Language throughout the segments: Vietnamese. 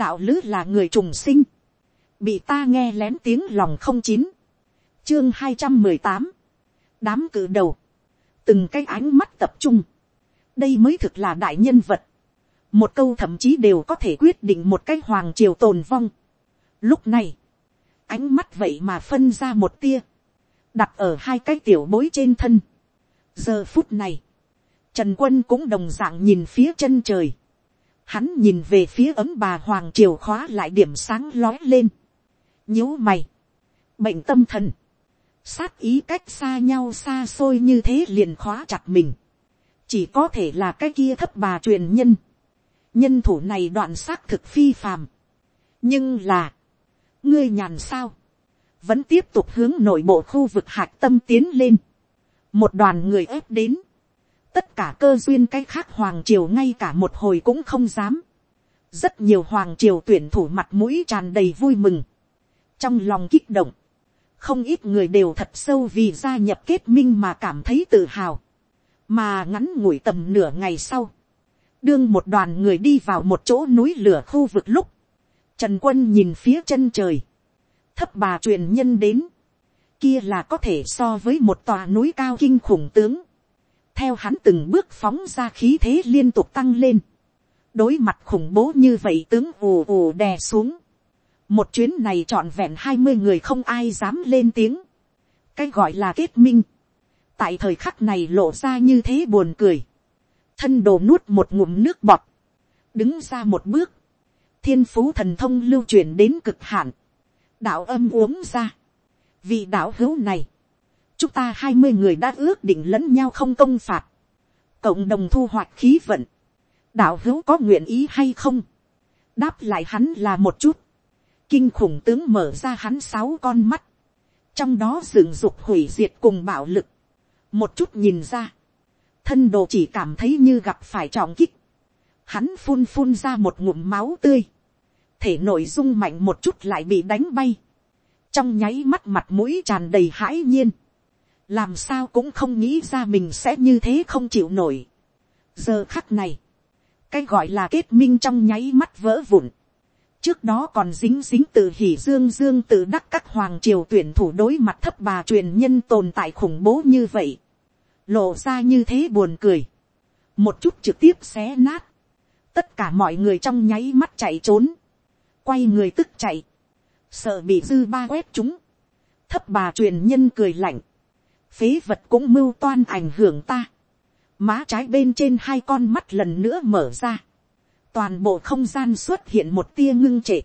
đạo lữ là người trùng sinh, bị ta nghe lén tiếng lòng không chín, chương hai trăm mười tám, đám cử đầu, từng cái ánh mắt tập trung, đây mới thực là đại nhân vật, một câu thậm chí đều có thể quyết định một cái hoàng triều tồn vong. Lúc này, ánh mắt vậy mà phân ra một tia, đặt ở hai cái tiểu bối trên thân. giờ phút này, trần quân cũng đồng d ạ n g nhìn phía chân trời, hắn nhìn về phía ấm bà hoàng triều khóa lại điểm sáng lói lên, nhíu mày, bệnh tâm thần, sát ý cách xa nhau xa xôi như thế liền khóa chặt mình, chỉ có thể là cái kia thấp bà truyền nhân, nhân thủ này đoạn xác thực phi phàm, nhưng là, ngươi nhàn sao, vẫn tiếp tục hướng nội bộ khu vực hạc tâm tiến lên. một đoàn người ép đến, tất cả cơ duyên cái khác hoàng triều ngay cả một hồi cũng không dám. rất nhiều hoàng triều tuyển thủ mặt mũi tràn đầy vui mừng, trong lòng kích động, không ít người đều thật sâu vì gia nhập kết minh mà cảm thấy tự hào, mà ngắn ngủi tầm nửa ngày sau, đương một đoàn người đi vào một chỗ núi lửa khu vực lúc, trần quân nhìn phía chân trời, thấp bà truyền nhân đến, kia là có thể so với một tòa núi cao kinh khủng tướng theo hắn từng bước phóng ra khí thế liên tục tăng lên, đối mặt khủng bố như vậy tướng ù ù đè xuống. một chuyến này trọn vẹn hai mươi người không ai dám lên tiếng. cái gọi là kết minh. tại thời khắc này lộ ra như thế buồn cười. thân đồ nuốt một ngụm nước bọt. đứng ra một bước. thiên phú thần thông lưu truyền đến cực hạn đạo âm uống ra. Vì đạo hữu này, chúng ta hai mươi người đã ước định lẫn nhau không công phạt. Cộng đồng thu hoạch khí vận. Đạo hữu có nguyện ý hay không? Đáp lại hắn là một chút. Kinh khủng tướng mở ra hắn sáu con mắt. Trong đó dừng dục hủy diệt cùng bạo lực. Một chút nhìn ra. Thân đồ chỉ cảm thấy như gặp phải trọng kích. Hắn phun phun ra một ngụm máu tươi thể nội dung mạnh một chút lại bị đánh bay, trong nháy mắt mặt mũi tràn đầy hãi nhiên, làm sao cũng không nghĩ ra mình sẽ như thế không chịu nổi. giờ khắc này, cái gọi là kết minh trong nháy mắt vỡ vụn, trước đó còn dính dính từ hỉ dương dương từ đắc các hoàng triều tuyển thủ đối mặt thấp bà truyền nhân tồn tại khủng bố như vậy, lộ ra như thế buồn cười, một chút trực tiếp xé nát, tất cả mọi người trong nháy mắt chạy trốn, quay người tức chạy, sợ bị dư ba quét chúng, thấp bà truyền nhân cười lạnh, phế vật cũng mưu toan ảnh hưởng ta, má trái bên trên hai con mắt lần nữa mở ra, toàn bộ không gian xuất hiện một tia ngưng trệ,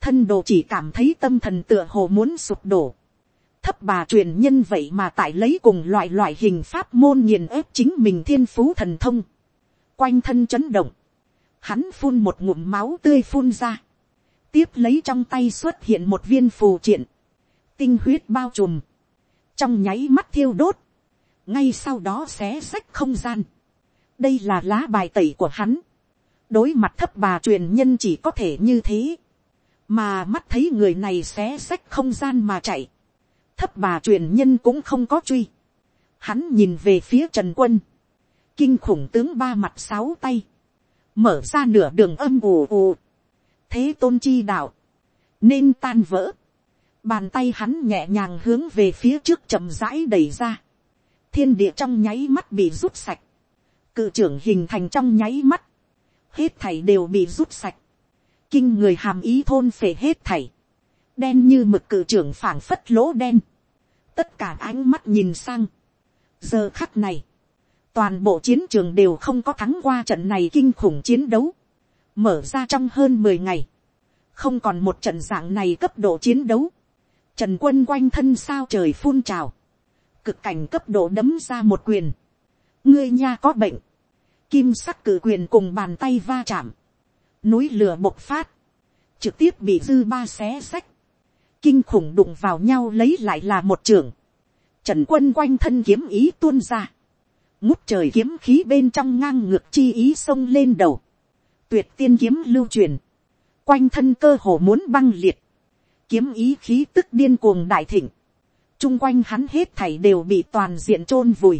thân đồ chỉ cảm thấy tâm thần tựa hồ muốn sụp đổ, thấp bà truyền nhân vậy mà tại lấy cùng loại loại hình pháp môn nghiền ép chính mình thiên phú thần thông, quanh thân chấn động, hắn phun một ngụm máu tươi phun ra, tiếp lấy trong tay xuất hiện một viên phù triện, tinh huyết bao trùm, trong nháy mắt thiêu đốt, ngay sau đó xé sách không gian. đây là lá bài tẩy của hắn, đối mặt thấp bà truyền nhân chỉ có thể như thế, mà mắt thấy người này xé sách không gian mà chạy, thấp bà truyền nhân cũng không có truy, hắn nhìn về phía trần quân, kinh khủng tướng ba mặt sáu tay, mở ra nửa đường âm ù ù, thế tôn chi đạo, nên tan vỡ, bàn tay hắn nhẹ nhàng hướng về phía trước chậm rãi đẩy ra, thiên địa trong nháy mắt bị rút sạch, cự trưởng hình thành trong nháy mắt, hết thảy đều bị rút sạch, kinh người hàm ý thôn phệ hết thảy, đen như mực cự trưởng phảng phất lỗ đen, tất cả ánh mắt nhìn sang, giờ khắc này, toàn bộ chiến trường đều không có thắng qua trận này kinh khủng chiến đấu, mở ra trong hơn mười ngày, không còn một trận dạng này cấp độ chiến đấu, trần quân quanh thân sao trời phun trào, cực cảnh cấp độ đấm ra một quyền, ngươi nha có bệnh, kim sắc cử quyền cùng bàn tay va chạm, núi lửa bộc phát, trực tiếp bị dư ba xé sách. kinh khủng đụng vào nhau lấy lại là một trường, trần quân quanh thân kiếm ý tuôn ra, ngút trời kiếm khí bên trong ngang ngược chi ý sông lên đầu, tuyệt tiên kiếm lưu truyền, quanh thân cơ hồ muốn băng liệt, kiếm ý khí tức điên cuồng đại thịnh, chung quanh hắn hết thảy đều bị toàn diện t r ô n vùi,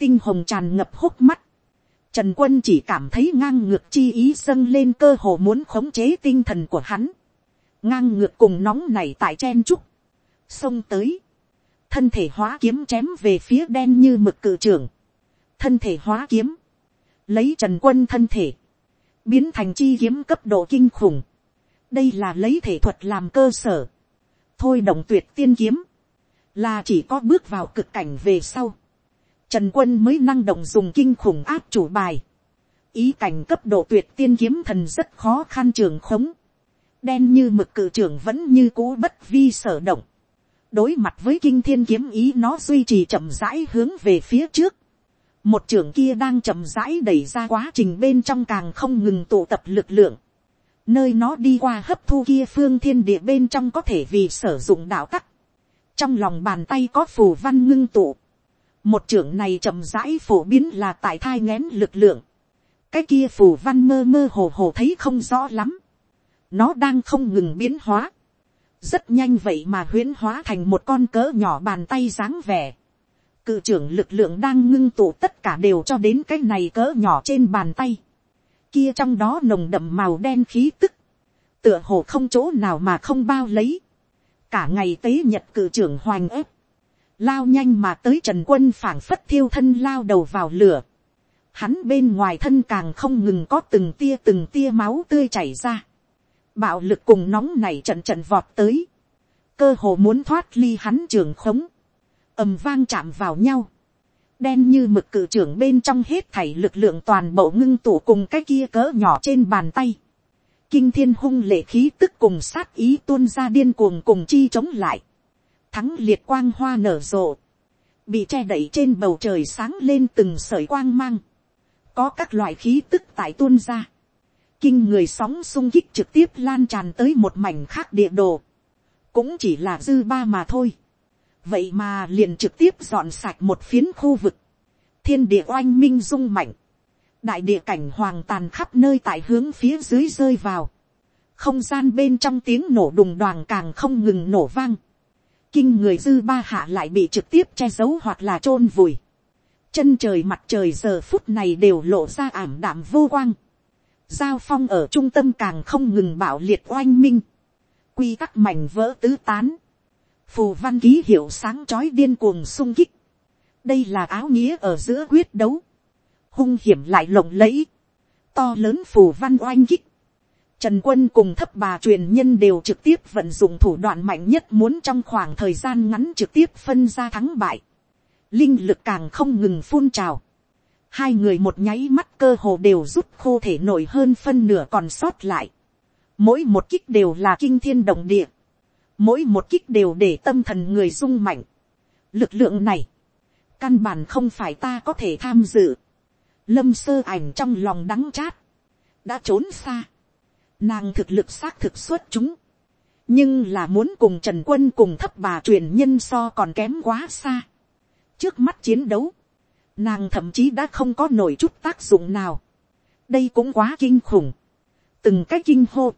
tinh hồng tràn ngập hốc mắt, Trần quân chỉ cảm thấy ngang ngược chi ý dâng lên cơ hồ muốn khống chế tinh thần của hắn. Ngang ngược cùng nóng này tại chen trúc. Xông tới. Thân thể hóa kiếm chém về phía đen như mực cự trưởng. Thân thể hóa kiếm. Lấy trần quân thân thể. Biến thành chi kiếm cấp độ kinh khủng. Đây là lấy thể thuật làm cơ sở. Thôi động tuyệt tiên kiếm. Là chỉ có bước vào cực cảnh về sau Trần quân mới năng động dùng kinh khủng áp chủ bài. Ý cảnh cấp độ tuyệt tiên kiếm thần rất khó khăn trường khống. Đen như mực cử trưởng vẫn như cũ bất vi sở động. Đối mặt với kinh thiên kiếm ý nó duy trì chậm rãi hướng về phía trước. Một trưởng kia đang chậm rãi đẩy ra quá trình bên trong càng không ngừng tụ tập lực lượng. Nơi nó đi qua hấp thu kia phương thiên địa bên trong có thể vì sử dụng đạo tắc. Trong lòng bàn tay có phù văn ngưng tụ một trưởng này chậm rãi phổ biến là tại thai ngén lực lượng. cái kia phù văn mơ mơ hồ hồ thấy không rõ lắm. nó đang không ngừng biến hóa. rất nhanh vậy mà huyễn hóa thành một con cỡ nhỏ bàn tay dáng vẻ. cự trưởng lực lượng đang ngưng tụ tất cả đều cho đến cái này cỡ nhỏ trên bàn tay kia trong đó nồng đậm màu đen khí tức. tựa hồ không chỗ nào mà không bao lấy. cả ngày tế nhật cử trưởng hoành ép lao nhanh mà tới trần quân phảng phất thiêu thân lao đầu vào lửa. Hắn bên ngoài thân càng không ngừng có từng tia từng tia máu tươi chảy ra. Bạo lực cùng nóng này trận trận vọt tới. Cơ hồ muốn thoát ly hắn trường khống. ầm vang chạm vào nhau. Đen như mực cự trưởng bên trong hết thảy lực lượng toàn bộ ngưng tụ cùng cái kia cỡ nhỏ trên bàn tay. Kinh thiên hung lệ khí tức cùng sát ý tuôn ra điên cuồng cùng chi chống lại. Thắng liệt quang hoa nở rộ, bị che đẩy trên bầu trời sáng lên từng sợi quang mang, có các loại khí tức tại tuôn ra, kinh người sóng sung kích trực tiếp lan tràn tới một mảnh khác địa đồ, cũng chỉ là dư ba mà thôi, vậy mà liền trực tiếp dọn sạch một phiến khu vực, thiên địa oanh minh rung mạnh, đại địa cảnh hoàng tàn khắp nơi tại hướng phía dưới rơi vào, không gian bên trong tiếng nổ đùng đoàn càng không ngừng nổ vang, kinh người dư ba hạ lại bị trực tiếp che giấu hoặc là t r ô n vùi. chân trời mặt trời giờ phút này đều lộ ra ảm đạm vô quang. giao phong ở trung tâm càng không ngừng bạo liệt oanh minh. quy tắc mảnh vỡ tứ tán phù văn ký hiệu sáng trói điên cuồng sung kích. đây là áo nghĩa ở giữa quyết đấu. hung hiểm lại lộng lẫy. to lớn phù văn oanh kích Trần quân cùng thấp bà truyền nhân đều trực tiếp vận dụng thủ đoạn mạnh nhất muốn trong khoảng thời gian ngắn trực tiếp phân ra thắng bại. Linh lực càng không ngừng phun trào. Hai người một nháy mắt cơ hồ đều rút khô thể nổi hơn phân nửa còn sót lại. Mỗi một kích đều là kinh thiên động địa. Mỗi một kích đều để tâm thần người rung mạnh. Lực lượng này. Căn bản không phải ta có thể tham dự. Lâm sơ ảnh trong lòng đắng chát. Đã trốn xa Nàng thực lực xác thực xuất chúng. Nhưng là muốn cùng Trần Quân cùng thấp bà truyền nhân so còn kém quá xa. Trước mắt chiến đấu. Nàng thậm chí đã không có nổi chút tác dụng nào. Đây cũng quá kinh khủng. Từng cái kinh hô.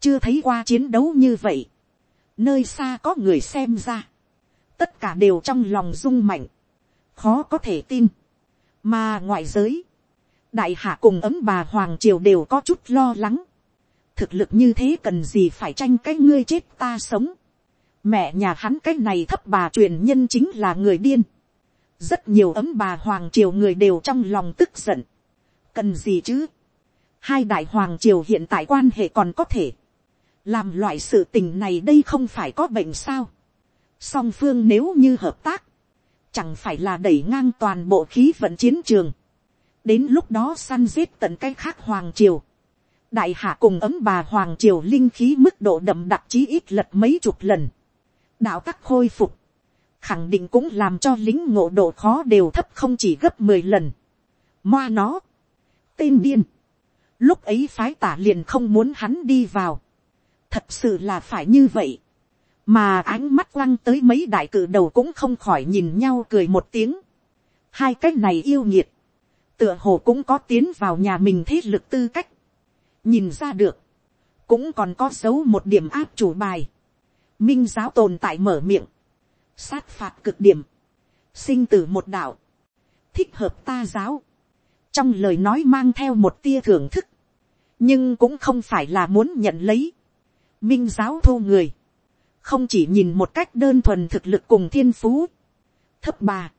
Chưa thấy qua chiến đấu như vậy. Nơi xa có người xem ra. Tất cả đều trong lòng rung mạnh. Khó có thể tin. Mà ngoại giới. Đại hạ cùng ấm bà Hoàng Triều đều có chút lo lắng thực lực như thế cần gì phải tranh cái ngươi chết ta sống. Mẹ nhà hắn cái này thấp bà truyền nhân chính là người điên. Rất nhiều ấm bà hoàng triều người đều trong lòng tức giận. Cần gì chứ? Hai đại hoàng triều hiện tại quan hệ còn có thể. Làm loại sự tình này đây không phải có bệnh sao. Song phương nếu như hợp tác. Chẳng phải là đẩy ngang toàn bộ khí vận chiến trường. Đến lúc đó săn giết tận cái khác hoàng triều đại hạ cùng ấm bà hoàng triều linh khí mức độ đậm đặc chí ít lật mấy chục lần. đạo tắc khôi phục, khẳng định cũng làm cho lính ngộ độ khó đều thấp không chỉ gấp mười lần. moa nó, tên điên, lúc ấy phái tả liền không muốn hắn đi vào thật sự là phải như vậy. mà ánh mắt quăng tới mấy đại cử đầu cũng không khỏi nhìn nhau cười một tiếng. hai cái này yêu nhiệt, tựa hồ cũng có tiến vào nhà mình thế lực tư cách. Nhìn ra được, cũng còn có dấu một điểm áp chủ bài, minh giáo tồn tại mở miệng, sát phạt cực điểm, sinh tử một đạo, thích hợp ta giáo, trong lời nói mang theo một tia thưởng thức, nhưng cũng không phải là muốn nhận lấy minh giáo thu người, không chỉ nhìn một cách đơn thuần thực lực cùng thiên phú, thấp ba,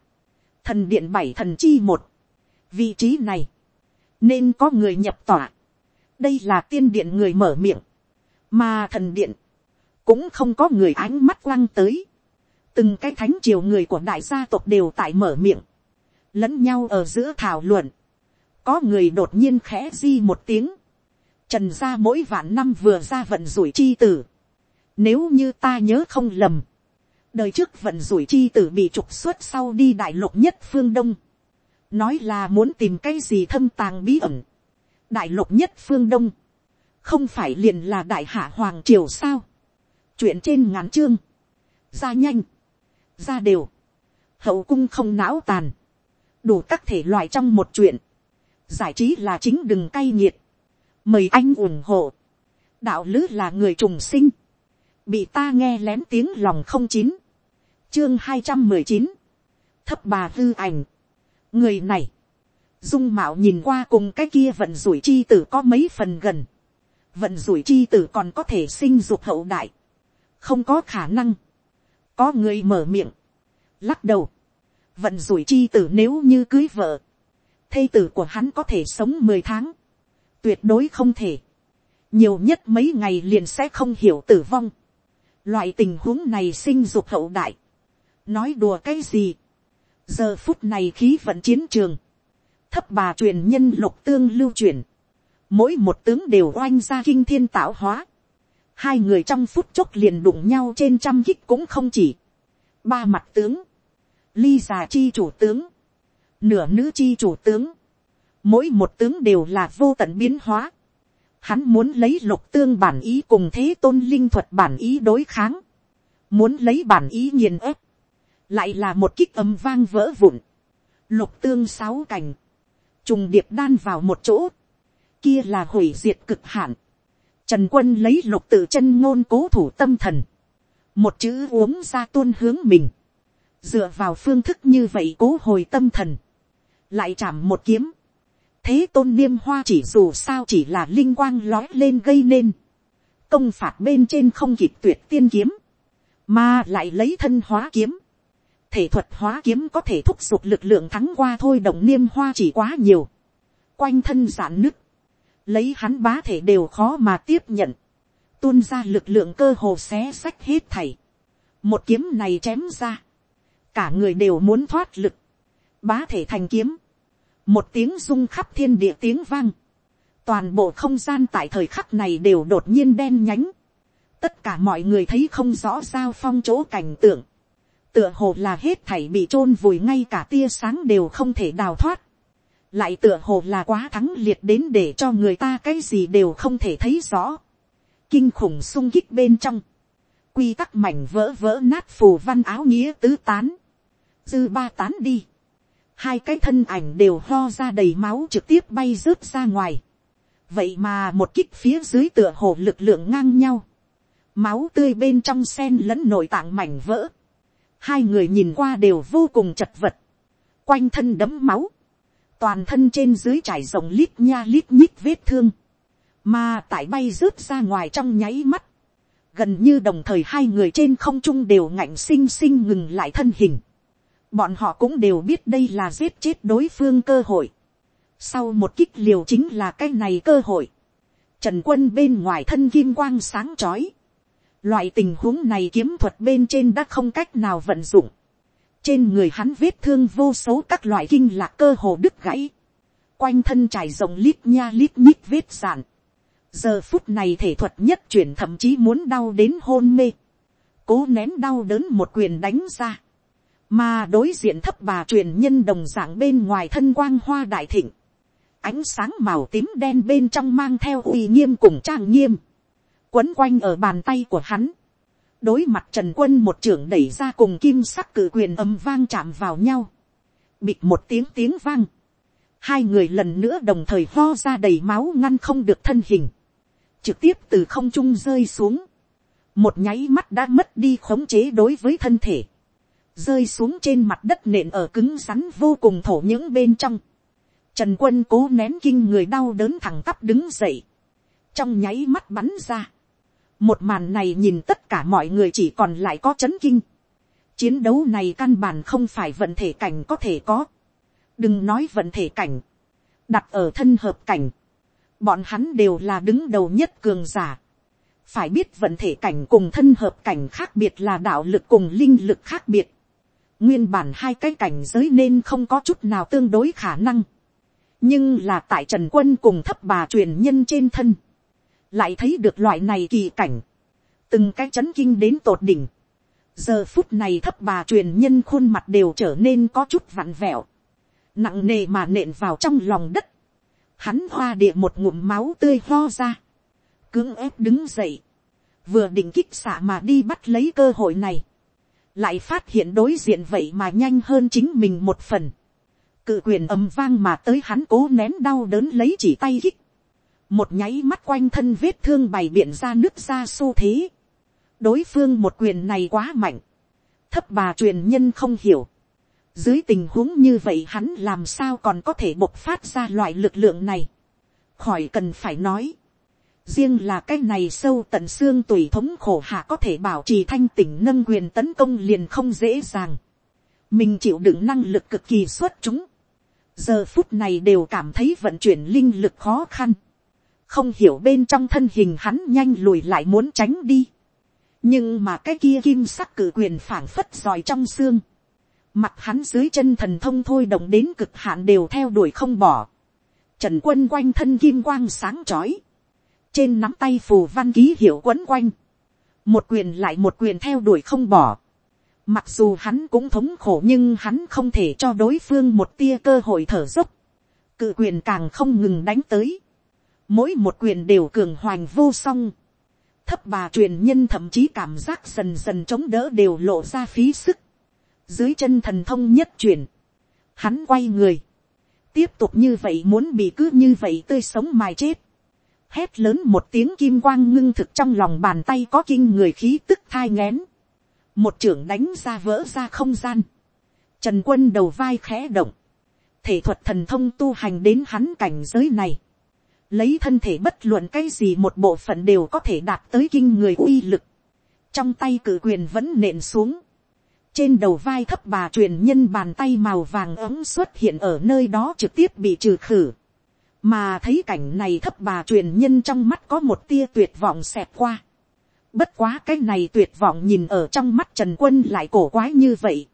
thần điện bảy thần chi một, vị trí này, nên có người nhập tỏa, đây là tiên điện người mở miệng, mà thần điện, cũng không có người ánh mắt quăng tới, từng cái thánh triều người của đại gia tộc đều tại mở miệng, lẫn nhau ở giữa thảo luận, có người đột nhiên khẽ di một tiếng, trần gia mỗi vạn năm vừa ra vận rủi chi tử, nếu như ta nhớ không lầm, đời trước vận rủi chi tử bị trục xuất sau đi đại lục nhất phương đông, nói là muốn tìm cái gì thâm tàng bí ẩn, đại lục nhất phương đông, không phải liền là đại hạ hoàng triều sao, chuyện trên ngắn chương, ra nhanh, ra đều, hậu cung không não tàn, đủ các thể loại trong một chuyện, giải trí là chính đừng cay nghiệt, mời anh ủng hộ, đạo lứ là người trùng sinh, bị ta nghe lén tiếng lòng không chín, chương hai trăm mười chín, thấp bà hư ảnh, người này, dung mạo nhìn qua cùng cái kia vận rủi chi tử có mấy phần gần, vận rủi chi tử còn có thể sinh dục hậu đại, không có khả năng, có người mở miệng, lắc đầu, vận rủi chi tử nếu như cưới vợ, thây tử của hắn có thể sống mười tháng, tuyệt đối không thể, nhiều nhất mấy ngày liền sẽ không hiểu tử vong, loại tình huống này sinh dục hậu đại, nói đùa cái gì, giờ phút này khí vận chiến trường, thấp bà truyền nhân lục tương lưu truyền, mỗi một tướng đều oanh ra kinh thiên tạo hóa, hai người trong phút chốc liền đụng nhau trên trăm kích cũng không chỉ, ba mặt tướng, ly già chi chủ tướng, nửa nữ chi chủ tướng, mỗi một tướng đều là vô tận biến hóa, hắn muốn lấy lục tương bản ý cùng thế tôn linh thuật bản ý đối kháng, muốn lấy bản ý nghiền ép, lại là một kích âm vang vỡ vụn, lục tương sáu cành, trùng điệp đan vào một chỗ, kia là hủy diệt cực hạn, trần quân lấy lục tự chân ngôn cố thủ tâm thần, một chữ uống ra tuôn hướng mình, dựa vào phương thức như vậy cố hồi tâm thần, lại chạm một kiếm, thế tôn niêm hoa chỉ dù sao chỉ là linh quang lói lên gây nên, công phạt bên trên không kịp tuyệt tiên kiếm, mà lại lấy thân hóa kiếm, thể thuật hóa kiếm có thể thúc giục lực lượng thắng qua thôi động niêm hoa chỉ quá nhiều, quanh thân giãn nứt, lấy hắn bá thể đều khó mà tiếp nhận, tuôn ra lực lượng cơ hồ xé sách hết thảy, một kiếm này chém ra, cả người đều muốn thoát lực, bá thể thành kiếm, một tiếng rung khắp thiên địa tiếng vang, toàn bộ không gian tại thời khắc này đều đột nhiên đen nhánh, tất cả mọi người thấy không rõ sao phong chỗ cảnh tượng, tựa hồ là hết thảy bị t r ô n vùi ngay cả tia sáng đều không thể đào thoát, lại tựa hồ là quá thắng liệt đến để cho người ta cái gì đều không thể thấy rõ, kinh khủng sung kích bên trong, quy tắc mảnh vỡ vỡ nát phù văn áo nghĩa tứ tán, dư ba tán đi, hai cái thân ảnh đều ho ra đầy máu trực tiếp bay rớt ra ngoài. vậy mà một kích phía dưới tựa hồ lực lượng ngang nhau. máu tươi bên trong sen lẫn nội tạng mảnh vỡ. hai người nhìn qua đều vô cùng chật vật. quanh thân đấm máu. toàn thân trên dưới trải rộng lít nha lít nhít vết thương. mà tại bay rớt ra ngoài trong nháy mắt. gần như đồng thời hai người trên không trung đều ngạnh xinh xinh ngừng lại thân hình bọn họ cũng đều biết đây là giết chết đối phương cơ hội. sau một kích liều chính là cái này cơ hội. trần quân bên ngoài thân kim quang sáng chói. loại tình huống này kiếm thuật bên trên đã không cách nào vận dụng. trên người hắn vết thương vô số các loại kinh lạc cơ hồ đứt gãy. quanh thân trải rộng lít nha lít nhít vết sản. giờ phút này thể thuật nhất chuyển thậm chí muốn đau đến hôn mê. cố nén đau đớn một quyền đánh ra mà đối diện thấp bà truyền nhân đồng dạng bên ngoài thân quang hoa đại thịnh. Ánh sáng màu tím đen bên trong mang theo uy nghiêm cùng trang nghiêm. Quấn quanh ở bàn tay của hắn. Đối mặt Trần Quân một trưởng đẩy ra cùng kim sắc cử quyền âm vang chạm vào nhau. Bịt một tiếng tiếng vang. Hai người lần nữa đồng thời ho ra đầy máu ngăn không được thân hình. Trực tiếp từ không trung rơi xuống. Một nháy mắt đã mất đi khống chế đối với thân thể rơi xuống trên mặt đất nện ở cứng rắn vô cùng thổ những bên trong, Trần quân cố nén kinh người đau đớn thẳng tắp đứng dậy. Trong nháy mắt bắn ra. Một màn này nhìn tất cả mọi người chỉ còn lại có chấn kinh. Chiến đấu này căn bản không phải vận thể cảnh có thể có. Đừng nói vận thể cảnh. Đặt ở thân hợp cảnh. Bọn hắn đều là đứng đầu nhất cường giả. Phải biết vận thể cảnh cùng thân hợp cảnh khác biệt là đạo lực cùng linh lực khác biệt. Nguyên bản hai cái cảnh giới nên không có chút nào tương đối khả năng. Nhưng là tại Trần Quân cùng thấp bà truyền nhân trên thân. Lại thấy được loại này kỳ cảnh. Từng cái chấn kinh đến tột đỉnh. Giờ phút này thấp bà truyền nhân khuôn mặt đều trở nên có chút vặn vẹo. Nặng nề mà nện vào trong lòng đất. Hắn hoa địa một ngụm máu tươi ho ra. Cưỡng ép đứng dậy. Vừa định kích xạ mà đi bắt lấy cơ hội này. Lại phát hiện đối diện vậy mà nhanh hơn chính mình một phần. Cự quyền ầm vang mà tới hắn cố nén đau đớn lấy chỉ tay hít. Một nháy mắt quanh thân vết thương bày biện ra nước ra xu thế. Đối phương một quyền này quá mạnh. Thấp bà truyền nhân không hiểu dưới tình huống như vậy hắn làm sao còn có thể bộc phát ra loại lực lượng này. Khỏi cần phải nói. Riêng là cái này sâu tận xương tùy thống khổ hạ có thể bảo trì thanh tỉnh nâng quyền tấn công liền không dễ dàng. Mình chịu đựng năng lực cực kỳ xuất chúng. Giờ phút này đều cảm thấy vận chuyển linh lực khó khăn. Không hiểu bên trong thân hình hắn nhanh lùi lại muốn tránh đi. Nhưng mà cái kia kim sắc cử quyền phảng phất giỏi trong xương Mặt hắn dưới chân thần thông thôi động đến cực hạn đều theo đuổi không bỏ. Trần quân quanh thân kim quang sáng chói. Trên nắm tay phù văn ký hiệu quấn quanh. Một quyền lại một quyền theo đuổi không bỏ. Mặc dù hắn cũng thống khổ nhưng hắn không thể cho đối phương một tia cơ hội thở dốc. Cự quyền càng không ngừng đánh tới. Mỗi một quyền đều cường hoành vô song. Thấp bà truyền nhân thậm chí cảm giác dần dần chống đỡ đều lộ ra phí sức dưới chân thần thông nhất chuyển, hắn quay người, tiếp tục như vậy muốn bị cứ như vậy tươi sống mài chết, hét lớn một tiếng kim quang ngưng thực trong lòng bàn tay có kinh người khí tức thai ngén, một trưởng đánh ra vỡ ra không gian, trần quân đầu vai khẽ động, thể thuật thần thông tu hành đến hắn cảnh giới này, lấy thân thể bất luận cái gì một bộ phận đều có thể đạt tới kinh người uy lực, trong tay cử quyền vẫn nện xuống, trên đầu vai thấp bà truyền nhân bàn tay màu vàng ấm xuất hiện ở nơi đó trực tiếp bị trừ khử. Mà thấy cảnh này thấp bà truyền nhân trong mắt có một tia tuyệt vọng xẹt qua. Bất quá cái này tuyệt vọng nhìn ở trong mắt Trần Quân lại cổ quái như vậy.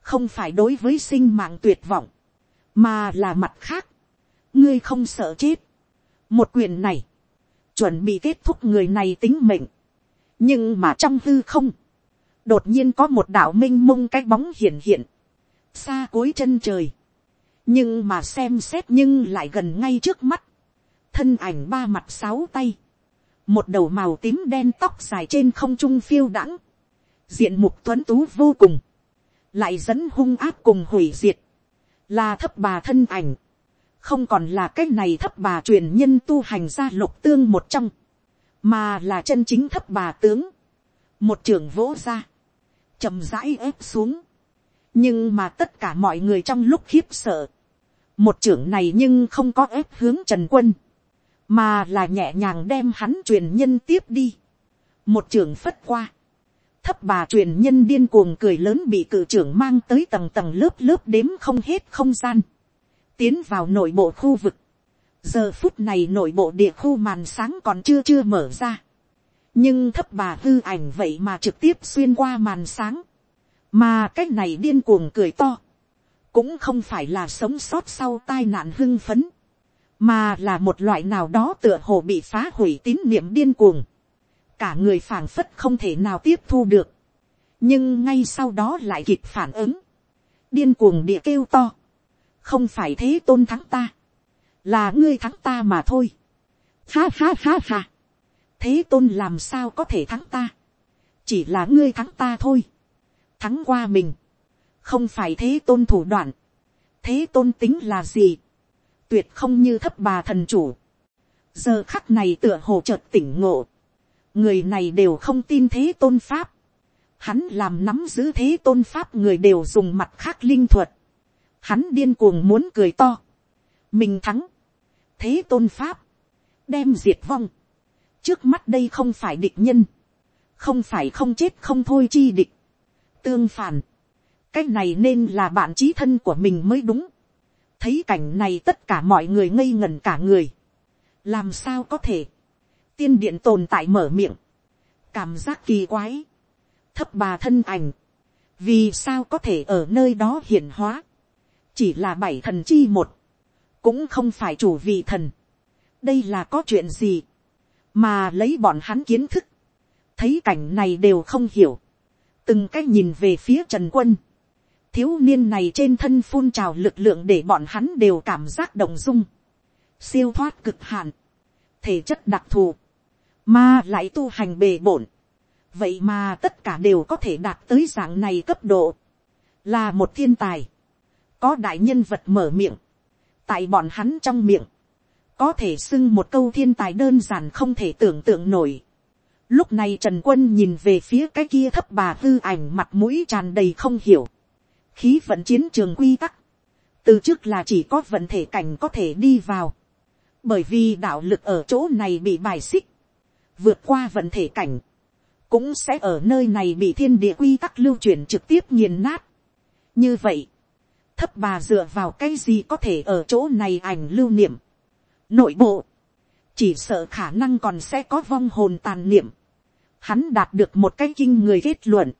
Không phải đối với sinh mạng tuyệt vọng. Mà là mặt khác. Ngươi không sợ chết. Một quyền này. Chuẩn bị kết thúc người này tính mệnh. Nhưng mà trong hư không đột nhiên có một đạo minh mông cái bóng hiện hiện, xa cuối chân trời, nhưng mà xem xét nhưng lại gần ngay trước mắt, thân ảnh ba mặt sáu tay, một đầu màu tím đen tóc dài trên không trung phiêu đãng, diện mục tuấn tú vô cùng, lại dẫn hung áp cùng hủy diệt, là thấp bà thân ảnh, không còn là cái này thấp bà truyền nhân tu hành ra lục tương một trong, mà là chân chính thấp bà tướng, một trưởng vỗ ra, chậm rãi ép xuống nhưng mà tất cả mọi người trong lúc khiếp sợ, một trưởng này nhưng không có ép hướng trần quân, mà là nhẹ nhàng đem hắn truyền nhân tiếp đi. một trưởng phất qua, thấp bà truyền nhân điên cuồng cười lớn bị cự trưởng mang tới tầng tầng lớp lớp đếm không hết không gian, tiến vào nội bộ khu vực. giờ phút này nội bộ địa khu màn sáng còn chưa chưa mở ra. Nhưng thấp bà hư ảnh vậy mà trực tiếp xuyên qua màn sáng, mà cái này điên cuồng cười to, cũng không phải là sống sót sau tai nạn hưng phấn, mà là một loại nào đó tựa hồ bị phá hủy tín niệm điên cuồng, cả người phảng phất không thể nào tiếp thu được, nhưng ngay sau đó lại kịp phản ứng, điên cuồng địa kêu to, không phải thế tôn thắng ta, là ngươi thắng ta mà thôi, ha ha ha ha, thế tôn làm sao có thể thắng ta, chỉ là ngươi thắng ta thôi, thắng qua mình, không phải thế tôn thủ đoạn, thế tôn tính là gì, tuyệt không như thấp bà thần chủ, giờ khắc này tựa hồ chợt tỉnh ngộ, người này đều không tin thế tôn pháp, hắn làm nắm giữ thế tôn pháp người đều dùng mặt khác linh thuật, hắn điên cuồng muốn cười to, mình thắng, thế tôn pháp, đem diệt vong, trước mắt đây không phải địch nhân, không phải không chết không thôi chi địch, tương phản, cái này nên là bạn trí thân của mình mới đúng, thấy cảnh này tất cả mọi người ngây ngẩn cả người, làm sao có thể, tiên điện tồn tại mở miệng, cảm giác kỳ quái, thấp bà thân ảnh, vì sao có thể ở nơi đó hiển hóa, chỉ là bảy thần chi một, cũng không phải chủ vị thần, đây là có chuyện gì, mà lấy bọn hắn kiến thức, thấy cảnh này đều không hiểu, từng cái nhìn về phía trần quân, thiếu niên này trên thân phun trào lực lượng để bọn hắn đều cảm giác động dung, siêu thoát cực hạn, thể chất đặc thù, mà lại tu hành bề bổn, vậy mà tất cả đều có thể đạt tới dạng này cấp độ, là một thiên tài, có đại nhân vật mở miệng, tại bọn hắn trong miệng, có thể xưng một câu thiên tài đơn giản không thể tưởng tượng nổi. Lúc này Trần Quân nhìn về phía cái kia thấp bà hư ảnh mặt mũi tràn đầy không hiểu. Khí vận chiến trường quy tắc. Từ trước là chỉ có vận thể cảnh có thể đi vào. Bởi vì đạo lực ở chỗ này bị bài xích. Vượt qua vận thể cảnh. Cũng sẽ ở nơi này bị thiên địa quy tắc lưu chuyển trực tiếp nghiền nát. Như vậy. Thấp bà dựa vào cái gì có thể ở chỗ này ảnh lưu niệm nội bộ, chỉ sợ khả năng còn sẽ có vong hồn tàn niệm, hắn đạt được một cái kinh người kết luận,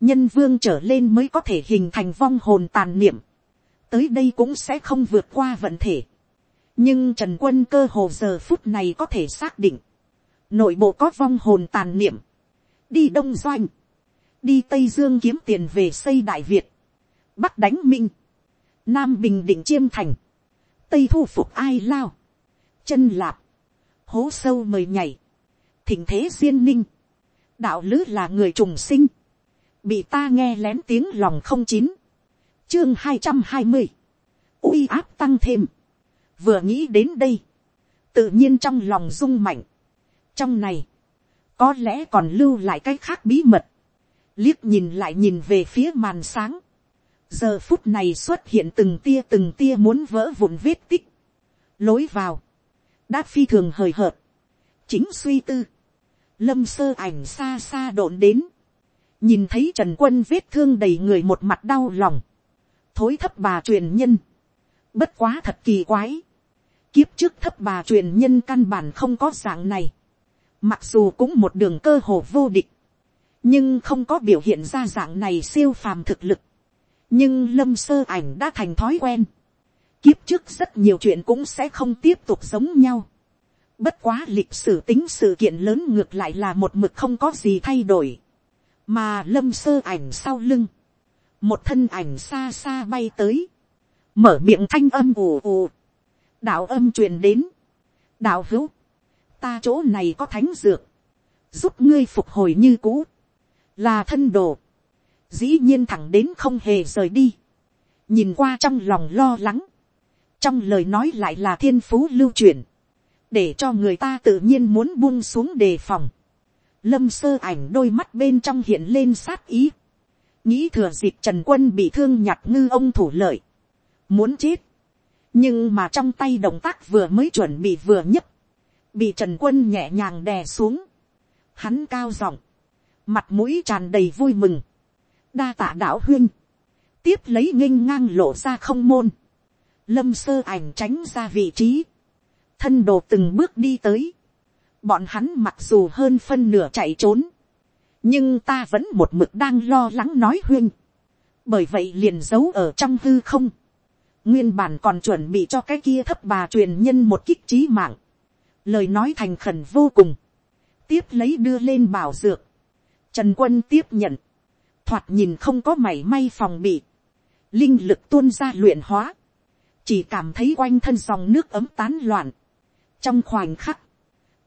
nhân vương trở lên mới có thể hình thành vong hồn tàn niệm, tới đây cũng sẽ không vượt qua vận thể, nhưng trần quân cơ hồ giờ phút này có thể xác định, nội bộ có vong hồn tàn niệm, đi đông doanh, đi tây dương kiếm tiền về xây đại việt, bắc đánh minh, nam bình định chiêm thành, tây thu phục ai lao, chân lạp, hố sâu mời nhảy, thỉnh thế duyên ninh, đạo lứ là người trùng sinh, bị ta nghe lén tiếng lòng không chín, chương hai trăm hai mươi, uy áp tăng thêm, vừa nghĩ đến đây, tự nhiên trong lòng rung mạnh, trong này, có lẽ còn lưu lại cái khác bí mật, liếc nhìn lại nhìn về phía màn sáng, giờ phút này xuất hiện từng tia từng tia muốn vỡ vụn vết tích, lối vào, đã phi thường hời hợt, chính suy tư, lâm sơ ảnh xa xa độn đến, nhìn thấy trần quân vết thương đầy người một mặt đau lòng, thối thấp bà truyền nhân, bất quá thật kỳ quái, kiếp trước thấp bà truyền nhân căn bản không có dạng này, mặc dù cũng một đường cơ hồ vô địch, nhưng không có biểu hiện ra dạng này siêu phàm thực lực, nhưng lâm sơ ảnh đã thành thói quen, kiếp trước rất nhiều chuyện cũng sẽ không tiếp tục giống nhau. Bất quá lịch sử tính sự kiện lớn ngược lại là một mực không có gì thay đổi. Mà lâm sơ ảnh sau lưng. Một thân ảnh xa xa bay tới. Mở miệng thanh âm ù ù. Đạo âm truyền đến. Đạo hữu. Ta chỗ này có thánh dược. Giúp ngươi phục hồi như cũ. Là thân đồ. Dĩ nhiên thẳng đến không hề rời đi. Nhìn qua trong lòng lo lắng trong lời nói lại là thiên phú lưu truyền, để cho người ta tự nhiên muốn buông xuống đề phòng. Lâm sơ ảnh đôi mắt bên trong hiện lên sát ý, nghĩ thừa dịp trần quân bị thương nhặt ngư ông thủ lợi, muốn chết, nhưng mà trong tay động tác vừa mới chuẩn bị vừa nhấp, bị trần quân nhẹ nhàng đè xuống, hắn cao giọng, mặt mũi tràn đầy vui mừng, đa tạ đạo huyên, tiếp lấy nghênh ngang lộ ra không môn, lâm sơ ảnh tránh ra vị trí, thân đồ từng bước đi tới, bọn hắn mặc dù hơn phân nửa chạy trốn, nhưng ta vẫn một mực đang lo lắng nói huyên, bởi vậy liền giấu ở trong hư không, nguyên bản còn chuẩn bị cho cái kia thấp bà truyền nhân một kích trí mạng, lời nói thành khẩn vô cùng, tiếp lấy đưa lên bảo dược, trần quân tiếp nhận, thoạt nhìn không có mảy may phòng bị, linh lực tuôn ra luyện hóa, chỉ cảm thấy quanh thân dòng nước ấm tán loạn trong khoảnh khắc,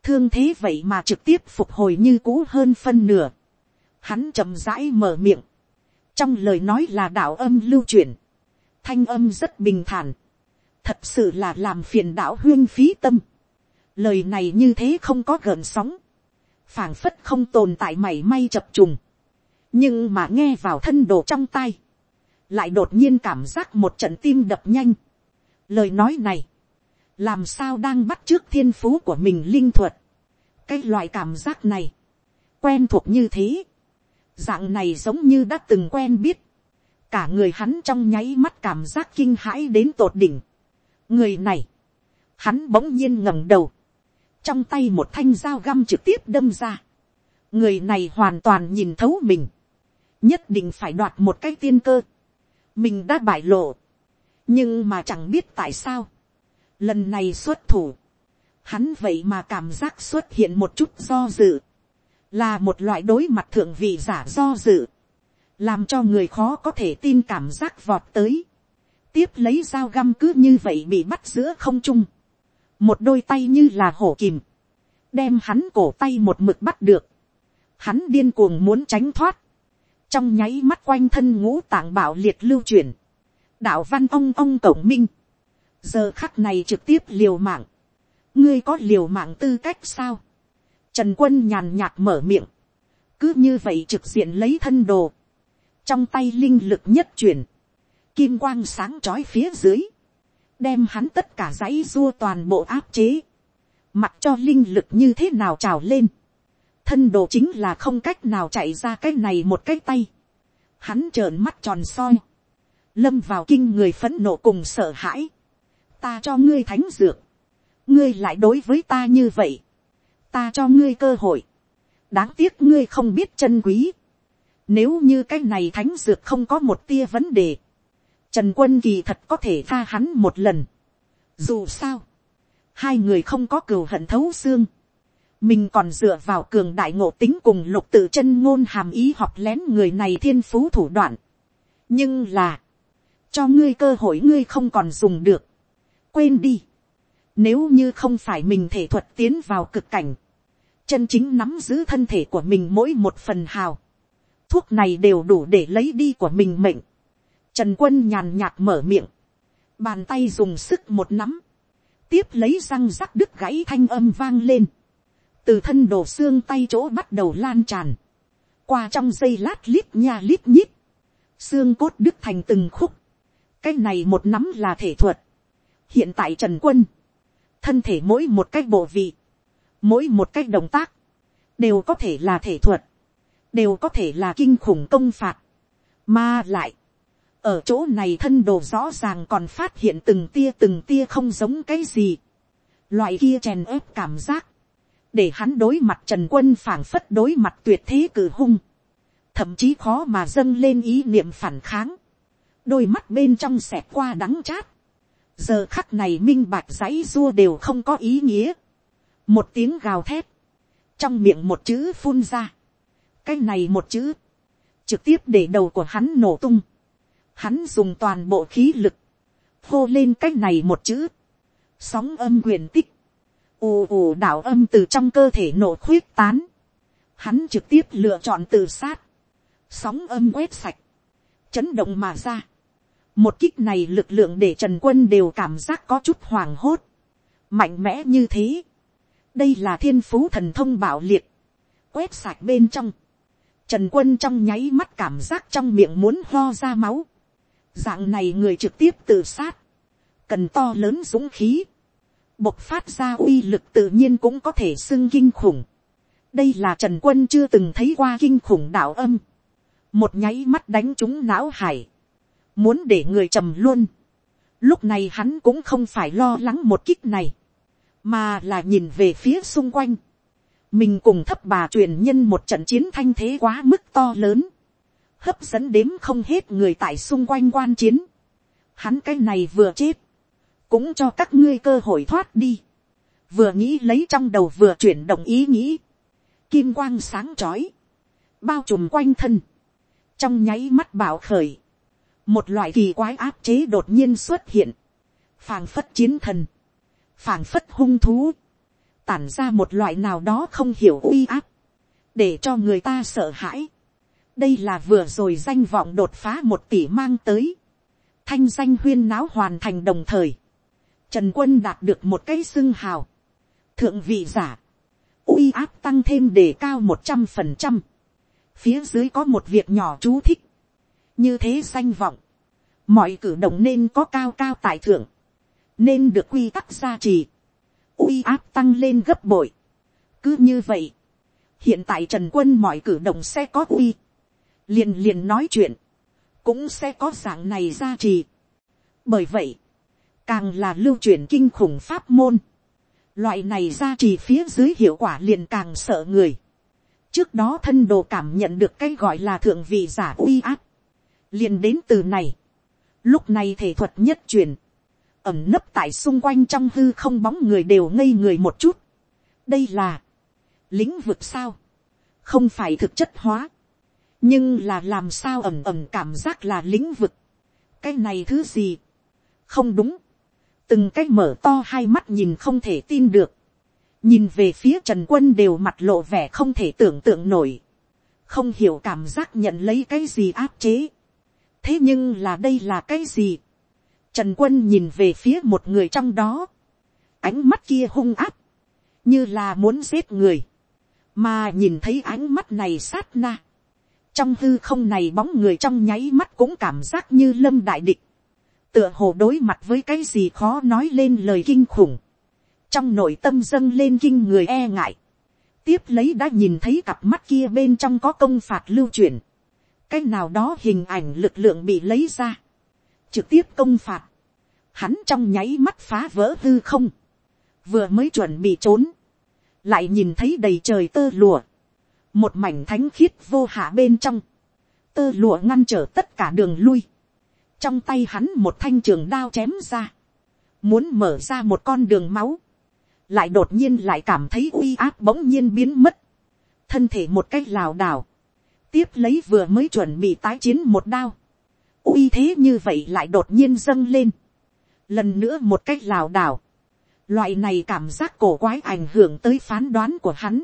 thương thế vậy mà trực tiếp phục hồi như cũ hơn phân nửa. hắn chậm rãi mở miệng, trong lời nói là đạo âm lưu chuyển, thanh âm rất bình thản, thật sự là làm phiền đạo huyên phí tâm. lời này như thế không có gợn sóng, phảng phất không tồn tại mảy may chập trùng, nhưng mà nghe vào thân đồ trong tay, lại đột nhiên cảm giác một trận tim đập nhanh, Lời nói này, làm sao đang bắt trước thiên phú của mình linh thuật, cái loại cảm giác này, quen thuộc như thế, dạng này giống như đã từng quen biết, cả người hắn trong nháy mắt cảm giác kinh hãi đến tột đỉnh. người này, hắn bỗng nhiên ngẩng đầu, trong tay một thanh dao găm trực tiếp đâm ra, người này hoàn toàn nhìn thấu mình, nhất định phải đoạt một cái tiên cơ, mình đã bại lộ, nhưng mà chẳng biết tại sao, lần này xuất thủ, hắn vậy mà cảm giác xuất hiện một chút do dự, là một loại đối mặt thượng vị giả do dự, làm cho người khó có thể tin cảm giác vọt tới, tiếp lấy dao găm cứ như vậy bị bắt giữa không trung, một đôi tay như là hổ kìm, đem hắn cổ tay một mực bắt được, hắn điên cuồng muốn tránh thoát, trong nháy mắt quanh thân ngũ tạng bảo liệt lưu chuyển, đạo văn ông ông cổng minh, giờ khắc này trực tiếp liều mạng, ngươi có liều mạng tư cách sao, trần quân nhàn nhạt mở miệng, cứ như vậy trực diện lấy thân đồ, trong tay linh lực nhất chuyển, kim quang sáng trói phía dưới, đem hắn tất cả dãy dua toàn bộ áp chế, mặc cho linh lực như thế nào trào lên, thân đồ chính là không cách nào chạy ra cái này một cái tay, hắn trợn mắt tròn soi, lâm vào kinh người phấn nộ cùng sợ hãi, ta cho ngươi thánh dược, ngươi lại đối với ta như vậy, ta cho ngươi cơ hội, đáng tiếc ngươi không biết chân quý, nếu như cái này thánh dược không có một tia vấn đề, trần quân kỳ thật có thể tha hắn một lần, dù sao, hai người không có cừu hận thấu xương, mình còn dựa vào cường đại ngộ tính cùng lục tự chân ngôn hàm ý học lén người này thiên phú thủ đoạn. nhưng là, cho ngươi cơ hội ngươi không còn dùng được quên đi. nếu như không phải mình thể thuật tiến vào cực cảnh, chân chính nắm giữ thân thể của mình mỗi một phần hào, thuốc này đều đủ để lấy đi của mình mệnh. trần quân nhàn nhạt mở miệng, bàn tay dùng sức một nắm, tiếp lấy răng rắc đứt gãy thanh âm vang lên. Từ thân đồ xương tay chỗ bắt đầu lan tràn, qua trong giây lát lít nha lít nhít, xương cốt đứt thành từng khúc, cái này một nắm là thể thuật, hiện tại trần quân, thân thể mỗi một cái bộ vị, mỗi một cái động tác, đều có thể là thể thuật, đều có thể là kinh khủng công phạt, mà lại, ở chỗ này thân đồ rõ ràng còn phát hiện từng tia từng tia không giống cái gì, loại kia chèn ớp cảm giác, để hắn đối mặt trần quân phảng phất đối mặt tuyệt thế cử hung, thậm chí khó mà dâng lên ý niệm phản kháng, đôi mắt bên trong xẹt qua đắng chát, giờ khắc này minh bạch dãy dua đều không có ý nghĩa, một tiếng gào thét, trong miệng một chữ phun ra, cái này một chữ, trực tiếp để đầu của hắn nổ tung, hắn dùng toàn bộ khí lực, hô lên cái này một chữ, sóng âm quyền tích, ù ù đảo âm từ trong cơ thể nổ khuyết tán, hắn trực tiếp lựa chọn tự sát, sóng âm quét sạch, chấn động mà ra một kích này lực lượng để trần quân đều cảm giác có chút hoảng hốt, mạnh mẽ như thế. đây là thiên phú thần thông bảo liệt, quét sạch bên trong, trần quân trong nháy mắt cảm giác trong miệng muốn ho ra máu, dạng này người trực tiếp tự sát, cần to lớn dũng khí, bộc phát ra uy lực tự nhiên cũng có thể xưng kinh khủng. đây là trần quân chưa từng thấy qua kinh khủng đạo âm. một nháy mắt đánh trúng não hải muốn để người trầm luôn. lúc này hắn cũng không phải lo lắng một kích này. mà là nhìn về phía xung quanh. mình cùng thấp bà truyền nhân một trận chiến thanh thế quá mức to lớn. hấp dẫn đếm không hết người tại xung quanh quan chiến. hắn cái này vừa chết cũng cho các ngươi cơ hội thoát đi. vừa nghĩ lấy trong đầu vừa chuyển động ý nghĩ. kim quang sáng trói, bao trùm quanh thân, trong nháy mắt bảo khởi, một loại kỳ quái áp chế đột nhiên xuất hiện, phàng phất chiến thần, phàng phất hung thú, tản ra một loại nào đó không hiểu uy áp, để cho người ta sợ hãi. đây là vừa rồi danh vọng đột phá một tỷ mang tới, thanh danh huyên náo hoàn thành đồng thời, Trần quân đạt được một cái xưng hào. Thượng vị giả. uy áp tăng thêm đề cao một trăm phần trăm. Phía dưới có một việc nhỏ chú thích. Như thế danh vọng. Mọi cử động nên có cao cao tài thượng. nên được quy tắc gia trì, uy áp tăng lên gấp bội. cứ như vậy, hiện tại trần quân mọi cử động sẽ có uy, liền liền nói chuyện, cũng sẽ có dạng này gia trì. bởi vậy, càng là lưu truyền kinh khủng pháp môn, loại này gia trì phía dưới hiệu quả liền càng sợ người. trước đó thân đồ cảm nhận được cái gọi là thượng vị giả uy áp, liền đến từ này. lúc này thể thuật nhất truyền, ẩm nấp tại xung quanh trong hư không bóng người đều ngây người một chút. đây là, lĩnh vực sao, không phải thực chất hóa, nhưng là làm sao ẩm ẩm cảm giác là lĩnh vực. cái này thứ gì, không đúng, từng cái mở to hai mắt nhìn không thể tin được, nhìn về phía trần quân đều mặt lộ vẻ không thể tưởng tượng nổi, không hiểu cảm giác nhận lấy cái gì áp chế thế nhưng là đây là cái gì, Trần quân nhìn về phía một người trong đó. Ánh mắt kia hung áp. Như là muốn giết người. Mà nhìn thấy ánh mắt này sát na. Trong hư không này bóng người trong nháy mắt cũng cảm giác như lâm đại địch. Tựa hồ đối mặt với cái gì khó nói lên lời kinh khủng. Trong nội tâm dâng lên kinh người e ngại. Tiếp lấy đã nhìn thấy cặp mắt kia bên trong có công phạt lưu chuyển. Cái nào đó hình ảnh lực lượng bị lấy ra. Trực tiếp công phạt, hắn trong nháy mắt phá vỡ hư không, vừa mới chuẩn bị trốn, lại nhìn thấy đầy trời tơ lùa, một mảnh thánh khiết vô hạ bên trong, tơ lùa ngăn trở tất cả đường lui, trong tay hắn một thanh trường đao chém ra, muốn mở ra một con đường máu, lại đột nhiên lại cảm thấy uy áp bỗng nhiên biến mất, thân thể một cách lảo đảo, tiếp lấy vừa mới chuẩn bị tái chiến một đao, uy thế như vậy lại đột nhiên dâng lên. lần nữa một cách lảo đảo. loại này cảm giác cổ quái ảnh hưởng tới phán đoán của hắn.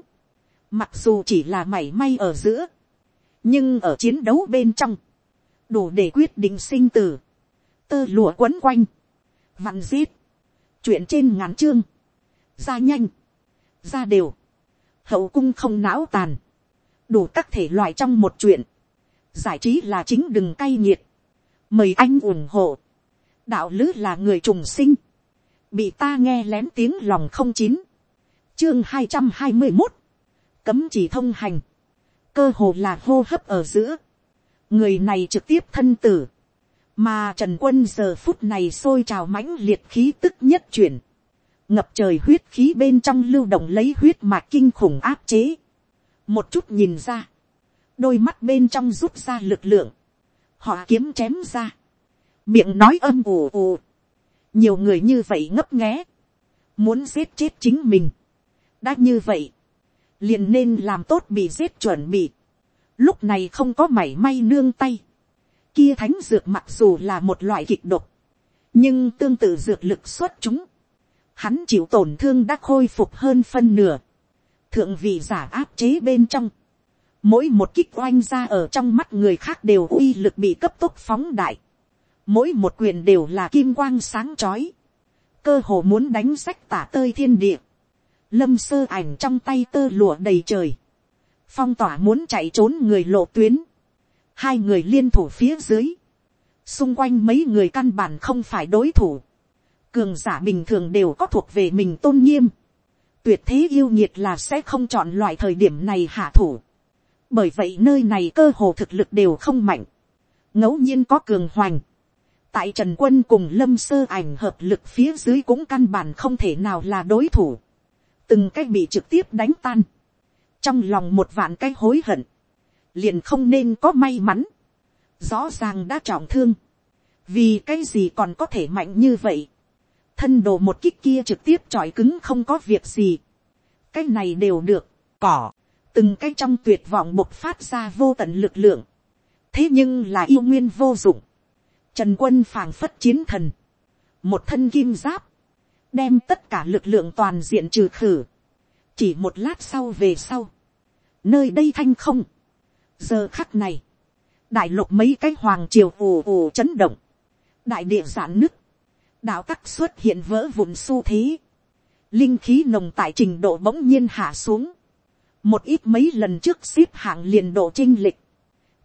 mặc dù chỉ là mảy may ở giữa. nhưng ở chiến đấu bên trong, đủ để quyết định sinh tử. tơ lụa quấn quanh, vặn giết, chuyện trên ngắn chương, ra nhanh, ra đều, hậu cung không não tàn, đủ các thể loại trong một chuyện, giải trí là chính đừng cay nghiệt, mời anh ủng hộ, đạo lứ là người trùng sinh, bị ta nghe lén tiếng lòng không chín, chương hai trăm hai mươi một, cấm chỉ thông hành, cơ hồ là hô hấp ở giữa, người này trực tiếp thân tử, mà trần quân giờ phút này sôi trào mãnh liệt khí tức nhất chuyển, ngập trời huyết khí bên trong lưu động lấy huyết mạch kinh khủng áp chế, một chút nhìn ra, đôi mắt bên trong rút ra lực lượng, họ kiếm chém ra, miệng nói âm ù ù, nhiều người như vậy ngấp nghé, muốn giết chết chính mình, đã như vậy, liền nên làm tốt bị giết chuẩn bị, lúc này không có mảy may nương tay, kia thánh dược mặc dù là một loại kịch độc, nhưng tương tự dược lực xuất chúng, hắn chịu tổn thương đã khôi phục hơn phân nửa, thượng vị giả áp chế bên trong, Mỗi một kích oanh ra ở trong mắt người khác đều uy lực bị cấp tốc phóng đại. Mỗi một quyền đều là kim quang sáng chói. Cơ hồ muốn đánh sách tả tơi thiên địa. Lâm sơ ảnh trong tay tơ lụa đầy trời. Phong tỏa muốn chạy trốn người lộ tuyến. Hai người liên thủ phía dưới. Xung quanh mấy người căn bản không phải đối thủ. Cường giả bình thường đều có thuộc về mình tôn nghiêm. Tuyệt thế yêu nhiệt là sẽ không chọn loại thời điểm này hạ thủ. Bởi vậy nơi này cơ hồ thực lực đều không mạnh, ngẫu nhiên có cường hoành, tại trần quân cùng lâm sơ ảnh hợp lực phía dưới cũng căn bản không thể nào là đối thủ, từng cách bị trực tiếp đánh tan, trong lòng một vạn cái hối hận, liền không nên có may mắn, rõ ràng đã trọng thương, vì cái gì còn có thể mạnh như vậy, thân đồ một kích kia trực tiếp trọi cứng không có việc gì, cái này đều được, cỏ, từng cái trong tuyệt vọng bộc phát ra vô tận lực lượng, thế nhưng là yêu nguyên vô dụng, trần quân phảng phất chiến thần, một thân kim giáp, đem tất cả lực lượng toàn diện trừ khử, chỉ một lát sau về sau, nơi đây thanh không, giờ khắc này, đại lục mấy cái hoàng triều ù ù chấn động, đại địa giãn nứt, đạo tắc xuất hiện vỡ vụn xu thế, linh khí nồng tại trình độ bỗng nhiên hạ xuống, một ít mấy lần trước xếp hạng liền độ trinh lịch,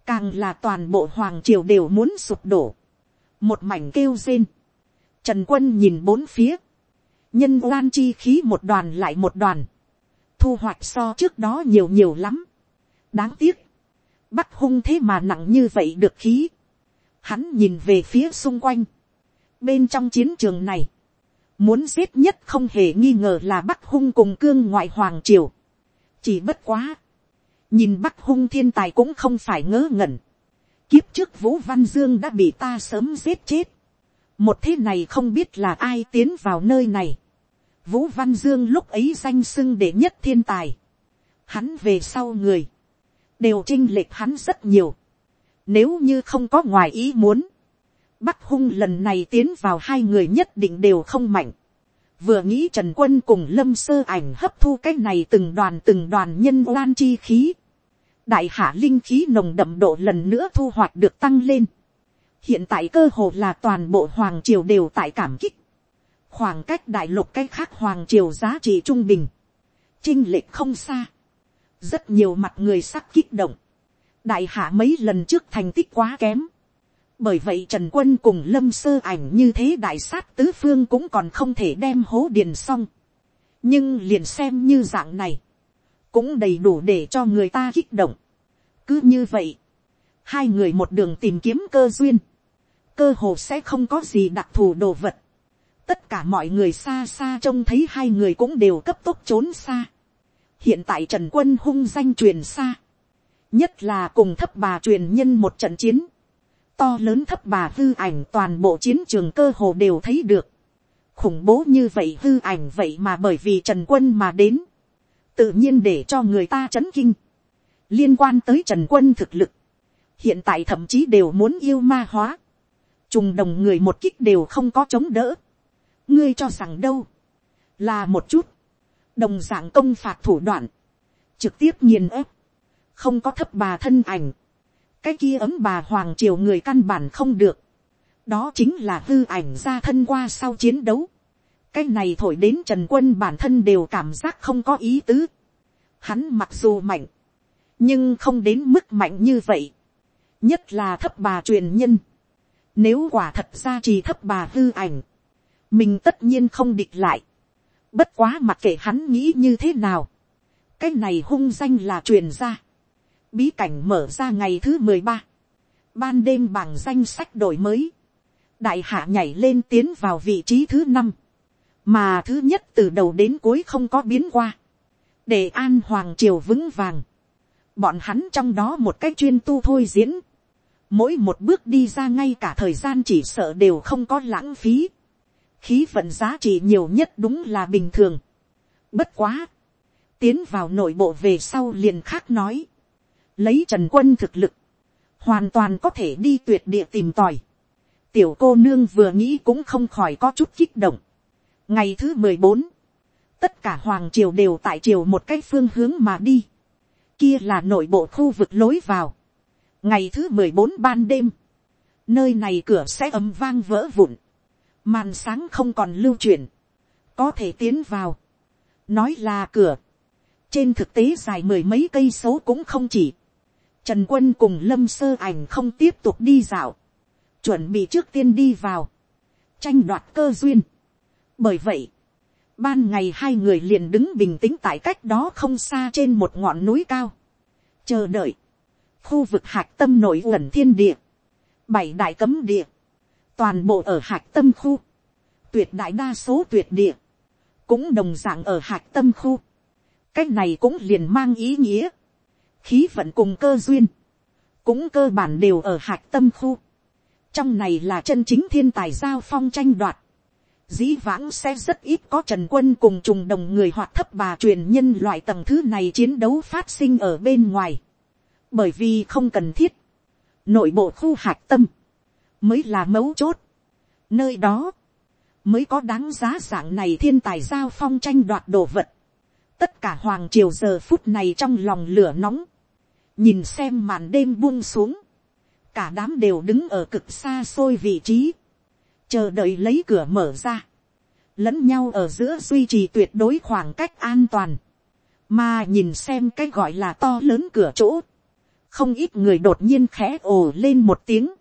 càng là toàn bộ hoàng triều đều muốn sụp đổ, một mảnh kêu rên, Trần quân nhìn bốn phía. Nhân oan chi khí một đoàn lại một đoàn. Thu hoạch so trước đó nhiều nhiều lắm. Đáng tiếc. Bắc hung thế mà nặng như vậy được khí. Hắn nhìn về phía xung quanh. Bên trong chiến trường này. Muốn giết nhất không hề nghi ngờ là Bắc hung cùng cương ngoại hoàng triều. Chỉ bất quá. Nhìn Bắc hung thiên tài cũng không phải ngớ ngẩn. Kiếp trước Vũ Văn Dương đã bị ta sớm giết chết một thế này không biết là ai tiến vào nơi này. vũ văn dương lúc ấy danh sưng để nhất thiên tài. hắn về sau người, đều chinh lệch hắn rất nhiều. nếu như không có ngoài ý muốn, bắc hung lần này tiến vào hai người nhất định đều không mạnh. vừa nghĩ trần quân cùng lâm sơ ảnh hấp thu cái này từng đoàn từng đoàn nhân oan chi khí. đại hạ linh khí nồng đậm độ lần nữa thu hoạch được tăng lên. Hiện tại cơ hồ là toàn bộ hoàng triều đều tại cảm kích, khoảng cách đại lục cách khác hoàng triều giá trị trung bình, chinh lệch không xa, rất nhiều mặt người sắc kích động, đại hạ mấy lần trước thành tích quá kém, bởi vậy trần quân cùng lâm sơ ảnh như thế đại sát tứ phương cũng còn không thể đem hố điền xong, nhưng liền xem như dạng này, cũng đầy đủ để cho người ta kích động. cứ như vậy, hai người một đường tìm kiếm cơ duyên, cơ hồ sẽ không có gì đặc thù đồ vật. tất cả mọi người xa xa trông thấy hai người cũng đều cấp tốc trốn xa. hiện tại trần quân hung danh truyền xa. nhất là cùng thấp bà truyền nhân một trận chiến to lớn thấp bà hư ảnh toàn bộ chiến trường cơ hồ đều thấy được. khủng bố như vậy hư ảnh vậy mà bởi vì trần quân mà đến. tự nhiên để cho người ta chấn kinh. liên quan tới trần quân thực lực. hiện tại thậm chí đều muốn yêu ma hóa trùng đồng người một kích đều không có chống đỡ. ngươi cho rằng đâu, là một chút, đồng dạng công phạt thủ đoạn, trực tiếp nghiền ép, không có thấp bà thân ảnh, cái kia ấm bà hoàng triều người căn bản không được, đó chính là hư ảnh ra thân qua sau chiến đấu, cái này thổi đến trần quân bản thân đều cảm giác không có ý tứ, hắn mặc dù mạnh, nhưng không đến mức mạnh như vậy, nhất là thấp bà truyền nhân, nếu quả thật ra chỉ thấp bà hư ảnh. Mình tất nhiên không địch lại. Bất quá mặc kệ hắn nghĩ như thế nào. Cái này hung danh là truyền ra. Bí cảnh mở ra ngày thứ mười ba Ban đêm bằng danh sách đổi mới. Đại hạ nhảy lên tiến vào vị trí thứ năm Mà thứ nhất từ đầu đến cuối không có biến qua. Để an hoàng triều vững vàng. Bọn hắn trong đó một cách chuyên tu thôi diễn mỗi một bước đi ra ngay cả thời gian chỉ sợ đều không có lãng phí. khí vận giá trị nhiều nhất đúng là bình thường. bất quá, tiến vào nội bộ về sau liền khác nói lấy trần quân thực lực, hoàn toàn có thể đi tuyệt địa tìm tòi. tiểu cô nương vừa nghĩ cũng không khỏi có chút kích động. ngày thứ mười bốn, tất cả hoàng triều đều tại triều một cái phương hướng mà đi. kia là nội bộ khu vực lối vào ngày thứ mười bốn ban đêm, nơi này cửa sẽ ấm vang vỡ vụn, màn sáng không còn lưu chuyển, có thể tiến vào, nói là cửa, trên thực tế dài mười mấy cây số cũng không chỉ, trần quân cùng lâm sơ ảnh không tiếp tục đi dạo, chuẩn bị trước tiên đi vào, tranh đoạt cơ duyên. bởi vậy, ban ngày hai người liền đứng bình tĩnh tại cách đó không xa trên một ngọn núi cao, chờ đợi, khu vực hạc tâm nổi gần thiên địa, bảy đại cấm địa, toàn bộ ở hạc tâm khu, tuyệt đại đa số tuyệt địa, cũng đồng dạng ở hạc tâm khu, Cách này cũng liền mang ý nghĩa, khí vận cùng cơ duyên, cũng cơ bản đều ở hạc tâm khu, trong này là chân chính thiên tài giao phong tranh đoạt, dĩ vãng sẽ rất ít có trần quân cùng trùng đồng người hoặc thấp bà truyền nhân loại tầng thứ này chiến đấu phát sinh ở bên ngoài bởi vì không cần thiết, nội bộ khu hạc tâm, mới là mấu chốt. Nơi đó, mới có đáng giá dạng này thiên tài giao phong tranh đoạt đồ vật. Tất cả hoàng triều giờ phút này trong lòng lửa nóng, nhìn xem màn đêm buông xuống, cả đám đều đứng ở cực xa xôi vị trí, chờ đợi lấy cửa mở ra, lẫn nhau ở giữa duy trì tuyệt đối khoảng cách an toàn, mà nhìn xem cái gọi là to lớn cửa chỗ, không ít người đột nhiên khẽ ồ lên một tiếng,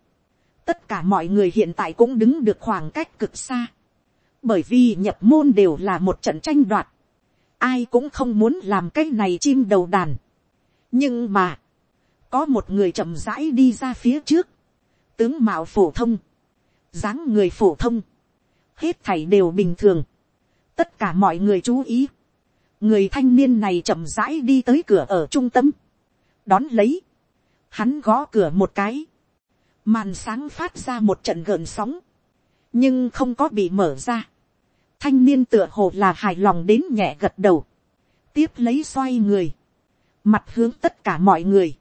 tất cả mọi người hiện tại cũng đứng được khoảng cách cực xa, bởi vì nhập môn đều là một trận tranh đoạt, ai cũng không muốn làm cái này chim đầu đàn. nhưng mà, có một người chậm rãi đi ra phía trước, tướng mạo phổ thông, dáng người phổ thông, hết thảy đều bình thường, tất cả mọi người chú ý, người thanh niên này chậm rãi đi tới cửa ở trung tâm, đón lấy, hắn gõ cửa một cái, màn sáng phát ra một trận gợn sóng, nhưng không có bị mở ra. thanh niên tựa hồ là hài lòng đến nhẹ gật đầu, tiếp lấy xoay người, mặt hướng tất cả mọi người,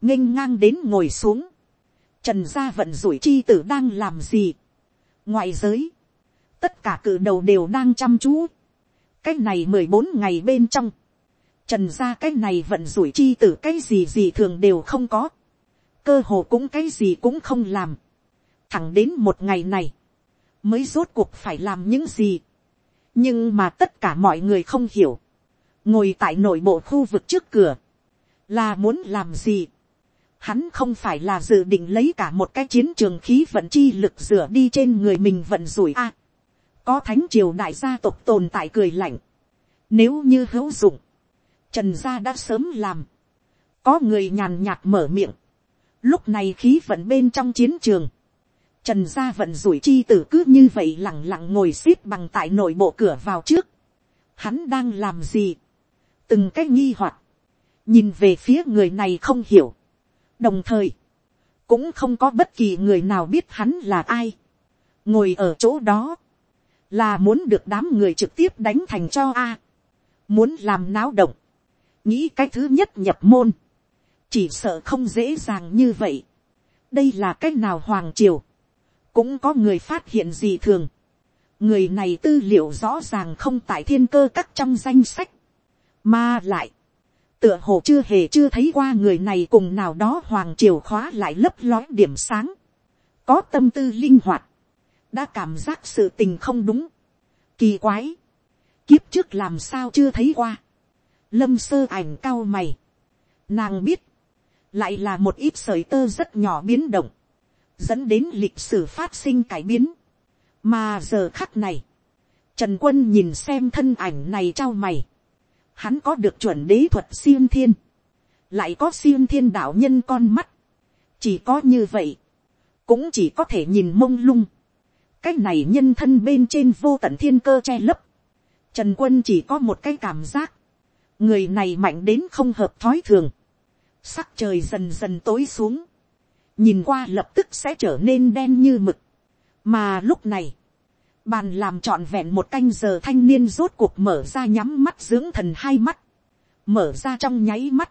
nghênh ngang đến ngồi xuống, trần gia vận rủi chi tử đang làm gì, ngoại giới, tất cả cử đầu đều đang chăm chú, cái này mười bốn ngày bên trong, trần gia cái này vận rủi chi tử cái gì gì thường đều không có, cơ hồ cũng cái gì cũng không làm, thẳng đến một ngày này, mới rốt cuộc phải làm những gì, nhưng mà tất cả mọi người không hiểu, ngồi tại nội bộ khu vực trước cửa, là muốn làm gì, hắn không phải là dự định lấy cả một cái chiến trường khí vận chi lực rửa đi trên người mình vận rủi a. có thánh triều đại gia tộc tồn tại cười lạnh. Nếu như hữu dụng, trần gia đã sớm làm. có người nhàn nhạt mở miệng. lúc này khí vận bên trong chiến trường. trần gia vận rủi chi tử cứ như vậy lẳng lặng ngồi x ế p bằng tại nội bộ cửa vào trước. hắn đang làm gì. từng cái nghi hoặc nhìn về phía người này không hiểu đồng thời, cũng không có bất kỳ người nào biết hắn là ai. ngồi ở chỗ đó, là muốn được đám người trực tiếp đánh thành cho a. muốn làm náo động, nghĩ cái thứ nhất nhập môn, chỉ sợ không dễ dàng như vậy. đây là cái nào hoàng triều, cũng có người phát hiện gì thường. người này tư liệu rõ ràng không tại thiên cơ các trong danh sách, mà lại, tựa hồ chưa hề chưa thấy qua người này cùng nào đó hoàng triều khóa lại lấp lói điểm sáng, có tâm tư linh hoạt, đã cảm giác sự tình không đúng, kỳ quái, kiếp trước làm sao chưa thấy qua, lâm sơ ảnh cao mày, nàng biết, lại là một ít sởi tơ rất nhỏ biến động, dẫn đến lịch sử phát sinh cải biến, mà giờ khắc này, trần quân nhìn xem thân ảnh này trao mày, hắn có được chuẩn đế thuật siêu thiên, lại có siêu thiên đạo nhân con mắt, chỉ có như vậy, cũng chỉ có thể nhìn mông lung, cái này nhân thân bên trên vô tận thiên cơ che lấp, trần quân chỉ có một cái cảm giác, người này mạnh đến không hợp thói thường, sắc trời dần dần tối xuống, nhìn qua lập tức sẽ trở nên đen như mực, mà lúc này, Bàn làm trọn vẹn một canh giờ thanh niên rốt cuộc mở ra nhắm mắt dưỡng thần hai mắt. Mở ra trong nháy mắt.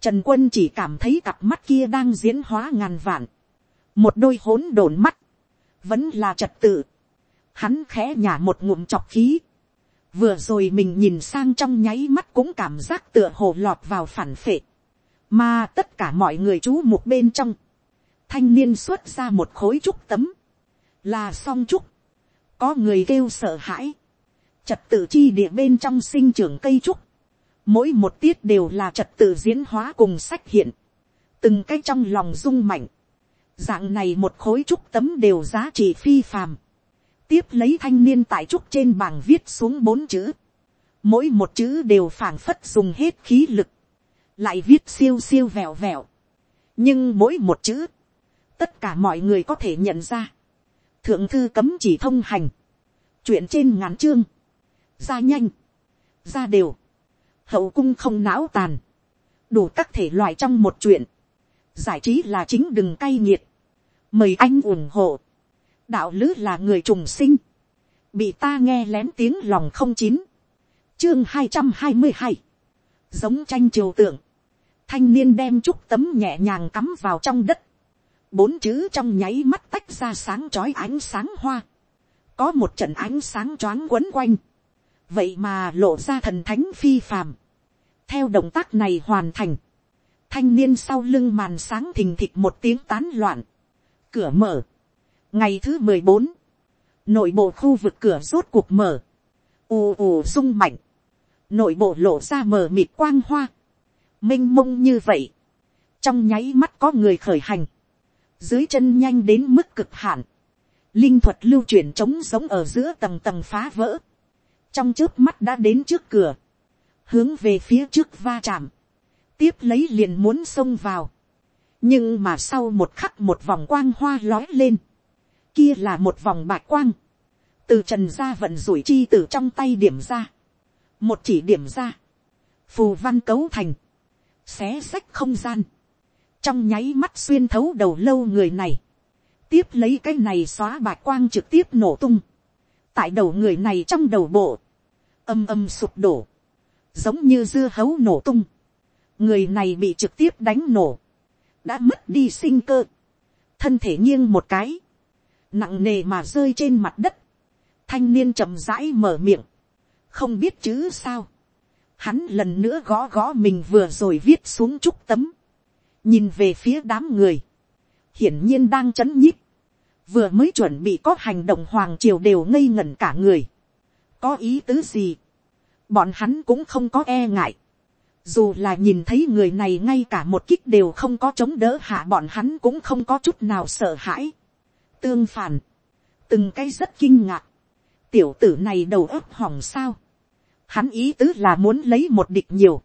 Trần quân chỉ cảm thấy cặp mắt kia đang diễn hóa ngàn vạn. Một đôi hỗn độn mắt. Vẫn là trật tự. Hắn khẽ nhả một ngụm chọc khí. Vừa rồi mình nhìn sang trong nháy mắt cũng cảm giác tựa hồ lọt vào phản phệ. Mà tất cả mọi người chú một bên trong. Thanh niên xuất ra một khối trúc tấm. Là song trúc có người kêu sợ hãi, trật tự chi địa bên trong sinh trưởng cây trúc, mỗi một tiết đều là trật tự diễn hóa cùng sách hiện, từng cái trong lòng rung mạnh, dạng này một khối trúc tấm đều giá trị phi phàm, tiếp lấy thanh niên tại trúc trên bảng viết xuống bốn chữ, mỗi một chữ đều phảng phất dùng hết khí lực, lại viết siêu siêu vẹo vẹo, nhưng mỗi một chữ, tất cả mọi người có thể nhận ra, thượng thư cấm chỉ thông hành, chuyện trên ngắn chương, ra nhanh, ra đều, hậu cung không não tàn, đủ các thể loại trong một chuyện, giải trí là chính đừng cay nghiệt, mời anh ủng hộ, đạo lứ là người trùng sinh, bị ta nghe lén tiếng lòng không chín, chương hai trăm hai mươi hai, giống tranh triều tượng, thanh niên đem chút tấm nhẹ nhàng cắm vào trong đất, bốn chữ trong nháy mắt tách ra sáng trói ánh sáng hoa, có một trận ánh sáng choáng quấn quanh, vậy mà lộ ra thần thánh phi phàm. theo động tác này hoàn thành, thanh niên sau lưng màn sáng thình thịch một tiếng tán loạn, cửa mở, ngày thứ mười bốn, nội bộ khu vực cửa rốt cuộc mở, ù ù rung mạnh, nội bộ lộ ra mờ mịt quang hoa, m i n h mông như vậy, trong nháy mắt có người khởi hành, dưới chân nhanh đến mức cực hạn, linh thuật lưu chuyển trống giống ở giữa tầng tầng phá vỡ, trong trước mắt đã đến trước cửa, hướng về phía trước va chạm, tiếp lấy liền muốn xông vào, nhưng mà sau một khắc một vòng quang hoa lói lên, kia là một vòng bạc quang, từ trần ra vận rủi chi từ trong tay điểm ra, một chỉ điểm ra, phù văn cấu thành, xé sách không gian, trong nháy mắt xuyên thấu đầu lâu người này, tiếp lấy cái này xóa bạc quang trực tiếp nổ tung, tại đầu người này trong đầu bộ, âm âm sụp đổ, giống như dưa hấu nổ tung, người này bị trực tiếp đánh nổ, đã mất đi sinh cơ, thân thể nghiêng một cái, nặng nề mà rơi trên mặt đất, thanh niên chậm rãi mở miệng, không biết chữ sao, hắn lần nữa gõ gõ mình vừa rồi viết xuống chúc tấm, nhìn về phía đám người, hiển nhiên đang c h ấ n nhích, vừa mới chuẩn bị có hành động hoàng triều đều ngây ngẩn cả người, có ý tứ gì, bọn hắn cũng không có e ngại, dù là nhìn thấy người này ngay cả một kích đều không có chống đỡ hạ bọn hắn cũng không có chút nào sợ hãi, tương phản, từng cái rất kinh ngạc, tiểu tử này đầu óc hỏng sao, hắn ý tứ là muốn lấy một địch nhiều,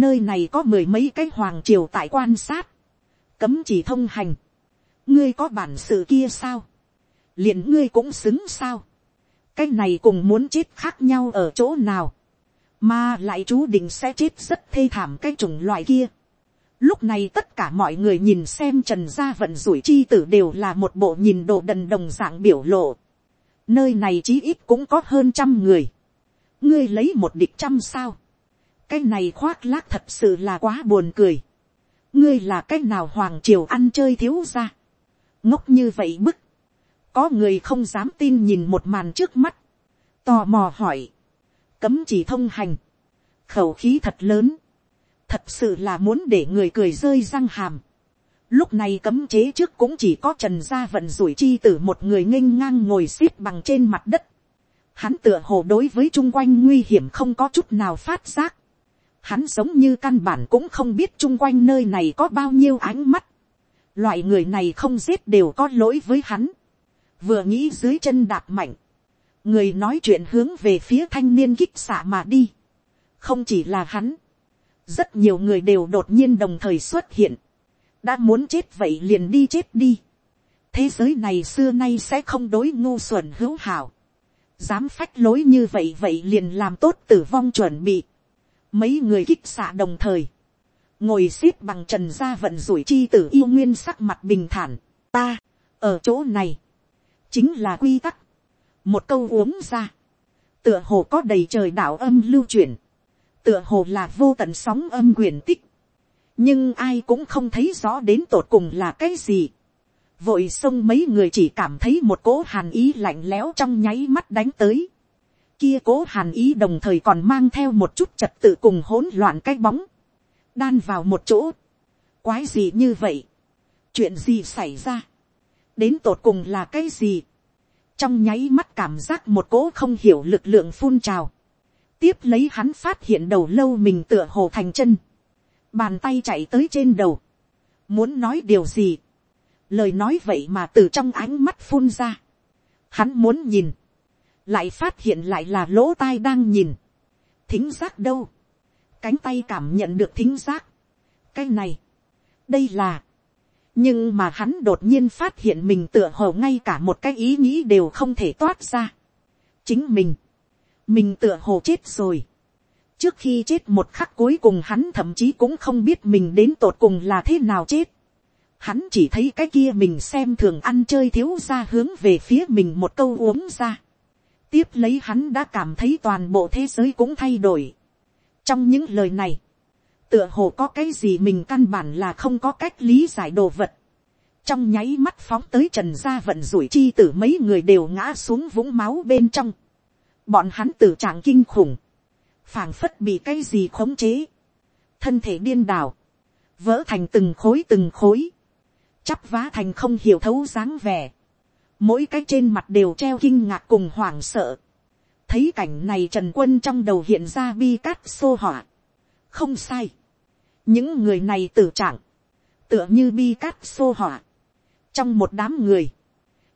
nơi này có mười mấy cái hoàng triều tại quan sát, cấm chỉ thông hành, ngươi có bản sự kia sao, liền ngươi cũng xứng sao, cái này cùng muốn chết khác nhau ở chỗ nào, mà lại chú định sẽ chết rất thê thảm cái chủng loại kia. Lúc này tất cả mọi người nhìn xem trần gia vận rủi chi tử đều là một bộ nhìn đồ đần đồng dạng biểu lộ. Nơi này chí ít cũng có hơn trăm người. ngươi lấy một địch trăm sao cái này khoác lác thật sự là quá buồn cười. ngươi là cái nào hoàng triều ăn chơi thiếu ra. ngốc như vậy bức. có người không dám tin nhìn một màn trước mắt. tò mò hỏi. cấm chỉ thông hành. khẩu khí thật lớn. thật sự là muốn để người cười rơi răng hàm. Lúc này cấm chế trước cũng chỉ có trần gia vận rủi chi tử một người nghênh ngang ngồi xếp bằng trên mặt đất. Hắn tựa hồ đối với chung quanh nguy hiểm không có chút nào phát giác hắn giống như căn bản cũng không biết chung quanh nơi này có bao nhiêu ánh mắt. Loại người này không giết đều có lỗi với hắn. Vừa nghĩ dưới chân đạp mạnh. Người nói chuyện hướng về phía thanh niên kích xạ mà đi. Không chỉ là hắn. Rất nhiều người đều đột nhiên đồng thời xuất hiện. Đã muốn chết vậy liền đi chết đi. Thế giới này xưa nay sẽ không đối ngu xuẩn hữu hảo. Dám phách lối như vậy vậy liền làm tốt tử vong chuẩn bị mấy người kích xạ đồng thời, ngồi x ế p bằng trần gia vận rủi chi tử yêu nguyên sắc mặt bình thản, ta, ở chỗ này, chính là quy tắc, một câu uống ra, tựa hồ có đầy trời đạo âm lưu chuyển, tựa hồ là vô tận sóng âm quyền tích, nhưng ai cũng không thấy rõ đến tột cùng là cái gì. vội xông mấy người chỉ cảm thấy một cỗ hàn ý lạnh lẽo trong nháy mắt đánh tới kia cố hàn ý đồng thời còn mang theo một chút trật tự cùng hỗn loạn cái bóng, đan vào một chỗ, quái gì như vậy, chuyện gì xảy ra, đến tột cùng là cái gì, trong nháy mắt cảm giác một cố không hiểu lực lượng phun trào, tiếp lấy hắn phát hiện đầu lâu mình tựa hồ thành chân, bàn tay chạy tới trên đầu, muốn nói điều gì, lời nói vậy mà từ trong ánh mắt phun ra, hắn muốn nhìn, lại phát hiện lại là lỗ tai đang nhìn, thính giác đâu, cánh tay cảm nhận được thính giác, cái này, đây là, nhưng mà hắn đột nhiên phát hiện mình tựa hồ ngay cả một cái ý nghĩ đều không thể toát ra. chính mình, mình tựa hồ chết rồi. trước khi chết một khắc cuối cùng hắn thậm chí cũng không biết mình đến tột cùng là thế nào chết. hắn chỉ thấy cái kia mình xem thường ăn chơi thiếu ra hướng về phía mình một câu uống ra tiếp lấy hắn đã cảm thấy toàn bộ thế giới cũng thay đổi. trong những lời này, tựa hồ có cái gì mình căn bản là không có cách lý giải đồ vật. trong nháy mắt phóng tới trần gia vận rủi chi tử mấy người đều ngã xuống vũng máu bên trong. bọn hắn tử trạng kinh khủng, phảng phất bị cái gì khống chế, thân thể điên đảo, vỡ thành từng khối từng khối, chắp vá thành không hiểu thấu dáng vẻ mỗi cái trên mặt đều treo kinh ngạc cùng hoảng sợ. thấy cảnh này trần quân trong đầu hiện ra bi cát xô hỏa. không sai. những người này tử trạng, tựa như bi cát xô hỏa. trong một đám người,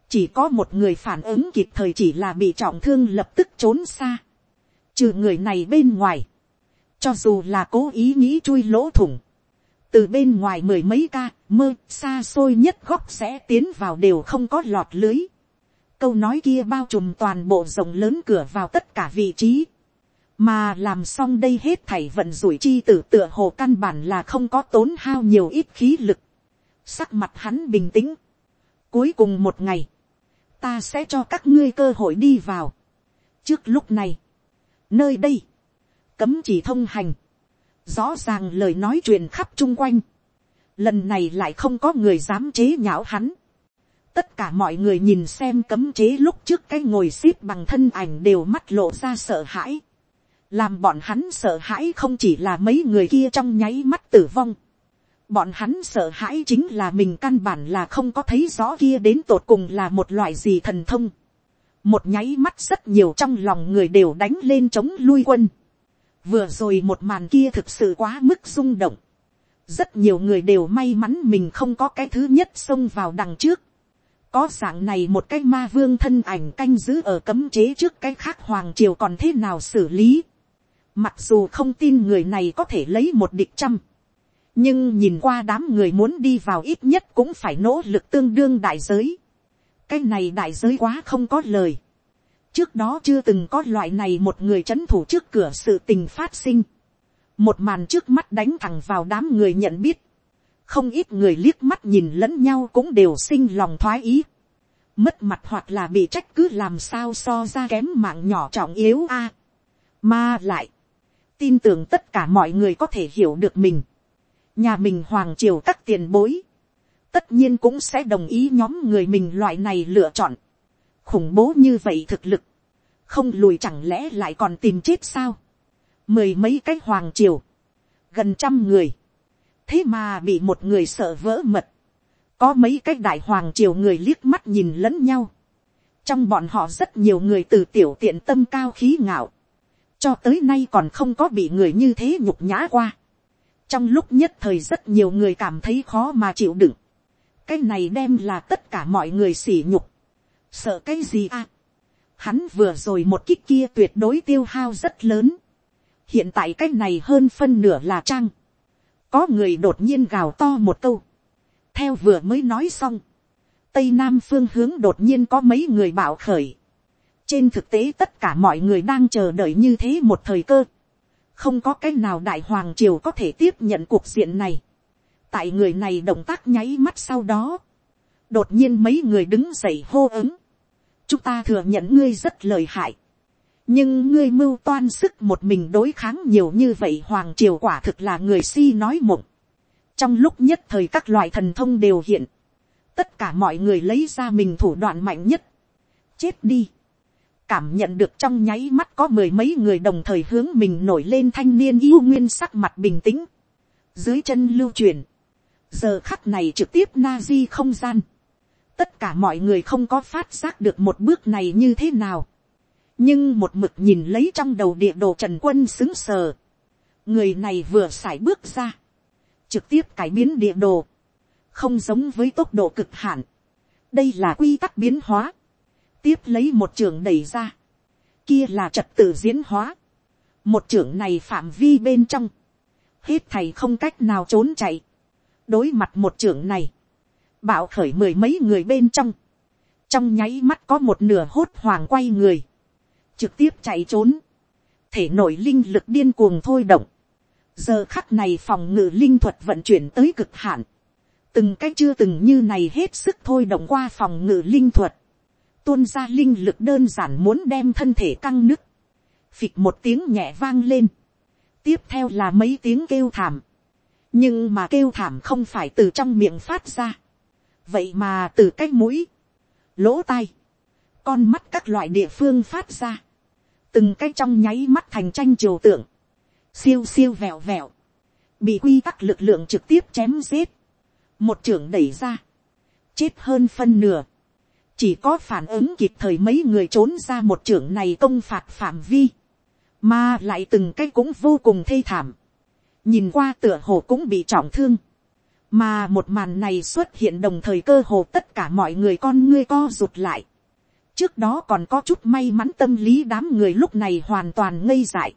chỉ có một người phản ứng kịp thời chỉ là bị trọng thương lập tức trốn xa, trừ người này bên ngoài, cho dù là cố ý nghĩ chui lỗ thủng, từ bên ngoài mười mấy ca mơ xa xôi nhất góc sẽ tiến vào đều không có lọt lưới. câu nói kia bao trùm toàn bộ rộng lớn cửa vào tất cả vị trí. mà làm xong đây hết thảy vận rủi chi tử tựa hồ căn bản là không có tốn hao nhiều ít khí lực. sắc mặt hắn bình tĩnh. cuối cùng một ngày, ta sẽ cho các ngươi cơ hội đi vào. trước lúc này, nơi đây, cấm chỉ thông hành, rõ ràng lời nói truyền khắp chung quanh, lần này lại không có người dám chế nhạo hắn. tất cả mọi người nhìn xem cấm chế lúc trước cái ngồi xếp bằng thân ảnh đều mắt lộ ra sợ hãi. làm bọn hắn sợ hãi không chỉ là mấy người kia trong nháy mắt tử vong. bọn hắn sợ hãi chính là mình căn bản là không có thấy rõ kia đến tột cùng là một loại gì thần thông. một nháy mắt rất nhiều trong lòng người đều đánh lên chống lui quân vừa rồi một màn kia thực sự quá mức rung động. rất nhiều người đều may mắn mình không có cái thứ nhất xông vào đằng trước. có dạng này một cái ma vương thân ảnh canh giữ ở cấm chế trước cái khác hoàng triều còn thế nào xử lý. mặc dù không tin người này có thể lấy một địch trăm. nhưng nhìn qua đám người muốn đi vào ít nhất cũng phải nỗ lực tương đương đại giới. cái này đại giới quá không có lời trước đó chưa từng có loại này một người c h ấ n thủ trước cửa sự tình phát sinh, một màn trước mắt đánh thẳng vào đám người nhận biết, không ít người liếc mắt nhìn lẫn nhau cũng đều sinh lòng thoái ý, mất mặt hoặc là bị trách cứ làm sao so ra kém mạng nhỏ trọng yếu a, mà lại, tin tưởng tất cả mọi người có thể hiểu được mình, nhà mình hoàng triều các tiền bối, tất nhiên cũng sẽ đồng ý nhóm người mình loại này lựa chọn, khủng bố như vậy thực lực, không lùi chẳng lẽ lại còn tìm chết sao, mười mấy cái hoàng triều, gần trăm người, thế mà bị một người sợ vỡ mật, có mấy cái đại hoàng triều người liếc mắt nhìn lẫn nhau, trong bọn họ rất nhiều người từ tiểu tiện tâm cao khí ngạo, cho tới nay còn không có bị người như thế nhục nhã qua. trong lúc nhất thời rất nhiều người cảm thấy khó mà chịu đựng, cái này đem là tất cả mọi người sỉ nhục, sợ cái gì à. hắn vừa rồi một kích kia tuyệt đối tiêu hao rất lớn. hiện tại cái này hơn phân nửa là trăng có người đột nhiên gào to một câu. theo vừa mới nói xong. tây nam phương hướng đột nhiên có mấy người bảo khởi. trên thực tế tất cả mọi người đang chờ đợi như thế một thời cơ. không có cách nào đại hoàng triều có thể tiếp nhận cuộc diện này. tại người này động tác nháy mắt sau đó, đột nhiên mấy người đứng dậy hô ứng chúng ta thừa nhận ngươi rất lời hại. nhưng ngươi mưu toan sức một mình đối kháng nhiều như vậy hoàng triều quả thực là người si nói mộng. trong lúc nhất thời các loại thần thông đều hiện, tất cả mọi người lấy ra mình thủ đoạn mạnh nhất. chết đi. cảm nhận được trong nháy mắt có mười mấy người đồng thời hướng mình nổi lên thanh niên yêu nguyên sắc mặt bình tĩnh. dưới chân lưu truyền. giờ khắc này trực tiếp na di không gian tất cả mọi người không có phát giác được một bước này như thế nào. nhưng một mực nhìn lấy trong đầu địa đồ trần quân xứng sờ. người này vừa sải bước ra, trực tiếp cải biến địa đồ, không giống với tốc độ cực hạn. đây là quy tắc biến hóa. tiếp lấy một trường đẩy ra. kia là trật tự diễn hóa. một trưởng này phạm vi bên trong. hết thầy không cách nào trốn chạy. đối mặt một trưởng này bạo khởi mười mấy người bên trong, trong nháy mắt có một nửa hốt hoàng quay người, trực tiếp chạy trốn, thể nội linh lực điên cuồng thôi động, giờ khắc này phòng ngự linh thuật vận chuyển tới cực hạn, từng cái chưa từng như này hết sức thôi động qua phòng ngự linh thuật, tuôn ra linh lực đơn giản muốn đem thân thể căng nứt, phịch một tiếng nhẹ vang lên, tiếp theo là mấy tiếng kêu thảm, nhưng mà kêu thảm không phải từ trong miệng phát ra, vậy mà từ cái mũi, lỗ tai, con mắt các loại địa phương phát ra, từng cái trong nháy mắt thành tranh triều tượng, siêu siêu vẹo vẹo, bị quy tắc lực lượng trực tiếp chém giết, một trưởng đẩy ra, chết hơn phân nửa, chỉ có phản ứng kịp thời mấy người trốn ra một trưởng này công phạt phạm vi, mà lại từng cái cũng vô cùng thê thảm, nhìn qua tựa hồ cũng bị trọng thương, mà một màn này xuất hiện đồng thời cơ hồ tất cả mọi người con ngươi co rụt lại. trước đó còn có chút may mắn tâm lý đám người lúc này hoàn toàn ngây dại.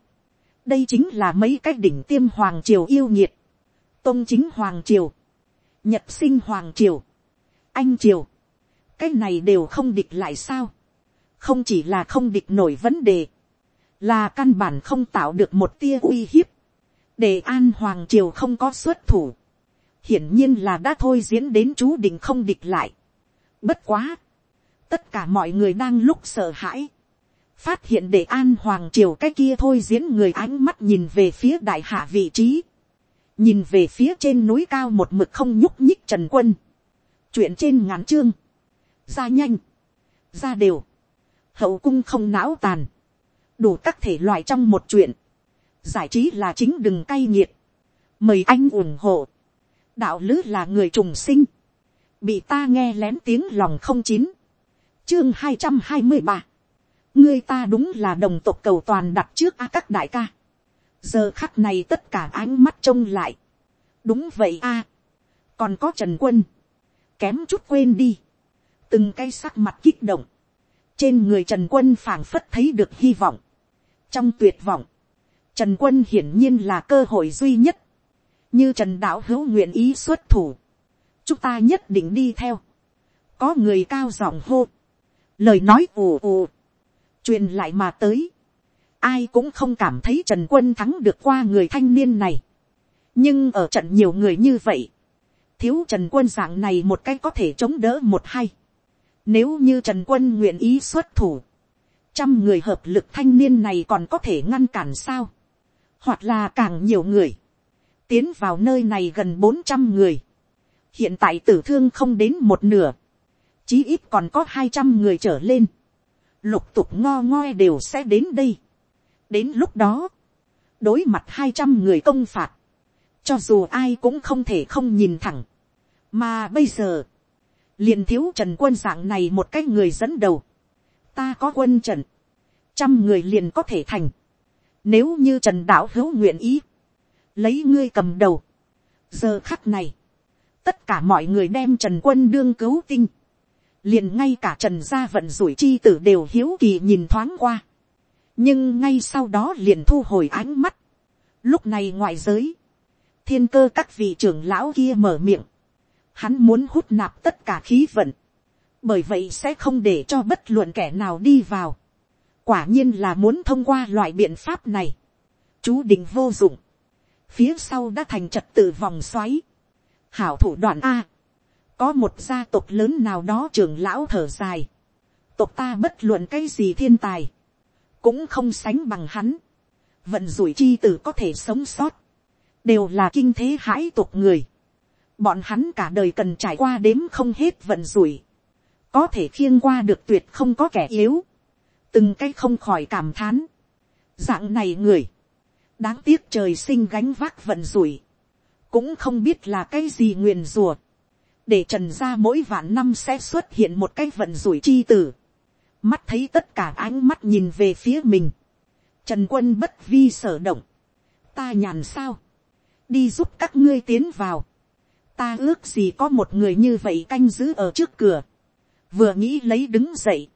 đây chính là mấy cái đỉnh tiêm hoàng triều yêu nhiệt, tôn chính hoàng triều, nhật sinh hoàng triều, anh triều, cái này đều không địch lại sao, không chỉ là không địch nổi vấn đề, là căn bản không tạo được một tia uy hiếp, để an hoàng triều không có xuất thủ, hiển nhiên là đã thôi diễn đến chú định không địch lại. Bất quá, tất cả mọi người đang lúc sợ hãi, phát hiện để an hoàng triều cái kia thôi diễn người ánh mắt nhìn về phía đại hạ vị trí, nhìn về phía trên núi cao một mực không nhúc nhích trần quân, chuyện trên ngắn chương, ra nhanh, ra đều, hậu cung không não tàn, đủ các thể loại trong một chuyện, giải trí là chính đừng cay nghiệt, mời anh ủng hộ, đạo lứ là người trùng sinh, bị ta nghe lén tiếng lòng không chín, chương hai trăm hai mươi ba, ngươi ta đúng là đồng tộc cầu toàn đặt trước a các đại ca, giờ khắc này tất cả ánh mắt trông lại, đúng vậy a, còn có trần quân, kém chút quên đi, từng cái sắc mặt kích động, trên người trần quân phảng phất thấy được hy vọng, trong tuyệt vọng, trần quân hiển nhiên là cơ hội duy nhất, như trần đạo hữu nguyện ý xuất thủ, chúng ta nhất định đi theo, có người cao giọng hô, lời nói ù ù, truyền lại mà tới, ai cũng không cảm thấy trần quân thắng được qua người thanh niên này, nhưng ở trận nhiều người như vậy, thiếu trần quân dạng này một cách có thể chống đỡ một hay, nếu như trần quân nguyện ý xuất thủ, trăm người hợp lực thanh niên này còn có thể ngăn cản sao, hoặc là càng nhiều người, tiến vào nơi này gần bốn trăm người, hiện tại tử thương không đến một nửa, chí ít còn có hai trăm người trở lên, lục tục ngo ngoe đều sẽ đến đây. đến lúc đó, đối mặt hai trăm người công phạt, cho dù ai cũng không thể không nhìn thẳng, mà bây giờ, liền thiếu trần quân dạng này một cái người dẫn đầu, ta có quân trần, trăm người liền có thể thành, nếu như trần đạo hữu nguyện ý, lấy ngươi cầm đầu. giờ khắc này, tất cả mọi người đem trần quân đương cứu tinh, liền ngay cả trần gia vận rủi chi tử đều hiếu kỳ nhìn thoáng qua, nhưng ngay sau đó liền thu hồi ánh mắt. lúc này ngoài giới, thiên cơ các vị trưởng lão kia mở miệng, hắn muốn hút nạp tất cả khí vận, bởi vậy sẽ không để cho bất luận kẻ nào đi vào. quả nhiên là muốn thông qua loại biện pháp này, chú định vô dụng, phía sau đã thành trật tự vòng xoáy, hảo thủ đoạn a, có một gia tộc lớn nào đó trưởng lão thở dài, tộc ta bất luận cái gì thiên tài, cũng không sánh bằng hắn, vận rủi chi tử có thể sống sót, đều là kinh thế hãi tộc người, bọn hắn cả đời cần trải qua đếm không hết vận rủi, có thể khiêng qua được tuyệt không có kẻ yếu, từng cái không khỏi cảm thán, dạng này người, đáng tiếc trời sinh gánh vác vận rủi, cũng không biết là cái gì nguyền rùa, để trần ra mỗi vạn năm sẽ xuất hiện một cái vận rủi chi tử, mắt thấy tất cả ánh mắt nhìn về phía mình, trần quân bất vi sở động, ta nhàn sao, đi giúp các ngươi tiến vào, ta ước gì có một người như vậy canh giữ ở trước cửa, vừa nghĩ lấy đứng dậy,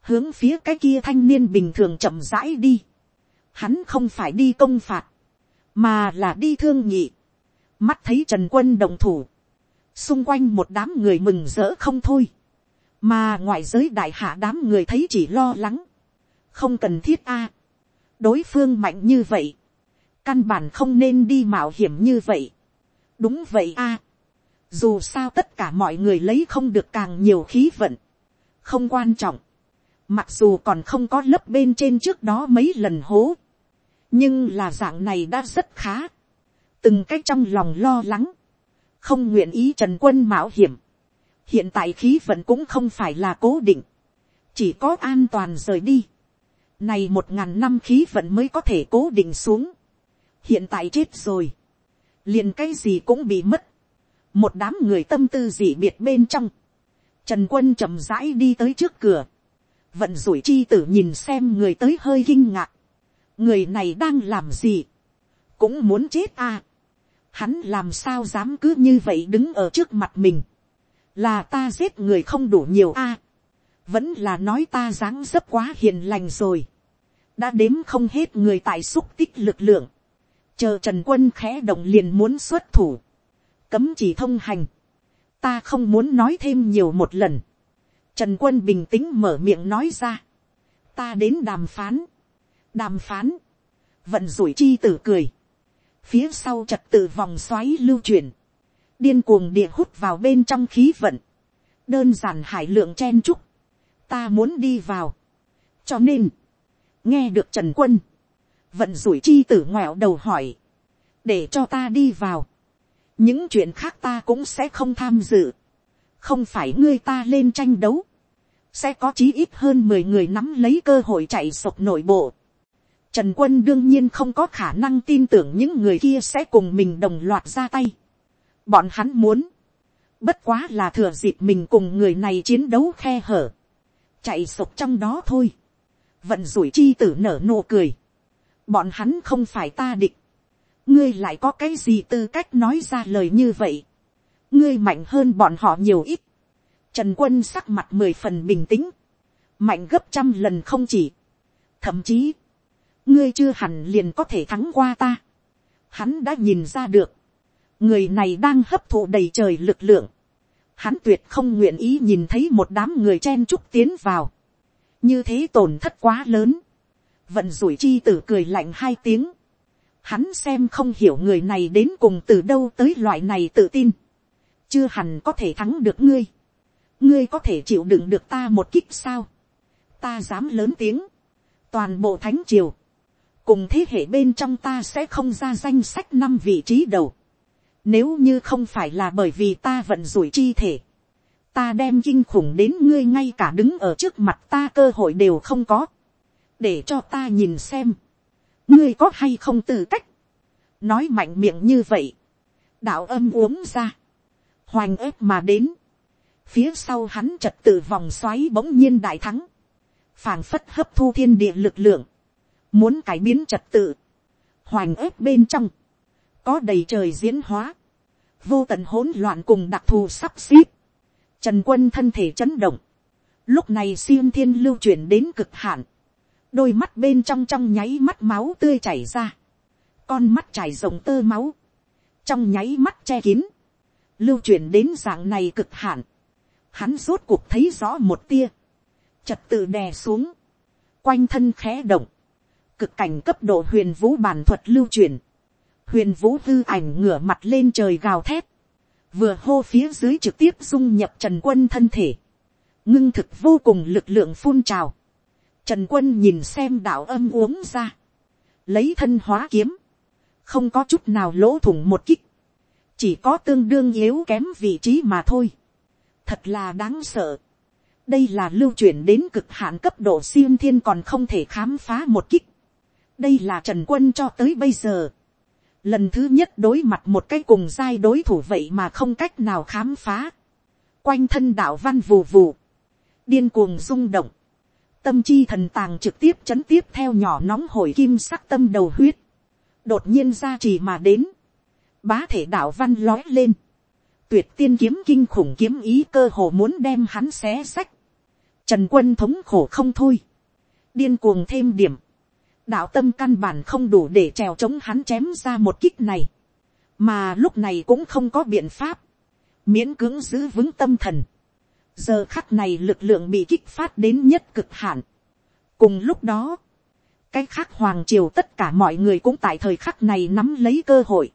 hướng phía cái kia thanh niên bình thường chậm rãi đi, hắn không phải đi công phạt, mà là đi thương nhị. mắt thấy trần quân đồng thủ, xung quanh một đám người mừng rỡ không thôi, mà ngoại giới đại hạ đám người thấy chỉ lo lắng, không cần thiết a, đối phương mạnh như vậy, căn bản không nên đi mạo hiểm như vậy, đúng vậy a, dù sao tất cả mọi người lấy không được càng nhiều khí vận, không quan trọng, mặc dù còn không có lớp bên trên trước đó mấy lần hố, nhưng là dạng này đã rất khá, từng cách trong lòng lo lắng, không nguyện ý trần quân mạo hiểm, hiện tại khí vận cũng không phải là cố định, chỉ có an toàn rời đi, này một ngàn năm khí vận mới có thể cố định xuống, hiện tại chết rồi, liền cái gì cũng bị mất, một đám người tâm tư dị biệt bên trong, trần quân chậm rãi đi tới trước cửa, vận rủi chi tử nhìn xem người tới hơi kinh ngạc, người này đang làm gì, cũng muốn chết à. hắn làm sao dám cứ như vậy đứng ở trước mặt mình, là ta giết người không đủ nhiều a, vẫn là nói ta dáng dấp quá hiền lành rồi, đã đếm không hết người tại xúc tích lực lượng, chờ trần quân khẽ động liền muốn xuất thủ, cấm chỉ thông hành, ta không muốn nói thêm nhiều một lần, trần quân bình tĩnh mở miệng nói ra, ta đến đàm phán, đàm phán, vận rủi chi tử cười, phía sau trật tự vòng xoáy lưu chuyển, điên cuồng địa hút vào bên trong khí vận, đơn giản hải lượng chen trúc, ta muốn đi vào, cho nên, nghe được trần quân, vận rủi chi tử ngoẹo đầu hỏi, để cho ta đi vào, những chuyện khác ta cũng sẽ không tham dự, không phải ngươi ta lên tranh đấu, sẽ có chí ít hơn mười người nắm lấy cơ hội chạy sộc nội bộ. Trần quân đương nhiên không có khả năng tin tưởng những người kia sẽ cùng mình đồng loạt ra tay. Bọn hắn muốn, bất quá là thừa dịp mình cùng người này chiến đấu khe hở, chạy sộc trong đó thôi. Vận rủi chi tử nở nụ cười. Bọn hắn không phải ta địch. Ngươi lại có cái gì tư cách nói ra lời như vậy. Ngươi mạnh hơn bọn họ nhiều ít. Trần quân sắc mặt mười phần bình tĩnh. Mạnh gấp trăm lần không chỉ. Thậm chí. Ngươi chưa hẳn liền có thể thắng qua ta. Hắn đã nhìn ra được. Người này đang hấp thụ đầy trời lực lượng. Hắn tuyệt không nguyện ý nhìn thấy một đám người chen chúc tiến vào. Như thế tổn thất quá lớn. Vận rủi chi tử cười lạnh hai tiếng. Hắn xem không hiểu người này đến cùng từ đâu tới loại này tự tin. Chưa hẳn có thể thắng được ngươi ngươi có thể chịu đựng được ta một kích sao, ta dám lớn tiếng, toàn bộ thánh triều, cùng thế hệ bên trong ta sẽ không ra danh sách năm vị trí đầu, nếu như không phải là bởi vì ta vận rủi chi thể, ta đem kinh khủng đến ngươi ngay cả đứng ở trước mặt ta cơ hội đều không có, để cho ta nhìn xem, ngươi có hay không tư cách, nói mạnh miệng như vậy, đạo âm uống ra, hoành ép mà đến, phía sau hắn trật tự vòng xoáy bỗng nhiên đại thắng, phảng phất hấp thu thiên địa lực lượng, muốn cải biến trật tự, hoành ớt bên trong, có đầy trời diễn hóa, vô tận hỗn loạn cùng đặc thù sắp xếp, trần quân thân thể chấn động, lúc này xiêm thiên lưu chuyển đến cực hạn, đôi mắt bên trong trong nháy mắt máu tươi chảy ra, con mắt chảy rồng tơ máu, trong nháy mắt che kín, lưu chuyển đến dạng này cực hạn, hắn rốt cuộc thấy rõ một tia, trật tự đè xuống, quanh thân khẽ động, cực cảnh cấp độ huyền vũ bản thuật lưu truyền, huyền vũ hư ảnh ngửa mặt lên trời gào thét, vừa hô phía dưới trực tiếp dung nhập trần quân thân thể, ngưng thực vô cùng lực lượng phun trào, trần quân nhìn xem đạo âm uống ra, lấy thân hóa kiếm, không có chút nào lỗ thủng một kích, chỉ có tương đương yếu kém vị trí mà thôi. Thật là đáng sợ. đây là lưu chuyển đến cực hạn cấp độ siêu thiên còn không thể khám phá một kích đây là trần quân cho tới bây giờ. lần thứ nhất đối mặt một cái cùng giai đối thủ vậy mà không cách nào khám phá. quanh thân đạo văn vù vù. điên cuồng rung động. tâm chi thần tàng trực tiếp chấn tiếp theo nhỏ nóng hồi kim sắc tâm đầu huyết. đột nhiên ra trì mà đến. bá thể đạo văn lói lên tuyệt tiên kiếm kinh khủng kiếm ý cơ hồ muốn đem hắn xé sách. Trần quân thống khổ không thôi. Điên cuồng thêm điểm. Đạo tâm căn bản không đủ để trèo chống hắn chém ra một kích này. Mà lúc này cũng không có biện pháp. Miễn cưỡng giữ vững tâm thần. Giờ khắc này lực lượng bị kích phát đến nhất cực hạn. Cùng lúc đó. Cái khác hoàng triều tất cả mọi người cũng tại thời khắc này nắm lấy cơ hội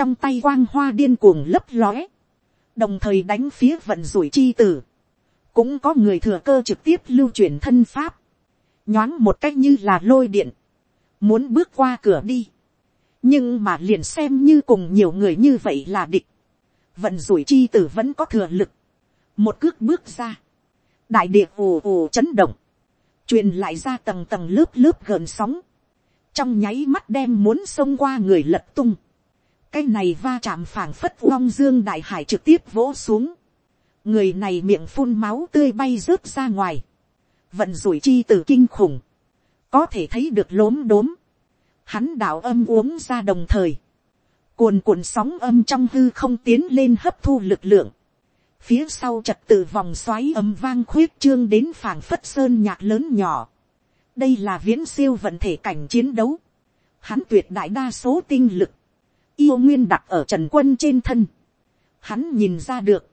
trong tay quang hoa điên cuồng lấp lóe, đồng thời đánh phía vận rủi chi tử, cũng có người thừa cơ trực tiếp lưu chuyển thân pháp, nhoáng một cách như là lôi điện, muốn bước qua cửa đi, nhưng mà liền xem như cùng nhiều người như vậy là địch, vận rủi chi tử vẫn có thừa lực, một cước bước ra, đại địa ù ù chấn động, truyền lại ra tầng tầng lớp lớp gợn sóng, trong nháy mắt đem muốn xông qua người lật tung, cái này va chạm phảng phất long dương đại hải trực tiếp vỗ xuống. người này miệng phun máu tươi bay rớt ra ngoài vận rủi chi từ kinh khủng. có thể thấy được lốm đốm. hắn đạo âm uống ra đồng thời. cuồn cuộn sóng âm trong hư không tiến lên hấp thu lực lượng, phía sau trật tự vòng xoáy âm vang khuyết trương đến phảng phất sơn nhạc lớn nhỏ, đây là viễn siêu vận thể cảnh chiến đấu, hắn tuyệt đại đa số tinh lực, yêu nguyên đặt ở trần quân trên thân, hắn nhìn ra được,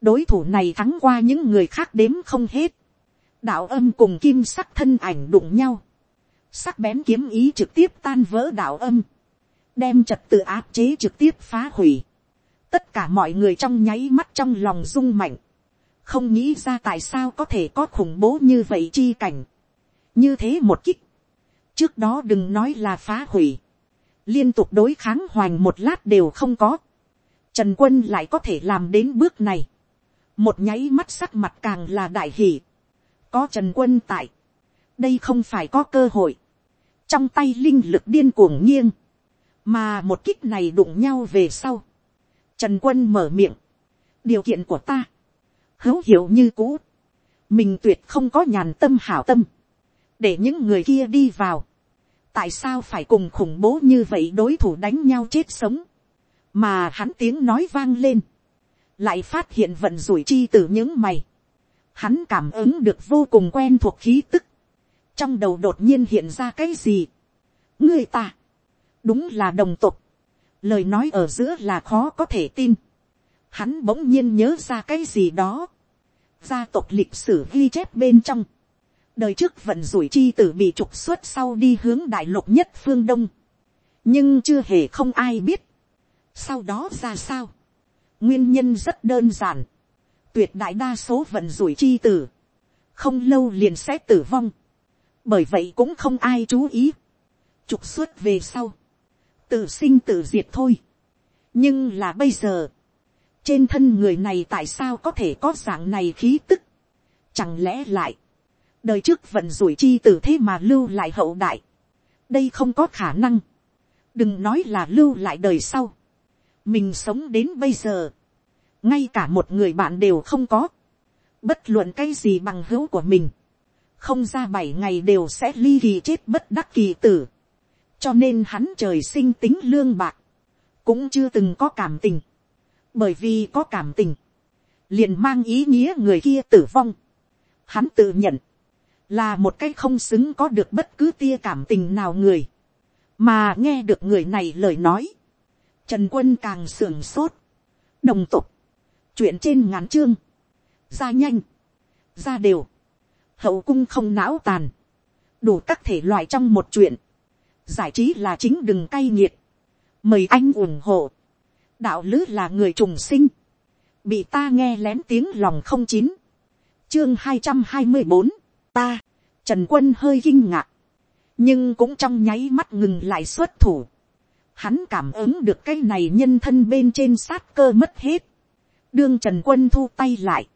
đối thủ này thắng qua những người khác đếm không hết, đạo âm cùng kim sắc thân ảnh đụng nhau, sắc bén kiếm ý trực tiếp tan vỡ đạo âm, đem trật tự áp chế trực tiếp phá hủy, tất cả mọi người trong nháy mắt trong lòng rung mạnh, không nghĩ ra tại sao có thể có khủng bố như vậy chi cảnh, như thế một kích, trước đó đừng nói là phá hủy, liên tục đối kháng hoành một lát đều không có, trần quân lại có thể làm đến bước này, một nháy mắt sắc mặt càng là đại hỷ, có trần quân tại, đây không phải có cơ hội, trong tay linh lực điên cuồng nghiêng, mà một kích này đụng nhau về sau, trần quân mở miệng, điều kiện của ta, hữu hiệu như cũ, mình tuyệt không có nhàn tâm hảo tâm, để những người kia đi vào, tại sao phải cùng khủng bố như vậy đối thủ đánh nhau chết sống, mà hắn tiếng nói vang lên, lại phát hiện vận rủi chi từ những mày, hắn cảm ứng được vô cùng quen thuộc khí tức, trong đầu đột nhiên hiện ra cái gì, ngươi ta, đúng là đồng tục, lời nói ở giữa là khó có thể tin, hắn bỗng nhiên nhớ ra cái gì đó, gia tộc lịch sử ghi chép bên trong, đời trước vận rủi chi tử bị trục xuất sau đi hướng đại lục nhất phương đông, nhưng chưa hề không ai biết, sau đó ra sao, nguyên nhân rất đơn giản, tuyệt đại đa số vận rủi chi tử, không lâu liền sẽ tử vong, bởi vậy cũng không ai chú ý, trục xuất về sau, tự sinh tự diệt thôi. nhưng là bây giờ, trên thân người này tại sao có thể có dạng này khí tức, chẳng lẽ lại, đời trước vận rủi chi tử thế mà lưu lại hậu đại, đây không có khả năng, đừng nói là lưu lại đời sau, mình sống đến bây giờ, ngay cả một người bạn đều không có, bất luận cái gì bằng hữu của mình, không ra bảy ngày đều sẽ ly kỳ chết bất đắc kỳ tử, cho nên hắn trời sinh tính lương bạc, cũng chưa từng có cảm tình, bởi vì có cảm tình, liền mang ý nghĩa người kia tử vong. Hắn tự nhận, là một cái không xứng có được bất cứ tia cảm tình nào người, mà nghe được người này lời nói, trần quân càng sưởng sốt, đồng tục, chuyện trên ngắn chương, ra nhanh, ra đều, hậu cung không não tàn, đủ các thể loại trong một chuyện, giải trí là chính đừng cay nghiệt, mời anh ủng hộ, đạo lứ là người trùng sinh, bị ta nghe lén tiếng lòng không chín, chương hai trăm hai mươi bốn, ta, trần quân hơi kinh ngạc, nhưng cũng trong nháy mắt ngừng lại xuất thủ, hắn cảm ứng được cái này nhân thân bên trên sát cơ mất hết, đương trần quân thu tay lại,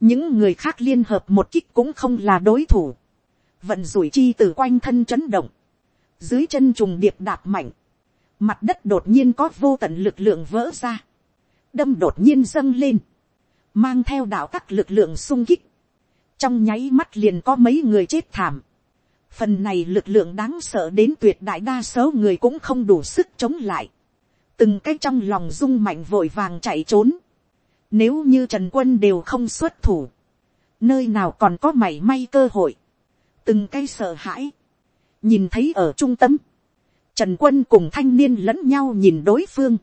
những người khác liên hợp một kích cũng không là đối thủ, vận rủi chi từ quanh thân chấn động, dưới chân trùng điệp đạp mạnh, mặt đất đột nhiên có vô tận lực lượng vỡ ra, đâm đột nhiên dâng lên, mang theo đạo tắc lực lượng sung kích, trong nháy mắt liền có mấy người chết thảm, phần này lực lượng đáng sợ đến tuyệt đại đa số người cũng không đủ sức chống lại, từng cái trong lòng rung mạnh vội vàng chạy trốn, nếu như trần quân đều không xuất thủ, nơi nào còn có mảy may cơ hội, từng cái sợ hãi, nhìn thấy ở trung tâm, trần quân cùng thanh niên lẫn nhau nhìn đối phương,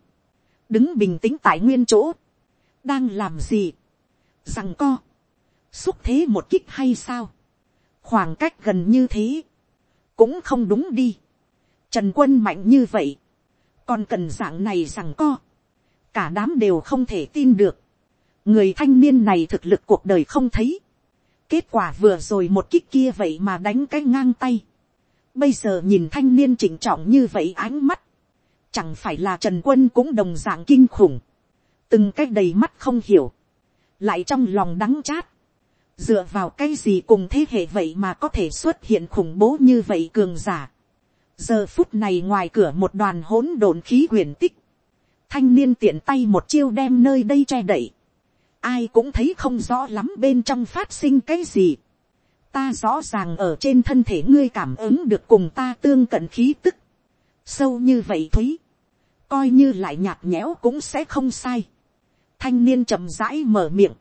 đứng bình tĩnh tại nguyên chỗ, đang làm gì, rằng co, xúc thế một kích hay sao, khoảng cách gần như thế, cũng không đúng đi, trần quân mạnh như vậy, còn cần dạng này rằng co, cả đám đều không thể tin được, người thanh niên này thực lực cuộc đời không thấy, kết quả vừa rồi một kích kia vậy mà đánh cái ngang tay, Bây giờ nhìn thanh niên chỉnh trọng như vậy ánh mắt. Chẳng phải là Trần Quân cũng đồng dạng kinh khủng. Từng cái đầy mắt không hiểu. Lại trong lòng đắng chát. Dựa vào cái gì cùng thế hệ vậy mà có thể xuất hiện khủng bố như vậy cường giả. Giờ phút này ngoài cửa một đoàn hỗn độn khí huyền tích. Thanh niên tiện tay một chiêu đem nơi đây che đậy. Ai cũng thấy không rõ lắm bên trong phát sinh cái gì. Ta rõ ràng ở trên thân thể ngươi cảm ứng được cùng ta tương cận khí tức, sâu như vậy thúy, coi như lại nhạt nhẽo cũng sẽ không sai. thanh niên chậm rãi mở miệng,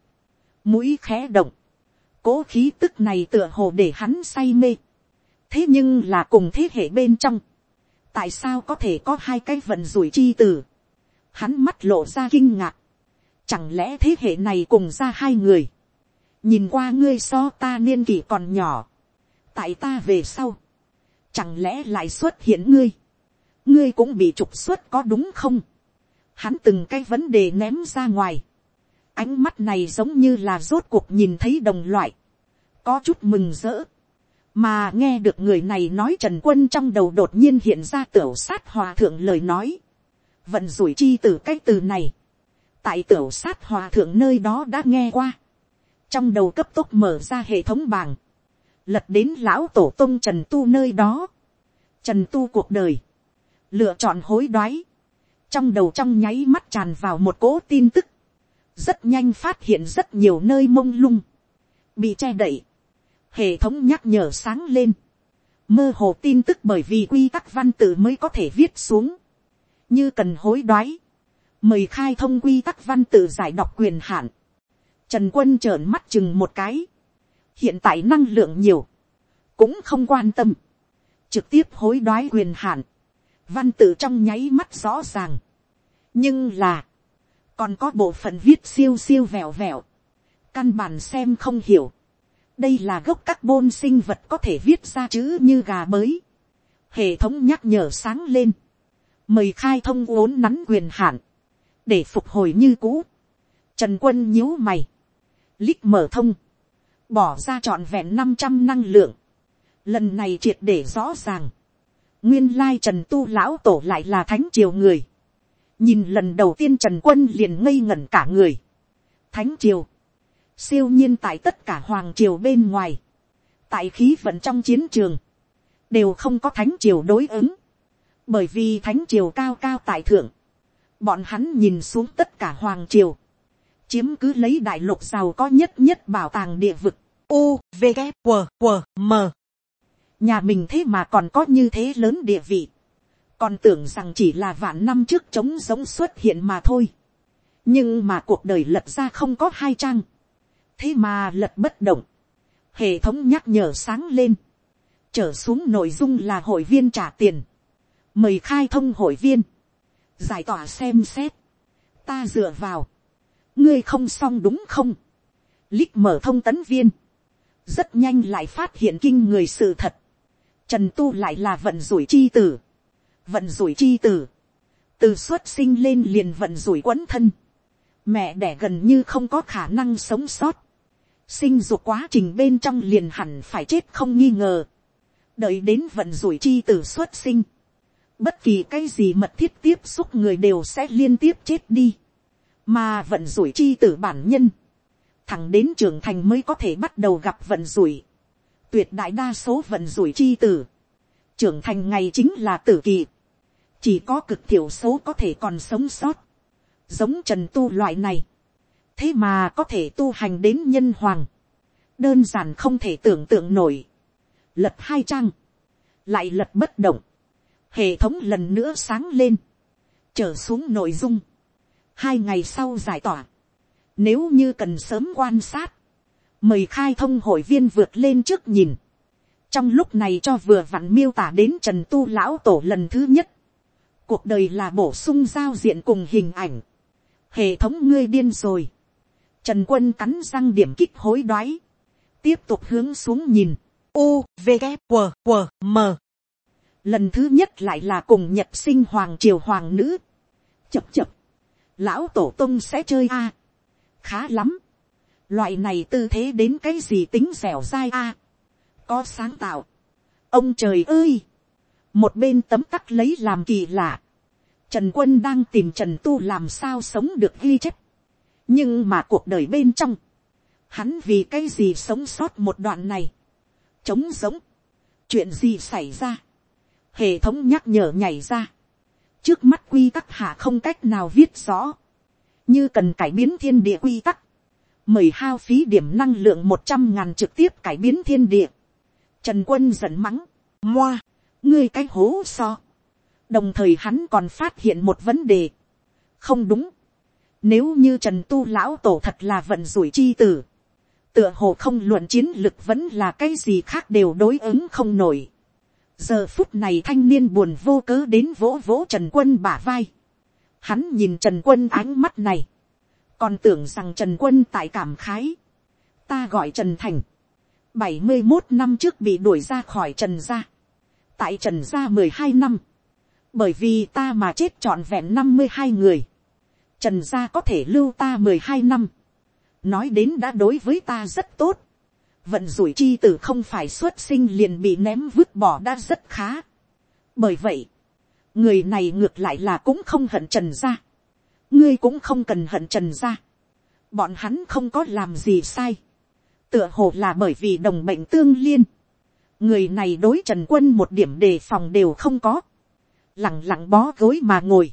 mũi khẽ động, cố khí tức này tựa hồ để hắn say mê. thế nhưng là cùng thế hệ bên trong, tại sao có thể có hai cái vận rủi chi tử? hắn mắt lộ ra kinh ngạc, chẳng lẽ thế hệ này cùng ra hai người, nhìn qua ngươi so ta niên kỷ còn nhỏ, tại ta về sau, chẳng lẽ lại xuất hiện ngươi, ngươi cũng bị trục xuất có đúng không, hắn từng cái vấn đề ném ra ngoài, ánh mắt này giống như là rốt cuộc nhìn thấy đồng loại, có chút mừng rỡ, mà nghe được người này nói trần quân trong đầu đột nhiên hiện ra tiểu sát hòa thượng lời nói, vận rủi chi từ cái từ này, tại tiểu sát hòa thượng nơi đó đã nghe qua, trong đầu cấp tốc mở ra hệ thống bảng, lật đến lão tổ tông trần tu nơi đó, trần tu cuộc đời, lựa chọn hối đoái, trong đầu trong nháy mắt tràn vào một cỗ tin tức, rất nhanh phát hiện rất nhiều nơi mông lung, bị che đậy, hệ thống nhắc nhở sáng lên, mơ hồ tin tức bởi vì quy tắc văn tự mới có thể viết xuống, như cần hối đoái, mời khai thông quy tắc văn tự giải đọc quyền hạn, trần quân trợn mắt chừng một cái, hiện tại năng lượng nhiều, cũng không quan tâm, trực tiếp hối đoái quyền hạn, văn tự trong nháy mắt rõ ràng, nhưng là, còn có bộ phận viết siêu siêu vẹo vẹo, căn bản xem không hiểu, đây là gốc carbon sinh vật có thể viết ra chữ như gà bới, hệ thống nhắc nhở sáng lên, mời khai thông uốn nắn quyền hạn, để phục hồi như cũ, trần quân nhíu mày, lít mở thông, bỏ ra trọn vẹn năm trăm năng lượng, lần này triệt để rõ ràng, nguyên lai trần tu lão tổ lại là thánh triều người, nhìn lần đầu tiên trần quân liền ngây ngẩn cả người, thánh triều, siêu nhiên tại tất cả hoàng triều bên ngoài, tại khí vận trong chiến trường, đều không có thánh triều đối ứng, bởi vì thánh triều cao cao tại thượng, bọn hắn nhìn xuống tất cả hoàng triều, chiếm cứ lấy đại lục giàu có nhất nhất bảo tàng địa vực, u v g q q m. Nhà mình thế mà còn có như thế lớn địa vị, còn tưởng rằng chỉ là vạn năm trước trống giống xuất hiện mà thôi, nhưng mà cuộc đời lật ra không có hai trang, thế mà lật bất động, hệ thống nhắc nhở sáng lên, trở xuống nội dung là hội viên trả tiền, mời khai thông hội viên, giải tỏa xem xét, ta dựa vào, ngươi không xong đúng không, lít mở thông tấn viên, rất nhanh lại phát hiện kinh người sự thật, trần tu lại là vận rủi chi tử, vận rủi chi tử, từ xuất sinh lên liền vận rủi quấn thân, mẹ đẻ gần như không có khả năng sống sót, sinh dục quá trình bên trong liền hẳn phải chết không nghi ngờ, đợi đến vận rủi chi tử xuất sinh, bất kỳ cái gì mật thiết tiếp xúc người đều sẽ liên tiếp chết đi, mà vận rủi chi tử bản nhân, thẳng đến trưởng thành mới có thể bắt đầu gặp vận rủi, tuyệt đại đa số vận rủi chi tử, trưởng thành ngày chính là tử kỳ, chỉ có cực thiểu số có thể còn sống sót, giống trần tu loại này, thế mà có thể tu hành đến nhân hoàng, đơn giản không thể tưởng tượng nổi, lật hai trang, lại lật bất động, hệ thống lần nữa sáng lên, trở xuống nội dung, hai ngày sau giải tỏa, nếu như cần sớm quan sát, mời khai thông hội viên vượt lên trước nhìn, trong lúc này cho vừa vặn miêu tả đến trần tu lão tổ lần thứ nhất, cuộc đời là bổ sung giao diện cùng hình ảnh, hệ thống ngươi điên rồi, trần quân cắn răng điểm kích hối đoái, tiếp tục hướng xuống nhìn, u v g q q m lần thứ nhất lại là cùng nhật sinh hoàng triều hoàng nữ, chập chập, lão tổ tông sẽ chơi a, khá lắm, loại này tư thế đến cái gì tính dẻo dai a, có sáng tạo, ông trời ơi, một bên tấm tắc lấy làm kỳ lạ, trần quân đang tìm trần tu làm sao sống được ghi chép, nhưng mà cuộc đời bên trong, hắn vì cái gì sống sót một đoạn này, trống giống, chuyện gì xảy ra, hệ thống nhắc nhở nhảy ra, trước mắt quy tắc hạ không cách nào viết rõ, như cần cải biến thiên địa quy tắc, mời hao phí điểm năng lượng một trăm ngàn trực tiếp cải biến thiên địa, trần quân giận mắng, moa, ngươi cái hố so, đồng thời hắn còn phát hiện một vấn đề. không đúng. nếu như trần tu lão tổ thật là vận rủi chi tử, tựa hồ không luận chiến lực vẫn là cái gì khác đều đối ứng không nổi giờ phút này thanh niên buồn vô cớ đến vỗ vỗ trần quân bả vai. hắn nhìn trần quân ánh mắt này, còn tưởng rằng trần quân tại cảm khái. ta gọi trần thành, bảy mươi một năm trước bị đuổi ra khỏi trần gia, tại trần gia mười hai năm, bởi vì ta mà chết trọn vẹn năm mươi hai người, trần gia có thể lưu ta mười hai năm, nói đến đã đối với ta rất tốt, vận rủi chi tử không phải xuất sinh liền bị ném vứt bỏ đã rất khá. bởi vậy, người này ngược lại là cũng không hận trần gia, ngươi cũng không cần hận trần gia, bọn hắn không có làm gì sai, tựa hồ là bởi vì đồng bệnh tương liên, người này đối trần quân một điểm đề phòng đều không có, lẳng lặng bó gối mà ngồi,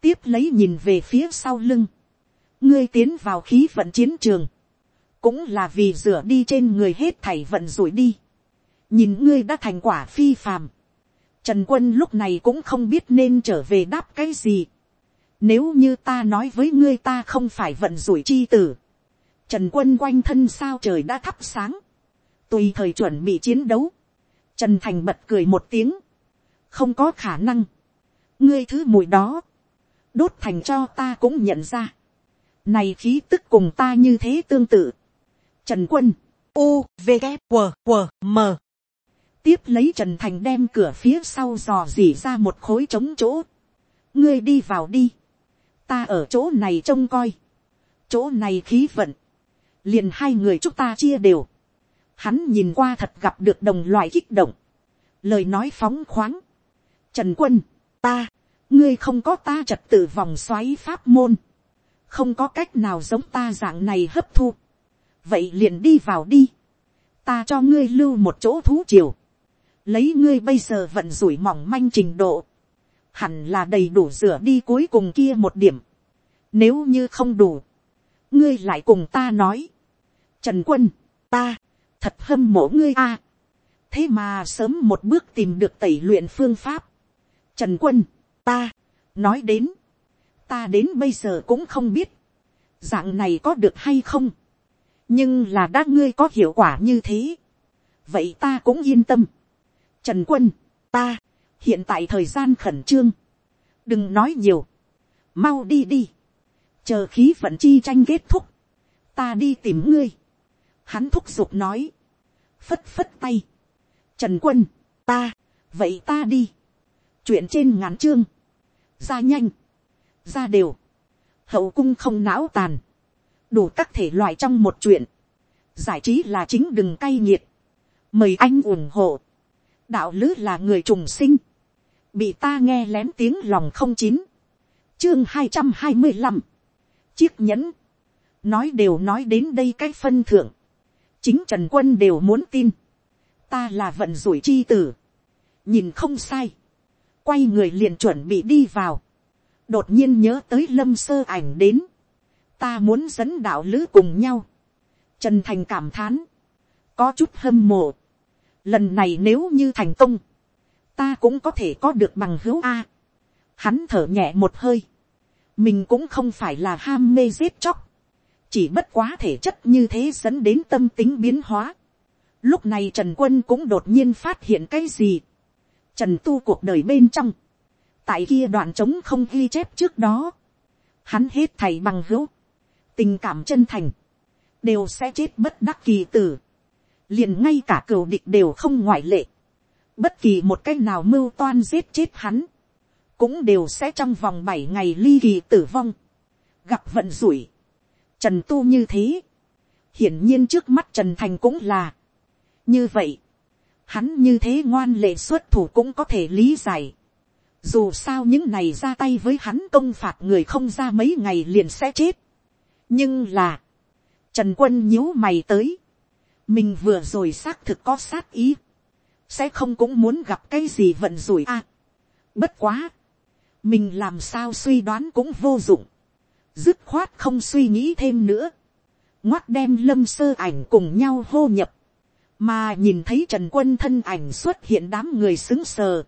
tiếp lấy nhìn về phía sau lưng, ngươi tiến vào khí vận chiến trường, cũng là vì rửa đi trên người hết thảy vận rủi đi, nhìn ngươi đã thành quả phi phàm, trần quân lúc này cũng không biết nên trở về đáp cái gì, nếu như ta nói với ngươi ta không phải vận rủi chi tử, trần quân quanh thân sao trời đã thắp sáng, tùy thời chuẩn bị chiến đấu, trần thành bật cười một tiếng, không có khả năng, ngươi thứ mùi đó, đốt thành cho ta cũng nhận ra, này khí tức cùng ta như thế tương tự, trần quân, u, v, K, q, q, m, tiếp lấy trần thành đem cửa phía sau dò dỉ ra một khối trống chỗ, ngươi đi vào đi, ta ở chỗ này trông coi, chỗ này khí vận, liền hai người chúng ta chia đều, hắn nhìn qua thật gặp được đồng loại kích động, lời nói phóng khoáng, trần quân, ta, ngươi không có ta trật tự vòng xoáy pháp môn, không có cách nào giống ta dạng này hấp thu, vậy liền đi vào đi, ta cho ngươi lưu một chỗ thú triều, lấy ngươi bây giờ vận rủi mỏng manh trình độ, hẳn là đầy đủ rửa đi cuối cùng kia một điểm. Nếu như không đủ, ngươi lại cùng ta nói. Trần quân, ta, thật hâm mộ ngươi a. thế mà sớm một bước tìm được tẩy luyện phương pháp. Trần quân, ta, nói đến, ta đến bây giờ cũng không biết, dạng này có được hay không nhưng là đã ngươi có hiệu quả như thế. vậy ta cũng yên tâm. Trần quân, ta, hiện tại thời gian khẩn trương, đừng nói nhiều, mau đi đi, chờ khí vận chi tranh kết thúc, ta đi tìm ngươi, hắn thúc giục nói, phất phất tay, trần quân, ta, vậy ta đi, chuyện trên ngắn chương, ra nhanh, ra đều, hậu cung không não tàn, đủ các thể loại trong một chuyện, giải trí là chính đừng cay nghiệt, mời anh ủng hộ, đạo lứ là người trùng sinh, bị ta nghe lén tiếng lòng không chín, chương hai trăm hai mươi năm, chiếc nhẫn, nói đều nói đến đây cái phân thượng, chính trần quân đều muốn tin, ta là vận rủi chi tử, nhìn không sai, quay người liền chuẩn bị đi vào, đột nhiên nhớ tới lâm sơ ảnh đến, ta muốn dẫn đạo lữ cùng nhau, trần thành cảm thán, có chút hâm mộ, lần này nếu như thành công, ta cũng có thể có được bằng hữu a. Hắn thở nhẹ một hơi, mình cũng không phải là ham mê giết chóc, chỉ bất quá thể chất như thế dẫn đến tâm tính biến hóa. Lúc này Trần Quân cũng đột nhiên phát hiện cái gì. Trần tu cuộc đời bên trong. Tại kia đoạn trống không ghi chép trước đó. Hắn hết thầy bằng hữu. Tình cảm chân thành. Đều sẽ chết bất đắc kỳ tử. Liền ngay cả cửu địch đều không ngoại lệ, bất kỳ một cách nào mưu toan giết chết hắn, cũng đều sẽ trong vòng bảy ngày ly kỳ tử vong, gặp vận rủi, trần tu như thế, hiển nhiên trước mắt trần thành cũng là, như vậy, hắn như thế ngoan lệ xuất thủ cũng có thể lý giải, dù sao những này ra tay với hắn công phạt người không ra mấy ngày liền sẽ chết, nhưng là, trần quân nhíu mày tới, mình vừa rồi xác thực có sát ý, sẽ không cũng muốn gặp cái gì vận rủi a. bất quá, mình làm sao suy đoán cũng vô dụng, dứt khoát không suy nghĩ thêm nữa, ngoắt đem lâm sơ ảnh cùng nhau hô nhập, mà nhìn thấy trần quân thân ảnh xuất hiện đám người xứng sờ,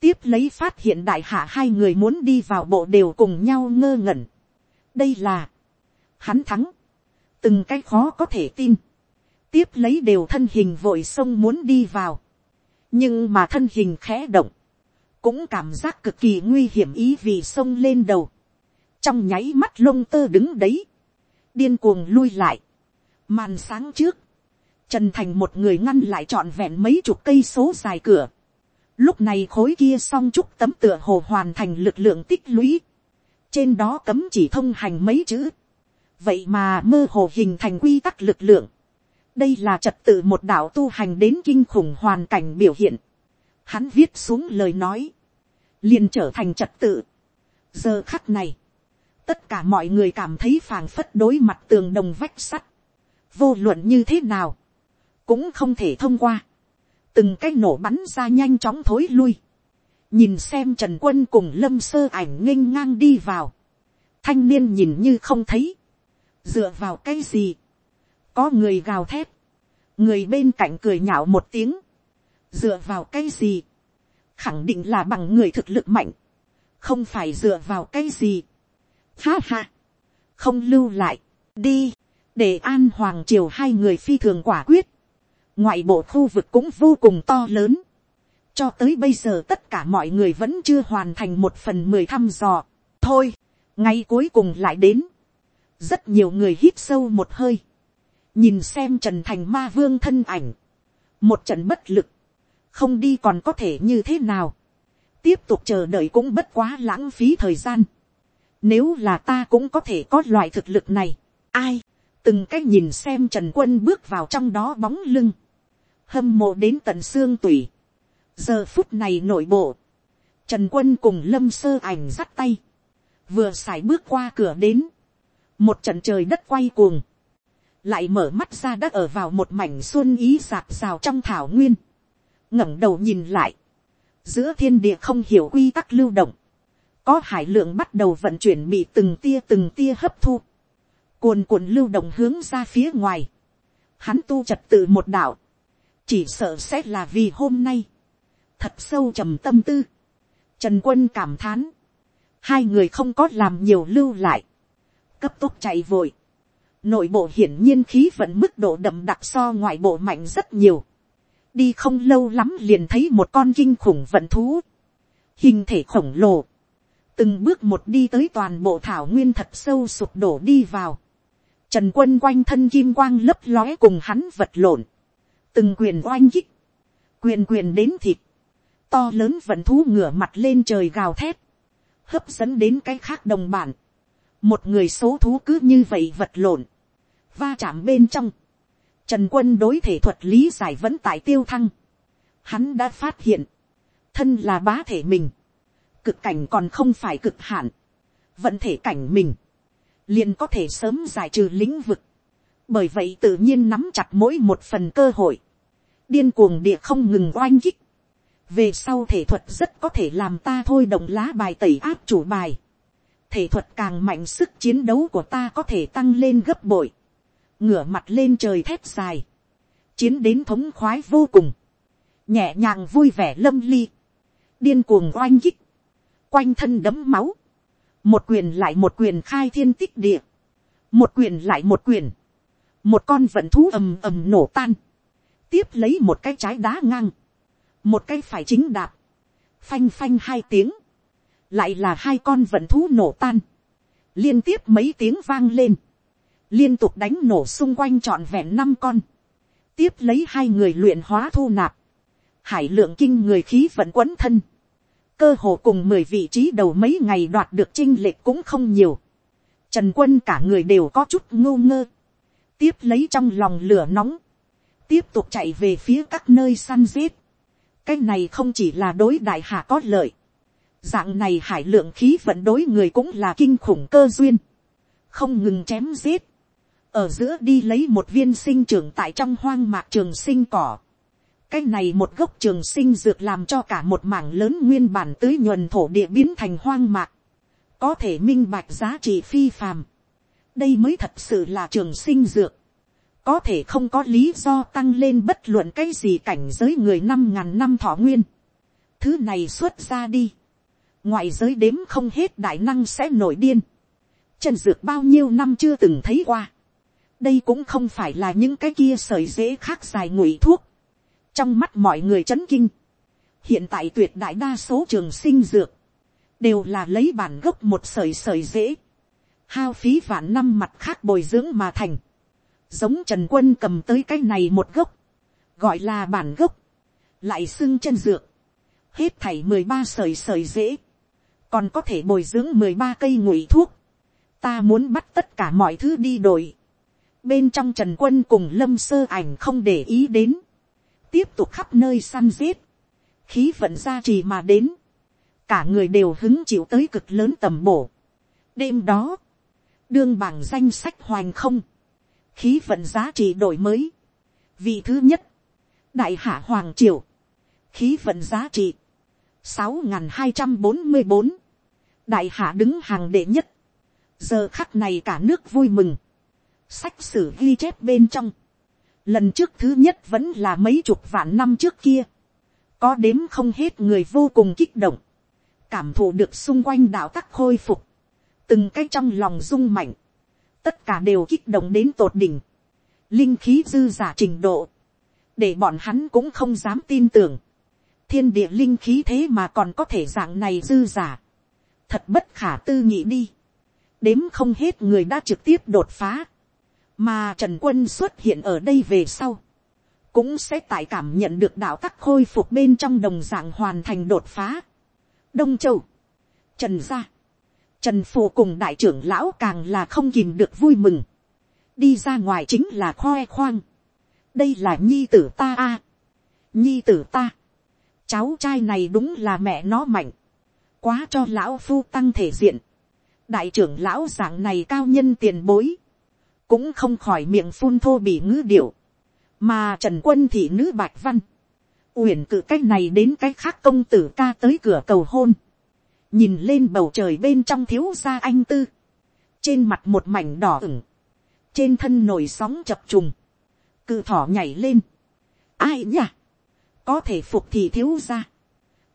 tiếp lấy phát hiện đại hạ hai người muốn đi vào bộ đều cùng nhau ngơ ngẩn. đây là, hắn thắng, từng cái khó có thể tin, tiếp lấy đều thân hình vội sông muốn đi vào, nhưng mà thân hình khẽ động, cũng cảm giác cực kỳ nguy hiểm ý vì sông lên đầu, trong nháy mắt lông tơ đứng đấy, điên cuồng lui lại, màn sáng trước, trần thành một người ngăn lại trọn vẹn mấy chục cây số dài cửa, lúc này khối kia song chúc tấm tựa hồ hoàn thành lực lượng tích lũy, trên đó cấm chỉ thông hành mấy chữ, vậy mà mơ hồ hình thành quy tắc lực lượng, đây là trật tự một đạo tu hành đến kinh khủng hoàn cảnh biểu hiện, hắn viết xuống lời nói, liền trở thành trật tự. giờ khắc này, tất cả mọi người cảm thấy phàng phất đối mặt tường đồng vách sắt, vô luận như thế nào, cũng không thể thông qua, từng cái nổ bắn ra nhanh chóng thối lui, nhìn xem trần quân cùng lâm sơ ảnh nghênh ngang đi vào, thanh niên nhìn như không thấy, dựa vào cái gì, có người gào thét, người bên cạnh cười nhạo một tiếng, dựa vào cái gì, khẳng định là bằng người thực lực mạnh, không phải dựa vào cái gì. Ha ha, không lưu lại, đi, để an hoàng triều hai người phi thường quả quyết, ngoại bộ khu vực cũng vô cùng to lớn, cho tới bây giờ tất cả mọi người vẫn chưa hoàn thành một phần mười thăm dò, thôi, ngay cuối cùng lại đến, rất nhiều người hít sâu một hơi, nhìn xem trần thành ma vương thân ảnh, một trận bất lực, không đi còn có thể như thế nào, tiếp tục chờ đợi cũng bất quá lãng phí thời gian, nếu là ta cũng có thể có loại thực lực này, ai, từng cách nhìn xem trần quân bước vào trong đó bóng lưng, hâm mộ đến tận xương tủy, giờ phút này nội bộ, trần quân cùng lâm sơ ảnh dắt tay, vừa x bước qua cửa đến, một trận trời đất quay cuồng, lại mở mắt ra đã ở vào một mảnh xuân ý rạc rào trong thảo nguyên, ngẩng đầu nhìn lại, giữa thiên địa không hiểu quy tắc lưu động, có hải lượng bắt đầu vận chuyển bị từng tia từng tia hấp thu, cuồn cuộn lưu động hướng ra phía ngoài, hắn tu trật tự một đạo, chỉ sợ sẽ là vì hôm nay, thật sâu trầm tâm tư, trần quân cảm thán, hai người không có làm nhiều lưu lại, cấp tốc chạy vội, nội bộ hiển nhiên khí vận mức độ đậm đặc so ngoại bộ mạnh rất nhiều, đi không lâu lắm liền thấy một con kinh khủng vận thú, hình thể khổng lồ, từng bước một đi tới toàn bộ thảo nguyên thật sâu sụp đổ đi vào, trần quân quanh thân kim quang lấp lóe cùng hắn vật lộn, từng quyền oanh kích, quyền quyền đến thịt, to lớn vận thú ngửa mặt lên trời gào thét, hấp dẫn đến cái khác đồng bản, một người số thú cứ như vậy vật lộn, va chạm bên trong, Trần quân đối thể thuật lý giải vẫn tại tiêu thăng. Hắn đã phát hiện. Thân là bá thể mình. Cực cảnh còn không phải cực hạn. Vận thể cảnh mình. Liền có thể sớm giải trừ lĩnh vực. Bởi vậy tự nhiên nắm chặt mỗi một phần cơ hội. Điên cuồng địa không ngừng oanh kích. Về sau thể thuật rất có thể làm ta thôi động lá bài tẩy áp chủ bài. Thể thuật càng mạnh sức chiến đấu của ta có thể tăng lên gấp bội. Ngửa mặt lên trời thét dài, chiến đến thống khoái vô cùng, nhẹ nhàng vui vẻ lâm ly, điên cuồng oanh kích, quanh thân đấm máu, một quyền lại một quyền khai thiên tích địa, một quyền lại một quyền, một con vận thú ầm ầm nổ tan, tiếp lấy một cái trái đá ngang, một cái phải chính đạp, phanh phanh hai tiếng, lại là hai con vận thú nổ tan, liên tiếp mấy tiếng vang lên, liên tục đánh nổ xung quanh trọn vẹn năm con, tiếp lấy hai người luyện hóa thu nạp, hải lượng kinh người khí vận quấn thân, cơ hồ cùng mười vị trí đầu mấy ngày đoạt được chinh lệch cũng không nhiều, trần quân cả người đều có chút ngô ngơ, tiếp lấy trong lòng lửa nóng, tiếp tục chạy về phía các nơi săn giết, cái này không chỉ là đối đại hạ có lợi, dạng này hải lượng khí vận đối người cũng là kinh khủng cơ duyên, không ngừng chém giết, ở giữa đi lấy một viên sinh trưởng tại trong hoang mạc trường sinh cỏ. cái này một gốc trường sinh dược làm cho cả một mảng lớn nguyên bản tưới nhuần thổ địa biến thành hoang mạc. có thể minh bạch giá trị phi phàm. đây mới thật sự là trường sinh dược. có thể không có lý do tăng lên bất luận cái gì cảnh giới người năm ngàn năm thọ nguyên. thứ này xuất ra đi, ngoại giới đếm không hết đại năng sẽ nổi điên, chân dược bao nhiêu năm chưa từng thấy qua, đây cũng không phải là những cái kia sởi dễ khác dài ngụy thuốc, trong mắt mọi người c h ấ n kinh, hiện tại tuyệt đại đa số trường sinh dược, đều là lấy bản gốc một sởi sởi dễ, hao phí vạn năm mặt khác bồi dưỡng mà thành, giống trần quân cầm tới cái này một gốc, gọi là bản gốc, lại xưng chân dược, hết thảy mười ba sởi sởi dễ, còn có thể bồi dưỡng mười ba cây ngụy thuốc, ta muốn bắt tất cả mọi thứ đi đổi, bên trong trần quân cùng lâm sơ ảnh không để ý đến, tiếp tục khắp nơi săn giết, khí vận ra trì mà đến, cả người đều hứng chịu tới cực lớn tầm bổ. đêm đó, đương bảng danh sách hoành không, khí vận giá trị đổi mới, vị thứ nhất, đại hạ hoàng triều, khí vận giá trị, sáu n g h n hai trăm bốn mươi bốn, đại hạ đứng hàng đệ nhất, giờ khắc này cả nước vui mừng, sách sử ghi chép bên trong, Lần trước thứ nhất vẫn là mấy chục vạn năm trước kia. Có đếm không hết người vô cùng kích động. Cảm thụ được xung quanh đạo tắc khôi phục. Từng cái trong lòng rung mạnh. Tất cả đều kích động đến tột đỉnh. Linh khí dư giả trình độ. Để bọn hắn cũng không dám tin tưởng. Thiên địa linh khí thế mà còn có thể dạng này dư giả. Thật bất khả tư nghị đi. Đếm không hết người đã trực tiếp đột phá. Mà trần quân xuất hiện ở đây về sau, cũng sẽ tại cảm nhận được đạo tắc khôi phục bên trong đồng dạng hoàn thành đột phá. đông châu, trần gia, trần phù cùng đại trưởng lão càng là không kìm được vui mừng, đi ra ngoài chính là khoe khoang, đây là nhi tử ta a, nhi tử ta, cháu trai này đúng là mẹ nó mạnh, quá cho lão phu tăng thể diện, đại trưởng lão dạng này cao nhân tiền bối, cũng không khỏi miệng phun thô bị ngữ điệu, mà trần quân thị nữ bạch văn, uyển cự cách này đến cách khác công tử ca tới cửa cầu hôn, nhìn lên bầu trời bên trong thiếu gia anh tư, trên mặt một mảnh đỏ ửng, trên thân nổi sóng chập trùng, cự thỏ nhảy lên, ai nhỉ, có thể phục thì thiếu gia,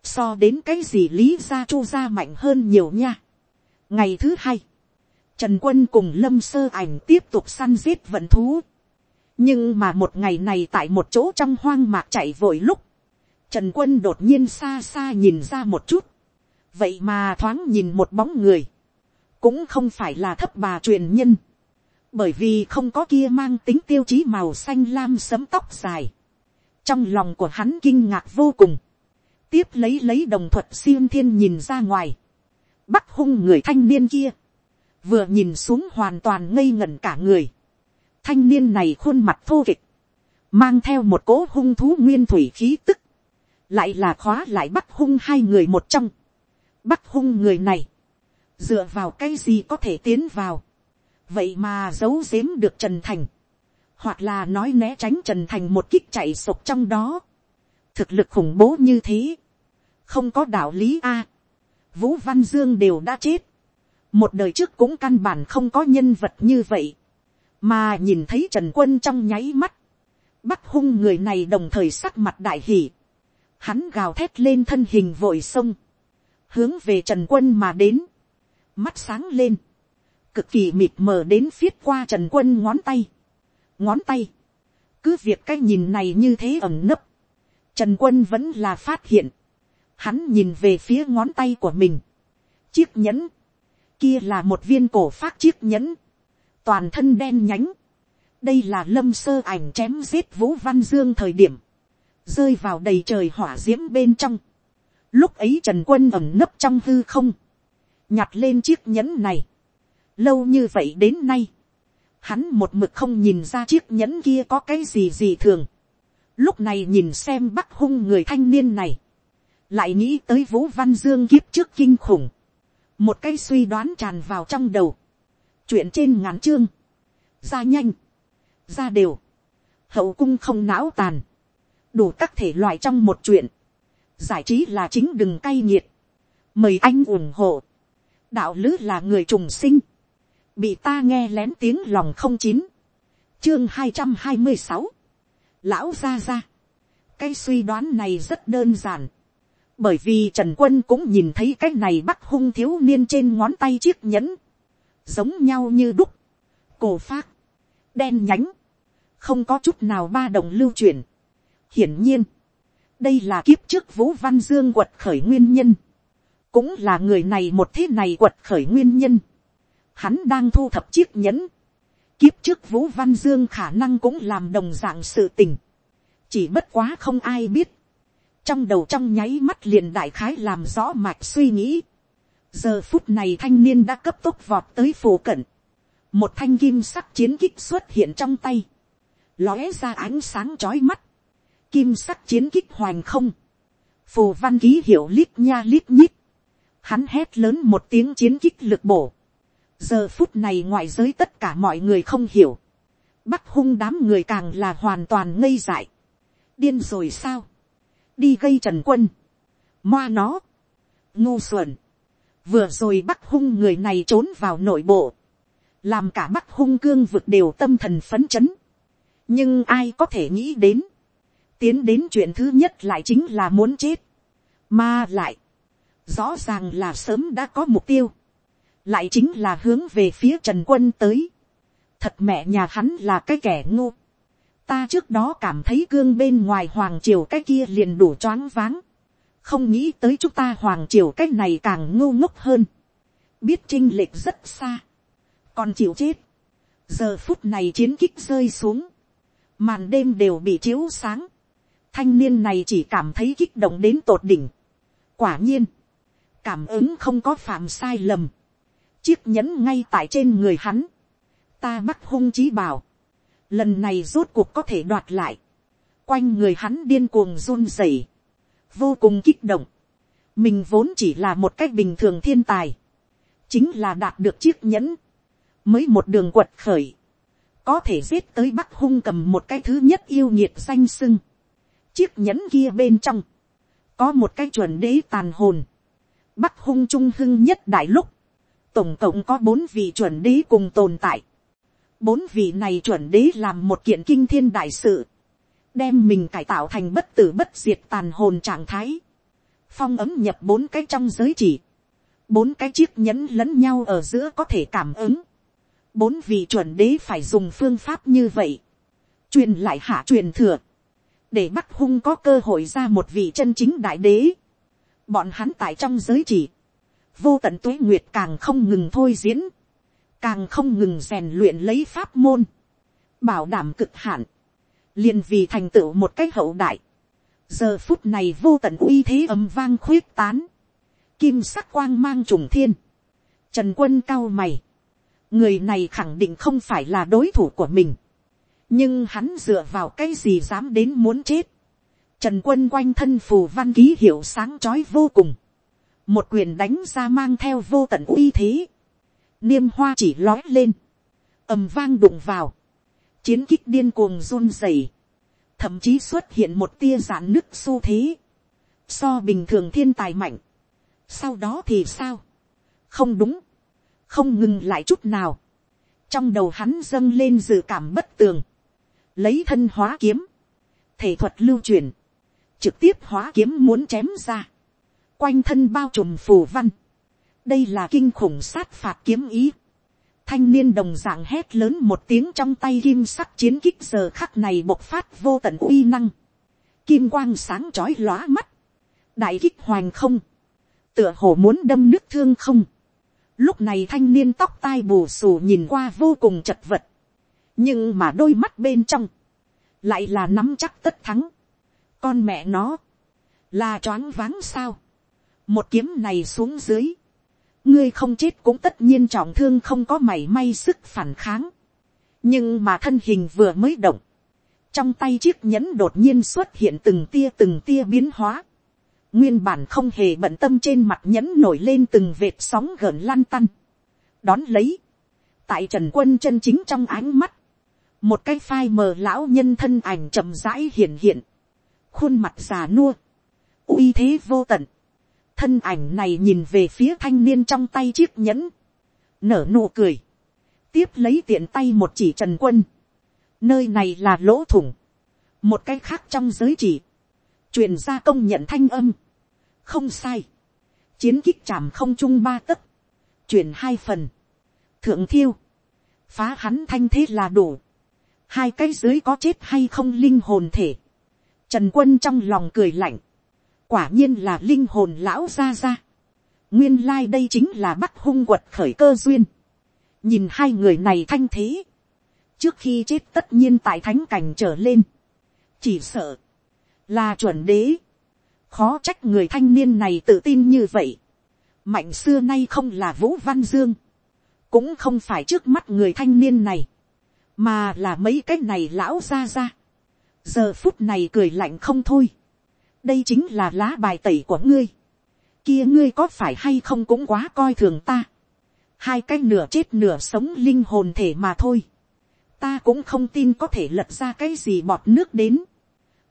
so đến cái gì lý gia chu gia mạnh hơn nhiều nha. ngày thứ hai, Trần quân cùng lâm sơ ảnh tiếp tục săn giết vận thú. Nhưng mà một ngày này tại một chỗ trong hoang mạc chạy vội lúc. Trần quân đột nhiên xa xa nhìn ra một chút. Vậy mà thoáng nhìn một bóng người. Cũng không phải là thấp bà truyền nhân. Bởi vì không có kia mang tính tiêu chí màu xanh lam sấm tóc dài. Trong lòng của hắn kinh ngạc vô cùng. Tiếp lấy lấy đồng thuật siêu thiên nhìn ra ngoài. Bắt hung người thanh niên kia. Vừa nhìn xuống hoàn toàn ngây ngẩn cả người. thanh niên này khuôn mặt thô kịch, mang theo một cỗ hung thú nguyên thủy khí tức, lại là khóa lại bắt hung hai người một trong. bắt hung người này, dựa vào cái gì có thể tiến vào, vậy mà giấu giếm được trần thành, hoặc là nói né tránh trần thành một kích chạy sộc trong đó, thực lực khủng bố như thế, không có đạo lý a, vũ văn dương đều đã chết, một đời trước cũng căn bản không có nhân vật như vậy, mà nhìn thấy trần quân trong nháy mắt, bắt hung người này đồng thời sắc mặt đại hỉ, hắn gào thét lên thân hình vội sông, hướng về trần quân mà đến, mắt sáng lên, cực kỳ mịt mờ đến phiết qua trần quân ngón tay, ngón tay, cứ việc cái nhìn này như thế ẩm nấp, trần quân vẫn là phát hiện, hắn nhìn về phía ngón tay của mình, chiếc nhẫn, kia là một viên cổ phát chiếc nhẫn, toàn thân đen nhánh. đây là lâm sơ ảnh chém giết vũ văn dương thời điểm, rơi vào đầy trời hỏa d i ễ m bên trong. lúc ấy trần quân ẩm nấp trong hư không, nhặt lên chiếc nhẫn này. lâu như vậy đến nay, hắn một mực không nhìn ra chiếc nhẫn kia có cái gì gì thường. lúc này nhìn xem bắc hung người thanh niên này, lại nghĩ tới vũ văn dương kiếp trước kinh khủng. Một cái suy đoán tràn vào trong đầu, chuyện trên ngắn chương, ra nhanh, ra đều, hậu cung không não tàn, đủ các thể loại trong một chuyện, giải trí là chính đừng cay nghiệt, mời anh ủng hộ, đạo lứ là người trùng sinh, bị ta nghe lén tiếng lòng không chín, chương hai trăm hai mươi sáu, lão ra ra, cái suy đoán này rất đơn giản, bởi vì trần quân cũng nhìn thấy cái này bắc hung thiếu niên trên ngón tay chiếc nhẫn, giống nhau như đúc, cổ phát, đen nhánh, không có chút nào ba đồng lưu truyền. hiển nhiên, đây là kiếp trước vũ văn dương quật khởi nguyên nhân, cũng là người này một thế này quật khởi nguyên nhân. Hắn đang thu thập chiếc nhẫn, kiếp trước vũ văn dương khả năng cũng làm đồng dạng sự tình, chỉ bất quá không ai biết, trong đầu trong nháy mắt liền đại khái làm rõ mạch suy nghĩ. giờ phút này thanh niên đã cấp tốc vọt tới phổ cận, một thanh kim sắc chiến kích xuất hiện trong tay, lóe ra ánh sáng chói mắt, kim sắc chiến kích hoành không, phù văn ký hiệu lít nha lít nhít, hắn hét lớn một tiếng chiến kích lực bổ, giờ phút này ngoại giới tất cả mọi người không hiểu, bắc hung đám người càng là hoàn toàn ngây dại, điên rồi sao, đi gây trần quân, moa nó, ngu xuẩn, vừa rồi bắc hung người này trốn vào nội bộ, làm cả bắc hung cương vực đều tâm thần phấn chấn, nhưng ai có thể nghĩ đến, tiến đến chuyện thứ nhất lại chính là muốn chết, mà lại, rõ ràng là sớm đã có mục tiêu, lại chính là hướng về phía trần quân tới, thật mẹ nhà hắn là cái kẻ ngu, ta trước đó cảm thấy gương bên ngoài hoàng triều cái kia liền đủ choáng váng, không nghĩ tới chúng ta hoàng triều cái này càng ngu ngốc hơn, biết chinh lệch rất xa, còn chịu chết, giờ phút này chiến kích rơi xuống, màn đêm đều bị chiếu sáng, thanh niên này chỉ cảm thấy kích động đến tột đỉnh. quả nhiên, cảm ứng không có phạm sai lầm, chiếc nhẫn ngay tại trên người hắn, ta bắt hung chí bảo, lần này rốt cuộc có thể đoạt lại, quanh người hắn điên cuồng run rẩy, vô cùng kích động, mình vốn chỉ là một cách bình thường thiên tài, chính là đạt được chiếc nhẫn, mới một đường quật khởi, có thể giết tới bắc hung cầm một cái thứ nhất yêu nhiệt danh sưng, chiếc nhẫn kia bên trong, có một cái chuẩn đế tàn hồn, bắc hung trung hưng nhất đại lúc, tổng cộng có bốn vị chuẩn đế cùng tồn tại, bốn vị này chuẩn đế làm một kiện kinh thiên đại sự, đem mình cải tạo thành bất tử bất diệt tàn hồn trạng thái, phong ấm nhập bốn cái trong giới chỉ, bốn cái chiếc nhẫn lẫn nhau ở giữa có thể cảm ứng, bốn vị chuẩn đế phải dùng phương pháp như vậy, truyền lại hạ truyền thừa, để bắc hung có cơ hội ra một vị chân chính đại đế, bọn hắn tại trong giới chỉ, vô tận tuế nguyệt càng không ngừng thôi diễn, càng không ngừng rèn luyện lấy pháp môn, bảo đảm cực hạn, liền vì thành tựu một cách hậu đại, giờ phút này vô tận uy thế ầm vang khuyết tán, kim sắc quang mang trùng thiên, trần quân cao mày, người này khẳng định không phải là đối thủ của mình, nhưng hắn dựa vào cái gì dám đến muốn chết, trần quân quanh thân phù văn ký hiệu sáng trói vô cùng, một quyền đánh ra mang theo vô tận uy thế, niêm hoa chỉ lói lên, ầm vang đụng vào, chiến kích điên cuồng run rẩy, thậm chí xuất hiện một tia giãn nứt xu thế, so bình thường thiên tài mạnh, sau đó thì sao, không đúng, không ngừng lại chút nào, trong đầu hắn dâng lên dự cảm bất tường, lấy thân hóa kiếm, thể thuật lưu truyền, trực tiếp hóa kiếm muốn chém ra, quanh thân bao trùm phù văn, đây là kinh khủng sát phạt kiếm ý, thanh niên đồng dạng hét lớn một tiếng trong tay kim sắc chiến kích giờ khắc này bộc phát vô tận uy năng, kim quang sáng chói lóa mắt, đại kích hoành không, tựa hồ muốn đâm nước thương không, lúc này thanh niên tóc tai bù xù nhìn qua vô cùng chật vật, nhưng mà đôi mắt bên trong, lại là nắm chắc tất thắng, con mẹ nó, là choáng váng sao, một kiếm này xuống dưới, ngươi không chết cũng tất nhiên trọng thương không có mảy may sức phản kháng. nhưng mà thân hình vừa mới động, trong tay chiếc nhẫn đột nhiên xuất hiện từng tia từng tia biến hóa. nguyên bản không hề bận tâm trên mặt nhẫn nổi lên từng vệt sóng gợn lan tăn. đón lấy, tại trần quân chân chính trong ánh mắt, một cái phai mờ lão nhân thân ảnh chậm rãi hiện hiện, khuôn mặt già nua, uy thế vô tận, thân ảnh này nhìn về phía thanh niên trong tay chiếc nhẫn, nở nụ cười, tiếp lấy tiện tay một chỉ trần quân, nơi này là lỗ thủng, một cái khác trong giới chỉ, truyền ra công nhận thanh âm, không sai, chiến kích chạm không trung ba tấc, truyền hai phần, thượng thiêu, phá hắn thanh thế là đủ, hai cái dưới có chết hay không linh hồn thể, trần quân trong lòng cười lạnh, quả nhiên là linh hồn lão ra ra, nguyên lai、like、đây chính là bắt hung quật khởi cơ duyên, nhìn hai người này thanh thế, trước khi chết tất nhiên tại thánh cảnh trở lên, chỉ sợ, là chuẩn đế, khó trách người thanh niên này tự tin như vậy, mạnh xưa nay không là vũ văn dương, cũng không phải trước mắt người thanh niên này, mà là mấy cái này lão ra ra, giờ phút này cười lạnh không thôi, đây chính là lá bài tẩy của ngươi, kia ngươi có phải hay không cũng quá coi thường ta, hai cái nửa chết nửa sống linh hồn thể mà thôi, ta cũng không tin có thể lật ra cái gì bọt nước đến,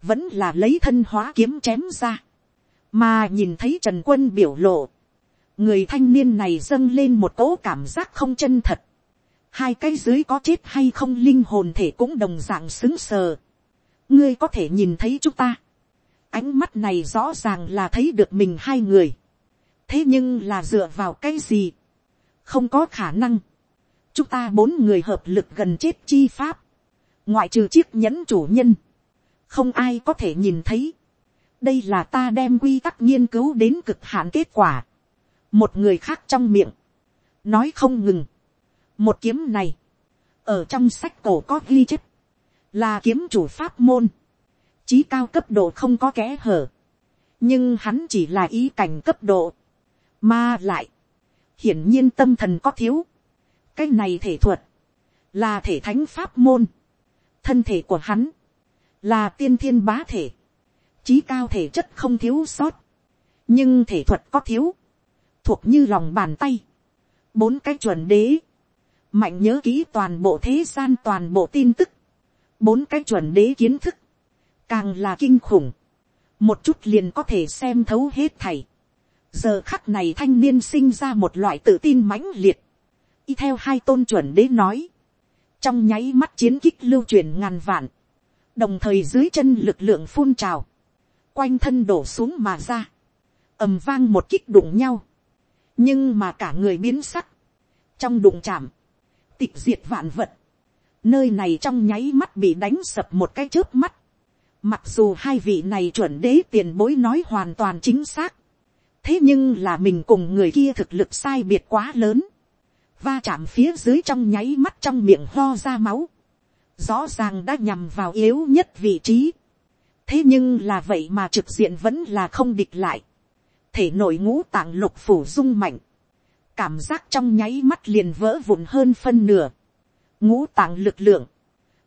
vẫn là lấy thân hóa kiếm chém ra, mà nhìn thấy trần quân biểu lộ, người thanh niên này dâng lên một cỗ cảm giác không chân thật, hai cái dưới có chết hay không linh hồn thể cũng đồng dạng xứng sờ, ngươi có thể nhìn thấy chúng ta, ánh mắt này rõ ràng là thấy được mình hai người, thế nhưng là dựa vào cái gì, không có khả năng, chúng ta bốn người hợp lực gần chết chi pháp, ngoại trừ chiếc nhẫn chủ nhân, không ai có thể nhìn thấy, đây là ta đem quy tắc nghiên cứu đến cực hạn kết quả, một người khác trong miệng, nói không ngừng, một kiếm này, ở trong sách cổ có ghi chép, là kiếm chủ pháp môn, trí cao cấp độ không có kẽ hở, nhưng hắn chỉ là ý cảnh cấp độ, mà lại, hiển nhiên tâm thần có thiếu, cái này thể thuật, là thể thánh pháp môn, thân thể của hắn, là tiên thiên bá thể, trí cao thể chất không thiếu sót, nhưng thể thuật có thiếu, thuộc như lòng bàn tay. Bốn cái chuẩn đế. Mạnh nhớ kỹ toàn bộ thế gian toàn bộ tin tức. Bốn cái chuẩn đế kiến thức. Càng là kinh khủng. Một chút liền có thể xem thấu hết thảy. Giờ khắc này thanh niên sinh ra một loại tự tin mãnh liệt. Y theo hai tôn chuẩn đế nói. Trong nháy mắt chiến kích lưu truyền ngàn vạn. Đồng thời dưới chân lực lượng phun trào. Quanh thân đổ xuống mà ra. ầm vang một kích đụng nhau nhưng mà cả người biến sắc, trong đụng chạm, tịch diệt vạn vật, nơi này trong nháy mắt bị đánh sập một cái trước mắt, mặc dù hai vị này chuẩn đế tiền bối nói hoàn toàn chính xác, thế nhưng là mình cùng người kia thực lực sai biệt quá lớn, va chạm phía dưới trong nháy mắt trong miệng ho ra máu, rõ ràng đã nhằm vào yếu nhất vị trí, thế nhưng là vậy mà trực diện vẫn là không địch lại, thể nội ngũ tạng lục phủ rung mạnh, cảm giác trong nháy mắt liền vỡ vụn hơn phân nửa, ngũ tạng lực lượng,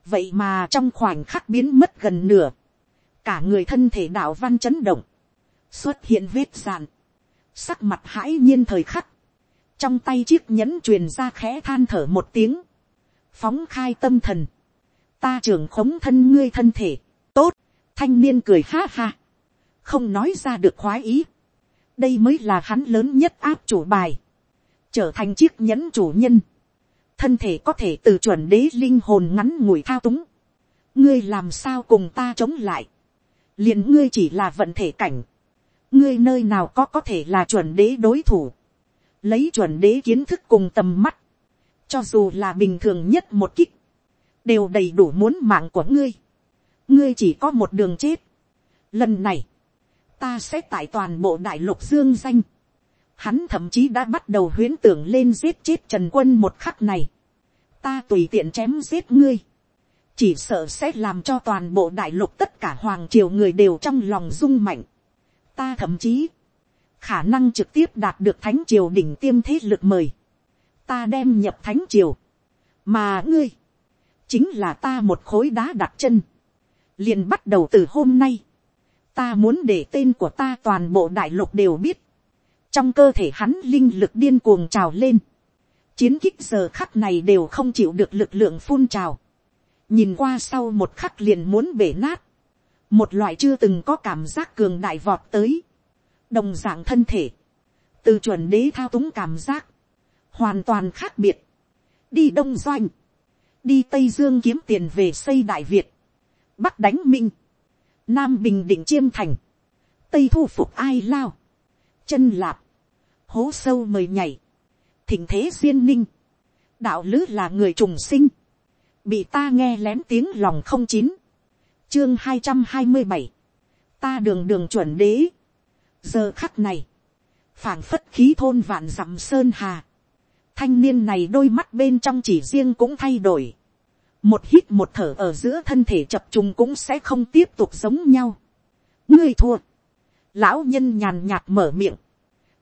vậy mà trong khoảnh khắc biến mất gần nửa, cả người thân thể đạo văn chấn động, xuất hiện vết sàn, sắc mặt hãi nhiên thời khắc, trong tay chiếc nhẫn truyền ra khẽ than thở một tiếng, phóng khai tâm thần, ta trưởng khống thân ngươi thân thể, tốt, thanh niên cười ha ha, không nói ra được khoái ý, đây mới là hắn lớn nhất áp chủ bài, trở thành chiếc nhẫn chủ nhân, thân thể có thể từ chuẩn đế linh hồn ngắn ngủi thao túng, ngươi làm sao cùng ta chống lại, liền ngươi chỉ là vận thể cảnh, ngươi nơi nào có có thể là chuẩn đế đối thủ, lấy chuẩn đế kiến thức cùng tầm mắt, cho dù là bình thường nhất một kích, đều đầy đủ muốn mạng của ngươi, ngươi chỉ có một đường chết. Lần này, ta sẽ tại toàn bộ đại lục dương danh. Hắn thậm chí đã bắt đầu huyến tưởng lên giết chết Trần Quân một khắc này. Ta tùy tiện chém giết ngươi. Chỉ sợ sẽ làm cho toàn bộ đại lục tất cả hoàng triều người đều trong lòng rung mạnh. Ta thậm chí khả năng trực tiếp đạt được thánh triều đỉnh tiêm thế lực mời. Ta đem nhập thánh triều. Mà ngươi, chính là ta một khối đá đặt chân. liền bắt đầu từ hôm nay ta muốn để tên của ta toàn bộ đại lục đều biết, trong cơ thể hắn linh lực điên cuồng trào lên, chiến kích giờ khắc này đều không chịu được lực lượng phun trào, nhìn qua sau một khắc liền muốn bể nát, một loại chưa từng có cảm giác cường đại vọt tới, đồng dạng thân thể, từ chuẩn đế thao túng cảm giác, hoàn toàn khác biệt, đi đông doanh, đi tây dương kiếm tiền về xây đại việt, bắc đánh minh, nam bình định chiêm thành, tây thu phục ai lao, chân lạp, hố sâu mời nhảy, thỉnh thế duyên ninh, đạo lữ là người trùng sinh, bị ta nghe lén tiếng lòng không chín, chương hai trăm hai mươi bảy, ta đường đường chuẩn đế, giờ khắc này, phảng phất khí thôn vạn dặm sơn hà, thanh niên này đôi mắt bên trong chỉ riêng cũng thay đổi, một hít một thở ở giữa thân thể chập trùng cũng sẽ không tiếp tục giống nhau. ngươi thua, lão nhân nhàn nhạt mở miệng,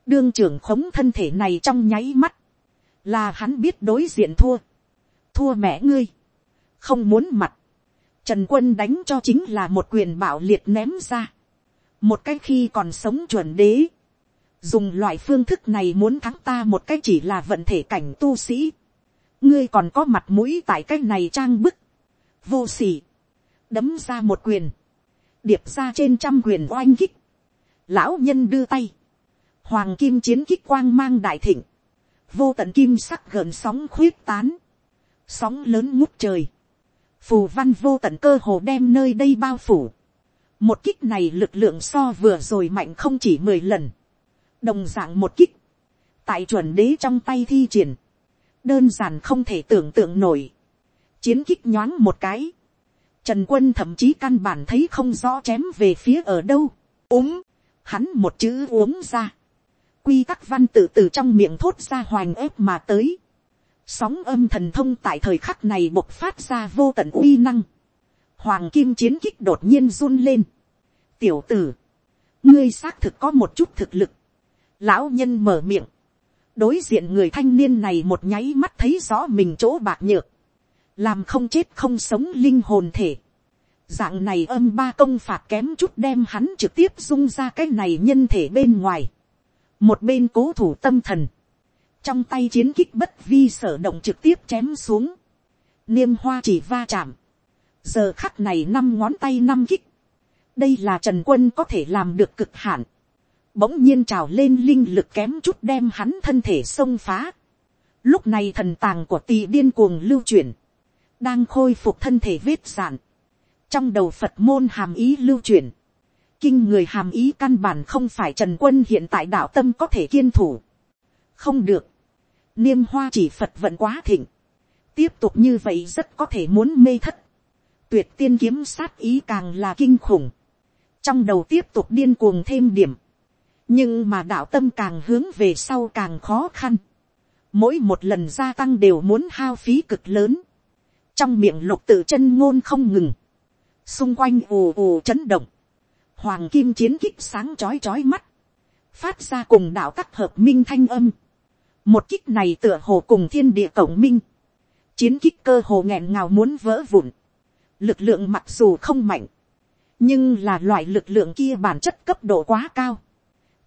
đương trưởng khống thân thể này trong nháy mắt, là hắn biết đối diện thua, thua mẹ ngươi, không muốn mặt, trần quân đánh cho chính là một quyền bạo liệt ném ra, một cái khi còn sống chuẩn đế, dùng loại phương thức này muốn thắng ta một cái chỉ là vận thể cảnh tu sĩ, ngươi còn có mặt mũi tại cái này trang bức, vô sỉ. đấm ra một quyền, điệp ra trên trăm quyền oanh kích, lão nhân đưa tay, hoàng kim chiến kích quang mang đại thịnh, vô tận kim sắc gợn sóng khuyết tán, sóng lớn ngút trời, phù văn vô tận cơ hồ đem nơi đây bao phủ, một kích này lực lượng so vừa rồi mạnh không chỉ mười lần, đồng dạng một kích, tại chuẩn đế trong tay thi triển, đơn giản không thể tưởng tượng nổi, chiến kích nhoáng một cái, trần quân thậm chí căn bản thấy không rõ chém về phía ở đâu, úng, hắn một chữ uống ra, quy tắc văn tự từ trong miệng thốt ra hoành ép mà tới, sóng âm thần thông tại thời khắc này bộc phát ra vô tận uy năng, hoàng kim chiến kích đột nhiên run lên, tiểu tử, ngươi xác thực có một chút thực lực, Lão nhân mở miệng. Đối diện người thanh niên này một nháy mắt thấy rõ mình chỗ bạc nhược. Làm không chết không sống linh hồn thể. Dạng này âm ba công phạt kém chút đem hắn trực tiếp dung ra cái này nhân thể bên ngoài. Một bên cố thủ tâm thần. Trong tay chiến kích bất vi sở động trực tiếp chém xuống. Niêm hoa chỉ va chạm. Giờ khắc này năm ngón tay năm kích. Đây là Trần Quân có thể làm được cực hạn bỗng nhiên trào lên linh lực kém chút đem hắn thân thể xông phá. Lúc này thần tàng của tỳ điên cuồng lưu chuyển, đang khôi phục thân thể vết giản. Trong đầu Phật môn hàm ý lưu chuyển, kinh người hàm ý căn bản không phải Trần Quân hiện tại đạo tâm có thể kiên thủ. Không được, niêm hoa chỉ Phật vận quá thịnh. Tiếp tục như vậy rất có thể muốn mê thất. Tuyệt tiên kiếm sát ý càng là kinh khủng. Trong đầu tiếp tục điên cuồng thêm điểm nhưng mà đạo tâm càng hướng về sau càng khó khăn. mỗi một lần gia tăng đều muốn hao phí cực lớn. trong miệng lục tự chân ngôn không ngừng. xung quanh ù ù chấn động. hoàng kim chiến kích sáng chói chói mắt. phát ra cùng đạo tắc hợp minh thanh âm một kích này tựa hồ cùng thiên địa cổng minh. chiến kích cơ hồ nghẹn ngào muốn vỡ vụn. lực lượng mặc dù không mạnh nhưng là loại lực lượng kia bản chất cấp độ quá cao.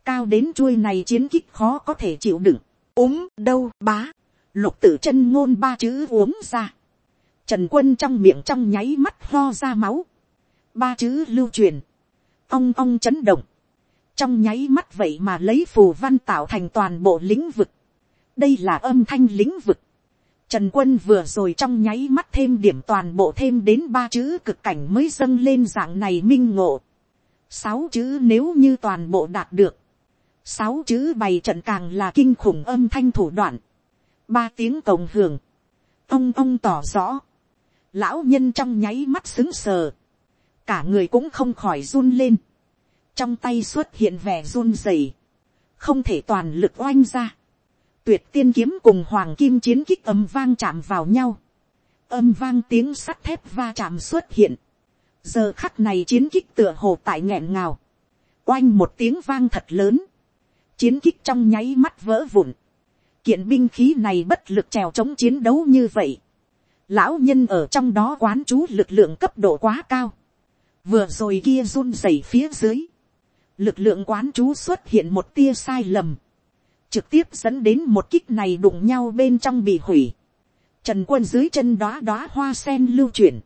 Cao đến chuôi này chiến kích khó có thể chịu đựng, uống đâu bá, lục tử chân ngôn ba chữ uống ra, trần quân trong miệng trong nháy mắt lo ra máu, ba chữ lưu truyền, ong ong chấn động, trong nháy mắt vậy mà lấy phù văn tạo thành toàn bộ lĩnh vực, đây là âm thanh lĩnh vực, Trần quân vừa rồi trong nháy mắt thêm điểm toàn bộ thêm đến ba chữ cực cảnh mới dâng lên dạng này minh ngộ. Sáu chữ nếu như toàn bộ đạt được sáu chữ bày trận càng là kinh khủng âm thanh thủ đoạn, ba tiếng cộng hưởng, ông ông tỏ rõ, lão nhân trong nháy mắt xứng sờ, cả người cũng không khỏi run lên, trong tay xuất hiện vẻ run rẩy, không thể toàn lực oanh ra, tuyệt tiên kiếm cùng hoàng kim chiến kích âm vang chạm vào nhau, âm vang tiếng sắt thép va chạm xuất hiện, giờ khắc này chiến kích tựa hồ tại nghẹn ngào, oanh một tiếng vang thật lớn, chiến kích trong nháy mắt vỡ vụn, kiện binh khí này bất lực trèo chống chiến đấu như vậy, lão nhân ở trong đó quán chú lực lượng cấp độ quá cao, vừa rồi kia run rẩy phía dưới, lực lượng quán chú xuất hiện một tia sai lầm, trực tiếp dẫn đến một kích này đụng nhau bên trong bị hủy, trần quân dưới chân đóa đóa hoa sen lưu chuyển,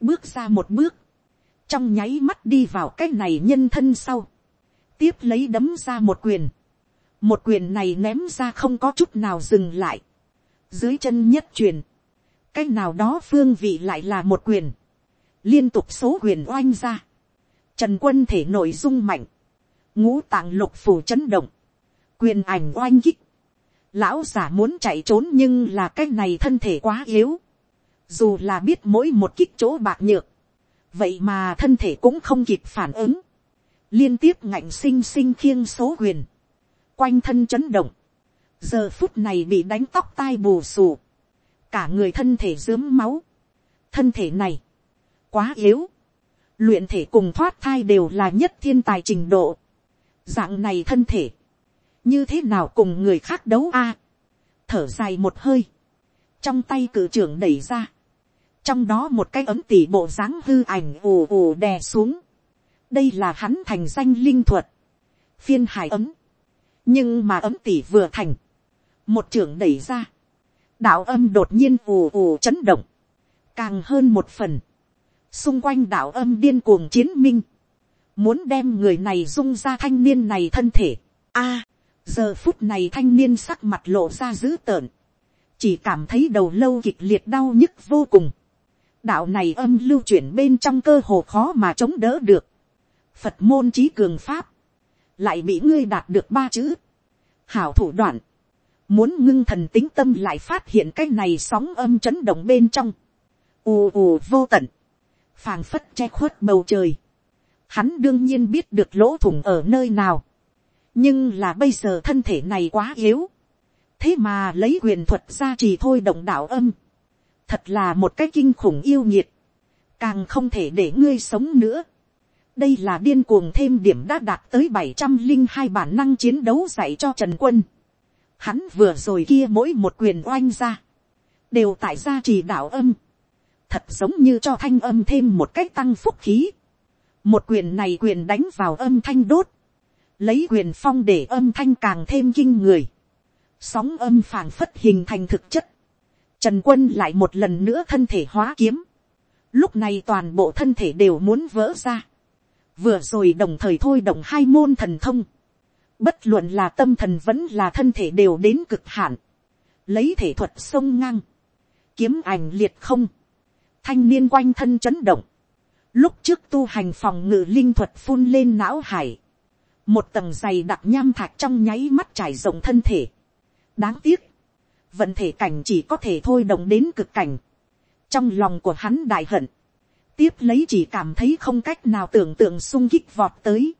bước ra một bước, trong nháy mắt đi vào cái này nhân thân sau, tiếp lấy đấm ra một quyền, một quyền này ném ra không có chút nào dừng lại, dưới chân nhất truyền, cái nào đó phương vị lại là một quyền, liên tục số quyền oanh ra, trần quân thể nội dung mạnh, ngũ tạng lục phủ chấn động, quyền ảnh oanh kích, lão giả muốn chạy trốn nhưng là cái này thân thể quá yếu, dù là biết mỗi một kích chỗ bạc nhược, vậy mà thân thể cũng không kịp phản ứng, liên tiếp ngạnh sinh sinh khiêng số quyền, quanh thân chấn động, giờ phút này bị đánh tóc tai bù xù, cả người thân thể dướm máu, thân thể này, quá yếu, luyện thể cùng thoát thai đều là nhất thiên tài trình độ, dạng này thân thể, như thế nào cùng người khác đấu a, thở dài một hơi, trong tay cử trưởng đẩy ra, trong đó một cái ấm tỉ bộ dáng hư ảnh ù ù đè xuống, đây là hắn thành danh linh thuật, phiên hải ấm, nhưng mà ấm tỉ vừa thành, một trưởng đẩy ra, đạo âm đột nhiên ù ù chấn động, càng hơn một phần, xung quanh đạo âm điên cuồng chiến minh, muốn đem người này dung ra thanh niên này thân thể. A, giờ phút này thanh niên sắc mặt lộ ra dữ tợn, chỉ cảm thấy đầu lâu kịch liệt đau nhức vô cùng. đạo này âm lưu chuyển bên trong cơ hồ khó mà chống đỡ được. phật môn trí cường pháp, lại bị ngươi đạt được ba chữ. hảo thủ đoạn, muốn ngưng thần tính tâm lại phát hiện cái này sóng âm chấn động bên trong. ù ù vô tận, phàng phất che khuất bầu trời. Hắn đương nhiên biết được lỗ thủng ở nơi nào nhưng là bây giờ thân thể này quá yếu. thế mà lấy quyền thuật ra chỉ thôi động đạo âm. thật là một cái kinh khủng yêu nhiệt. càng không thể để ngươi sống nữa. đây là điên cuồng thêm điểm đã đạt tới bảy trăm linh hai bản năng chiến đấu dạy cho trần quân. hắn vừa rồi kia mỗi một quyền oanh ra. đều tại gia trì đạo âm thật giống như cho thanh âm thêm một cách tăng phúc khí. một quyền này quyền đánh vào âm thanh đốt, lấy quyền phong để âm thanh càng thêm kinh người, sóng âm phảng phất hình thành thực chất, trần quân lại một lần nữa thân thể hóa kiếm, lúc này toàn bộ thân thể đều muốn vỡ ra, vừa rồi đồng thời thôi động hai môn thần thông, bất luận là tâm thần vẫn là thân thể đều đến cực hạn, lấy thể thuật sông ngang, kiếm ảnh liệt không, thanh niên quanh thân chấn động, lúc trước tu hành phòng ngự linh thuật phun lên não hải, một tầng dày đặc nham thạch trong nháy mắt trải rộng thân thể. đáng tiếc, vận thể cảnh chỉ có thể thôi động đến cực cảnh, trong lòng của hắn đại hận, tiếp lấy chỉ cảm thấy không cách nào tưởng tượng sung kích vọt tới,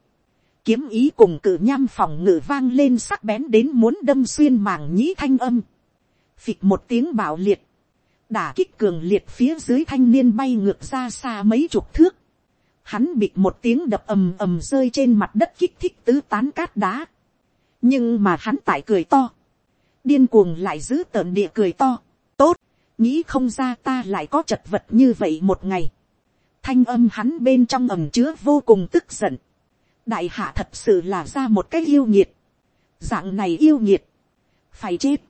kiếm ý cùng cử nham phòng ngự vang lên sắc bén đến muốn đâm xuyên màng nhĩ thanh âm, phịch một tiếng bạo liệt, đả kích cường liệt phía dưới thanh niên bay ngược ra xa mấy chục thước. Hắn bị một tiếng đập ầm ầm rơi trên mặt đất kích thích tứ tán cát đá. nhưng mà hắn tại cười to. điên cuồng lại giữ tợn địa cười to. tốt, nghĩ không ra ta lại có chật vật như vậy một ngày. thanh âm hắn bên trong ầm chứa vô cùng tức giận. đại hạ thật sự là ra một cái yêu nhiệt. dạng này yêu nhiệt. phải chết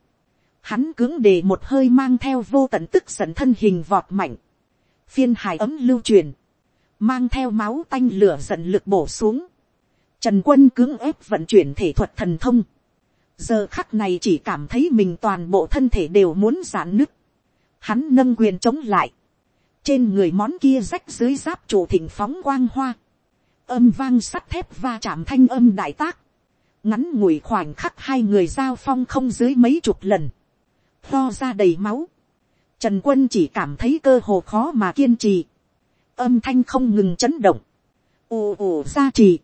hắn cứng để một hơi mang theo vô tận tức giận thân hình vọt mạnh, phiên hài ấm lưu truyền, mang theo máu tanh lửa giận lực bổ xuống, trần quân cứng ép vận chuyển thể thuật thần thông, giờ khắc này chỉ cảm thấy mình toàn bộ thân thể đều muốn giãn nứt, hắn nâng quyền chống lại, trên người món kia rách dưới giáp trụ thỉnh phóng quang hoa, âm vang sắt thép va chạm thanh âm đại tác, ngắn ngủi khoảnh khắc hai người giao phong không dưới mấy chục lần, lo ra đầy máu. Trần quân chỉ cảm thấy cơ hồ khó mà kiên trì. Âm thanh không ngừng chấn động. ù ù ra trì.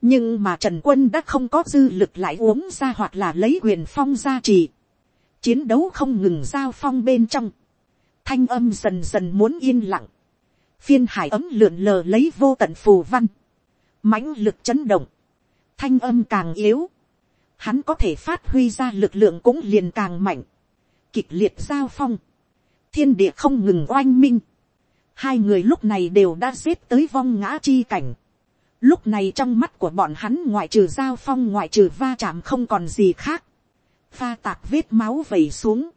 Nhưng mà Trần quân đã không có dư lực lại uống ra hoặc là lấy quyền phong ra trì. Chiến đấu không ngừng giao phong bên trong. Thanh âm dần dần muốn yên lặng. Phiên hải ấm lượn lờ lấy vô tận phù văn. mãnh lực chấn động. Thanh âm càng yếu. Hắn có thể phát huy ra lực lượng cũng liền càng mạnh kịch liệt giao phong, thiên địa không ngừng oanh minh, hai người lúc này đều đã xếp tới vong ngã chi cảnh, lúc này trong mắt của bọn hắn ngoại trừ giao phong ngoại trừ va chạm không còn gì khác, pha tạc vết máu vẩy xuống,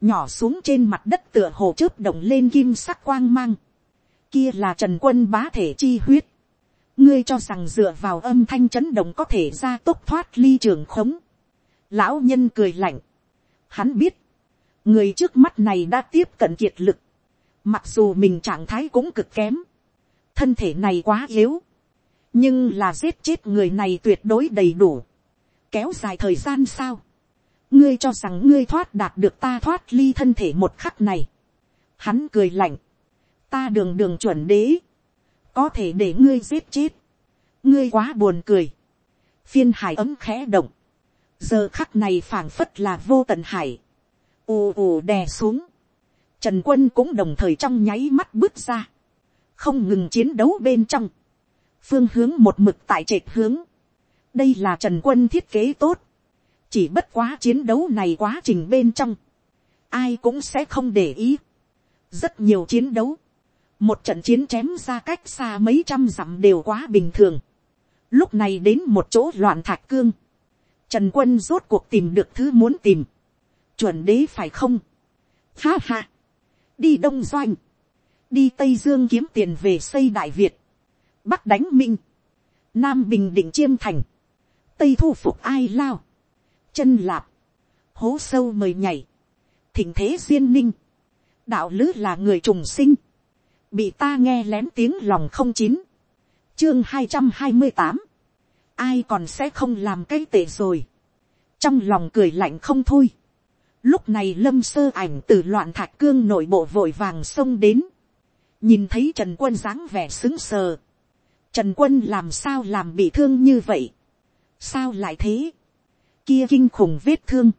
nhỏ xuống trên mặt đất tựa hồ chớp động lên kim sắc quang mang, kia là trần quân bá thể chi huyết, ngươi cho rằng dựa vào âm thanh chấn động có thể ra tốc thoát ly trường khống, lão nhân cười lạnh, hắn biết, người trước mắt này đã tiếp cận kiệt lực, mặc dù mình trạng thái cũng cực kém, thân thể này quá yếu, nhưng là giết chết người này tuyệt đối đầy đủ, kéo dài thời gian sao, ngươi cho rằng ngươi thoát đạt được ta thoát ly thân thể một khắc này, hắn cười lạnh, ta đường đường chuẩn đế, có thể để ngươi giết chết, ngươi quá buồn cười, phiên hải ấm khẽ động, giờ khắc này phảng phất là vô tận hải, ù ù đè xuống, trần quân cũng đồng thời trong nháy mắt bước ra, không ngừng chiến đấu bên trong, phương hướng một mực tại trệt hướng, đây là trần quân thiết kế tốt, chỉ bất quá chiến đấu này quá trình bên trong, ai cũng sẽ không để ý, rất nhiều chiến đấu, một trận chiến chém ra cách xa mấy trăm dặm đều quá bình thường, lúc này đến một chỗ loạn thạch cương, trần quân rốt cuộc tìm được thứ muốn tìm, chuẩn đế phải không, ha ha, đi đông doanh, đi tây dương kiếm tiền về xây đại việt, bắc đánh minh, nam bình định chiêm thành, tây thu phục ai lao, chân lạp, hố sâu mời nhảy, thỉnh thế duyên ninh, đạo lứ là người trùng sinh, bị ta nghe lén tiếng lòng không chín, chương hai trăm hai mươi tám, ai còn sẽ không làm cái tệ rồi, trong lòng cười lạnh không thôi, lúc này lâm sơ ảnh từ loạn thạch cương nội bộ vội vàng xông đến, nhìn thấy trần quân dáng vẻ xứng sờ, trần quân làm sao làm bị thương như vậy, sao lại thế, kia kinh khủng vết thương,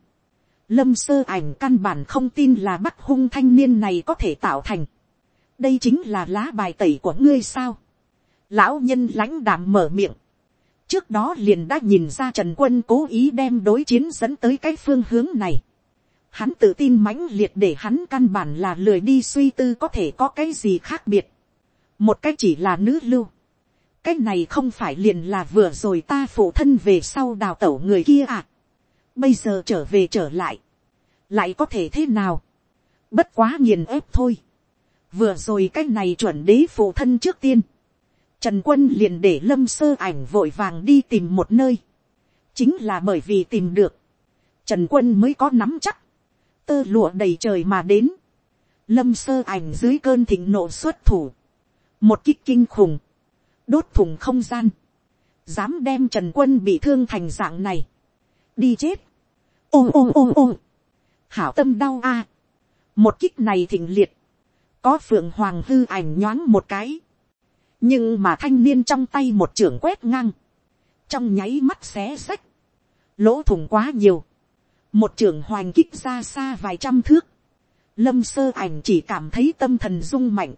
lâm sơ ảnh căn bản không tin là bắt hung thanh niên này có thể tạo thành, đây chính là lá bài tẩy của ngươi sao, lão nhân lãnh đạm mở miệng, trước đó liền đã nhìn ra trần quân cố ý đem đối chiến dẫn tới cái phương hướng này, hắn tự tin mãnh liệt để hắn căn bản là lười đi suy tư có thể có cái gì khác biệt, một cái chỉ là nữ lưu, cái này không phải liền là vừa rồi ta phụ thân về sau đào tẩu người kia à. bây giờ trở về trở lại, lại có thể thế nào, bất quá nghiền ép thôi. vừa rồi cái này chuẩn đế phụ thân trước tiên, trần quân liền để lâm sơ ảnh vội vàng đi tìm một nơi, chính là bởi vì tìm được, trần quân mới có nắm chắc, tơ lụa đầy trời mà đến, lâm sơ ảnh dưới cơn thịnh nộ xuất thủ, một kích kinh khủng, đốt thùng không gian, dám đem trần quân bị thương thành dạng này, đi chết, ôm ôm ôm ôm, hảo tâm đau a, một kích này thịnh liệt, có phượng hoàng hư ảnh nhoáng một cái, nhưng mà thanh niên trong tay một trưởng quét ngang, trong nháy mắt xé sách, lỗ thủng quá nhiều, một trưởng hoành kích ra xa vài trăm thước, lâm sơ ảnh chỉ cảm thấy tâm thần rung mạnh,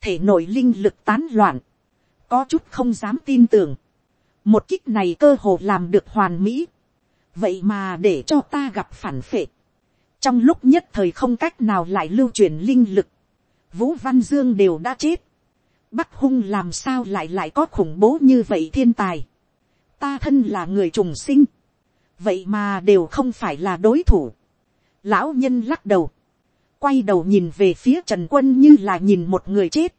thể nội linh lực tán loạn, có chút không dám tin tưởng, một kích này cơ hồ làm được hoàn mỹ, vậy mà để cho ta gặp phản phệ, trong lúc nhất thời không cách nào lại lưu truyền linh lực, vũ văn dương đều đã chết, bắc hung làm sao lại lại có khủng bố như vậy thiên tài, ta thân là người trùng sinh, vậy mà đều không phải là đối thủ, lão nhân lắc đầu, quay đầu nhìn về phía trần quân như là nhìn một người chết,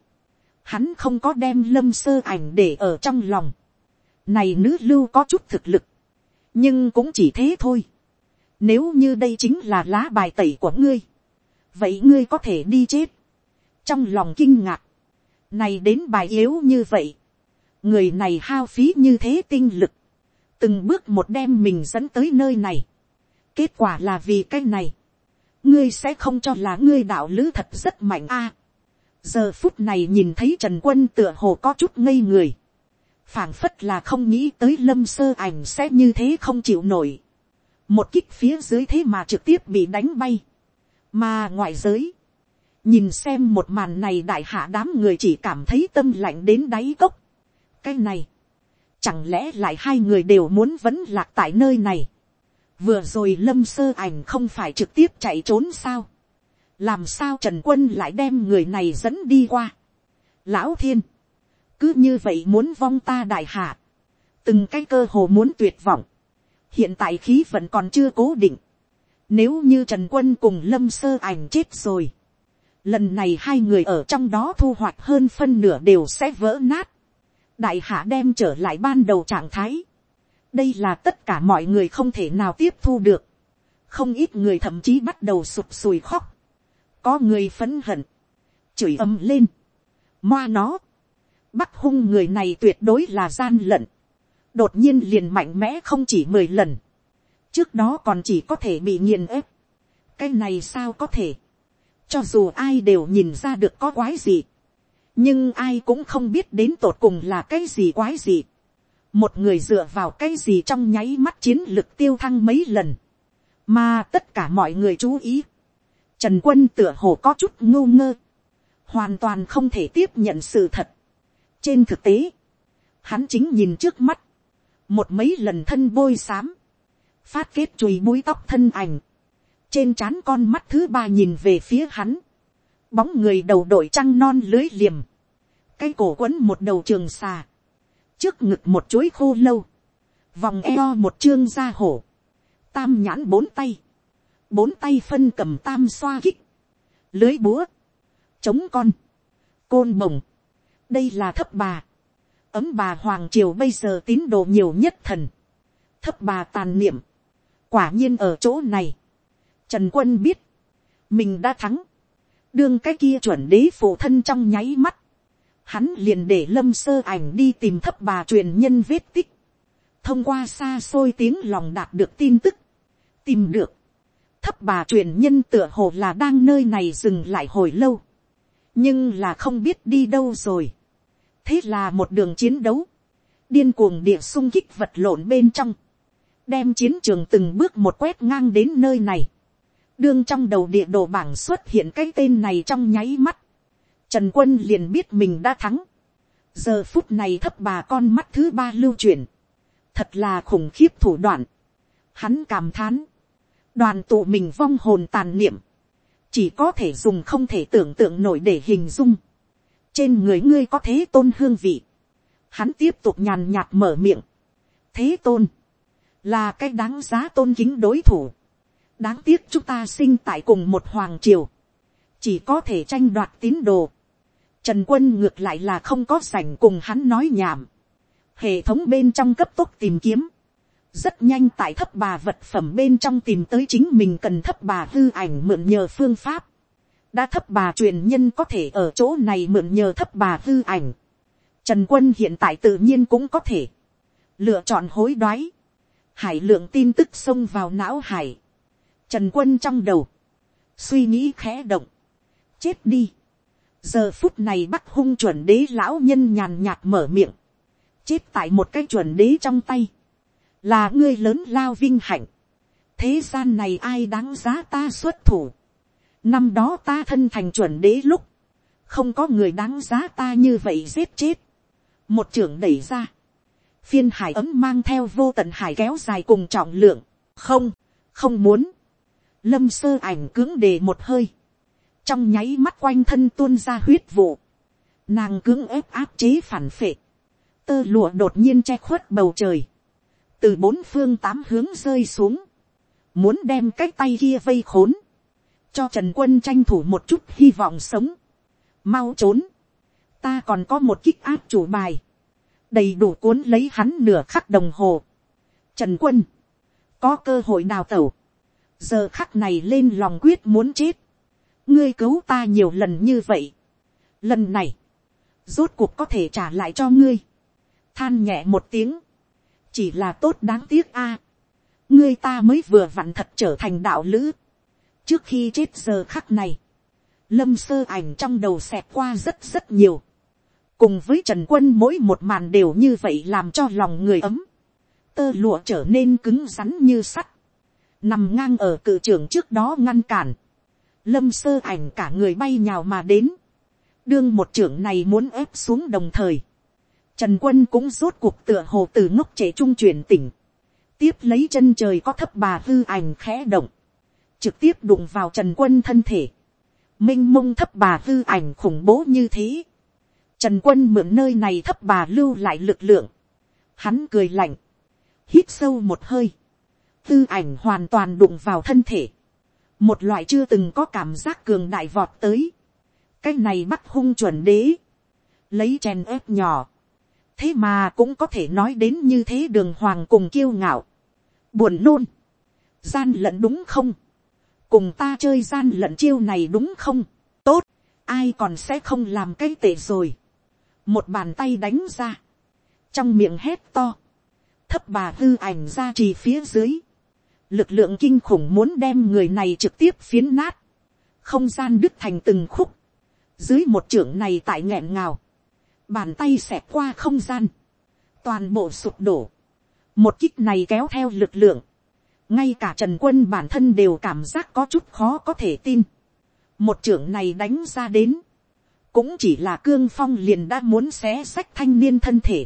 hắn không có đem lâm sơ ảnh để ở trong lòng. Này nữ lưu có chút thực lực, nhưng cũng chỉ thế thôi. Nếu như đây chính là lá bài tẩy của ngươi, vậy ngươi có thể đi chết. Trong lòng kinh ngạc, này đến bài yếu như vậy, người này hao phí như thế tinh lực, từng bước một đem mình dẫn tới nơi này. Kết quả là vì cái này, ngươi sẽ không cho là ngươi đạo lữ thật rất mạnh a. Giờ phút này nhìn thấy trần quân tựa hồ có chút ngây người, phảng phất là không nghĩ tới lâm sơ ảnh sẽ như thế không chịu nổi, một kích phía dưới thế mà trực tiếp bị đánh bay, mà ngoại giới, nhìn xem một màn này đại hạ đám người chỉ cảm thấy tâm lạnh đến đáy cốc. cái này, chẳng lẽ lại hai người đều muốn vẫn lạc tại nơi này, vừa rồi lâm sơ ảnh không phải trực tiếp chạy trốn sao, làm sao trần quân lại đem người này dẫn đi qua. lão thiên, cứ như vậy muốn vong ta đại hạ, từng cái cơ hồ muốn tuyệt vọng, hiện tại khí vẫn còn chưa cố định, nếu như trần quân cùng lâm sơ ảnh chết rồi, lần này hai người ở trong đó thu hoạch hơn phân nửa đều sẽ vỡ nát, đại hạ đem trở lại ban đầu trạng thái, đây là tất cả mọi người không thể nào tiếp thu được, không ít người thậm chí bắt đầu sụp sùi khóc, có người phấn hận, chửi ầm lên, moa nó, bắt hung người này tuyệt đối là gian lận, đột nhiên liền mạnh mẽ không chỉ mười lần, trước đó còn chỉ có thể bị nghiền ép, cái này sao có thể, cho dù ai đều nhìn ra được có quái gì, nhưng ai cũng không biết đến tột cùng là cái gì quái gì, một người dựa vào cái gì trong nháy mắt chiến lực tiêu thăng mấy lần, mà tất cả mọi người chú ý, trần quân tựa hồ có chút ngô ngơ, hoàn toàn không thể tiếp nhận sự thật. trên thực tế, hắn chính nhìn trước mắt, một mấy lần thân bôi xám, phát kết chùi mũi tóc thân ảnh, trên trán con mắt thứ ba nhìn về phía hắn, bóng người đầu đội trăng non lưới liềm, cái cổ quấn một đầu trường xà, trước ngực một chuối khô lâu, vòng eo một chương da hổ, tam nhãn bốn tay, bốn tay phân cầm tam xoa kích, lưới búa, chống con, côn bồng, đây là thấp bà, ấm bà hoàng triều bây giờ tín đồ nhiều nhất thần, thấp bà tàn niệm, quả nhiên ở chỗ này, trần quân biết, mình đã thắng, đương cái kia chuẩn đế phụ thân trong nháy mắt, hắn liền để lâm sơ ảnh đi tìm thấp bà truyền nhân vết tích, thông qua xa xôi tiếng lòng đạt được tin tức, tìm được, thấp bà truyền nhân tựa hồ là đang nơi này dừng lại hồi lâu, nhưng là không biết đi đâu rồi. thế là một đường chiến đấu, điên cuồng địa sung kích vật lộn bên trong, đem chiến trường từng bước một quét ngang đến nơi này, đương trong đầu địa đồ bảng xuất hiện cái tên này trong nháy mắt, trần quân liền biết mình đã thắng, giờ phút này thấp bà con mắt thứ ba lưu truyền, thật là khủng khiếp thủ đoạn, hắn cảm thán, đoàn tụ mình vong hồn tàn niệm, chỉ có thể dùng không thể tưởng tượng nổi để hình dung. trên người ngươi có thế tôn hương vị, hắn tiếp tục nhàn nhạt mở miệng. thế tôn, là cái đáng giá tôn kính đối thủ đáng tiếc chúng ta sinh tại cùng một hoàng triều, chỉ có thể tranh đoạt tín đồ. trần quân ngược lại là không có sảnh cùng hắn nói nhảm. hệ thống bên trong cấp tốc tìm kiếm, rất nhanh tại thấp bà vật phẩm bên trong tìm tới chính mình cần thấp bà hư ảnh mượn nhờ phương pháp. đã thấp bà truyền nhân có thể ở chỗ này mượn nhờ thấp bà hư ảnh. trần quân hiện tại tự nhiên cũng có thể lựa chọn hối đoái. hải lượng tin tức xông vào não hải trần quân trong đầu, suy nghĩ khẽ động, chết đi. giờ phút này bắt hung chuẩn đế lão nhân nhàn nhạt mở miệng, chết tại một cái chuẩn đế trong tay. Là ngươi lớn lao vinh hạnh, thế gian này ai đáng giá ta xuất thủ, năm đó ta thân thành chuẩn đế lúc, không có người đáng giá ta như vậy giết chết, một trưởng đẩy ra, phiên hải ấm mang theo vô tận hải kéo dài cùng trọng lượng, không, không muốn, lâm sơ ảnh cứng đề một hơi, trong nháy mắt quanh thân tuôn ra huyết vụ, nàng cứng ép áp chế phản phệ, tơ lụa đột nhiên che khuất bầu trời, từ bốn phương tám hướng rơi xuống, muốn đem cái tay kia vây khốn, cho trần quân tranh thủ một chút hy vọng sống, mau trốn, ta còn có một kích áp chủ bài, đầy đủ cuốn lấy hắn nửa khắc đồng hồ. Trần quân, có cơ hội đào tẩu, giờ khắc này lên lòng quyết muốn chết, ngươi cứu ta nhiều lần như vậy, lần này, rốt cuộc có thể trả lại cho ngươi, than nhẹ một tiếng, chỉ là tốt đáng tiếc a. ngươi ta mới vừa vặn thật trở thành đạo lữ. trước khi chết giờ khắc này, lâm sơ ảnh trong đầu xẹt qua rất rất nhiều. cùng với trần quân mỗi một màn đều như vậy làm cho lòng người ấm. tơ lụa trở nên cứng rắn như sắt nằm ngang ở cự trưởng trước đó ngăn cản. lâm sơ ảnh cả người bay nhào mà đến. đương một trưởng này muốn ép xuống đồng thời Trần quân cũng rốt cuộc tựa hồ từ ngốc trẻ trung chuyển tỉnh. Tiếp lấy chân trời có thấp bà hư ảnh khẽ động. Trực tiếp đụng vào trần quân thân thể. Minh mông thấp bà hư ảnh khủng bố như thế. Trần quân mượn nơi này thấp bà lưu lại lực lượng. Hắn cười lạnh. Hít sâu một hơi. Tư ảnh hoàn toàn đụng vào thân thể. Một loại chưa từng có cảm giác cường đại vọt tới. Cái này bắt hung chuẩn đế. Lấy chèn ép nhỏ. Thế mà cũng có thể nói đến như thế đường hoàng cùng kiêu ngạo, buồn nôn, gian lận đúng không, cùng ta chơi gian lận chiêu này đúng không, tốt, ai còn sẽ không làm cái tệ rồi, một bàn tay đánh ra, trong miệng hét to, thấp bà hư ảnh ra trì phía dưới, lực lượng kinh khủng muốn đem người này trực tiếp phiến nát, không gian đứt thành từng khúc, dưới một trưởng này tại nghẹn ngào, bàn tay xẹp qua không gian, toàn bộ sụp đổ, một kích này kéo theo lực lượng, ngay cả trần quân bản thân đều cảm giác có chút khó có thể tin, một trưởng này đánh ra đến, cũng chỉ là cương phong liền đã muốn xé sách thanh niên thân thể,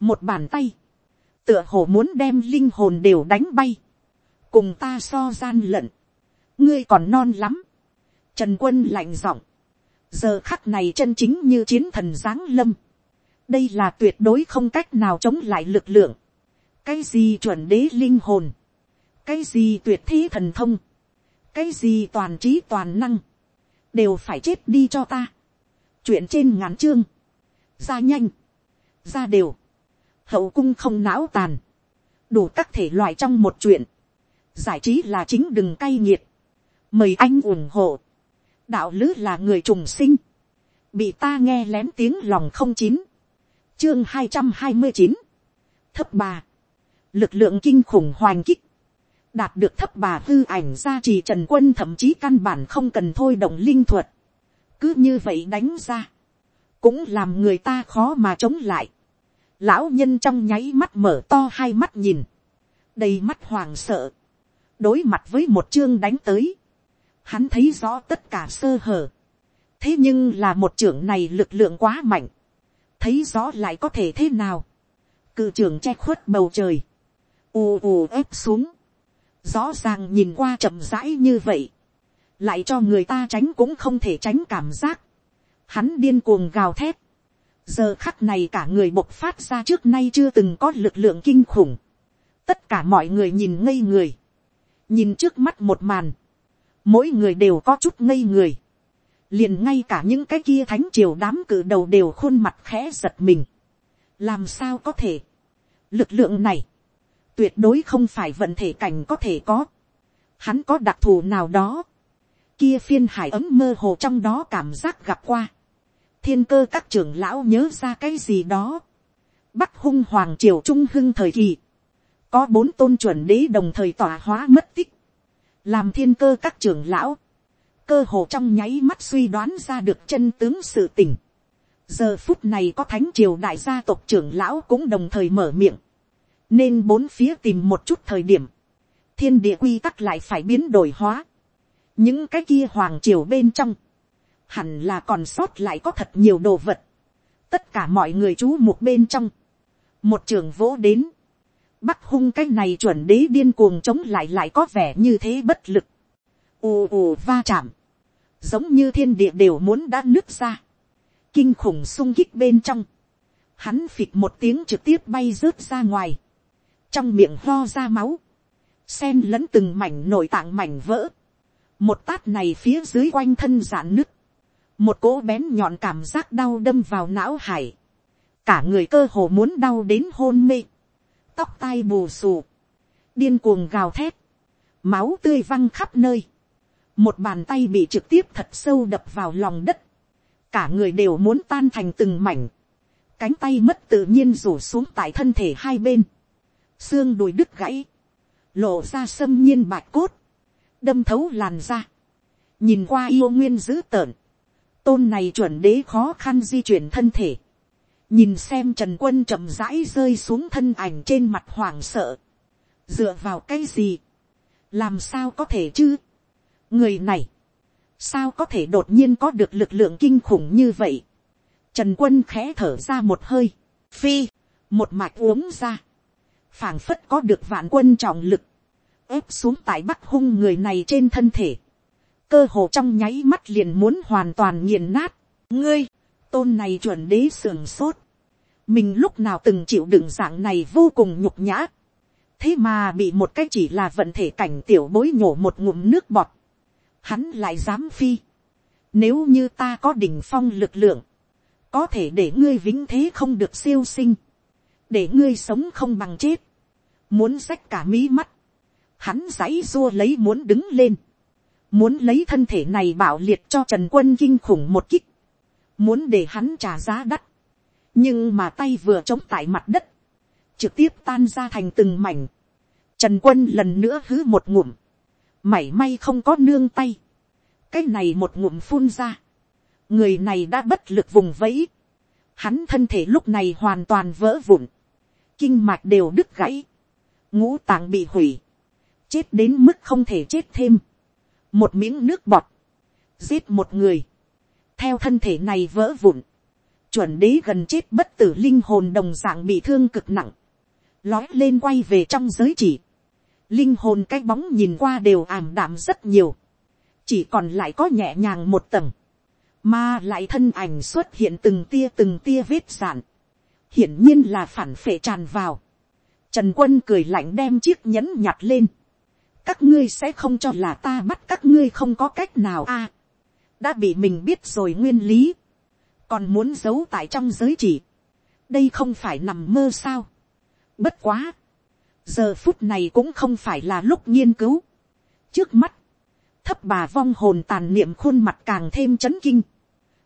một bàn tay, tựa hồ muốn đem linh hồn đều đánh bay, cùng ta so gian lận, ngươi còn non lắm, trần quân lạnh giọng, giờ khắc này chân chính như chiến thần giáng lâm, đây là tuyệt đối không cách nào chống lại lực lượng, cái gì chuẩn đế linh hồn, cái gì tuyệt thế thần thông, cái gì toàn trí toàn năng, đều phải chết đi cho ta. chuyện trên ngắn chương, ra nhanh, ra đều, hậu cung không não tàn, đủ các thể loại trong một chuyện, giải trí là chính đừng cay nghiệt, mời anh ủng hộ, đạo lứ là người trùng sinh, bị ta nghe lén tiếng lòng không chín, chương hai trăm hai mươi chín, thấp bà, lực lượng kinh khủng hoành kích, đạt được thấp bà hư ảnh ra trì trần quân thậm chí căn bản không cần thôi động linh thuật, cứ như vậy đánh ra, cũng làm người ta khó mà chống lại. Lão nhân trong nháy mắt mở to hai mắt nhìn, đầy mắt hoàng sợ, đối mặt với một chương đánh tới, hắn thấy rõ tất cả sơ hở, thế nhưng là một trưởng này lực lượng quá mạnh, thấy rõ lại có thể thế nào, cự trưởng che khuất bầu trời, ù ù ép xuống, rõ ràng nhìn qua chậm rãi như vậy, lại cho người ta tránh cũng không thể tránh cảm giác, hắn điên cuồng gào thét, giờ khắc này cả người bộc phát ra trước nay chưa từng có lực lượng kinh khủng, tất cả mọi người nhìn ngây người, nhìn trước mắt một màn, mỗi người đều có chút ngây người, liền ngay cả những cái kia thánh triều đám cử đầu đều khuôn mặt khẽ giật mình, làm sao có thể, lực lượng này, tuyệt đối không phải vận thể cảnh có thể có, hắn có đặc thù nào đó, kia phiên hải ấm mơ hồ trong đó cảm giác gặp qua, thiên cơ các trưởng lão nhớ ra cái gì đó, bắc hung hoàng triều trung hưng thời kỳ, có bốn tôn chuẩn đế đồng thời tỏa hóa mất tích, làm thiên cơ các trưởng lão, cơ hồ trong nháy mắt suy đoán ra được chân tướng sự tình. giờ phút này có thánh triều đại gia tộc trưởng lão cũng đồng thời mở miệng, nên bốn phía tìm một chút thời điểm, thiên địa quy tắc lại phải biến đổi hóa. những cái kia hoàng triều bên trong, hẳn là còn sót lại có thật nhiều đồ vật. tất cả mọi người chú một bên trong, một trường vỗ đến, bắc hung cái này chuẩn đế điên cuồng chống lại lại có vẻ như thế bất lực. ù ù va chạm, giống như thiên địa đều muốn đã nứt ra, kinh khủng sung kích bên trong, hắn phịch một tiếng trực tiếp bay rớt ra ngoài, trong miệng ho ra máu, sen lẫn từng mảnh nội tạng mảnh vỡ, một tát này phía dưới quanh thân giãn nứt, một cỗ bén nhọn cảm giác đau đâm vào não hải, cả người cơ hồ muốn đau đến hôn mê, tóc tai bù xù, điên cuồng gào thét, máu tươi văng khắp nơi, một bàn tay bị trực tiếp thật sâu đập vào lòng đất, cả người đều muốn tan thành từng mảnh, cánh tay mất tự nhiên rủ xuống tại thân thể hai bên, xương đùi đứt gãy, lộ ra sâm nhiên bạch cốt, đâm thấu làn ra, nhìn qua yêu nguyên dữ tợn, tôn này chuẩn đế khó khăn di chuyển thân thể, nhìn xem trần quân chậm rãi rơi xuống thân ảnh trên mặt hoảng sợ, dựa vào cái gì, làm sao có thể chứ, người này, sao có thể đột nhiên có được lực lượng kinh khủng như vậy, trần quân khẽ thở ra một hơi, phi, một mạch uống ra, phảng phất có được vạn quân trọng lực, ép xuống tại bắc hung người này trên thân thể, cơ hồ trong nháy mắt liền muốn hoàn toàn nghiền nát, ngươi, tôn này chuẩn đế sườn sốt, mình lúc nào từng chịu đựng dạng này vô cùng nhục nhã, thế mà bị một cái chỉ là vận thể cảnh tiểu bối nhổ một ngụm nước bọt, hắn lại dám phi, nếu như ta có đỉnh phong lực lượng, có thể để ngươi vĩnh thế không được siêu sinh, để ngươi sống không bằng chết, muốn xách cả mí mắt, hắn giãy dua lấy muốn đứng lên, muốn lấy thân thể này bảo liệt cho trần quân kinh khủng một kích, muốn để hắn trả giá đắt, nhưng mà tay vừa chống tại mặt đất, trực tiếp tan ra thành từng mảnh, trần quân lần nữa hứ một ngụm, mảy may không có nương tay, cái này một ngụm phun ra, người này đã bất lực vùng vẫy, hắn thân thể lúc này hoàn toàn vỡ vụn, kinh mạch đều đứt gãy, ngũ tạng bị hủy, chết đến mức không thể chết thêm, một miếng nước bọt, giết một người, theo thân thể này vỡ vụn, chuẩn đế gần chết bất tử linh hồn đồng dạng bị thương cực nặng, lói lên quay về trong giới chỉ, linh hồn cái bóng nhìn qua đều ảm đạm rất nhiều, chỉ còn lại có nhẹ nhàng một tầng, mà lại thân ảnh xuất hiện từng tia từng tia vết sạn, hiển nhiên là phản phệ tràn vào, trần quân cười lạnh đem chiếc nhẫn nhặt lên, các ngươi sẽ không cho là ta bắt các ngươi không có cách nào a, à, đã bị mình biết rồi nguyên lý, còn muốn giấu tại trong giới chỉ, đây không phải nằm mơ sao, bất quá, giờ phút này cũng không phải là lúc nghiên cứu, trước mắt, thấp bà vong hồn tàn niệm khuôn mặt càng thêm chấn kinh,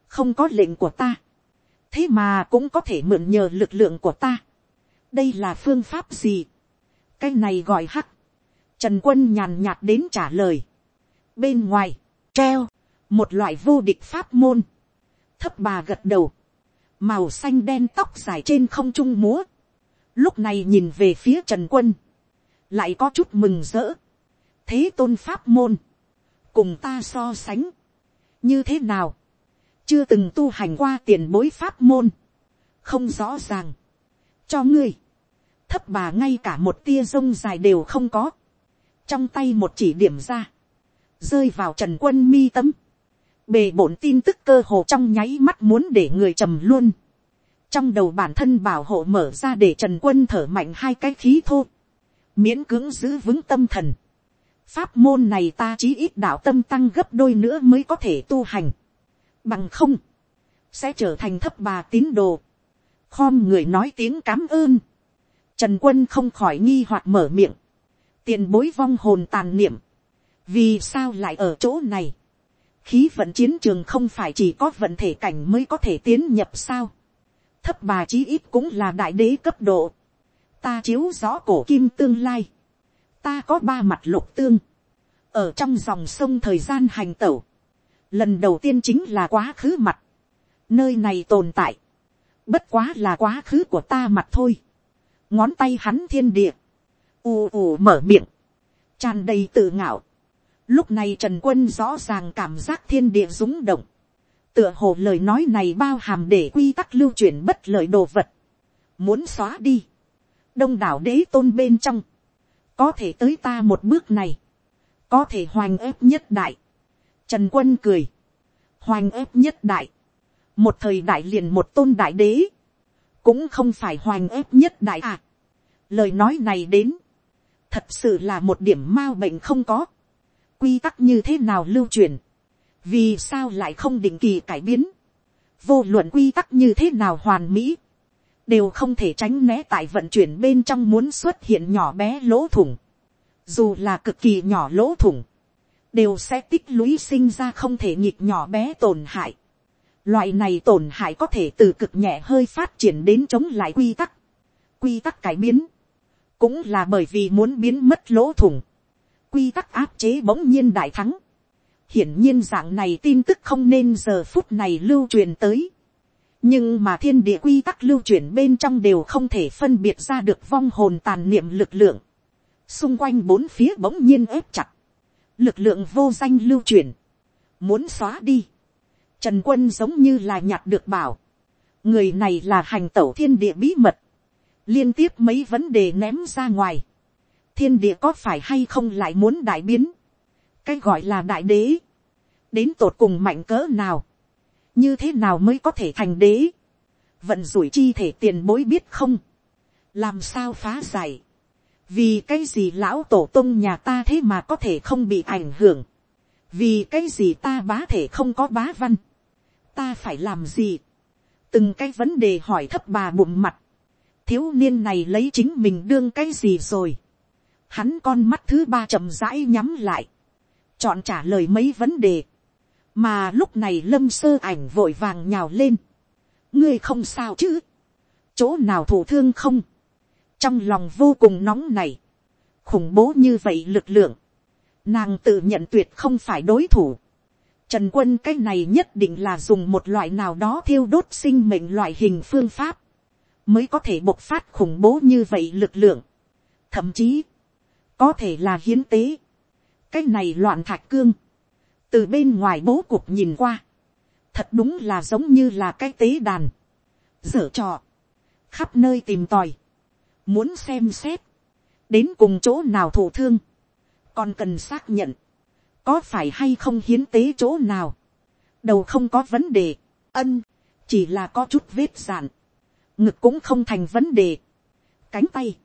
không có lệnh của ta, thế mà cũng có thể mượn nhờ lực lượng của ta, đây là phương pháp gì, cái này gọi hắc, trần quân nhàn nhạt đến trả lời, bên ngoài, treo, một loại vô địch pháp môn, thấp bà gật đầu, màu xanh đen tóc dài trên không trung múa, lúc này nhìn về phía trần quân, lại có chút mừng rỡ, thế tôn pháp môn, cùng ta so sánh, như thế nào, chưa từng tu hành qua tiền bối pháp môn, không rõ ràng, cho ngươi, thấp bà ngay cả một tia rông dài đều không có, trong tay một chỉ điểm ra, rơi vào trần quân mi tâm, bề bổn tin tức cơ hồ trong nháy mắt muốn để người trầm luôn, trong đầu bản thân bảo hộ mở ra để trần quân thở mạnh hai cái khí thô, miễn cưỡng giữ vững tâm thần, pháp môn này ta chí ít đạo tâm tăng gấp đôi nữa mới có thể tu hành, bằng không, sẽ trở thành thấp bà tín đồ, khom người nói tiếng cám ơn, trần quân không khỏi nghi hoặc mở miệng, tiền bối vong hồn tàn niệm, vì sao lại ở chỗ này, khí vận chiến trường không phải chỉ có vận thể cảnh mới có thể tiến nhập sao, thấp bà chí ít cũng là đại đế cấp độ, ta chiếu rõ cổ kim tương lai, ta có ba mặt lục tương, ở trong dòng sông thời gian hành tẩu, lần đầu tiên chính là quá khứ mặt, nơi này tồn tại, bất quá là quá khứ của ta mặt thôi, ngón tay hắn thiên địa, ù ù mở miệng, tràn đầy tự ngạo, lúc này trần quân rõ ràng cảm giác thiên địa rúng động, tựa hồ lời nói này bao hàm để quy tắc lưu chuyển bất lợi đồ vật, muốn xóa đi, đông đảo đế tôn bên trong, có thể tới ta một bước này, có thể hoành ép nhất đại, trần quân cười, hoành ép nhất đại, một thời đại liền một tôn đại đế, cũng không phải hoành ép nhất đại à. lời nói này đến, thật sự là một điểm ma bệnh không có, quy tắc như thế nào lưu truyền, vì sao lại không định kỳ cải biến, vô luận quy tắc như thế nào hoàn mỹ, đều không thể tránh né tại vận chuyển bên trong muốn xuất hiện nhỏ bé lỗ thủng, dù là cực kỳ nhỏ lỗ thủng, đều sẽ tích lũy sinh ra không thể nhịp nhỏ bé tổn hại. Loại này tổn hại có thể từ cực nhẹ hơi phát triển đến chống lại quy tắc. Quy tắc cải biến, cũng là bởi vì muốn biến mất lỗ thủng. Quy tắc áp chế bỗng nhiên đại thắng. Hiển nhiên dạng này tin tức không nên giờ phút này lưu truyền tới. Nhưng mà thiên địa quy tắc lưu truyền bên trong đều không thể phân biệt ra được vong hồn tàn niệm lực lượng. Xung quanh bốn phía bỗng nhiên ép chặt lực lượng vô danh lưu truyền, muốn xóa đi, trần quân giống như là nhặt được bảo, người này là hành tẩu thiên địa bí mật, liên tiếp mấy vấn đề ném ra ngoài, thiên địa có phải hay không lại muốn đại biến, cái gọi là đại đế, đến tột cùng mạnh cỡ nào, như thế nào mới có thể thành đế, vận rủi chi thể tiền bối biết không, làm sao phá giải, vì cái gì lão tổ tông nhà ta thế mà có thể không bị ảnh hưởng, vì cái gì ta bá thể không có bá văn, ta phải làm gì, từng cái vấn đề hỏi thấp bà bụng mặt, thiếu niên này lấy chính mình đương cái gì rồi, hắn con mắt thứ ba chậm rãi nhắm lại, chọn trả lời mấy vấn đề, mà lúc này lâm sơ ảnh vội vàng nhào lên, ngươi không sao chứ, chỗ nào thủ thương không, trong lòng vô cùng nóng này, khủng bố như vậy lực lượng, nàng tự nhận tuyệt không phải đối thủ, Trần quân cái này nhất định là dùng một loại nào đó thiêu đốt sinh mệnh loại hình phương pháp, mới có thể bộc phát khủng bố như vậy lực lượng. Thậm chí, có thể là hiến tế. Cái này loạn thạch cương, từ bên ngoài bố cục nhìn qua, thật đúng là giống như là cái tế đàn, dở trò, khắp nơi tìm tòi, muốn xem xét, đến cùng chỗ nào thổ thương, còn cần xác nhận, có phải hay không hiến tế chỗ nào, đầu không có vấn đề, ân, chỉ là có chút vết giản, ngực cũng không thành vấn đề, cánh tay,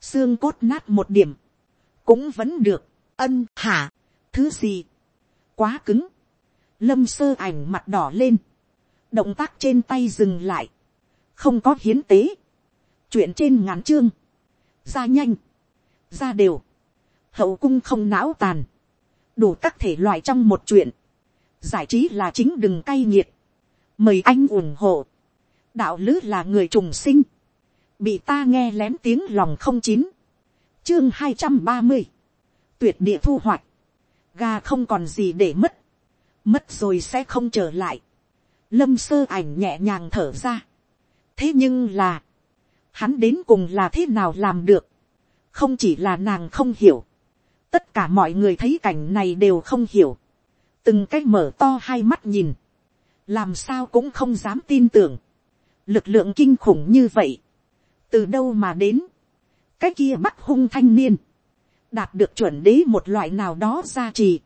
xương cốt nát một điểm, cũng vẫn được, ân hả, thứ gì, quá cứng, lâm sơ ảnh mặt đỏ lên, động tác trên tay dừng lại, không có hiến tế, chuyện trên ngắn chương, ra nhanh, ra đều, hậu cung không não tàn, đủ các thể loại trong một chuyện, giải trí là chính đừng cay nghiệt, mời anh ủng hộ, đạo lứ là người trùng sinh, bị ta nghe lén tiếng lòng không chín, chương hai trăm ba mươi, tuyệt địa thu hoạch, gà không còn gì để mất, mất rồi sẽ không trở lại, lâm sơ ảnh nhẹ nhàng thở ra, thế nhưng là, hắn đến cùng là thế nào làm được, không chỉ là nàng không hiểu, tất cả mọi người thấy cảnh này đều không hiểu, từng cái mở to hai mắt nhìn, làm sao cũng không dám tin tưởng, lực lượng kinh khủng như vậy, từ đâu mà đến, cái kia mắt hung thanh niên, đạt được chuẩn đế một loại nào đó gia trì,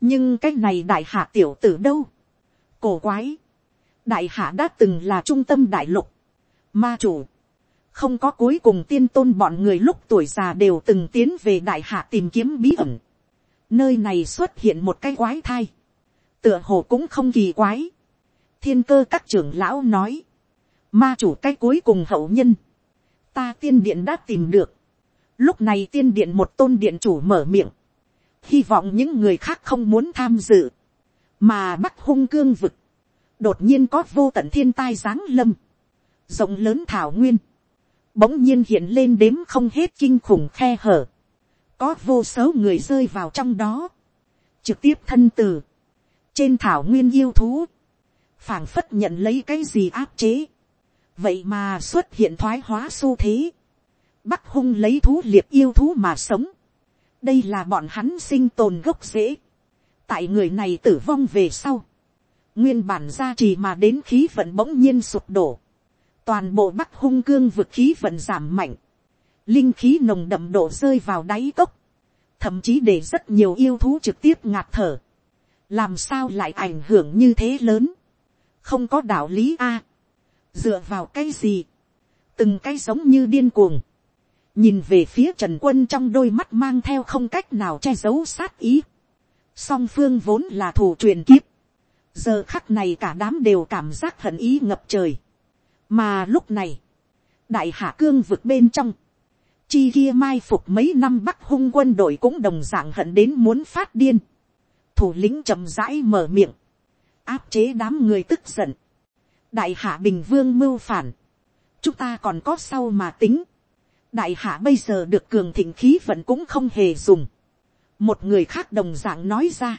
nhưng cái này đại hạ tiểu tử đâu, cổ quái, đại hạ đã từng là trung tâm đại lục, ma chủ, không có cuối cùng tiên tôn bọn người lúc tuổi già đều từng tiến về đại hạ tìm kiếm bí ẩn. Nơi này xuất hiện một cái quái thai. Tựa hồ cũng không kỳ quái. Thiên cơ các trưởng lão nói. Ma chủ cái cuối cùng hậu nhân. Ta tiên điện đã tìm được. Lúc này tiên điện một tôn điện chủ mở miệng. Hy vọng những người khác không muốn tham dự. Mà bắt hung cương vực. Đột nhiên có vô tận thiên tai giáng lâm. Rộng lớn thảo nguyên bỗng nhiên hiện lên đếm không hết kinh khủng khe hở, có vô số người rơi vào trong đó, trực tiếp thân từ, trên thảo nguyên yêu thú, phảng phất nhận lấy cái gì áp chế, vậy mà xuất hiện thoái hóa xu thế, bắc hung lấy thú liệt yêu thú mà sống, đây là bọn hắn sinh tồn gốc rễ, tại người này tử vong về sau, nguyên bản gia trì mà đến khí vận bỗng nhiên sụp đổ, toàn bộ bắc hung cương vực khí vận giảm mạnh, linh khí nồng đậm độ rơi vào đáy cốc, thậm chí để rất nhiều yêu thú trực tiếp ngạt thở, làm sao lại ảnh hưởng như thế lớn, không có đạo lý a, dựa vào cái gì, từng cái giống như điên cuồng, nhìn về phía trần quân trong đôi mắt mang theo không cách nào che giấu sát ý, song phương vốn là thủ truyền kiếp, giờ khắc này cả đám đều cảm giác hận ý ngập trời, mà lúc này, đại hạ cương vực bên trong, chi kia mai phục mấy năm bắc hung quân đội cũng đồng d ạ n g hận đến muốn phát điên, thủ lĩnh chậm rãi mở miệng, áp chế đám người tức giận, đại hạ bình vương mưu phản, chúng ta còn có sau mà tính, đại hạ bây giờ được cường thịnh khí vẫn cũng không hề dùng, một người khác đồng d ạ n g nói ra,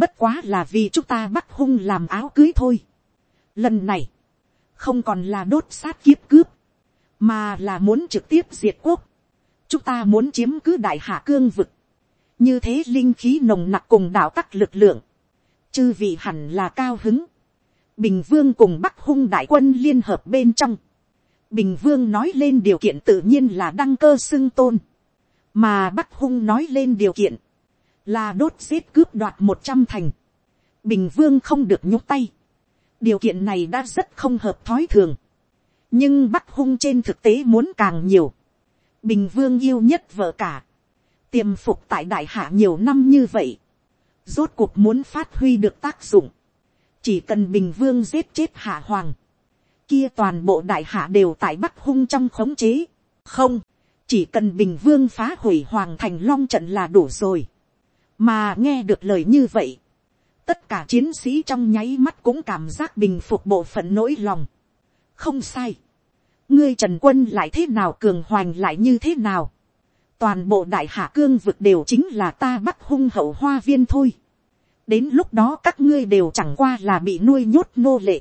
bất quá là vì chúng ta bắt hung làm áo cưới thôi. Lần này, không còn là đốt sát kiếp cướp, mà là muốn trực tiếp diệt quốc. chúng ta muốn chiếm cứ đại hạ cương vực, như thế linh khí nồng nặc cùng đạo tắc lực lượng, chư vị hẳn là cao hứng bình vương cùng bắc hung đại quân liên hợp bên trong, bình vương nói lên điều kiện tự nhiên là đăng cơ xưng tôn, mà bắc hung nói lên điều kiện, là đốt giết cướp đoạt một trăm thành, bình vương không được nhúc tay, điều kiện này đã rất không hợp thói thường, nhưng bắc hung trên thực tế muốn càng nhiều, bình vương yêu nhất vợ cả, tiềm phục tại đại hạ nhiều năm như vậy, rốt cuộc muốn phát huy được tác dụng, chỉ cần bình vương giết chết hạ hoàng, kia toàn bộ đại hạ đều tại bắc hung trong khống chế, không, chỉ cần bình vương phá hủy hoàng thành long trận là đủ rồi, mà nghe được lời như vậy, tất cả chiến sĩ trong nháy mắt cũng cảm giác bình phục bộ phận nỗi lòng. không sai. ngươi trần quân lại thế nào cường hoành lại như thế nào, toàn bộ đại hạ cương vực đều chính là ta bắc hung hậu hoa viên thôi, đến lúc đó các ngươi đều chẳng qua là bị nuôi nhốt nô lệ,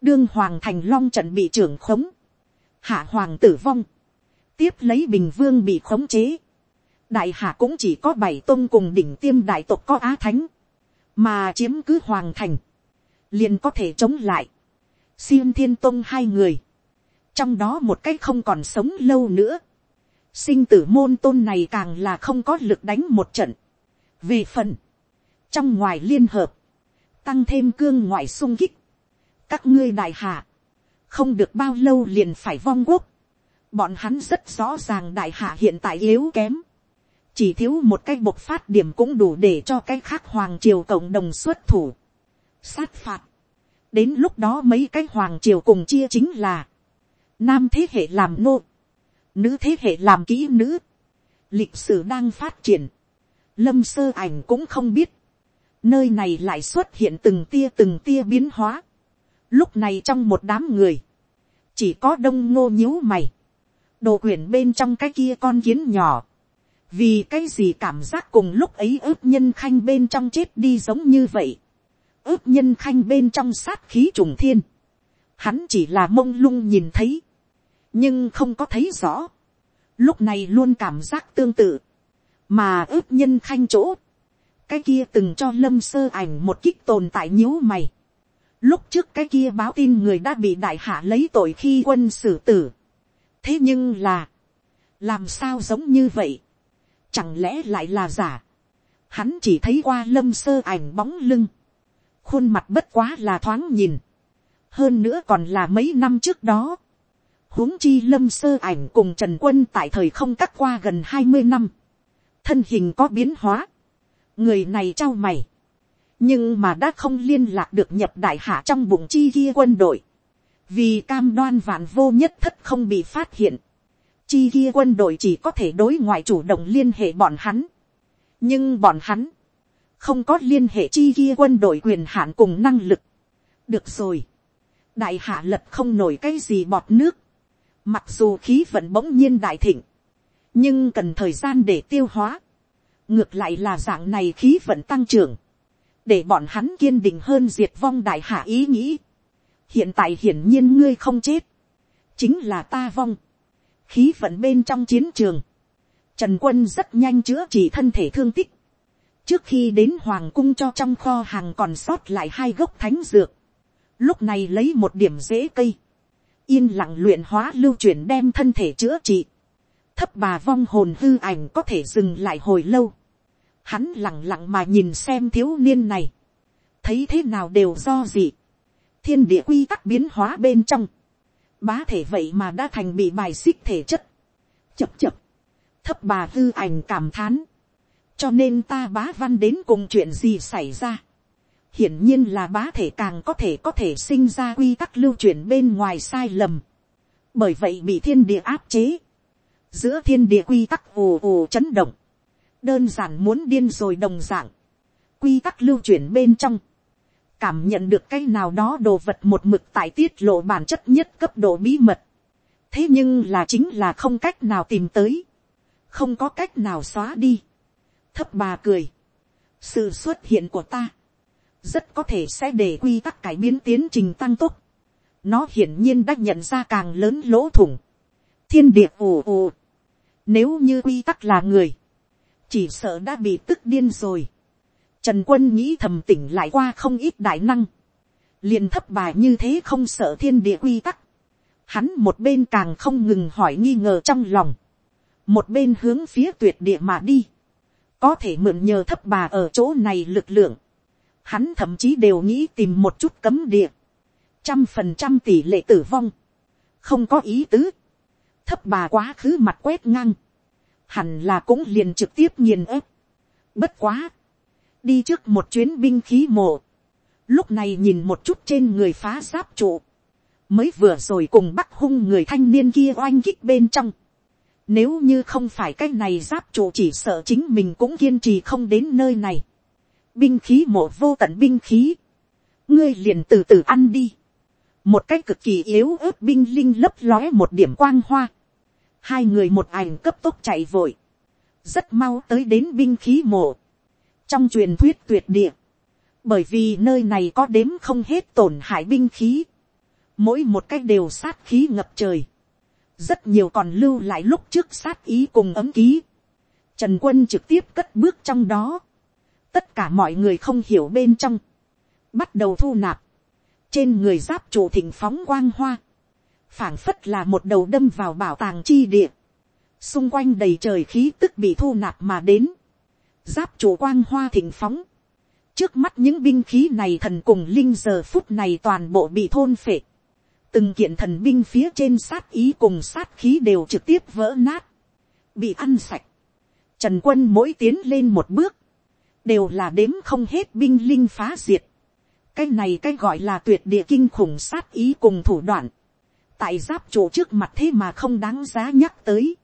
đương hoàng thành long trận bị trưởng khống, hạ hoàng tử vong, tiếp lấy bình vương bị khống chế, đại hạ cũng chỉ có bảy tôn cùng đỉnh tiêm đại tộc có á thánh, mà chiếm cứ hoàng thành, liền có thể chống lại, xiêm thiên tôn hai người, trong đó một cái không còn sống lâu nữa, sinh tử môn tôn này càng là không có lực đánh một trận, vì phần, trong ngoài liên hợp, tăng thêm cương ngoại sung kích, các ngươi đại hạ, không được bao lâu liền phải vong quốc, bọn hắn rất rõ ràng đại hạ hiện tại yếu kém, chỉ thiếu một cái bộc phát điểm cũng đủ để cho cái khác hoàng triều cộng đồng xuất thủ, sát phạt, đến lúc đó mấy cái hoàng triều cùng chia chính là, nam thế hệ làm nô, nữ thế hệ làm kỹ nữ, lịch sử đang phát triển, lâm sơ ảnh cũng không biết, nơi này lại xuất hiện từng tia từng tia biến hóa, lúc này trong một đám người, chỉ có đông ngô nhíu mày, đồ quyển bên trong cái kia con kiến nhỏ, vì cái gì cảm giác cùng lúc ấy ướp nhân khanh bên trong chết đi giống như vậy, ướp nhân khanh bên trong sát khí trùng thiên, hắn chỉ là mông lung nhìn thấy, nhưng không có thấy rõ, lúc này luôn cảm giác tương tự, mà ướp nhân khanh chỗ, cái kia từng cho lâm sơ ảnh một kích tồn tại nhíu mày, lúc trước cái kia báo tin người đã bị đại hạ lấy tội khi quân xử tử, thế nhưng là, làm sao giống như vậy, chẳng lẽ lại là giả, hắn chỉ thấy qua lâm sơ ảnh bóng lưng, khuôn mặt bất quá là thoáng nhìn, hơn nữa còn là mấy năm trước đó, huống chi lâm sơ ảnh cùng trần quân tại thời không cắt qua gần hai mươi năm, thân hình có biến hóa, người này trao mày, nhưng mà đã không liên lạc được nhập đại hạ trong bụng chi kia quân đội, vì cam đoan vạn vô nhất thất không bị phát hiện, chi kia quân đội chỉ có thể đối ngoại chủ động liên hệ bọn hắn, nhưng bọn hắn không có liên hệ chi kia quân đội quyền hạn cùng năng lực. được rồi, đại hạ lật không nổi cái gì bọt nước, mặc dù khí vận bỗng nhiên đại thịnh, nhưng cần thời gian để tiêu hóa, ngược lại là dạng này khí vận tăng trưởng, để bọn hắn kiên định hơn diệt vong đại hạ ý nghĩ. hiện tại hiển nhiên ngươi không chết, chính là ta vong, khí vận bên trong chiến trường, trần quân rất nhanh chữa trị thân thể thương tích, trước khi đến hoàng cung cho trong kho hàng còn sót lại hai gốc thánh dược, lúc này lấy một điểm dễ cây, yên lặng luyện hóa lưu chuyển đem thân thể chữa trị, thấp bà vong hồn hư ảnh có thể dừng lại hồi lâu, hắn lẳng lặng mà nhìn xem thiếu niên này, thấy thế nào đều do gì, thiên địa quy tắc biến hóa bên trong, bá thể vậy mà đã thành bị bài xích thể chất, chập chập, thấp bà hư ảnh cảm thán, cho nên ta bá văn đến cùng chuyện gì xảy ra. hiển nhiên là bá thể càng có thể có thể sinh ra quy tắc lưu truyền bên ngoài sai lầm. bởi vậy bị thiên địa áp chế. giữa thiên địa quy tắc ồ ồ chấn động đơn giản muốn điên rồi đồng dạng. quy tắc lưu chuyển bên trong. cảm nhận được cái nào đó đồ vật một mực tại tiết lộ bản chất nhất cấp độ bí mật. thế nhưng là chính là không cách nào tìm tới. không có cách nào xóa đi thấp bà cười. sự xuất hiện của ta, rất có thể sẽ để quy tắc cải biến tiến trình tăng tốc. nó hiển nhiên đã nhận ra càng lớn lỗ thủng. thiên địa ồ ồ. nếu như quy tắc là người, chỉ sợ đã bị tức điên rồi. Trần quân nghĩ thầm tỉnh lại qua không ít đại năng. liền thấp bài như thế không sợ thiên địa quy tắc. Hắn một bên càng không ngừng hỏi nghi ngờ trong lòng. Một bên hướng phía tuyệt địa mà đi có thể mượn nhờ thấp bà ở chỗ này lực lượng, hắn thậm chí đều nghĩ tìm một chút cấm địa, trăm phần trăm tỷ lệ tử vong, không có ý tứ, thấp bà quá khứ mặt quét ngang, hẳn là cũng liền trực tiếp nghiền ép, bất quá, đi trước một chuyến binh khí mộ, lúc này nhìn một chút trên người phá giáp trụ, mới vừa rồi cùng bắt hung người thanh niên kia oanh kích bên trong, nếu như không phải cái này giáp trụ chỉ sợ chính mình cũng kiên trì không đến nơi này. Binh khí mộ vô tận binh khí. Ngươi liền từ từ ăn đi. một cái cực kỳ yếu ớt binh linh lấp lóe một điểm quang hoa, hai người một ảnh cấp tốc chạy vội, rất mau tới đến binh khí mộ, trong truyền thuyết tuyệt địa, bởi vì nơi này có đếm không hết tổn hại binh khí, mỗi một cách đều sát khí ngập trời, rất nhiều còn lưu lại lúc trước sát ý cùng ấm ký, trần quân trực tiếp cất bước trong đó, tất cả mọi người không hiểu bên trong, bắt đầu thu nạp, trên người giáp chủ thịnh phóng quang hoa, phảng phất là một đầu đâm vào bảo tàng chi địa, xung quanh đầy trời khí tức bị thu nạp mà đến, giáp chủ quang hoa thịnh phóng, trước mắt những binh khí này thần cùng linh giờ phút này toàn bộ bị thôn phệ, từng kiện thần binh phía trên sát ý cùng sát khí đều trực tiếp vỡ nát, bị ăn sạch, trần quân mỗi tiến lên một bước, đều là đếm không hết binh linh phá diệt, cái này cái gọi là tuyệt địa kinh khủng sát ý cùng thủ đoạn, tại giáp trụ trước mặt thế mà không đáng giá nhắc tới,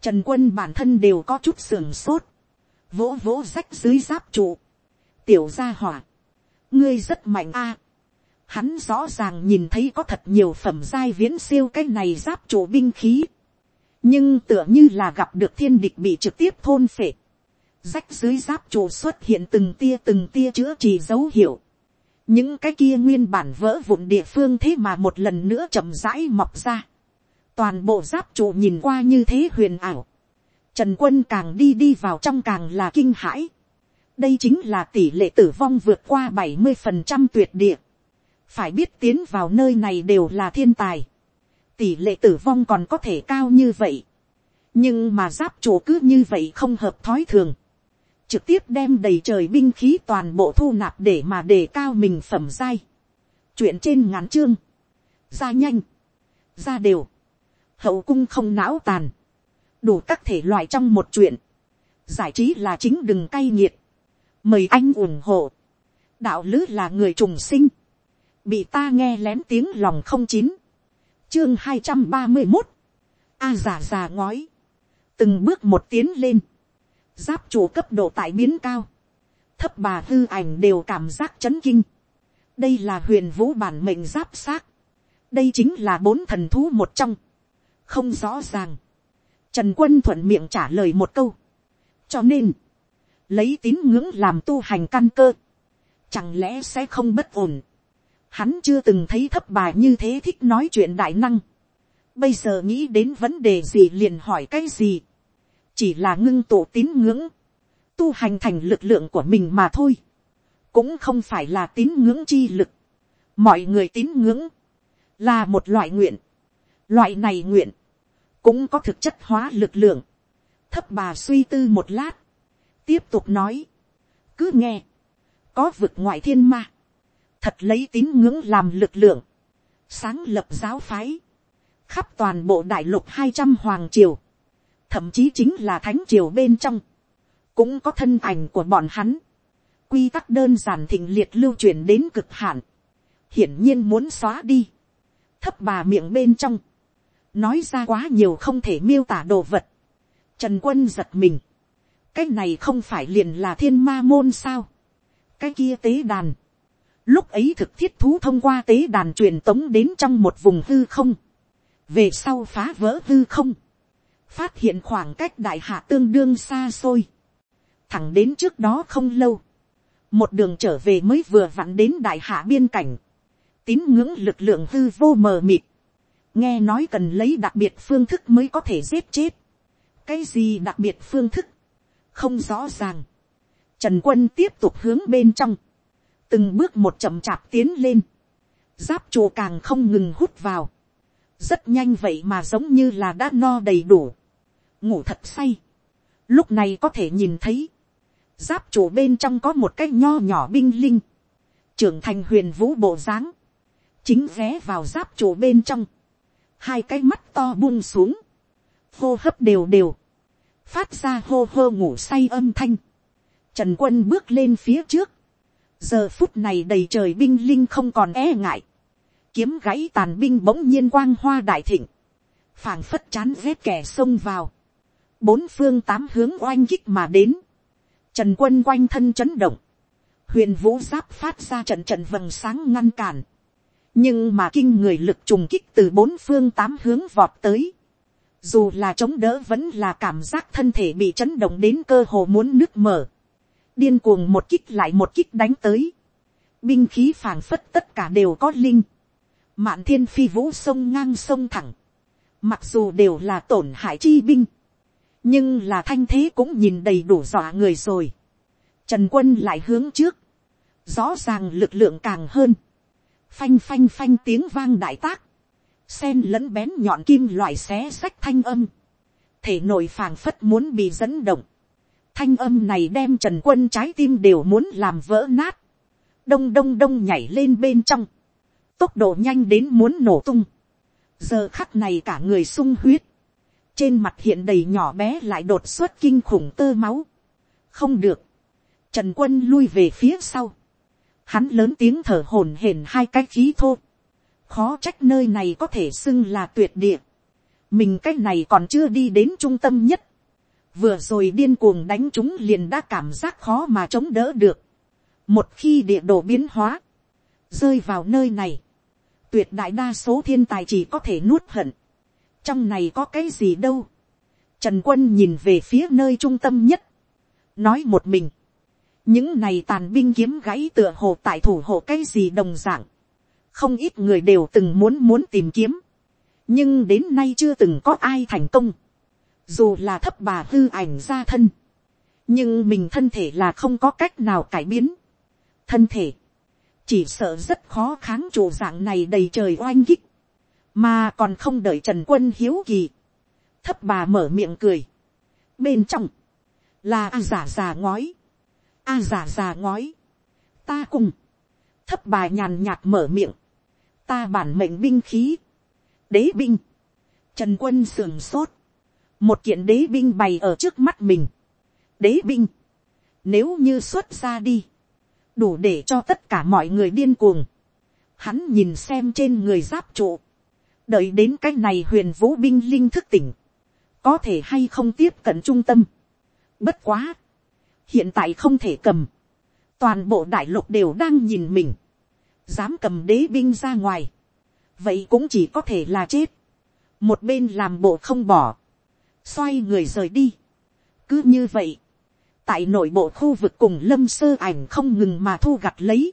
trần quân bản thân đều có chút sưởng sốt, vỗ vỗ rách dưới giáp trụ, tiểu gia hỏa, ngươi rất mạnh a, hắn rõ ràng nhìn thấy có thật nhiều phẩm giai viễn siêu cái này giáp trụ binh khí, nhưng tựa như là gặp được thiên địch bị trực tiếp thôn phệ, rách dưới giáp trụ xuất hiện từng tia từng tia chữa trị dấu hiệu, những cái kia nguyên bản vỡ vụn địa phương thế mà một lần nữa chậm rãi mọc ra, toàn bộ giáp trụ nhìn qua như thế huyền ảo, trần quân càng đi đi vào trong càng là kinh hãi, đây chính là tỷ lệ tử vong vượt qua bảy mươi phần trăm tuyệt địa, phải biết tiến vào nơi này đều là thiên tài, tỷ lệ tử vong còn có thể cao như vậy, nhưng mà giáp trụ cứ như vậy không hợp thói thường, trực tiếp đem đầy trời binh khí toàn bộ thu nạp để mà đề cao mình phẩm giai. chuyện trên ngắn chương, ra nhanh, ra đều, hậu cung không não tàn, đủ các thể loại trong một chuyện, giải trí là chính đừng cay nghiệt, mời anh ủng hộ, đạo lứ là người trùng sinh, bị ta nghe lén tiếng lòng không chín, chương hai trăm ba mươi một, a già già ngói, từng bước một tiến lên, giáp chủ cấp độ tại biến cao, thấp bà hư ảnh đều cảm giác chấn kinh, đây là huyền vũ bản mệnh giáp xác, đây chính là bốn thần thú một trong, không rõ ràng, trần quân thuận miệng trả lời một câu, cho nên, lấy tín ngưỡng làm tu hành căn cơ, chẳng lẽ sẽ không bất ổn, hắn chưa từng thấy thấp bà như thế thích nói chuyện đại năng, bây giờ nghĩ đến vấn đề gì liền hỏi cái gì, chỉ là ngưng tụ tín ngưỡng, tu hành thành lực lượng của mình mà thôi, cũng không phải là tín ngưỡng chi lực, mọi người tín ngưỡng, là một loại nguyện, loại này nguyện, cũng có thực chất hóa lực lượng, thấp bà suy tư một lát, tiếp tục nói, cứ nghe, có vực ngoại thiên ma, thật lấy tín ngưỡng làm lực lượng, sáng lập giáo phái, khắp toàn bộ đại lục hai trăm hoàng triều, thậm chí chính là thánh triều bên trong, cũng có thân ảnh của bọn hắn, quy tắc đơn giản thịnh liệt lưu truyền đến cực hạn, hiển nhiên muốn xóa đi, thấp bà miệng bên trong, nói ra quá nhiều không thể miêu tả đồ vật, trần quân giật mình, cái này không phải liền là thiên ma môn sao, cái kia tế đàn, lúc ấy thực thiết thú thông qua tế đàn truyền tống đến trong một vùng hư không, về sau phá vỡ hư không, phát hiện khoảng cách đại hạ tương đương xa xôi, thẳng đến trước đó không lâu, một đường trở về mới vừa vặn đến đại hạ biên cảnh, tín ngưỡng lực lượng hư vô mờ mịt, nghe nói cần lấy đặc biệt phương thức mới có thể giết chết, cái gì đặc biệt phương thức, không rõ ràng, trần quân tiếp tục hướng bên trong, từng bước một chậm chạp tiến lên, giáp chùa càng không ngừng hút vào, rất nhanh vậy mà giống như là đã no đầy đủ, ngủ thật say, lúc này có thể nhìn thấy, giáp chủ bên trong có một cái nho nhỏ binh linh, trưởng thành huyền vũ bộ dáng, chính ghé vào giáp chủ bên trong, hai cái mắt to buông xuống, hô hấp đều đều, phát ra hô hô ngủ say âm thanh, trần quân bước lên phía trước, giờ phút này đầy trời binh linh không còn e ngại, kiếm gãy tàn binh bỗng nhiên quang hoa đại thịnh, phảng phất chán rét kẻ xông vào, bốn phương tám hướng oanh kích mà đến, trần quân quanh thân chấn động, huyền vũ giáp phát ra trận trận vầng sáng ngăn cản, nhưng mà kinh người lực trùng kích từ bốn phương tám hướng vọt tới. dù là chống đỡ vẫn là cảm giác thân thể bị chấn động đến cơ hồ muốn nước mở. điên cuồng một kích lại một kích đánh tới. binh khí phảng phất tất cả đều có linh. mạn thiên phi vũ sông ngang sông thẳng. mặc dù đều là tổn hại chi binh nhưng là thanh thế cũng nhìn đầy đủ dọa người rồi. trần quân lại hướng trước. rõ ràng lực lượng càng hơn. Phanh phanh phanh tiếng vang đại tác, sen lẫn bén nhọn kim loại xé sách thanh âm, thể nội phàng phất muốn bị dẫn động, thanh âm này đem trần quân trái tim đều muốn làm vỡ nát, đông đông đông nhảy lên bên trong, tốc độ nhanh đến muốn nổ tung, giờ khắc này cả người sung huyết, trên mặt hiện đầy nhỏ bé lại đột xuất kinh khủng tơ máu, không được, trần quân lui về phía sau, Hắn lớn tiếng thở hổn hển hai cái khí thô. Khó trách nơi này có thể xưng là tuyệt địa. Mình cái này còn chưa đi đến trung tâm nhất. Vừa rồi điên cuồng đánh chúng liền đã cảm giác khó mà chống đỡ được. Một khi địa đồ biến hóa. Rơi vào nơi này. Tuyệt đại đa số thiên tài chỉ có thể nuốt hận. Trong này có cái gì đâu. Trần quân nhìn về phía nơi trung tâm nhất. Nói một mình. Những này tàn binh kiếm gãy tựa hồ tại thủ hộ cái gì đồng dạng, không ít người đều từng muốn muốn tìm kiếm, nhưng đến nay chưa từng có ai thành công, dù là thấp bà hư ảnh ra thân, nhưng mình thân thể là không có cách nào cải biến, thân thể, chỉ sợ rất khó kháng chủ dạng này đầy trời oanh kích, mà còn không đợi trần quân hiếu kỳ, thấp bà mở miệng cười, bên trong, là a giả già ngói, a giả già ngói, ta cùng, thấp bà nhàn nhạt mở miệng, ta bản mệnh binh khí, đế binh, trần quân sườn sốt, một kiện đế binh bày ở trước mắt mình, đế binh, nếu như xuất ra đi, đủ để cho tất cả mọi người điên cuồng, hắn nhìn xem trên người giáp trụ, đợi đến cái này huyền vũ binh linh thức tỉnh, có thể hay không tiếp cận trung tâm. Bất quá, hiện tại không thể cầm, toàn bộ đại lục đều đang nhìn mình, dám cầm đế binh ra ngoài, vậy cũng chỉ có thể là chết, một bên làm bộ không bỏ, xoay người rời đi, cứ như vậy, tại nội bộ khu vực cùng lâm sơ ảnh không ngừng mà thu gặt lấy,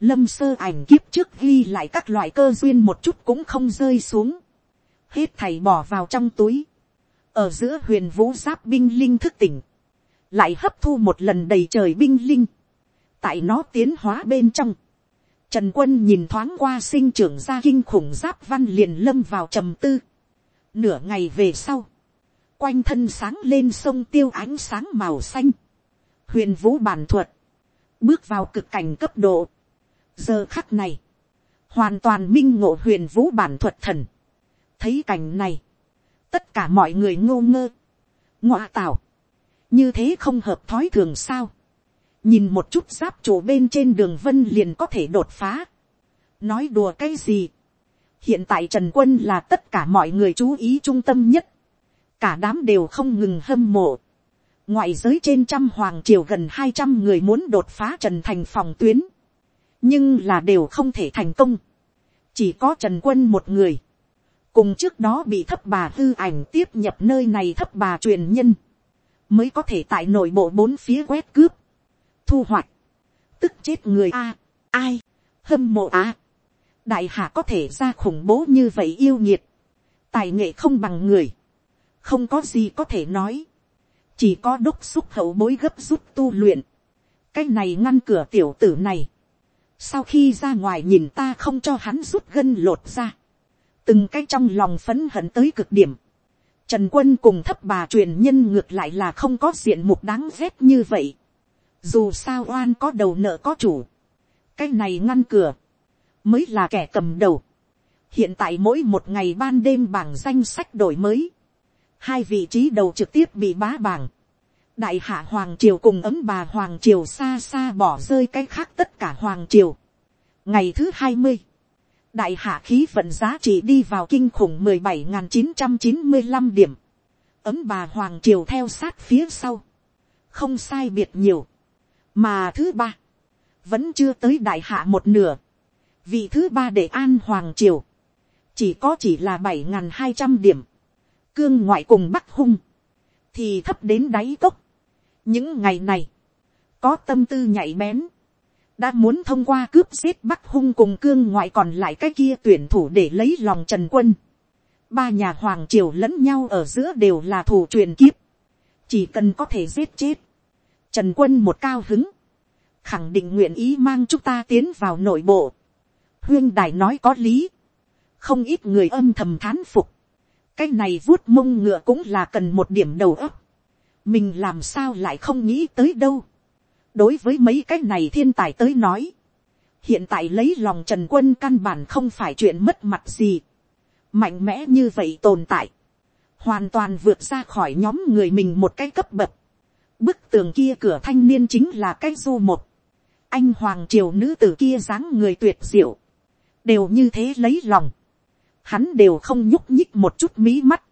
lâm sơ ảnh kiếp trước ghi lại các loại cơ duyên một chút cũng không rơi xuống, hết thầy bỏ vào trong túi, ở giữa huyền vũ giáp binh linh thức tỉnh, lại hấp thu một lần đầy trời binh linh, tại nó tiến hóa bên trong, trần quân nhìn thoáng qua sinh trưởng ra kinh khủng giáp văn liền lâm vào trầm tư, nửa ngày về sau, quanh thân sáng lên sông tiêu ánh sáng màu xanh, huyền vũ bản thuật, bước vào cực cảnh cấp độ, giờ khắc này, hoàn toàn minh ngộ huyền vũ bản thuật thần, thấy cảnh này, tất cả mọi người ngô ngơ, ngoạ tảo, như thế không hợp thói thường sao. nhìn một chút giáp chỗ bên trên đường vân liền có thể đột phá. nói đùa cái gì. hiện tại trần quân là tất cả mọi người chú ý trung tâm nhất. cả đám đều không ngừng hâm mộ. ngoại giới trên trăm hoàng triều gần hai trăm người muốn đột phá trần thành phòng tuyến nhưng là đều không thể thành công. chỉ có trần quân một người. cùng trước đó bị thấp bà hư ảnh tiếp nhập nơi này thấp bà truyền nhân. Mới có thể tại nội bộ bốn phía quét cướp, thu hoạch, tức chết người a, ai, hâm mộ a, đại hạ có thể ra khủng bố như vậy yêu nhiệt, tài nghệ không bằng người, không có gì có thể nói, chỉ có đúc xúc hậu bối gấp rút tu luyện, cái này ngăn cửa tiểu tử này, sau khi ra ngoài nhìn ta không cho hắn rút gân lột ra, từng cái trong lòng phấn hận tới cực điểm, Trần quân cùng thấp bà truyền nhân ngược lại là không có diện mục đáng ghét như vậy. Dù sao oan có đầu nợ có chủ. Cái này ngăn cửa. Mới là kẻ cầm đầu. Hiện tại mỗi một ngày ban đêm bảng danh sách đổi mới. Hai vị trí đầu trực tiếp bị bá bảng. Đại hạ Hoàng Triều cùng ấm bà Hoàng Triều xa xa bỏ rơi cái khác tất cả Hoàng Triều. Ngày thứ hai mươi đại hạ khí vận giá trị đi vào kinh khủng mười bảy n chín trăm chín mươi năm điểm, ấm bà hoàng triều theo sát phía sau, không sai biệt nhiều, mà thứ ba, vẫn chưa tới đại hạ một nửa, vị thứ ba để an hoàng triều, chỉ có chỉ là bảy n g h n hai trăm điểm, cương ngoại cùng bắc hung, thì thấp đến đáy cốc những ngày này, có tâm tư nhạy bén, đã muốn thông qua cướp giết bắc hung cùng cương ngoại còn lại cái kia tuyển thủ để lấy lòng trần quân. ba nhà hoàng triều lẫn nhau ở giữa đều là thủ truyền kiếp, chỉ cần có thể giết chết. trần quân một cao hứng, khẳng định nguyện ý mang chúng ta tiến vào nội bộ. huyên đài nói có lý, không ít người âm thầm thán phục, cái này vuốt mông ngựa cũng là cần một điểm đầu óc, mình làm sao lại không nghĩ tới đâu, đối với mấy cái này thiên tài tới nói, hiện tại lấy lòng trần quân căn bản không phải chuyện mất mặt gì, mạnh mẽ như vậy tồn tại, hoàn toàn vượt ra khỏi nhóm người mình một cái cấp bậc, bức tường kia cửa thanh niên chính là cái du một, anh hoàng triều nữ tử kia dáng người tuyệt diệu, đều như thế lấy lòng, hắn đều không nhúc nhích một chút mí mắt.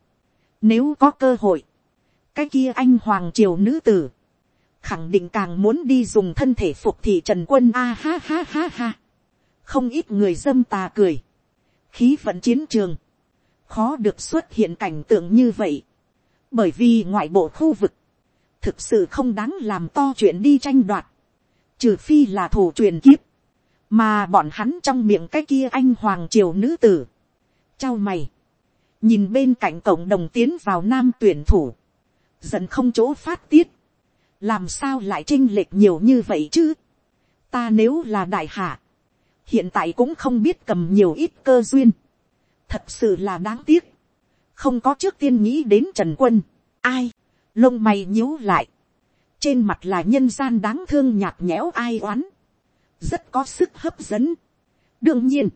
Nếu có cơ hội, cái kia anh hoàng triều nữ tử, khẳng định càng muốn đi dùng thân thể phục thị trần quân. A ha ha ha ha. không ít người dâm tà cười, khí vận chiến trường, khó được xuất hiện cảnh tượng như vậy, bởi vì ngoại bộ khu vực, thực sự không đáng làm to chuyện đi tranh đoạt, trừ phi là thủ truyền kiếp, mà bọn hắn trong miệng cái kia anh hoàng triều nữ tử, trao mày, nhìn bên cạnh cộng đồng tiến vào nam tuyển thủ, giận không chỗ phát tiết, làm sao lại chinh lệch nhiều như vậy chứ, ta nếu là đại hạ, hiện tại cũng không biết cầm nhiều ít cơ duyên, thật sự là đáng tiếc, không có trước tiên nghĩ đến trần quân, ai, lông mày nhíu lại, trên mặt là nhân gian đáng thương nhạt nhẽo ai oán, rất có sức hấp dẫn. đương nhiên,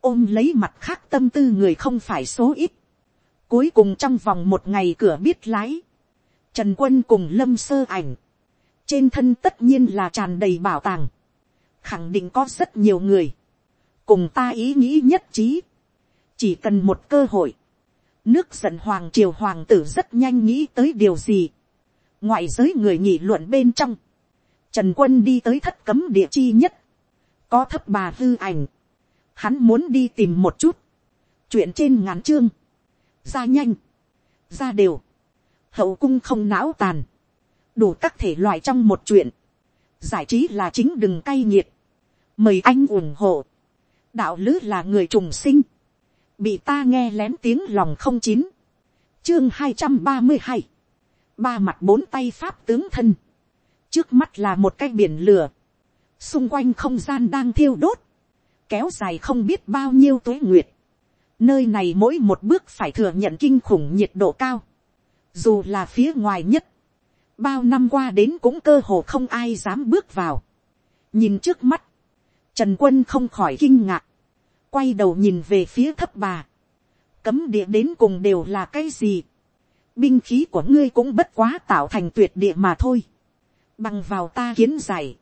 ôm lấy mặt khác tâm tư người không phải số ít. Cuối cùng trong vòng một ngày cửa biết lái. Trần quân cùng lâm sơ ảnh. Trên thân tất nhiên là tràn đầy bảo tàng. Khẳng định có rất nhiều người. Cùng ta ý nghĩ nhất trí. Chỉ cần một cơ hội. Nước giận hoàng triều hoàng tử rất nhanh nghĩ tới điều gì. Ngoại giới người nghị luận bên trong. Trần quân đi tới thất cấm địa chi nhất. Có thấp bà hư ảnh hắn muốn đi tìm một chút, chuyện trên ngắn chương, ra nhanh, ra đều, hậu cung không não tàn, đủ các thể loại trong một chuyện, giải trí là chính đừng cay nghiệt, mời anh ủng hộ, đạo lứ là người trùng sinh, bị ta nghe lén tiếng lòng không chín, chương hai trăm ba mươi hai, ba mặt bốn tay pháp tướng thân, trước mắt là một cái biển lửa, xung quanh không gian đang thiêu đốt, kéo dài không biết bao nhiêu tuế nguyệt. Nơi này mỗi một bước phải thừa nhận kinh khủng nhiệt độ cao. Dù là phía ngoài nhất. Bao năm qua đến cũng cơ hồ không ai dám bước vào. Nhìn trước mắt. Trần quân không khỏi kinh ngạc. Quay đầu nhìn về phía thấp bà. Cấm địa đến cùng đều là cái gì? Binh khí của ngươi cũng bất quá tạo thành tuyệt địa mà thôi. Bằng vào ta kiến giải,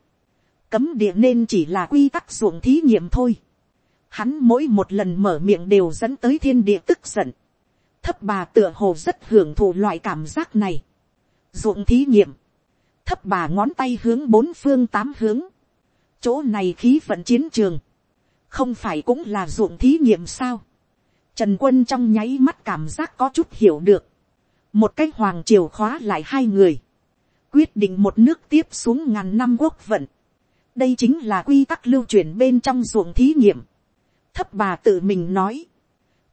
cấm địa nên chỉ là quy tắc ruộng thí nghiệm thôi. Hắn mỗi một lần mở miệng đều dẫn tới thiên địa tức giận. Thấp bà tựa hồ rất hưởng thụ loại cảm giác này. Ruộng thí nghiệm. Thấp bà ngón tay hướng bốn phương tám hướng. Chỗ này khí vận chiến trường. Không phải cũng là ruộng thí nghiệm sao. Trần quân trong nháy mắt cảm giác có chút hiểu được. Một cái hoàng triều khóa lại hai người. Quyết định một nước tiếp xuống ngàn năm quốc vận đây chính là quy tắc lưu truyền bên trong ruộng thí nghiệm. thấp bà tự mình nói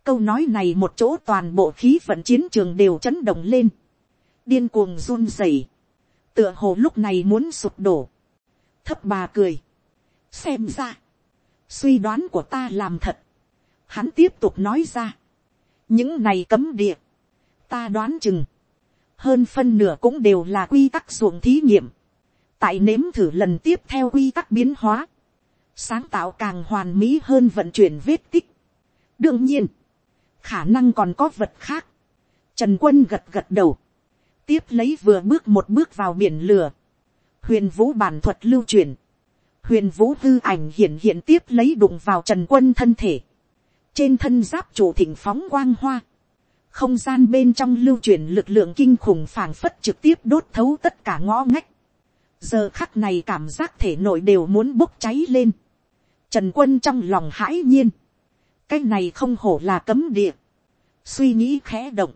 câu nói này một chỗ toàn bộ khí vận chiến trường đều chấn động lên. điên cuồng run rẩy. tựa hồ lúc này muốn sụp đổ. thấp bà cười. xem ra. suy đoán của ta làm thật. hắn tiếp tục nói ra. những này cấm địa. ta đoán chừng. hơn phân nửa cũng đều là quy tắc ruộng thí nghiệm tại nếm thử lần tiếp theo quy tắc biến hóa, sáng tạo càng hoàn mỹ hơn vận chuyển vết tích. đương nhiên, khả năng còn có vật khác. Trần quân gật gật đầu, tiếp lấy vừa bước một bước vào biển lửa, huyền vũ bản thuật lưu truyền, huyền vũ hư ảnh hiện hiện tiếp lấy đụng vào trần quân thân thể, trên thân giáp chủ thỉnh phóng quang hoa, không gian bên trong lưu truyền lực lượng kinh khủng phảng phất trực tiếp đốt thấu tất cả ngõ ngách, giờ khắc này cảm giác thể nội đều muốn bốc cháy lên, Trần quân trong lòng hãi nhiên. Cái này không hổ là cấm địa. Suy nghĩ khẽ động.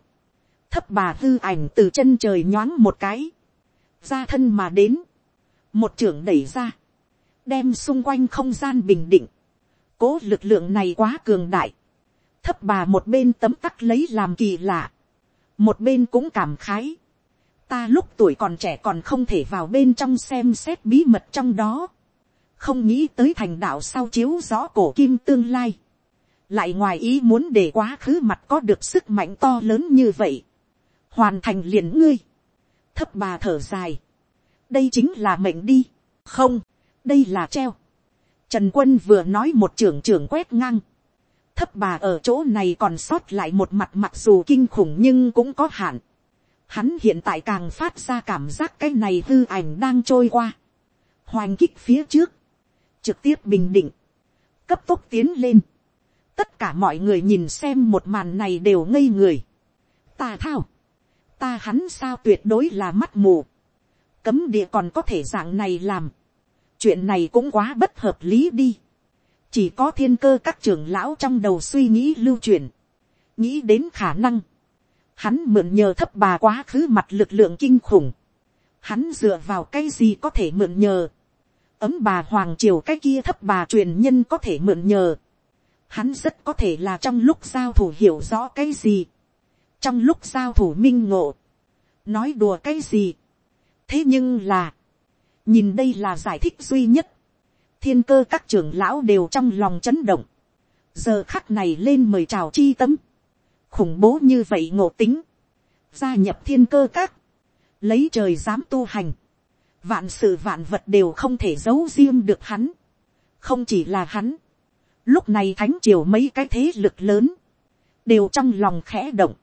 Thấp bà hư ảnh từ chân trời nhoáng một cái. Ra thân mà đến. Một trưởng đẩy ra. Đem xung quanh không gian bình định. Cố lực lượng này quá cường đại. Thấp bà một bên tấm tắc lấy làm kỳ lạ. Một bên cũng cảm khái. Ta lúc tuổi còn trẻ còn không thể vào bên trong xem xét bí mật trong đó không nghĩ tới thành đạo sau chiếu rõ cổ kim tương lai, lại ngoài ý muốn để quá khứ mặt có được sức mạnh to lớn như vậy, hoàn thành liền ngươi, thấp bà thở dài, đây chính là mệnh đi, không, đây là treo, trần quân vừa nói một trưởng trưởng quét ngang, thấp bà ở chỗ này còn sót lại một mặt mặc dù kinh khủng nhưng cũng có hạn, hắn hiện tại càng phát ra cảm giác cái này hư ảnh đang trôi qua, hoành kích phía trước, trực tiếp bình định, cấp tốc tiến lên. Tất cả mọi người nhìn xem một màn này đều ngây người. Ta thao, ta hắn sao tuyệt đối là mắt mù. Cấm địa còn có thể dạng này làm. Chuyện này cũng quá bất hợp lý đi. Chỉ có thiên cơ các trưởng lão trong đầu suy nghĩ lưu truyền. Nghĩ đến khả năng. Hắn mượn nhờ thấp bà quá khứ mặt lực lượng kinh khủng. Hắn dựa vào cái gì có thể mượn nhờ ấm bà hoàng triều cái kia thấp bà truyền nhân có thể mượn nhờ. Hắn rất có thể là trong lúc giao thủ hiểu rõ cái gì. Trong lúc giao thủ minh ngộ. Nói đùa cái gì. Thế nhưng là. Nhìn đây là giải thích duy nhất. Thiên cơ các trưởng lão đều trong lòng chấn động. Giờ khắc này lên mời chào chi tấm. Khủng bố như vậy ngộ tính. Gia nhập thiên cơ các. Lấy trời dám tu hành vạn sự vạn vật đều không thể giấu riêng được hắn. không chỉ là hắn lúc này thánh triều mấy cái thế lực lớn, đều trong lòng khẽ động.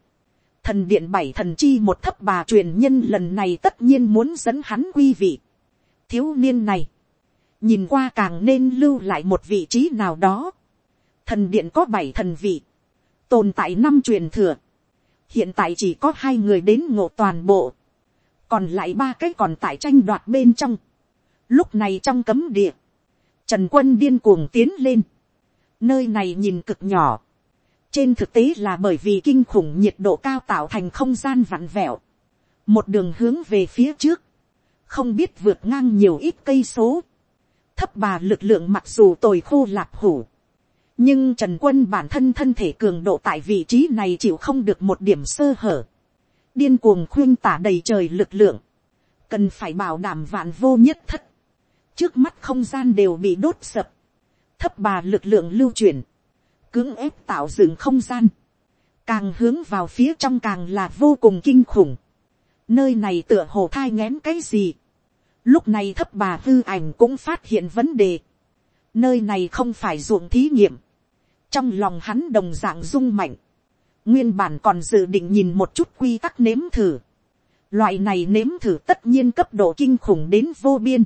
thần điện bảy thần chi một thấp bà truyền nhân lần này tất nhiên muốn dẫn hắn quy vị. thiếu niên này, nhìn qua càng nên lưu lại một vị trí nào đó. thần điện có bảy thần vị, tồn tại năm truyền thừa. hiện tại chỉ có hai người đến ngộ toàn bộ còn lại ba cái còn tại tranh đoạt bên trong. lúc này trong cấm địa, trần quân điên cuồng tiến lên nơi này nhìn cực nhỏ. trên thực tế là bởi vì kinh khủng nhiệt độ cao tạo thành không gian vặn vẹo. một đường hướng về phía trước, không biết vượt ngang nhiều ít cây số. thấp bà lực lượng mặc dù tồi khô lạp hủ. nhưng trần quân bản thân thân thể cường độ tại vị trí này chịu không được một điểm sơ hở điên cuồng khuyên tả đầy trời lực lượng, cần phải bảo đảm vạn vô nhất thất, trước mắt không gian đều bị đốt sập, thấp bà lực lượng lưu chuyển, cưỡng ép tạo dựng không gian, càng hướng vào phía trong càng là vô cùng kinh khủng, nơi này tựa hồ thai ngén cái gì, lúc này thấp bà hư ảnh cũng phát hiện vấn đề, nơi này không phải ruộng thí nghiệm, trong lòng hắn đồng d ạ n g rung mạnh, Nguyên bản còn dự định nhìn một chút quy tắc nếm thử. Loại này nếm thử tất nhiên cấp độ kinh khủng đến vô biên.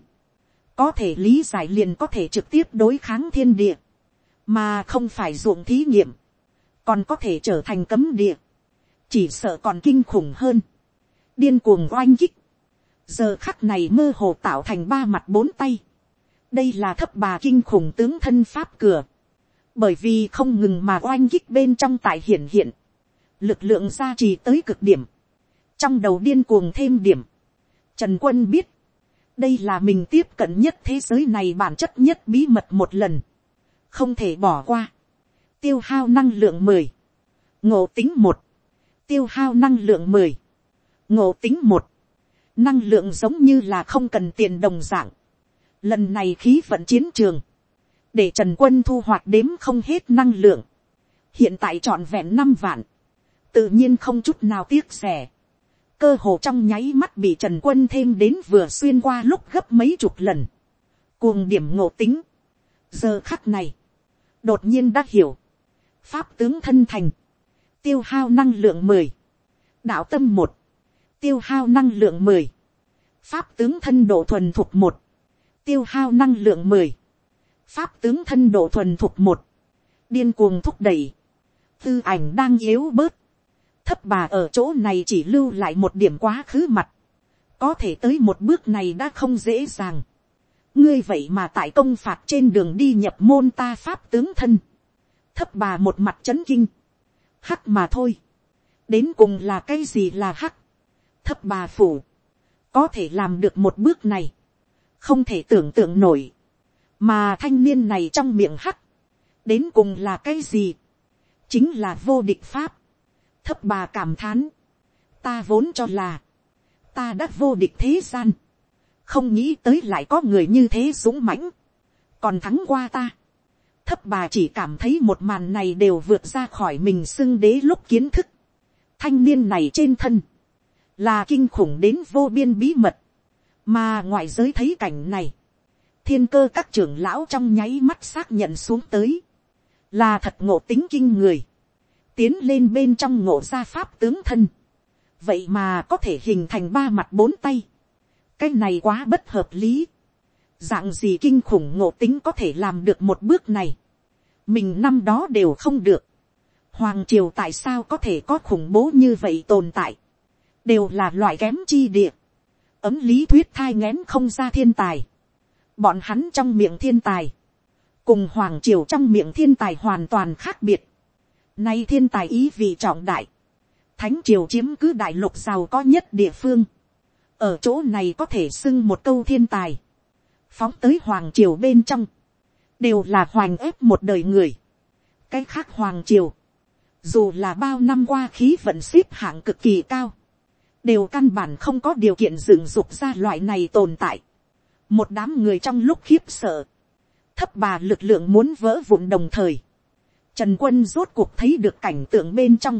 Có thể lý giải liền có thể trực tiếp đối kháng thiên địa. Mà không phải ruộng thí nghiệm. Còn có thể trở thành cấm địa. Chỉ sợ còn kinh khủng hơn. Điên cuồng oanh kích. Giờ khắc này mơ hồ tạo thành ba mặt bốn tay. Đây là thấp bà kinh khủng tướng thân pháp cửa bởi vì không ngừng mà oanh kích bên trong tại hiển hiện, lực lượng gia trì tới cực điểm, trong đầu điên cuồng thêm điểm, trần quân biết, đây là mình tiếp cận nhất thế giới này bản chất nhất bí mật một lần, không thể bỏ qua, tiêu hao năng lượng mười, ngộ tính một, tiêu hao năng lượng mười, ngộ tính một, năng lượng giống như là không cần tiền đồng dạng, lần này khí vận chiến trường, để trần quân thu hoạch đếm không hết năng lượng, hiện tại trọn vẹn năm vạn, tự nhiên không chút nào tiếc rẻ cơ hồ trong nháy mắt bị trần quân thêm đến vừa xuyên qua lúc gấp mấy chục lần. cuồng điểm ngộ tính. giờ khắc này, đột nhiên đã hiểu. pháp tướng thân thành, tiêu hao năng lượng mười, đạo tâm một, tiêu hao năng lượng mười, pháp tướng thân độ thuần thục một, tiêu hao năng lượng mười, pháp tướng thân độ thuần thục một, điên cuồng thúc đẩy, tư ảnh đang yếu bớt, thấp bà ở chỗ này chỉ lưu lại một điểm quá khứ mặt, có thể tới một bước này đã không dễ dàng, ngươi vậy mà tại công phạt trên đường đi nhập môn ta pháp tướng thân, thấp bà một mặt chấn kinh, hắc mà thôi, đến cùng là cái gì là hắc, thấp bà phủ, có thể làm được một bước này, không thể tưởng tượng nổi, mà thanh niên này trong miệng hắc, đến cùng là cái gì, chính là vô địch pháp, thấp bà cảm thán, ta vốn cho là, ta đã vô địch thế gian, không nghĩ tới lại có người như thế dũng mãnh, còn thắng qua ta. thấp bà chỉ cảm thấy một màn này đều vượt ra khỏi mình xưng đế lúc kiến thức. thanh niên này trên thân, là kinh khủng đến vô biên bí mật, mà ngoại giới thấy cảnh này, thiên cơ các trưởng lão trong nháy mắt xác nhận xuống tới, là thật ngộ tính kinh người, tiến lên bên trong ngộ gia pháp tướng thân, vậy mà có thể hình thành ba mặt bốn tay, cái này quá bất hợp lý. dạng gì kinh khủng ngộ tính có thể làm được một bước này. mình năm đó đều không được. hoàng triều tại sao có thể có khủng bố như vậy tồn tại. đều là loại kém chi địa. ấm lý thuyết thai ngén không ra thiên tài. bọn hắn trong miệng thiên tài. cùng hoàng triều trong miệng thiên tài hoàn toàn khác biệt nay thiên tài ý vị trọng đại. thánh triều chiếm cứ đại lục giàu có nhất địa phương. Ở chỗ này có thể xưng một câu thiên tài, phóng tới hoàng triều bên trong, đều là hoành ép một đời người. cái khác hoàng triều, dù là bao năm qua khí vận xếp hạng cực kỳ cao, đều căn bản không có điều kiện dựng dục ra loại này tồn tại. một đám người trong lúc khiếp sợ, thấp bà lực lượng muốn vỡ vụn đồng thời, trần quân rốt cuộc thấy được cảnh tượng bên trong,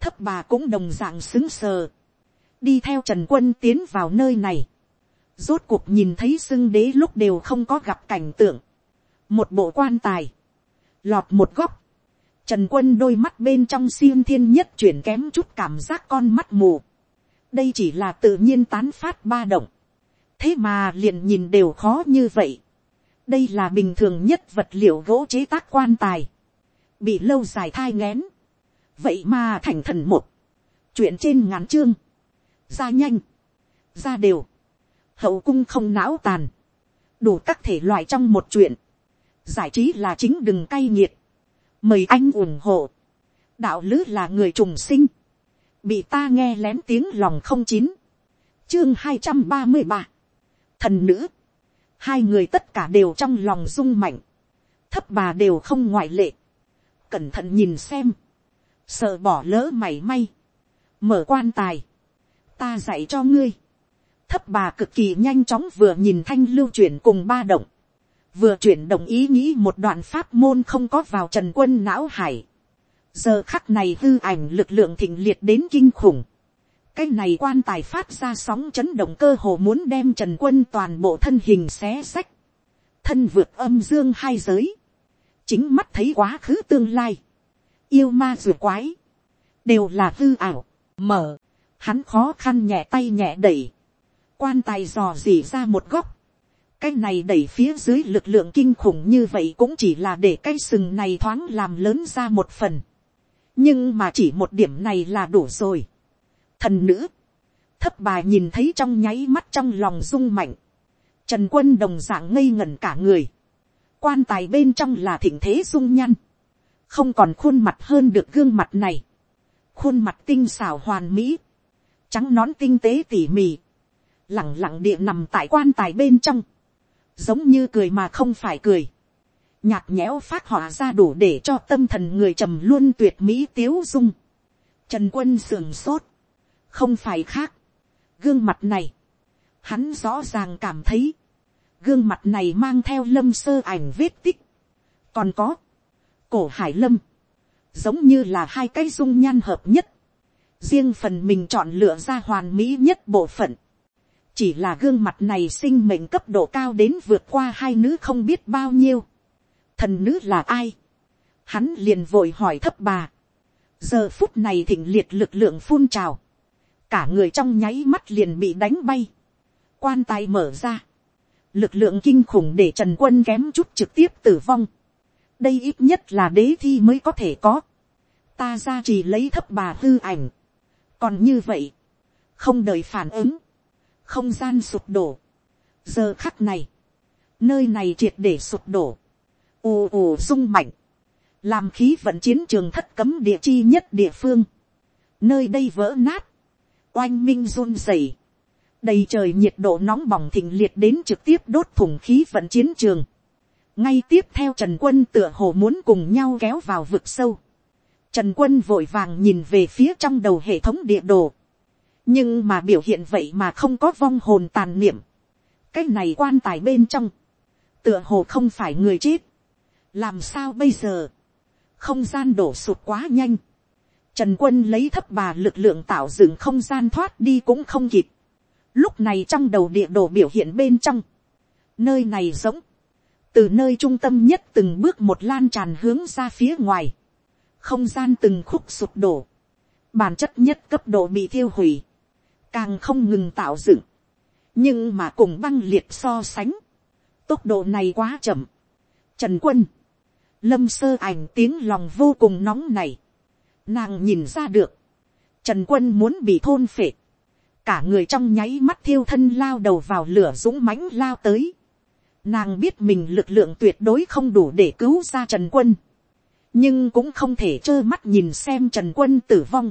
thấp bà cũng đồng dạng xứng sờ, đi theo trần quân tiến vào nơi này, rốt cuộc nhìn thấy xưng đế lúc đều không có gặp cảnh tượng, một bộ quan tài, lọt một góc, trần quân đôi mắt bên trong siêu thiên nhất chuyển kém chút cảm giác con mắt mù, đây chỉ là tự nhiên tán phát ba động, thế mà liền nhìn đều khó như vậy, đây là bình thường nhất vật liệu gỗ chế tác quan tài, bị lâu dài thai ngén, vậy mà thành thần một, chuyện trên ngắn chương, ra nhanh, ra đều, hậu cung không não tàn, đủ các thể loại trong một chuyện, giải trí là chính đừng cay nghiệt, mời anh ủng hộ, đạo lứ là người trùng sinh, bị ta nghe lén tiếng lòng không chín, chương hai trăm ba mươi ba, thần nữ, hai người tất cả đều trong lòng rung mạnh, thấp bà đều không ngoại lệ, cẩn thận nhìn xem, sợ bỏ lỡ mảy may, mở quan tài, ta dạy cho ngươi. Thấp bà cực kỳ nhanh chóng vừa nhìn thanh lưu chuyển cùng ba động. Vừa chuyển đồng ý nghĩ một đoạn pháp môn không có vào trần quân não hải. Giờ khắc này hư ảnh lực lượng thịnh liệt đến kinh khủng. Cái này quan tài phát ra sóng chấn động cơ hồ muốn đem trần quân toàn bộ thân hình xé sách. Thân vượt âm dương hai giới. Chính mắt thấy quá khứ tương lai. Yêu ma rùa quái. Đều là hư ảo. Mở hắn khó khăn nhẹ tay nhẹ đẩy, quan tài dò dỉ ra một góc, cái này đẩy phía dưới lực lượng kinh khủng như vậy cũng chỉ là để cái sừng này thoáng làm lớn ra một phần, nhưng mà chỉ một điểm này là đủ rồi. thần nữ, thấp bà nhìn thấy trong nháy mắt trong lòng rung mạnh, trần quân đồng dạng ngây ngẩn cả người, quan tài bên trong là thịnh thế dung nhăn, không còn khuôn mặt hơn được gương mặt này, khuôn mặt tinh xảo hoàn mỹ, trắng nón tinh tế tỉ mỉ, lẳng lặng địa nằm tại quan tài bên trong, giống như cười mà không phải cười, nhạt nhẽo phát họa ra đủ để cho tâm thần người trầm luôn tuyệt mỹ tiếu dung. Trần quân sườn sốt, không phải khác, gương mặt này, hắn rõ ràng cảm thấy, gương mặt này mang theo lâm sơ ảnh vết tích, còn có, cổ hải lâm, giống như là hai cái dung nhan hợp nhất, riêng phần mình chọn lựa ra hoàn mỹ nhất bộ phận. chỉ là gương mặt này sinh mệnh cấp độ cao đến vượt qua hai nữ không biết bao nhiêu. thần nữ là ai. hắn liền vội hỏi thấp bà. giờ phút này thịnh liệt lực lượng phun trào. cả người trong nháy mắt liền bị đánh bay. quan tài mở ra lực lượng kinh khủng để trần quân kém chút trực tiếp tử vong. đây ít nhất là đế thi mới có thể có. ta ra chỉ lấy thấp bà hư ảnh còn như vậy, không đợi phản ứng, không gian sụp đổ. giờ khắc này, nơi này triệt để sụp đổ, ù ù rung mạnh, làm khí vận chiến trường thất cấm địa chi nhất địa phương, nơi đây vỡ nát, oanh minh run rẩy, đầy trời nhiệt độ nóng bỏng thịnh liệt đến trực tiếp đốt thủng khí vận chiến trường, ngay tiếp theo trần quân tựa hồ muốn cùng nhau kéo vào vực sâu, trần quân vội vàng nhìn về phía trong đầu hệ thống địa đồ, nhưng mà biểu hiện vậy mà không có vong hồn tàn niệm, cái này quan tài bên trong, tựa hồ không phải người chết, làm sao bây giờ, không gian đổ sụt quá nhanh, trần quân lấy thấp bà lực lượng tạo dựng không gian thoát đi cũng không kịp, lúc này trong đầu địa đồ biểu hiện bên trong, nơi này giống, từ nơi trung tâm nhất từng bước một lan tràn hướng ra phía ngoài, không gian từng khúc sụp đổ, bản chất nhất cấp độ bị thiêu hủy, càng không ngừng tạo dựng, nhưng mà cùng băng liệt so sánh, tốc độ này quá chậm. Trần quân, lâm sơ ảnh tiếng lòng vô cùng nóng này, nàng nhìn ra được, trần quân muốn bị thôn phệ, cả người trong nháy mắt thiêu thân lao đầu vào lửa dũng mãnh lao tới, nàng biết mình lực lượng tuyệt đối không đủ để cứu ra trần quân, nhưng cũng không thể trơ mắt nhìn xem trần quân tử vong,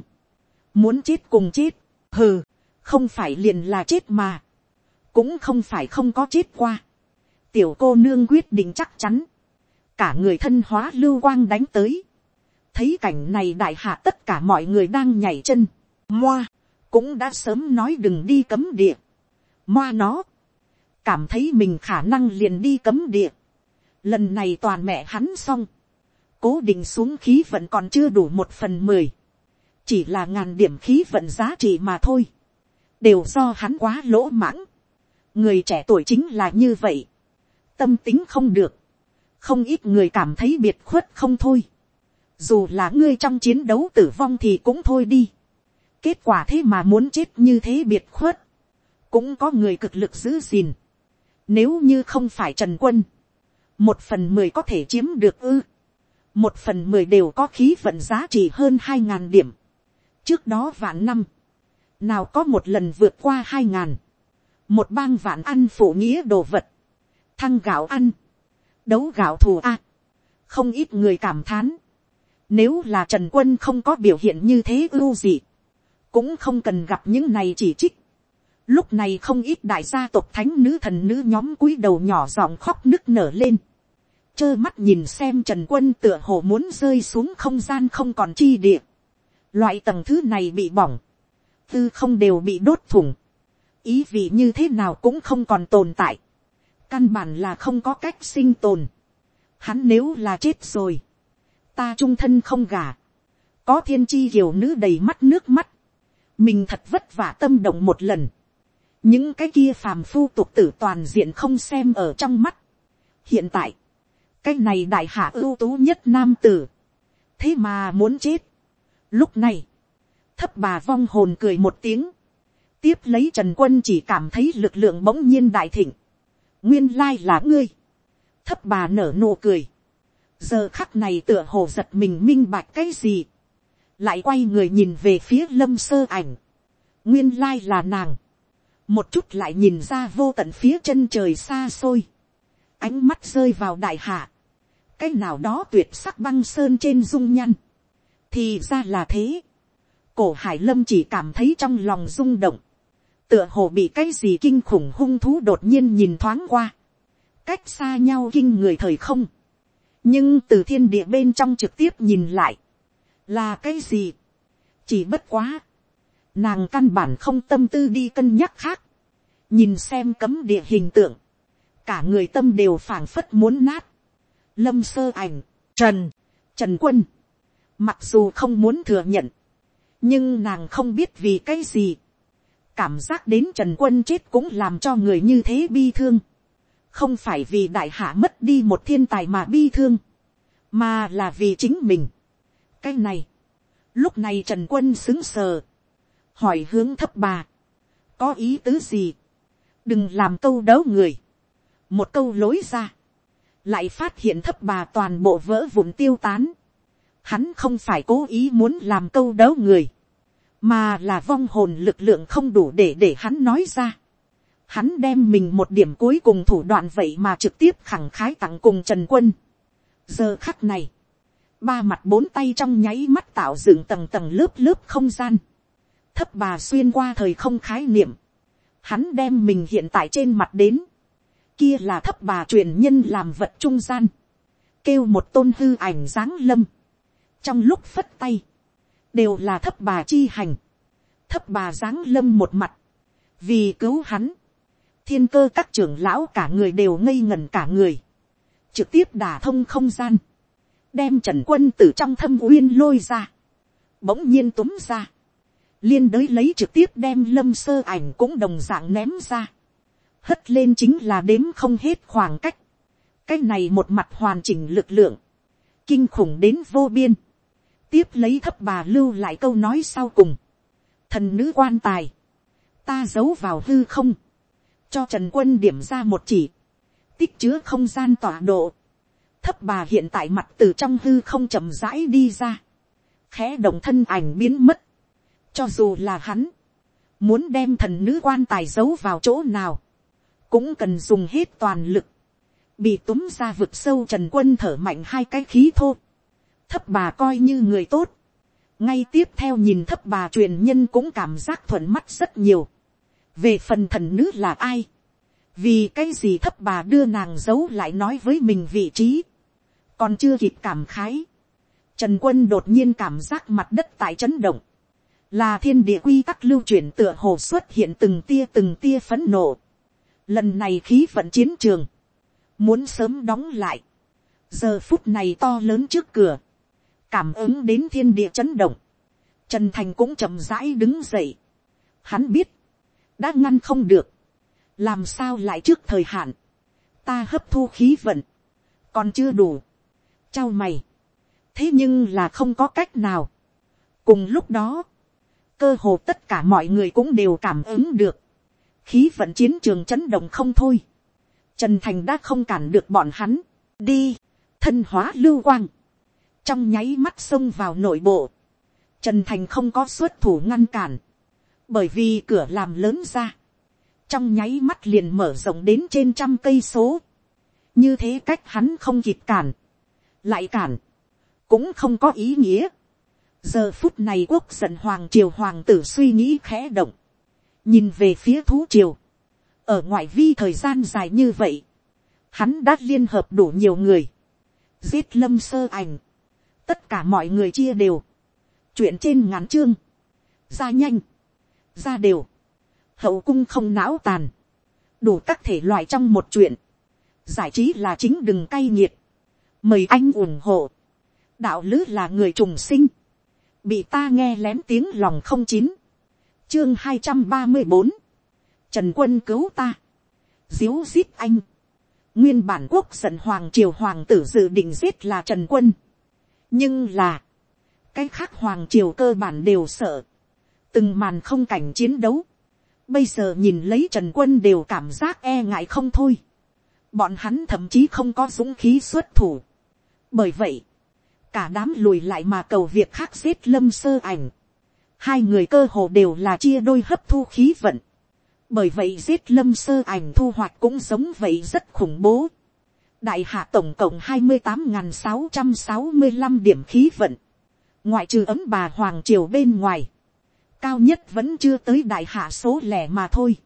muốn chết cùng chết, hừ, không phải liền là chết mà, cũng không phải không có chết qua. tiểu cô nương quyết định chắc chắn, cả người thân hóa lưu quang đánh tới, thấy cảnh này đại hạ tất cả mọi người đang nhảy chân, moa, cũng đã sớm nói đừng đi cấm địa, moa nó, cảm thấy mình khả năng liền đi cấm địa, lần này toàn mẹ hắn xong, cố định xuống khí vận còn chưa đủ một phần mười, chỉ là ngàn điểm khí vận giá trị mà thôi, đều do hắn quá lỗ mãng, người trẻ tuổi chính là như vậy, tâm tính không được, không ít người cảm thấy biệt khuất không thôi, dù là ngươi trong chiến đấu tử vong thì cũng thôi đi, kết quả thế mà muốn chết như thế biệt khuất, cũng có người cực lực giữ gìn, nếu như không phải trần quân, một phần mười có thể chiếm được ư, một phần mười đều có khí vận giá trị hơn hai ngàn điểm, trước đó vạn năm, nào có một lần vượt qua hai ngàn, một bang vạn ăn phụ nghĩa đồ vật, thăng gạo ăn, đấu gạo thù a, không ít người cảm thán, nếu là trần quân không có biểu hiện như thế ưu gì, cũng không cần gặp những này chỉ trích, lúc này không ít đại gia tộc thánh nữ thần nữ nhóm cúi đầu nhỏ giọng khóc nức nở lên, Chơ mắt nhìn xem trần quân tựa hồ muốn rơi xuống không gian không còn chi địa, loại tầng thứ này bị bỏng, tư không đều bị đốt thủng, ý vị như thế nào cũng không còn tồn tại, căn bản là không có cách sinh tồn, hắn nếu là chết rồi, ta trung thân không gả, có thiên chi hiểu nữ đầy mắt nước mắt, mình thật vất vả tâm động một lần, những cái kia phàm phu tục tử toàn diện không xem ở trong mắt. hiện tại, cái này đại hạ ưu tú nhất nam tử, thế mà muốn chết. lúc này, thấp bà vong hồn cười một tiếng, tiếp lấy trần quân chỉ cảm thấy lực lượng bỗng nhiên đại thịnh, nguyên lai là ngươi, thấp bà nở nụ cười, giờ khắc này tựa hồ giật mình minh bạch cái gì, lại quay người nhìn về phía lâm sơ ảnh, nguyên lai là nàng, một chút lại nhìn ra vô tận phía chân trời xa xôi, ánh mắt rơi vào đại hạ, cái nào đó tuyệt sắc băng sơn trên dung nhăn, thì ra là thế, cổ hải lâm chỉ cảm thấy trong lòng rung động, tựa hồ bị cái gì kinh khủng hung thú đột nhiên nhìn thoáng qua, cách xa nhau kinh người thời không, nhưng từ thiên địa bên trong trực tiếp nhìn lại, là cái gì, chỉ bất quá, nàng căn bản không tâm tư đi cân nhắc khác, nhìn xem cấm địa hình tượng, cả người tâm đều phảng phất muốn nát, lâm sơ ảnh, trần, trần quân, mặc dù không muốn thừa nhận, nhưng nàng không biết vì cái gì, cảm giác đến trần quân chết cũng làm cho người như thế bi thương, không phải vì đại hạ mất đi một thiên tài mà bi thương, mà là vì chính mình cái này, lúc này trần quân xứng sờ, hỏi hướng thấp bà, có ý tứ gì, đừng làm câu đấu người, một câu lối ra, lại phát hiện thấp bà toàn bộ vỡ vụn tiêu tán, hắn không phải cố ý muốn làm câu đấu người, mà là vong hồn lực lượng không đủ để để hắn nói ra. hắn đem mình một điểm cuối cùng thủ đoạn vậy mà trực tiếp khẳng khái tặng cùng trần quân. giờ khắc này, ba mặt bốn tay trong nháy mắt tạo dựng tầng tầng lớp lớp không gian, thấp bà xuyên qua thời không khái niệm, hắn đem mình hiện tại trên mặt đến, kia là thấp bà truyền nhân làm vật trung gian, kêu một tôn hư ảnh giáng lâm, trong lúc phất tay, đều là thấp bà chi hành, thấp bà giáng lâm một mặt, vì cứu hắn, thiên cơ các trưởng lão cả người đều ngây ngần cả người, trực tiếp đả thông không gian, đem trần quân từ trong thâm uyên lôi ra, bỗng nhiên túm ra, liên đới lấy trực tiếp đem lâm sơ ảnh cũng đồng dạng ném ra, hất lên chính là đếm không hết khoảng cách, cái này một mặt hoàn chỉnh lực lượng, kinh khủng đến vô biên, tiếp lấy thấp bà lưu lại câu nói sau cùng, thần nữ quan tài, ta giấu vào hư không, cho trần quân điểm ra một chỉ, tích chứa không gian tọa độ, thấp bà hiện tại mặt từ trong hư không chậm rãi đi ra, khẽ động thân ảnh biến mất, cho dù là hắn, muốn đem thần nữ quan tài giấu vào chỗ nào, cũng cần dùng hết toàn lực, bị túm ra vực sâu trần quân thở mạnh hai cái khí thô, thấp bà coi như người tốt, ngay tiếp theo nhìn thấp bà truyền nhân cũng cảm giác thuận mắt rất nhiều, về phần thần nữ là ai, vì cái gì thấp bà đưa nàng giấu lại nói với mình vị trí, còn chưa kịp cảm khái, trần quân đột nhiên cảm giác mặt đất tại chấn động, là thiên địa quy tắc lưu chuyển tựa hồ xuất hiện từng tia từng tia phấn nộ, lần này khí vận chiến trường, muốn sớm đóng lại, giờ phút này to lớn trước cửa, cảm ứng đến thiên địa chấn động, trần thành cũng chậm rãi đứng dậy, hắn biết, đã ngăn không được, làm sao lại trước thời hạn, ta hấp thu khí vận, còn chưa đủ, trao mày, thế nhưng là không có cách nào. cùng lúc đó, cơ hồ tất cả mọi người cũng đều cảm ứng được, khí vận chiến trường chấn động không thôi, trần thành đã không cản được bọn hắn, đi, thân hóa lưu quang, trong nháy mắt xông vào nội bộ, trần thành không có xuất thủ ngăn cản, bởi vì cửa làm lớn ra, trong nháy mắt liền mở rộng đến trên trăm cây số, như thế cách hắn không kịp cản, lại cản, cũng không có ý nghĩa. giờ phút này quốc giận hoàng triều hoàng tử suy nghĩ khẽ động, nhìn về phía thú triều, ở ngoại vi thời gian dài như vậy, hắn đã liên hợp đủ nhiều người, giết lâm sơ ảnh, tất cả mọi người chia đều, chuyện trên ngắn chương, ra nhanh, ra đều, hậu cung không não tàn, đủ các thể loại trong một chuyện, giải trí là chính đừng cay nghiệt, mời anh ủng hộ, đạo lứ là người trùng sinh, bị ta nghe lén tiếng lòng không chín, chương hai trăm ba mươi bốn, trần quân cứu ta, diếu giết anh, nguyên bản quốc giận hoàng triều hoàng tử dự định giết là trần quân, nhưng là, cái khác hoàng triều cơ bản đều sợ, từng màn không cảnh chiến đấu, bây giờ nhìn lấy trần quân đều cảm giác e ngại không thôi, bọn hắn thậm chí không có dũng khí xuất thủ, bởi vậy, cả đám lùi lại mà cầu việc khác giết lâm sơ ảnh, hai người cơ hồ đều là chia đôi hấp thu khí vận, bởi vậy giết lâm sơ ảnh thu hoạch cũng giống vậy rất khủng bố, đại hạ tổng cộng hai mươi tám n sáu trăm sáu mươi năm điểm khí vận, ngoại trừ ấm bà hoàng triều bên ngoài, cao nhất vẫn chưa tới đại hạ số lẻ mà thôi.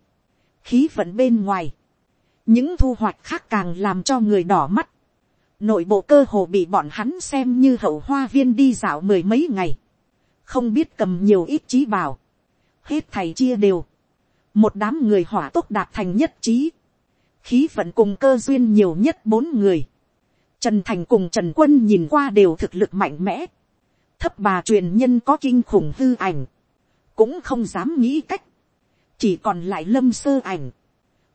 khí vận bên ngoài, những thu hoạch khác càng làm cho người đỏ mắt nội bộ cơ hồ bị bọn hắn xem như hậu hoa viên đi dạo mười mấy ngày, không biết cầm nhiều ít trí bảo, hết thầy chia đều, một đám người hỏa tốc đạt thành nhất trí, khí vận cùng cơ duyên nhiều nhất bốn người, trần thành cùng trần quân nhìn qua đều thực lực mạnh mẽ, thấp bà truyền nhân có kinh khủng hư ảnh, cũng không dám nghĩ cách, chỉ còn lại lâm sơ ảnh,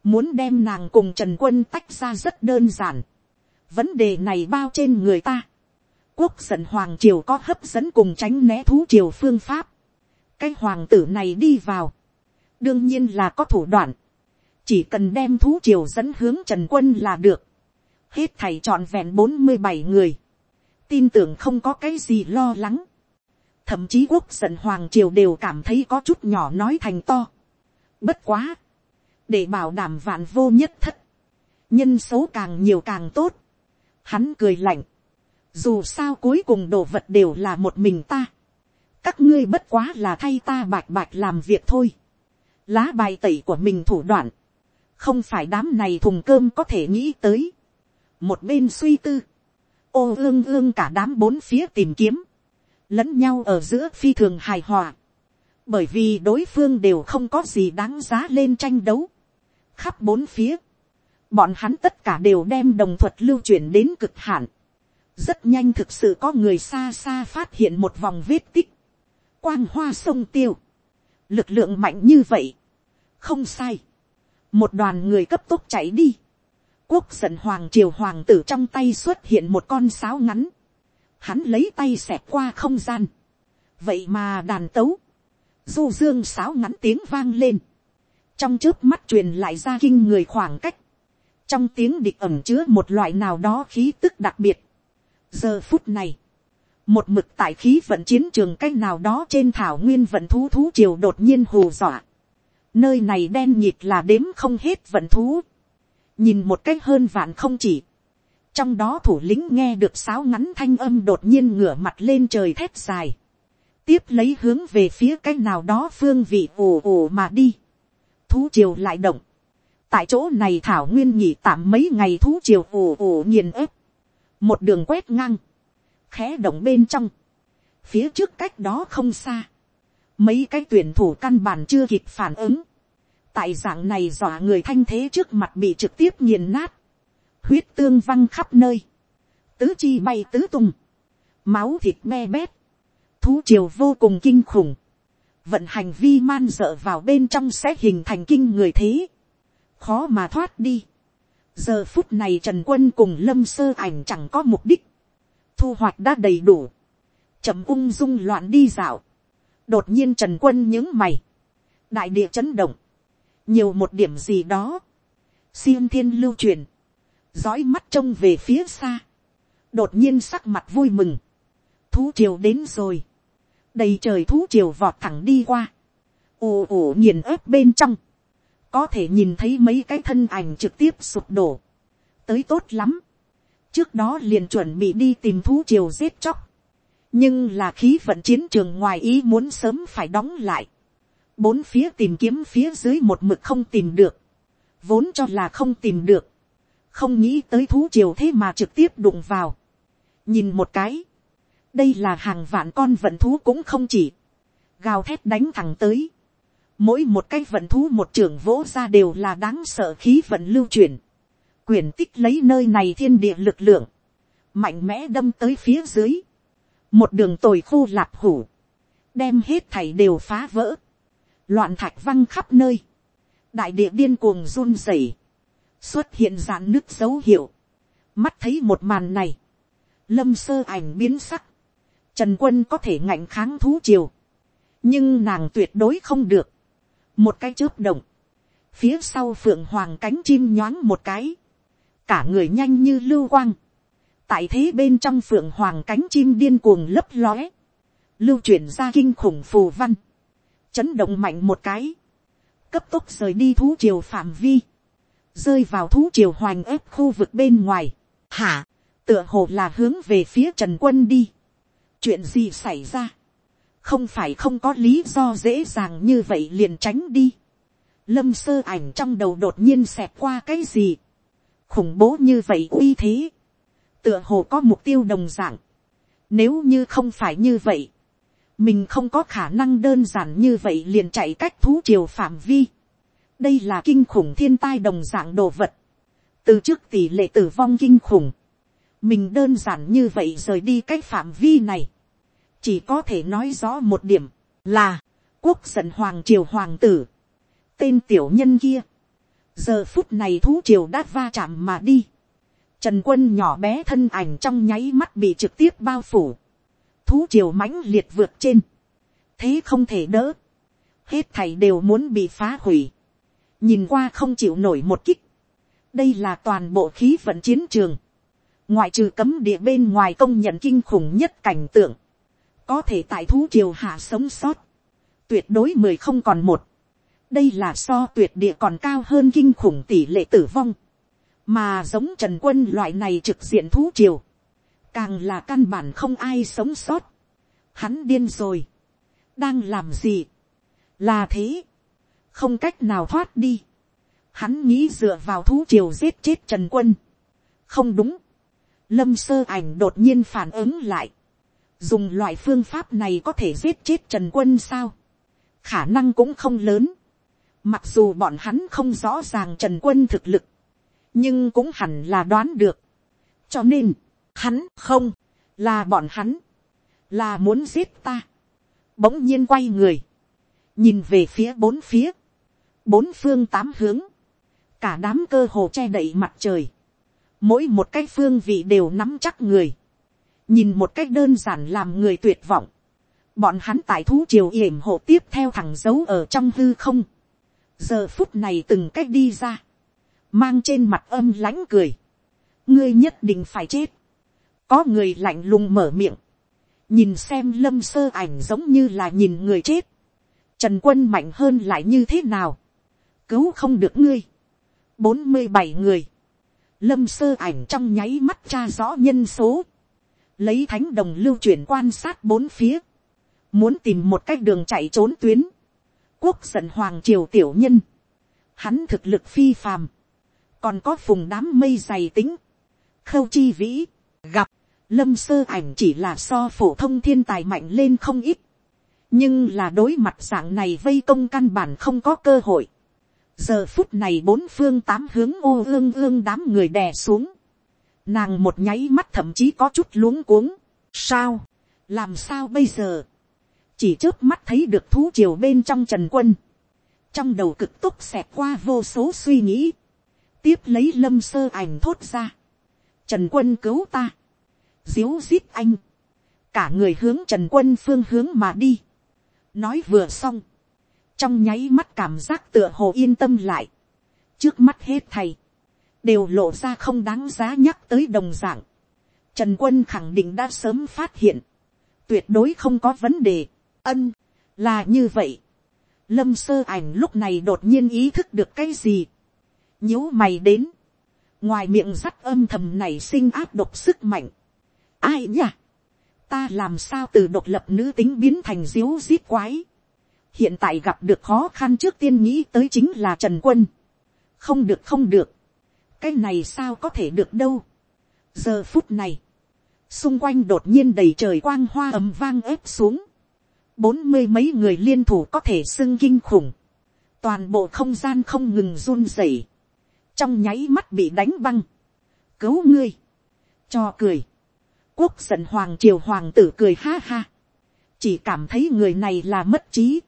muốn đem nàng cùng trần quân tách ra rất đơn giản, vấn đề này bao trên người ta, quốc dân hoàng triều có hấp dẫn cùng tránh né thú triều phương pháp, cái hoàng tử này đi vào, đương nhiên là có thủ đoạn, chỉ cần đem thú triều dẫn hướng trần quân là được, hết thầy trọn vẹn bốn mươi bảy người, tin tưởng không có cái gì lo lắng, thậm chí quốc dân hoàng triều đều cảm thấy có chút nhỏ nói thành to. Bất quá, để bảo đảm vạn vô nhất thất, nhân số càng nhiều càng tốt, hắn cười lạnh, dù sao cuối cùng đồ vật đều là một mình ta, các ngươi bất quá là thay ta bạch bạch làm việc thôi, lá bài tẩy của mình thủ đoạn, không phải đám này thùng cơm có thể nghĩ tới, một bên suy tư, ô ương ương cả đám bốn phía tìm kiếm, lẫn nhau ở giữa phi thường hài hòa, bởi vì đối phương đều không có gì đáng giá lên tranh đấu, khắp bốn phía, bọn hắn tất cả đều đem đồng thuật lưu chuyển đến cực hạn, rất nhanh thực sự có người xa xa phát hiện một vòng vết tích, quang hoa sông tiêu, lực lượng mạnh như vậy, không sai, một đoàn người cấp tốc chạy đi, quốc giận hoàng triều hoàng tử trong tay xuất hiện một con sáo ngắn, hắn lấy tay xẹt qua không gian, vậy mà đàn tấu, du dương sáo ngắn tiếng vang lên, trong trước mắt truyền lại ra kinh người khoảng cách, trong tiếng địch ẩm chứa một loại nào đó khí tức đặc biệt. giờ phút này, một mực tại khí vận chiến trường c á c h nào đó trên thảo nguyên vận thú thú triều đột nhiên hù dọa. nơi này đen nhịt là đếm không hết vận thú. nhìn một cách hơn vạn không chỉ. trong đó thủ lĩnh nghe được sáo ngắn thanh âm đột nhiên ngửa mặt lên trời thét dài. tiếp lấy hướng về phía cái nào đó phương vị ồ ồ mà đi. thú triều lại động tại chỗ này thảo nguyên nhị tạm mấy ngày thú triều ồ ồ nghiền ép, một đường quét ngang, khẽ động bên trong, phía trước cách đó không xa, mấy cái tuyển thủ căn bản chưa kịp phản ứng, tại dạng này dọa người thanh thế trước mặt bị trực tiếp nghiền nát, huyết tương văng khắp nơi, tứ chi bay tứ tung, máu thịt me bét, thú triều vô cùng kinh khủng, vận hành vi man dợ vào bên trong sẽ hình thành kinh người thế, khó mà thoát đi. giờ phút này trần quân cùng lâm sơ ảnh chẳng có mục đích, thu hoạch đã đầy đủ, chậm ung dung loạn đi dạo, đột nhiên trần quân những mày, đại địa chấn động, nhiều một điểm gì đó, xiêm thiên lưu truyền, dõi mắt trông về phía xa, đột nhiên sắc mặt vui mừng, thú triều đến rồi, đầy trời thú triều vọt thẳng đi qua, ồ ồ nghiền ớp bên trong, có thể nhìn thấy mấy cái thân ảnh trực tiếp sụp đổ, tới tốt lắm, trước đó liền chuẩn bị đi tìm thú triều giết chóc, nhưng là khí vận chiến trường ngoài ý muốn sớm phải đóng lại, bốn phía tìm kiếm phía dưới một mực không tìm được, vốn cho là không tìm được, không nghĩ tới thú triều thế mà trực tiếp đụng vào, nhìn một cái, đây là hàng vạn con vận thú cũng không chỉ, gào thét đánh thẳng tới, mỗi một cái vận thú một trưởng vỗ ra đều là đáng sợ khí vận lưu truyền, quyền tích lấy nơi này thiên địa lực lượng, mạnh mẽ đâm tới phía dưới, một đường tồi khô lạp hủ, đem hết thảy đều phá vỡ, loạn thạch văng khắp nơi, đại địa điên cuồng run rẩy, xuất hiện dạn nước dấu hiệu, mắt thấy một màn này, lâm sơ ảnh biến sắc, trần quân có thể ngạnh kháng thú triều, nhưng nàng tuyệt đối không được, một cái chớp động, phía sau phượng hoàng cánh chim nhoáng một cái, cả người nhanh như lưu quang, tại thế bên trong phượng hoàng cánh chim điên cuồng lấp lóe, lưu chuyển ra kinh khủng phù văn, chấn động mạnh một cái, cấp tốc rời đi thú triều phạm vi, rơi vào thú triều hoành ép khu vực bên ngoài, hả, tựa hồ là hướng về phía trần quân đi, chuyện gì xảy ra, không phải không có lý do dễ dàng như vậy liền tránh đi. lâm sơ ảnh trong đầu đột nhiên xẹt qua cái gì. khủng bố như vậy uy thế. tựa hồ có mục tiêu đồng dạng. nếu như không phải như vậy, mình không có khả năng đơn giản như vậy liền chạy cách thú triều phạm vi. đây là kinh khủng thiên tai đồng dạng đồ vật. từ trước tỷ lệ tử vong kinh khủng. mình đơn giản như vậy rời đi cái phạm vi này chỉ có thể nói rõ một điểm, là, quốc giận hoàng triều hoàng tử, tên tiểu nhân kia, giờ phút này thú triều đã va chạm mà đi, trần quân nhỏ bé thân ảnh trong nháy mắt bị trực tiếp bao phủ, thú triều mãnh liệt vượt trên, thế không thể đỡ, hết thầy đều muốn bị phá hủy, nhìn qua không chịu nổi một kích, đây là toàn bộ khí vận chiến trường, ngoại trừ cấm địa bên ngoài công nhận kinh khủng nhất cảnh tượng, có thể tại thú triều hạ sống sót, tuyệt đối mười không còn một, đây là so tuyệt địa còn cao hơn kinh khủng tỷ lệ tử vong, mà giống trần quân loại này trực diện thú triều, càng là căn bản không ai sống sót, hắn điên rồi, đang làm gì, là thế, không cách nào thoát đi, hắn nghĩ dựa vào thú triều giết chết trần quân, không đúng, lâm sơ ảnh đột nhiên phản ứng lại, dùng loại phương pháp này có thể giết chết trần quân sao, khả năng cũng không lớn, mặc dù bọn hắn không rõ ràng trần quân thực lực, nhưng cũng hẳn là đoán được, cho nên, hắn không, là bọn hắn, là muốn giết ta, bỗng nhiên quay người, nhìn về phía bốn phía, bốn phương tám hướng, cả đám cơ hồ che đậy mặt trời, mỗi một cái phương vị đều nắm chắc người, nhìn một cách đơn giản làm người tuyệt vọng, bọn hắn tại thú triều yểm hộ tiếp theo thằng dấu ở trong hư không, giờ phút này từng cách đi ra, mang trên mặt âm lãnh cười, ngươi nhất định phải chết, có người lạnh lùng mở miệng, nhìn xem lâm sơ ảnh giống như là nhìn người chết, trần quân mạnh hơn lại như thế nào, cứu không được ngươi, bốn mươi bảy người, lâm sơ ảnh trong nháy mắt tra rõ nhân số, lấy thánh đồng lưu chuyển quan sát bốn phía, muốn tìm một cách đường chạy trốn tuyến, quốc giận hoàng triều tiểu nhân, hắn thực lực phi phàm, còn có phùng đám mây dày tính, khâu chi vĩ, gặp, lâm sơ ảnh chỉ là so phổ thông thiên tài mạnh lên không ít, nhưng là đối mặt dạng này vây công căn bản không có cơ hội. giờ phút này bốn phương tám hướng ô ương ương đám người đè xuống, nàng một nháy mắt thậm chí có chút luống cuống, sao, làm sao bây giờ, chỉ trước mắt thấy được thú triều bên trong trần quân, trong đầu cực túc xẹt qua vô số suy nghĩ, tiếp lấy lâm sơ ảnh thốt ra, trần quân cứu ta, diếu giết anh, cả người hướng trần quân phương hướng mà đi, nói vừa xong, trong nháy mắt cảm giác tựa hồ yên tâm lại, trước mắt hết thầy, đều lộ ra không đáng giá nhắc tới đồng dạng. Trần quân khẳng định đã sớm phát hiện, tuyệt đối không có vấn đề, ân, là như vậy. Lâm sơ ảnh lúc này đột nhiên ý thức được cái gì, nhíu mày đến, ngoài miệng rắt âm thầm này sinh áp độc sức mạnh, ai nhỉ, ta làm sao từ độc lập nữ tính biến thành diếu giết quái, hiện tại gặp được khó khăn trước tiên nghĩ tới chính là trần quân, không được không được, cái này sao có thể được đâu. giờ phút này, xung quanh đột nhiên đầy trời quang hoa ầm vang ép xuống, bốn mươi mấy người liên thủ có thể xưng kinh khủng, toàn bộ không gian không ngừng run rẩy, trong nháy mắt bị đánh băng, cứu ngươi, cho cười, quốc giận hoàng triều hoàng tử cười ha ha, chỉ cảm thấy người này là mất trí,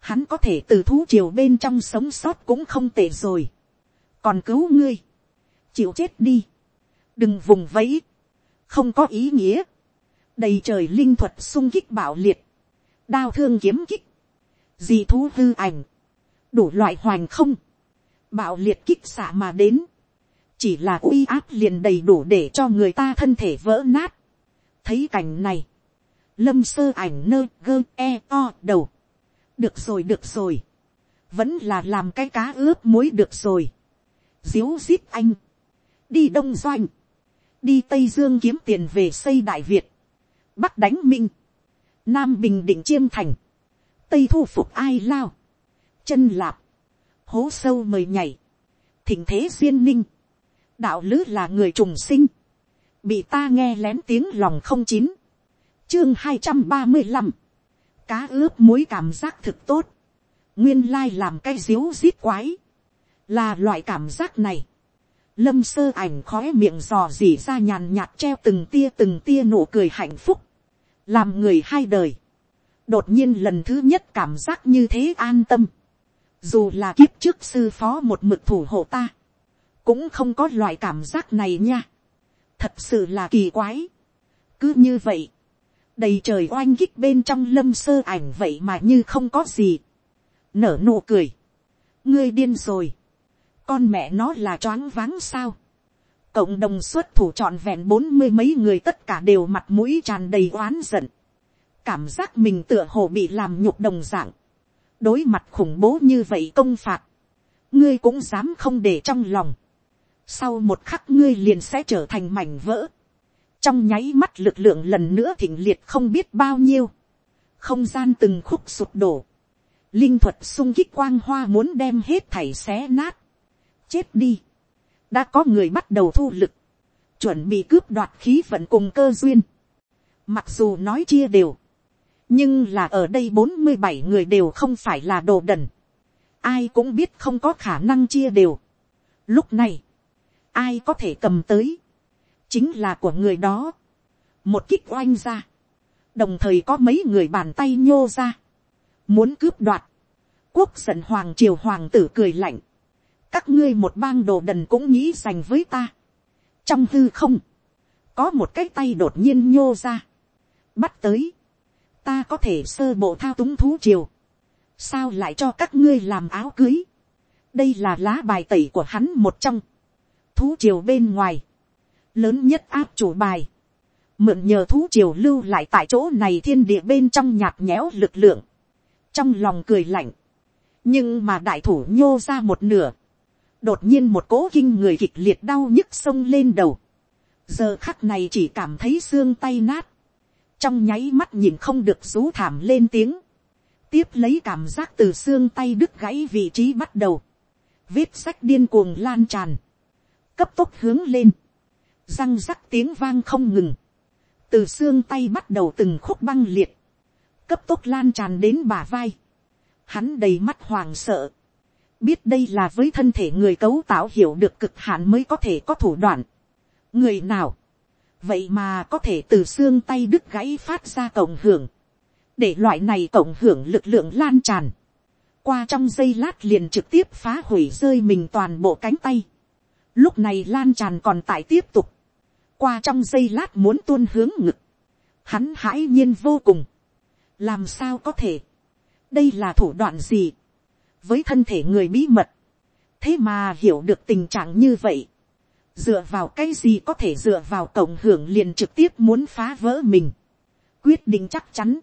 hắn có thể từ thú triều bên trong sống sót cũng không tệ rồi, còn cứu ngươi, chịu chết đi, đừng vùng vẫy, không có ý nghĩa, đầy trời linh thuật sung kích bạo liệt, đao thương kiếm kích, di thú hư ảnh, đủ loại hoành không, bạo liệt kích xạ mà đến, chỉ là uy áp liền đầy đủ để cho người ta thân thể vỡ nát. thấy cảnh này, lâm sơ ảnh nơ gơ e to đầu, được rồi được rồi, vẫn là làm cái cá ướp muối được rồi, diếu zip anh, đi đông doanh, đi tây dương kiếm tiền về xây đại việt, bắc đánh minh, nam bình định chiêm thành, tây thu phục ai lao, chân lạp, hố sâu mời nhảy, thỉnh thế duyên ninh, đạo lứ là người trùng sinh, bị ta nghe lén tiếng lòng không chín, chương hai trăm ba mươi năm, cá ướp muối cảm giác thực tốt, nguyên lai làm cái diếu giết quái, là loại cảm giác này, lâm sơ ảnh khói miệng dò dỉ ra nhàn nhạt treo từng tia từng tia nụ cười hạnh phúc, làm người hai đời, đột nhiên lần thứ nhất cảm giác như thế an tâm, dù là kiếp trước sư phó một mực thủ hộ ta, cũng không có loại cảm giác này nha, thật sự là kỳ quái, cứ như vậy, đầy trời oanh kích bên trong lâm sơ ảnh vậy mà như không có gì, nở nụ cười, ngươi điên rồi, con mẹ nó là choáng váng sao. cộng đồng xuất thủ trọn vẹn bốn mươi mấy người tất cả đều mặt mũi tràn đầy oán giận. cảm giác mình tựa hồ bị làm nhục đồng dạng. đối mặt khủng bố như vậy công phạt, ngươi cũng dám không để trong lòng, sau một khắc ngươi liền sẽ trở thành mảnh vỡ, trong nháy mắt lực lượng lần nữa thịnh liệt không biết bao nhiêu, không gian từng khúc sụp đổ, linh thuật sung kích quang hoa muốn đem hết thảy xé nát, chết đi, đã có người bắt đầu thu lực, chuẩn bị cướp đoạt khí vận cùng cơ duyên, mặc dù nói chia đều, nhưng là ở đây bốn mươi bảy người đều không phải là đồ đần, ai cũng biết không có khả năng chia đều. Lúc này, ai có thể cầm tới, chính là của người đó, một kích oanh ra, đồng thời có mấy người bàn tay nhô ra, muốn cướp đoạt, quốc giận hoàng triều hoàng tử cười lạnh, các ngươi một bang đồ đần cũng nghĩ dành với ta, trong h ư không, có một cái tay đột nhiên nhô ra, bắt tới, ta có thể sơ bộ thao túng thú triều, sao lại cho các ngươi làm áo cưới, đây là lá bài tẩy của hắn một trong, thú triều bên ngoài, lớn nhất áp chủ bài, mượn nhờ thú triều lưu lại tại chỗ này thiên địa bên trong nhạt nhẽo lực lượng, trong lòng cười lạnh, nhưng mà đại thủ nhô ra một nửa, đột nhiên một cỗ kinh người kịch liệt đau nhức sông lên đầu, giờ khắc này chỉ cảm thấy xương tay nát, trong nháy mắt nhìn không được rú thảm lên tiếng, tiếp lấy cảm giác từ xương tay đứt gãy vị trí bắt đầu, vết sách điên cuồng lan tràn, cấp tốc hướng lên, răng rắc tiếng vang không ngừng, từ xương tay bắt đầu từng khúc băng liệt, cấp tốc lan tràn đến bả vai, hắn đầy mắt hoàng sợ, biết đây là với thân thể người cấu tạo hiểu được cực hạn mới có thể có thủ đoạn. người nào, vậy mà có thể từ xương tay đứt gãy phát ra cộng hưởng, để loại này cộng hưởng lực lượng lan tràn, qua trong giây lát liền trực tiếp phá hủy rơi mình toàn bộ cánh tay. Lúc này lan tràn còn tại tiếp tục, qua trong giây lát muốn tuôn hướng ngực, hắn hãi nhiên vô cùng, làm sao có thể, đây là thủ đoạn gì, với thân thể người bí mật, thế mà hiểu được tình trạng như vậy, dựa vào cái gì có thể dựa vào cộng hưởng liền trực tiếp muốn phá vỡ mình, quyết định chắc chắn,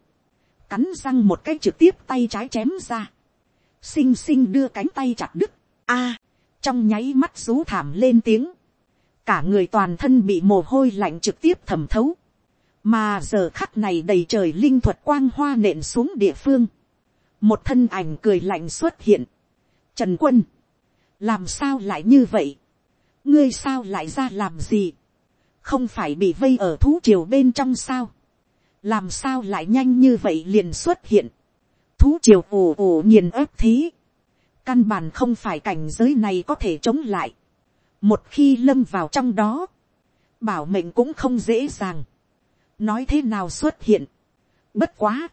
cắn răng một cái trực tiếp tay trái chém ra, xinh xinh đưa cánh tay chặt đứt, a, trong nháy mắt rú thảm lên tiếng, cả người toàn thân bị mồ hôi lạnh trực tiếp thẩm thấu, mà giờ khắc này đầy trời linh thuật quang hoa nện xuống địa phương, một thân ảnh cười lạnh xuất hiện, trần quân, làm sao lại như vậy, ngươi sao lại ra làm gì, không phải bị vây ở thú triều bên trong sao, làm sao lại nhanh như vậy liền xuất hiện, thú triều ồ ồ nghiền ớp thế, căn bản không phải cảnh giới này có thể chống lại, một khi lâm vào trong đó, bảo mệnh cũng không dễ dàng, nói thế nào xuất hiện, bất quá,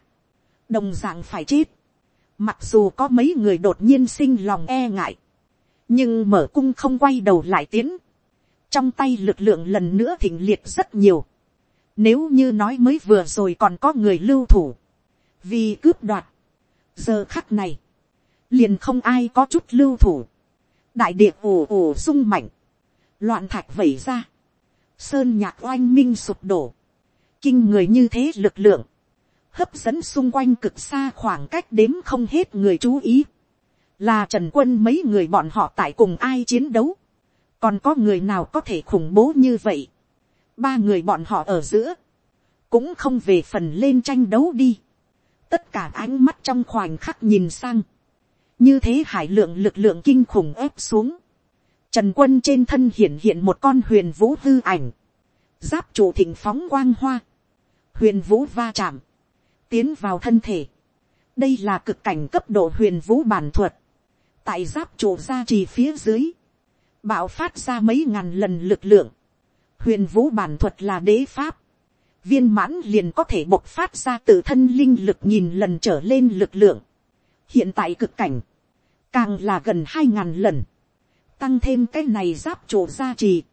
đồng d ạ n g phải chết, mặc dù có mấy người đột nhiên sinh lòng e ngại, nhưng mở cung không quay đầu lại tiến, trong tay lực lượng lần nữa thịnh liệt rất nhiều, nếu như nói mới vừa rồi còn có người lưu thủ, vì cướp đoạt, giờ khắc này, liền không ai có chút lưu thủ, đại địa ồ ồ sung mạnh, loạn thạch vẩy ra, sơn nhạc oanh minh sụp đổ, kinh người như thế lực lượng, hấp dẫn xung quanh cực xa khoảng cách đếm không hết người chú ý, là trần quân mấy người bọn họ tại cùng ai chiến đấu, còn có người nào có thể khủng bố như vậy, ba người bọn họ ở giữa, cũng không về phần lên tranh đấu đi, tất cả ánh mắt trong khoảnh khắc nhìn sang, như thế hải lượng lực lượng kinh khủng ép xuống, Trần quân trên thân hiện hiện một con huyền vũ hư ảnh. Giáp trụ thịnh phóng quang hoa. Huyền vũ va chạm. Tiến vào thân thể. Đây là cực cảnh cấp độ huyền vũ bản thuật. Tại giáp trụ ra trì phía dưới. Bạo phát ra mấy ngàn lần lực lượng. Huyền vũ bản thuật là đế pháp. Viên mãn liền có thể bộc phát ra tự thân linh lực nhìn lần trở lên lực lượng. Hiện tại cực cảnh. Càng là gần hai ngàn lần tăng thêm cái này giáp trụ gia trì.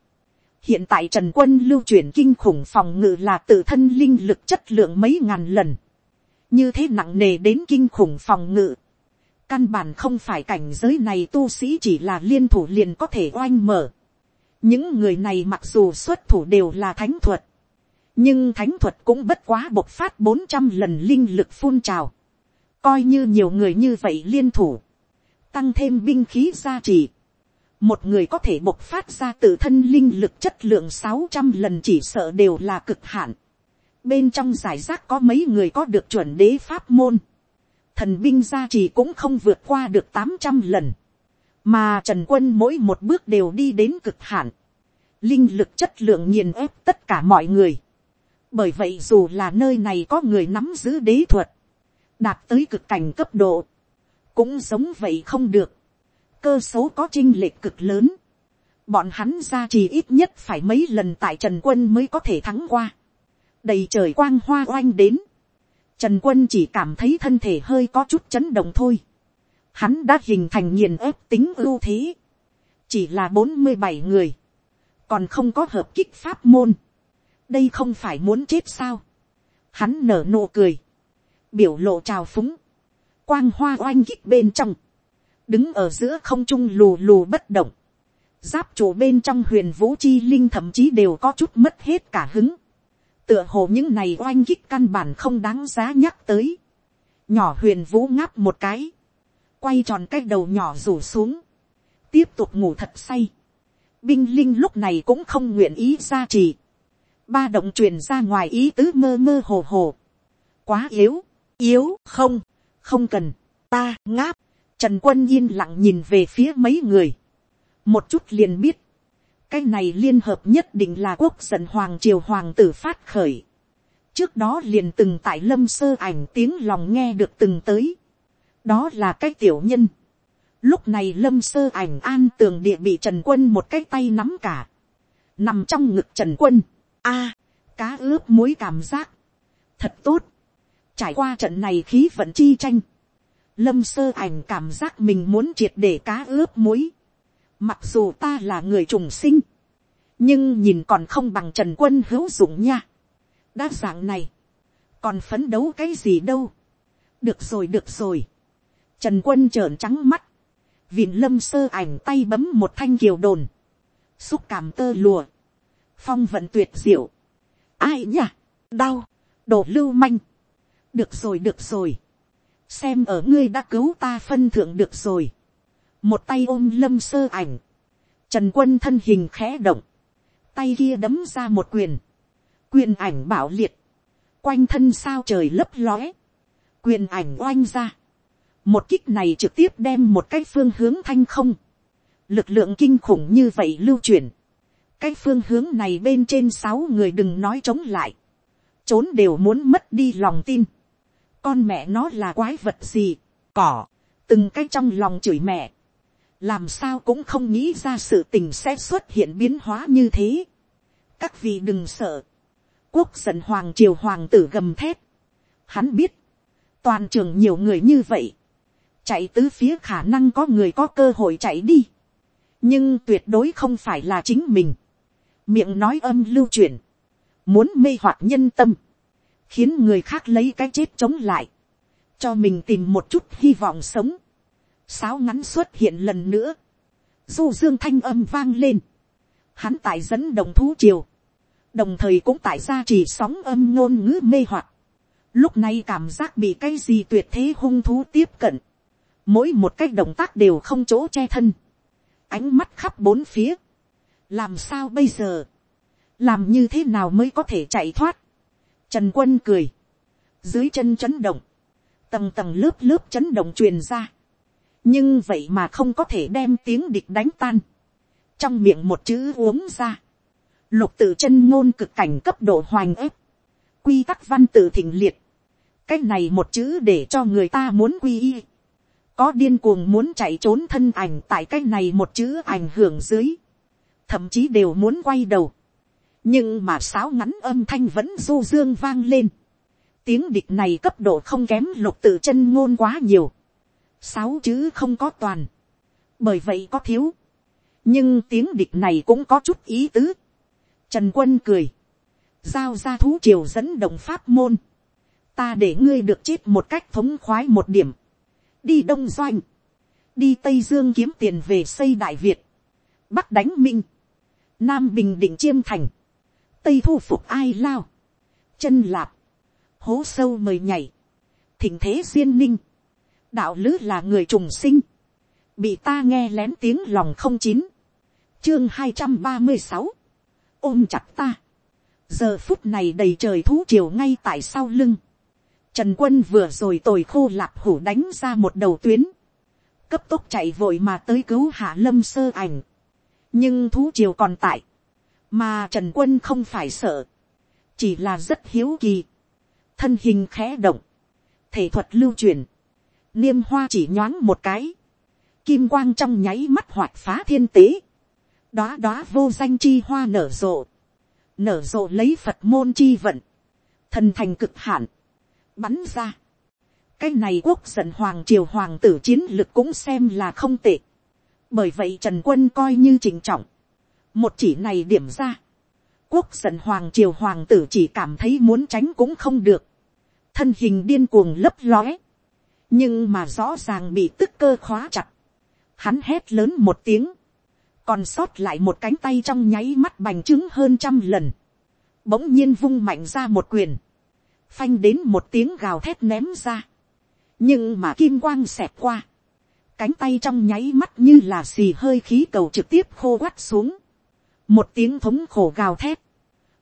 hiện tại trần quân lưu chuyển kinh khủng phòng ngự là tự thân linh lực chất lượng mấy ngàn lần như thế nặng nề đến kinh khủng phòng ngự. căn bản không phải cảnh giới này tu sĩ chỉ là liên thủ liền có thể oanh mở. những người này mặc dù xuất thủ đều là thánh thuật. nhưng thánh thuật cũng bất quá bộc phát bốn trăm lần linh lực phun trào. coi như nhiều người như vậy liên thủ, tăng thêm binh khí gia trì, một người có thể bộc phát ra tự thân linh lực chất lượng sáu trăm lần chỉ sợ đều là cực hạn. Bên trong giải rác có mấy người có được chuẩn đế pháp môn. Thần binh gia trì cũng không vượt qua được tám trăm lần. Mà Trần Quân mỗi một bước đều đi đến cực hạn. Linh lực chất lượng nghiền ép tất cả mọi người. Bởi vậy dù là nơi này có người nắm giữ đế thuật. Đạt tới cực cảnh cấp độ. Cũng giống vậy không được cơ số có chinh lệch cực lớn. Bọn hắn ra chỉ ít nhất phải mấy lần tại Trần Quân mới có thể thắng qua. Đầy trời quang hoa oanh đến. Trần Quân chỉ cảm thấy thân thể hơi có chút chấn động thôi. Hắn đã hình thành nghiền ép tính ưu thế. Chỉ là bốn mươi bảy người. Còn không có hợp kích pháp môn. Đây không phải muốn chết sao. Hắn nở nụ cười. Biểu lộ trào phúng. Quang hoa oanh kích bên trong đứng ở giữa không trung lù lù bất động, giáp chủ bên trong huyền vũ chi linh thậm chí đều có chút mất hết cả hứng, tựa hồ những này oanh kích căn bản không đáng giá nhắc tới, nhỏ huyền vũ ngáp một cái, quay tròn cái đầu nhỏ rủ xuống, tiếp tục ngủ thật say, binh linh lúc này cũng không nguyện ý ra trì, ba động truyền ra ngoài ý tứ mơ mơ hồ hồ, quá yếu, yếu không, không cần, ta ngáp, Trần quân yên lặng nhìn về phía mấy người. Một chút liền biết. Cái này liên hợp nhất định là quốc dân hoàng triều hoàng tử phát khởi. Trước đó liền từng tại lâm sơ ảnh tiếng lòng nghe được từng tới. Đó là cái tiểu nhân. Lúc này lâm sơ ảnh an tường địa bị Trần quân một cái tay nắm cả. Nằm trong ngực Trần quân. a, cá ướp muối cảm giác. Thật tốt. Trải qua trận này khí vận chi tranh lâm sơ ảnh cảm giác mình muốn triệt để cá ướp muối. Mặc dù ta là người trùng sinh, nhưng nhìn còn không bằng trần quân hữu dụng nha. đa dạng này, còn phấn đấu cái gì đâu. được rồi được rồi. trần quân trợn trắng mắt, viện lâm sơ ảnh tay bấm một thanh kiều đồn, xúc cảm tơ lùa, phong vận tuyệt diệu. ai nhỉ, đau, đổ lưu manh. được rồi được rồi xem ở ngươi đã cứu ta phân thượng được rồi một tay ôm lâm sơ ảnh, trần quân thân hình khẽ động, tay kia đấm ra một quyền, quyền ảnh bảo liệt, quanh thân sao trời lấp lóe, quyền ảnh oanh ra, một kích này trực tiếp đem một cái phương hướng thanh không, lực lượng kinh khủng như vậy lưu truyền, cái phương hướng này bên trên sáu người đừng nói chống lại, trốn đều muốn mất đi lòng tin, con mẹ nó là quái vật gì, cỏ, từng cái trong lòng chửi mẹ, làm sao cũng không nghĩ ra sự tình sẽ xuất hiện biến hóa như thế. các vị đừng sợ, quốc giận hoàng triều hoàng tử gầm thép, hắn biết, toàn trường nhiều người như vậy, chạy tứ phía khả năng có người có cơ hội chạy đi, nhưng tuyệt đối không phải là chính mình, miệng nói âm lưu truyền, muốn mê hoặc nhân tâm, khiến người khác lấy cái chết chống lại, cho mình tìm một chút hy vọng sống. Sáo ngắn xuất hiện lần nữa, du dương thanh âm vang lên, hắn tại dẫn đồng thú triều, đồng thời cũng tại gia trì sóng âm ngôn ngữ mê hoặc. Lúc này cảm giác bị cái gì tuyệt thế hung thú tiếp cận, mỗi một cái động tác đều không chỗ che thân, ánh mắt khắp bốn phía, làm sao bây giờ, làm như thế nào mới có thể chạy thoát, Trần quân cười. Dưới chân chấn động. Tầng tầng lớp lớp chấn động truyền ra. Nhưng vậy mà không có thể đem tiếng địch đánh tan. Trong miệng một chữ uống ra. Lục tự chân ngôn cực cảnh cấp độ hoành ép. Quy tắc văn tự thịnh liệt. Cái này một chữ để cho người ta muốn quy y. Có điên cuồng muốn chạy trốn thân ảnh tại cái này một chữ ảnh hưởng dưới. Thậm chí đều muốn quay đầu nhưng mà sáo ngắn âm thanh vẫn du dương vang lên. tiếng địch này cấp độ không kém lục tự chân ngôn quá nhiều sáu chữ không có toàn. bởi vậy có thiếu. nhưng tiếng địch này cũng có chút ý tứ. trần quân cười. giao ra thú triều dẫn động pháp môn. ta để ngươi được chết một cách thống khoái một điểm. đi đông doanh. đi tây dương kiếm tiền về xây đại việt. bắc đánh minh. nam bình định chiêm thành tây thu phục ai lao, chân lạp, hố sâu mời nhảy, thỉnh thế duyên ninh, đạo lứ là người trùng sinh, bị ta nghe lén tiếng lòng không chín, chương hai trăm ba mươi sáu, ôm chặt ta, giờ phút này đầy trời thú triều ngay tại sau lưng, trần quân vừa rồi tồi khô lạp hủ đánh ra một đầu tuyến, cấp tốc chạy vội mà tới cứu hạ lâm sơ ảnh, nhưng thú triều còn tại, mà trần quân không phải sợ, chỉ là rất hiếu kỳ, thân hình khẽ động, thể thuật lưu truyền, niêm hoa chỉ nhoáng một cái, kim quang trong nháy mắt hoạt phá thiên tế, đóa đóa vô danh chi hoa nở rộ, nở rộ lấy phật môn chi vận, thần thành cực hạn, bắn ra. cái này quốc giận hoàng triều hoàng tử chiến lực cũng xem là không tệ, bởi vậy trần quân coi như trình trọng, một chỉ này điểm ra, quốc giận hoàng triều hoàng tử chỉ cảm thấy muốn tránh cũng không được, thân hình điên cuồng lấp lóe, nhưng mà rõ ràng bị tức cơ khóa chặt, hắn hét lớn một tiếng, còn sót lại một cánh tay trong nháy mắt bành trướng hơn trăm lần, bỗng nhiên vung mạnh ra một quyền, phanh đến một tiếng gào thét ném ra, nhưng mà kim quang xẹp qua, cánh tay trong nháy mắt như là xì hơi khí cầu trực tiếp khô quắt xuống, một tiếng thống khổ gào thét,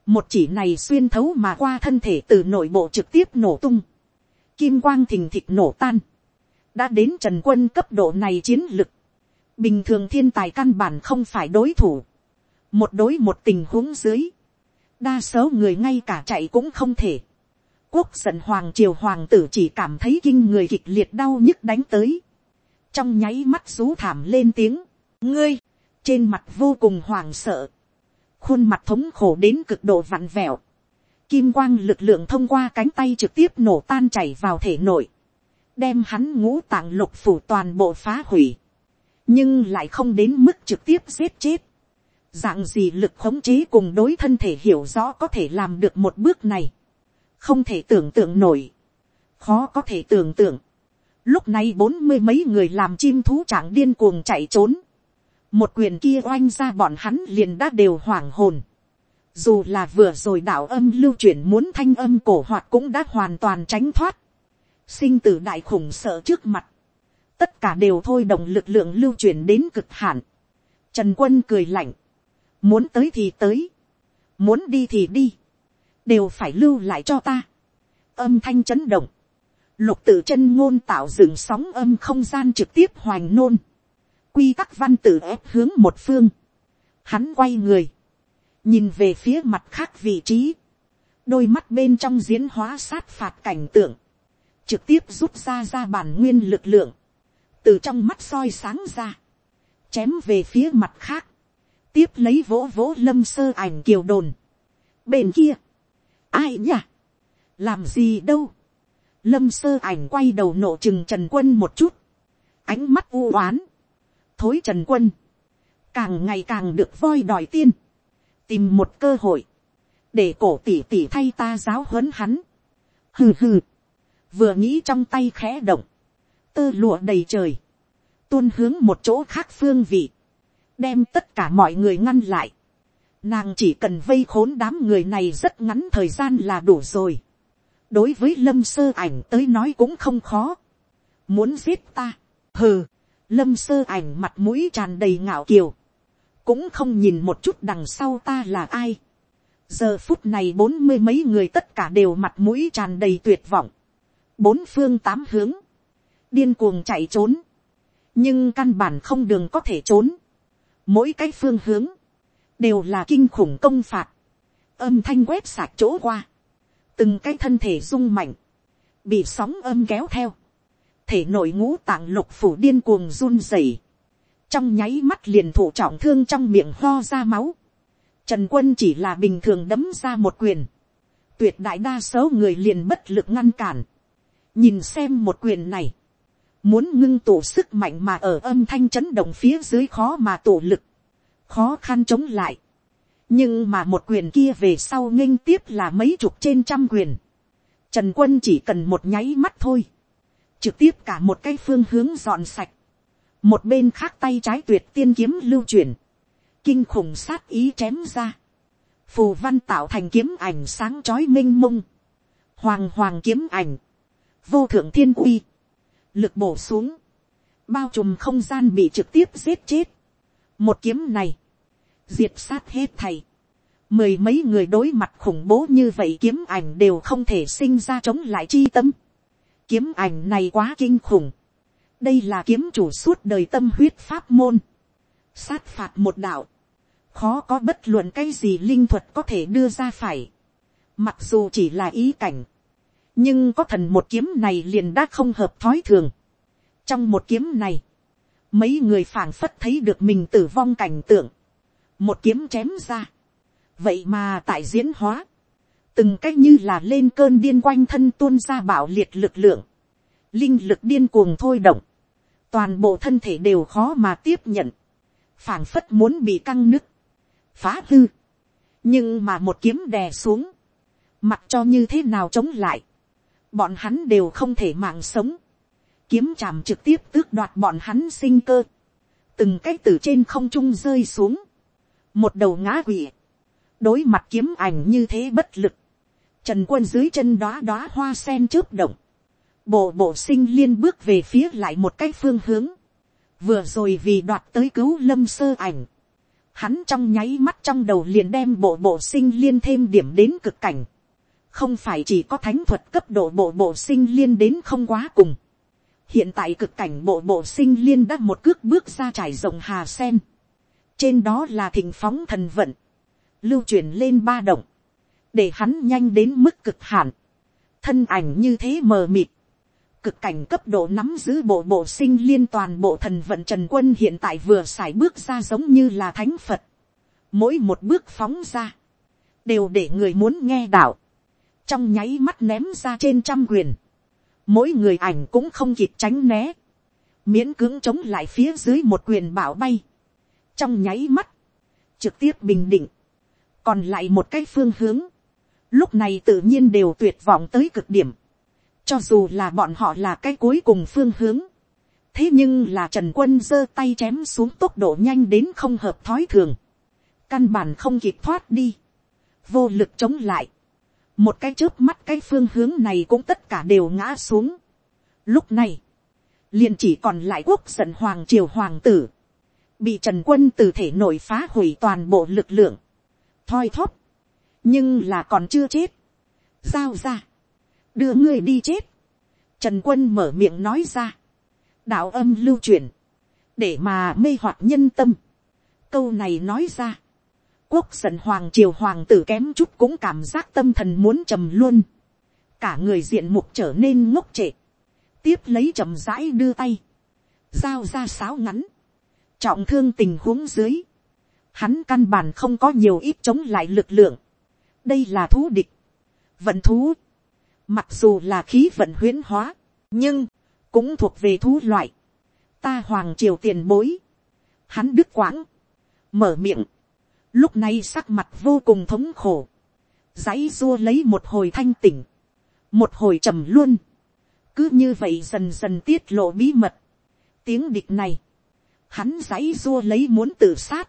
một chỉ này xuyên thấu mà qua thân thể từ nội bộ trực tiếp nổ tung, kim quang thình thịch nổ tan, đã đến trần quân cấp độ này chiến lực, bình thường thiên tài căn bản không phải đối thủ, một đối một tình huống dưới, đa số người ngay cả chạy cũng không thể, quốc giận hoàng triều hoàng tử chỉ cảm thấy kinh người kịch liệt đau nhức đánh tới, trong nháy mắt rú thảm lên tiếng, ngươi, trên mặt vô cùng hoàng sợ, khuôn mặt thống khổ đến cực độ vặn vẹo, kim quang lực lượng thông qua cánh tay trực tiếp nổ tan chảy vào thể nội, đem hắn ngũ tạng lục phủ toàn bộ phá hủy, nhưng lại không đến mức trực tiếp giết chết. Dạng gì lực khống chế cùng đối thân thể hiểu rõ có thể làm được một bước này, không thể tưởng tượng nổi, khó có thể tưởng tượng. Lúc này bốn mươi mấy người làm chim thú trạng điên cuồng chạy trốn, một quyền kia oanh ra bọn hắn liền đã đều hoảng hồn. Dù là vừa rồi đạo âm lưu chuyển muốn thanh âm cổ hoạt cũng đã hoàn toàn tránh thoát. Sinh tử đại khủng sợ trước mặt. Tất cả đều thôi động lực lượng lưu chuyển đến cực hạn. Trần quân cười lạnh. Muốn tới thì tới. Muốn đi thì đi. Đều phải lưu lại cho ta. Âm thanh chấn động. Lục tự chân ngôn tạo dựng sóng âm không gian trực tiếp hoành nôn quy tắc văn tự ép hướng một phương. Hắn quay người. Nhìn về phía mặt khác vị trí. Đôi mắt bên trong diễn hóa sát phạt cảnh tượng. Trực tiếp rút ra ra bản nguyên lực lượng. Từ trong mắt soi sáng ra. Chém về phía mặt khác. Tiếp lấy vỗ vỗ lâm sơ ảnh kiều đồn. Bên kia. Ai nhỉ? Làm gì đâu? Lâm sơ ảnh quay đầu nộ chừng trần quân một chút. Ánh mắt u oán thối trần quân, càng ngày càng được voi đòi tiên, tìm một cơ hội, để cổ tỉ tỉ thay ta giáo huấn hắn. hừ hừ, vừa nghĩ trong tay khẽ động, tơ lụa đầy trời, tuôn hướng một chỗ khác phương vị, đem tất cả mọi người ngăn lại. Nàng chỉ cần vây khốn đám người này rất ngắn thời gian là đủ rồi. đối với lâm sơ ảnh tới nói cũng không khó. muốn giết ta, hừ, lâm sơ ảnh mặt mũi tràn đầy ngạo kiều, cũng không nhìn một chút đằng sau ta là ai. giờ phút này bốn mươi mấy người tất cả đều mặt mũi tràn đầy tuyệt vọng, bốn phương tám hướng, điên cuồng chạy trốn, nhưng căn bản không đường có thể trốn, mỗi cái phương hướng, đều là kinh khủng công phạt, âm thanh quét sạc chỗ qua, từng cái thân thể rung mạnh, bị sóng âm kéo theo, thể nội ngũ tạng lục phủ điên cuồng run rẩy, trong nháy mắt liền thủ trọng thương trong miệng ho ra máu, trần quân chỉ là bình thường đấm ra một quyền, tuyệt đại đa số người liền bất lực ngăn cản, nhìn xem một quyền này, muốn ngưng tụ sức mạnh mà ở âm thanh chấn động phía dưới khó mà tụ lực, khó khăn chống lại, nhưng mà một quyền kia về sau nghênh tiếp là mấy chục trên trăm quyền, trần quân chỉ cần một nháy mắt thôi, trực tiếp cả một cái phương hướng dọn sạch, một bên khác tay trái tuyệt tiên kiếm lưu chuyển, kinh khủng sát ý chém ra, phù văn tạo thành kiếm ảnh sáng chói m i n h mông, hoàng hoàng kiếm ảnh, vô thượng thiên uy, lực bổ xuống, bao trùm không gian bị trực tiếp giết chết. một kiếm này, diệt sát hết thầy, mười mấy người đối mặt khủng bố như vậy kiếm ảnh đều không thể sinh ra chống lại chi tâm. kiếm ảnh này quá kinh khủng đây là kiếm chủ suốt đời tâm huyết pháp môn. sát phạt một đạo. khó có bất luận cái gì linh thuật có thể đưa ra phải. mặc dù chỉ là ý cảnh. nhưng có thần một kiếm này liền đã không hợp thói thường. trong một kiếm này, mấy người phảng phất thấy được mình tử vong cảnh tượng. một kiếm chém ra vậy mà tại diễn hóa, từng cách như là lên cơn điên quanh thân tuôn ra bảo liệt lực lượng, linh lực điên cuồng thôi động, toàn bộ thân thể đều khó mà tiếp nhận, phảng phất muốn bị căng nứt, phá hư, nhưng mà một kiếm đè xuống, mặc cho như thế nào chống lại, bọn hắn đều không thể mạng sống, kiếm chạm trực tiếp tước đoạt bọn hắn sinh cơ, từng cái từ trên không trung rơi xuống, một đầu ngã quỵ, đối mặt kiếm ảnh như thế bất lực, trần quân dưới chân đoá đoá hoa sen chớp động, bộ bộ sinh liên bước về phía lại một cái phương hướng, vừa rồi vì đoạt tới cứu lâm sơ ảnh, hắn trong nháy mắt trong đầu liền đem bộ bộ sinh liên thêm điểm đến cực cảnh, không phải chỉ có thánh thuật cấp độ bộ bộ sinh liên đến không quá cùng, hiện tại cực cảnh bộ bộ sinh liên đã một cước bước ra trải rộng hà sen, trên đó là thỉnh phóng thần vận, lưu chuyển lên ba động, để hắn nhanh đến mức cực hạn, thân ảnh như thế mờ mịt, cực cảnh cấp độ nắm giữ bộ bộ sinh liên toàn bộ thần vận trần quân hiện tại vừa xài bước ra giống như là thánh phật, mỗi một bước phóng ra, đều để người muốn nghe đạo, trong nháy mắt ném ra trên trăm quyền, mỗi người ảnh cũng không kịp tránh né, miễn cưỡng chống lại phía dưới một quyền bảo bay, trong nháy mắt, trực tiếp bình định, còn lại một cái phương hướng, lúc này tự nhiên đều tuyệt vọng tới cực điểm, cho dù là bọn họ là cái cuối cùng phương hướng, thế nhưng là trần quân giơ tay chém xuống tốc độ nhanh đến không hợp thói thường, căn bản không kịp thoát đi, vô lực chống lại, một cái trước mắt cái phương hướng này cũng tất cả đều ngã xuống. Lúc này, liền chỉ còn lại quốc giận hoàng triều hoàng tử, bị trần quân từ thể nội phá hủy toàn bộ lực lượng, thoi thóp, nhưng là còn chưa chết, giao ra, đưa ngươi đi chết, trần quân mở miệng nói ra, đạo âm lưu truyền, để mà mê hoặc nhân tâm, câu này nói ra, quốc giận hoàng triều hoàng tử kém chút cũng cảm giác tâm thần muốn trầm luôn, cả người diện mục trở nên ngốc trệ, tiếp lấy trầm rãi đưa tay, giao ra sáo ngắn, trọng thương tình huống dưới, hắn căn bản không có nhiều ít chống lại lực lượng. đây là thú địch, vận thú, mặc dù là khí vận huyễn hóa, nhưng cũng thuộc về thú loại. ta hoàng triều tiền bối, hắn đức quãng, mở miệng, lúc này sắc mặt vô cùng thống khổ, Giấy rua lấy một hồi thanh tỉnh, một hồi trầm luôn, cứ như vậy dần dần tiết lộ bí mật, tiếng địch này, hắn giấy rua lấy muốn tự sát,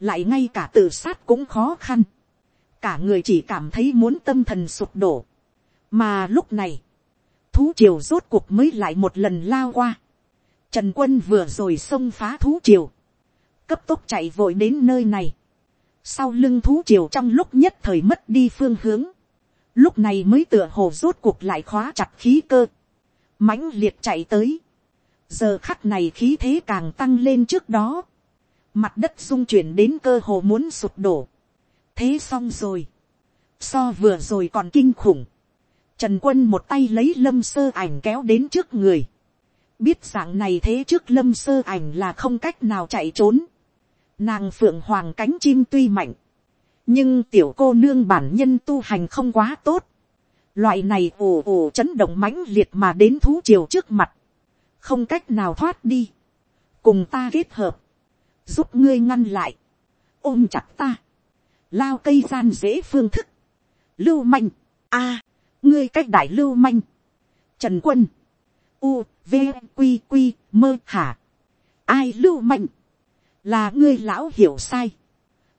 lại ngay cả tự sát cũng khó khăn, cả người chỉ cảm thấy muốn tâm thần sụp đổ, mà lúc này, thú triều rốt cuộc mới lại một lần lao qua, trần quân vừa rồi xông phá thú triều, cấp tốc chạy vội đến nơi này, sau lưng thú triều trong lúc nhất thời mất đi phương hướng, lúc này mới tựa hồ rốt cuộc lại khóa chặt khí cơ, mãnh liệt chạy tới, giờ khắc này khí thế càng tăng lên trước đó, mặt đất dung chuyển đến cơ hồ muốn sụp đổ. thế xong rồi, so vừa rồi còn kinh khủng, trần quân một tay lấy lâm sơ ảnh kéo đến trước người, biết dạng này thế trước lâm sơ ảnh là không cách nào chạy trốn, nàng phượng hoàng cánh chim tuy mạnh, nhưng tiểu cô nương bản nhân tu hành không quá tốt, loại này ồ ồ chấn động mãnh liệt mà đến thú triều trước mặt, không cách nào thoát đi, cùng ta kết hợp, giúp ngươi ngăn lại, ôm chặt ta, lao cây gian dễ phương thức, lưu manh, a, ngươi cách đại lưu manh, trần quân, u, v, q q mơ hả, ai lưu manh, là ngươi lão hiểu sai,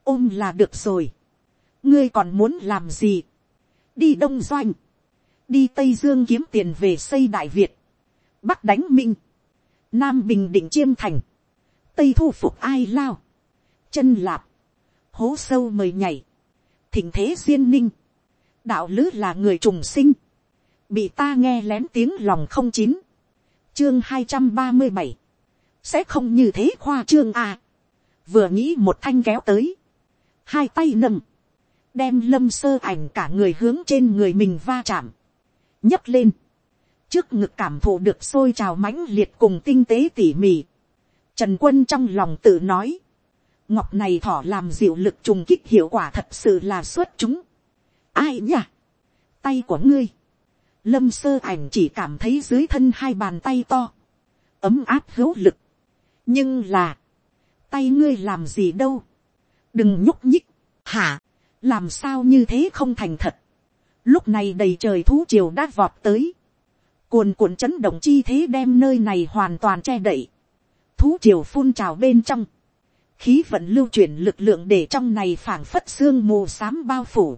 ôm là được rồi, ngươi còn muốn làm gì, đi đông doanh, đi tây dương kiếm tiền về xây đại việt, bắc đánh minh, nam bình định chiêm thành, tây thu phục ai lao, chân lạp, hố sâu mời nhảy, thỉnh thế duyên ninh, đạo lứ là người trùng sinh, bị ta nghe lén tiếng lòng không chín, chương hai trăm ba mươi bảy, sẽ không như thế khoa trương à. vừa nghĩ một thanh kéo tới, hai tay nâng, đem lâm sơ ảnh cả người hướng trên người mình va chạm, nhấc lên, trước ngực cảm thụ được sôi trào mãnh liệt cùng tinh tế tỉ mỉ. Trần quân trong lòng tự nói, ngọc này thỏ làm diệu lực trùng kích hiệu quả thật sự là xuất chúng ai nhỉ? tay của ngươi, lâm sơ ảnh chỉ cảm thấy dưới thân hai bàn tay to, ấm áp hữu lực. nhưng là, tay ngươi làm gì đâu, đừng nhúc nhích, hả, làm sao như thế không thành thật. lúc này đầy trời thú triều đã vọt tới, cuồn cuộn chấn động chi thế đem nơi này hoàn toàn che đậy, thú triều phun trào bên trong, khí vận lưu chuyển lực lượng để trong này phảng phất xương mù s á m bao phủ,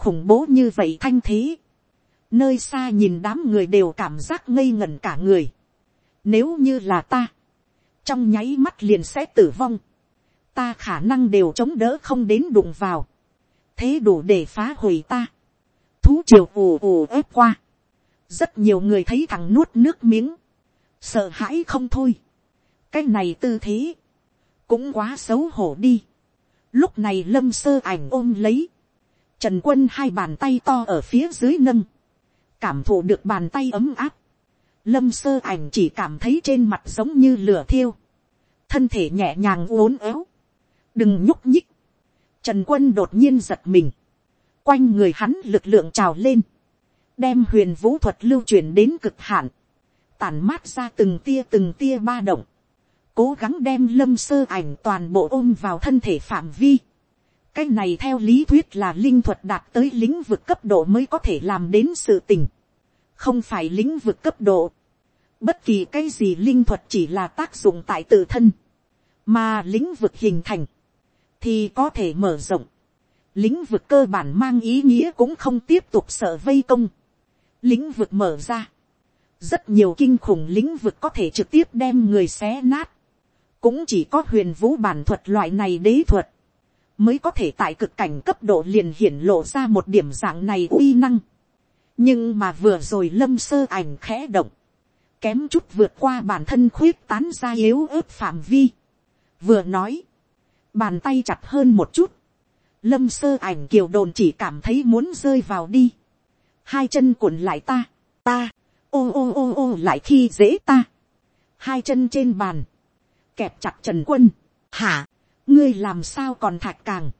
khủng bố như vậy thanh thế, nơi xa nhìn đám người đều cảm giác ngây ngẩn cả người, nếu như là ta, trong nháy mắt liền sẽ tử vong, ta khả năng đều chống đỡ không đến đụng vào, thế đủ để phá hủy ta, thú triều ù ù ép qua, rất nhiều người thấy thằng nuốt nước miếng, sợ hãi không thôi, cái này tư thế, cũng quá xấu hổ đi. Lúc này lâm sơ ảnh ôm lấy, trần quân hai bàn tay to ở phía dưới nâng, cảm thụ được bàn tay ấm áp, lâm sơ ảnh chỉ cảm thấy trên mặt giống như lửa thiêu, thân thể nhẹ nhàng uốn éo, đừng nhúc nhích, trần quân đột nhiên giật mình, quanh người hắn lực lượng trào lên, đem huyền vũ thuật lưu truyền đến cực hạn, tản mát ra từng tia từng tia ba động, cố gắng đem lâm sơ ảnh toàn bộ ôm vào thân thể phạm vi cái này theo lý thuyết là linh thuật đạt tới lĩnh vực cấp độ mới có thể làm đến sự tình, không phải lĩnh vực cấp độ. bất kỳ cái gì linh thuật chỉ là tác dụng tại tự thân, mà lĩnh vực hình thành, thì có thể mở rộng. lĩnh vực cơ bản mang ý nghĩa cũng không tiếp tục sợ vây công. lĩnh vực mở ra, rất nhiều kinh khủng lĩnh vực có thể trực tiếp đem người xé nát cũng chỉ có huyền vũ bản thuật loại này đế thuật, mới có thể tại cực cảnh cấp độ liền hiển lộ ra một điểm dạng này uy năng. nhưng mà vừa rồi lâm sơ ảnh khẽ động, kém chút vượt qua bản thân khuyết tán ra yếu ớt phạm vi. vừa nói, bàn tay chặt hơn một chút, lâm sơ ảnh kiều đồn chỉ cảm thấy muốn rơi vào đi, hai chân cuộn lại ta, ta, ô ô ô ô lại khi dễ ta, hai chân trên bàn, kẹp chặt trần quân, hả, ngươi làm sao còn thạch càng,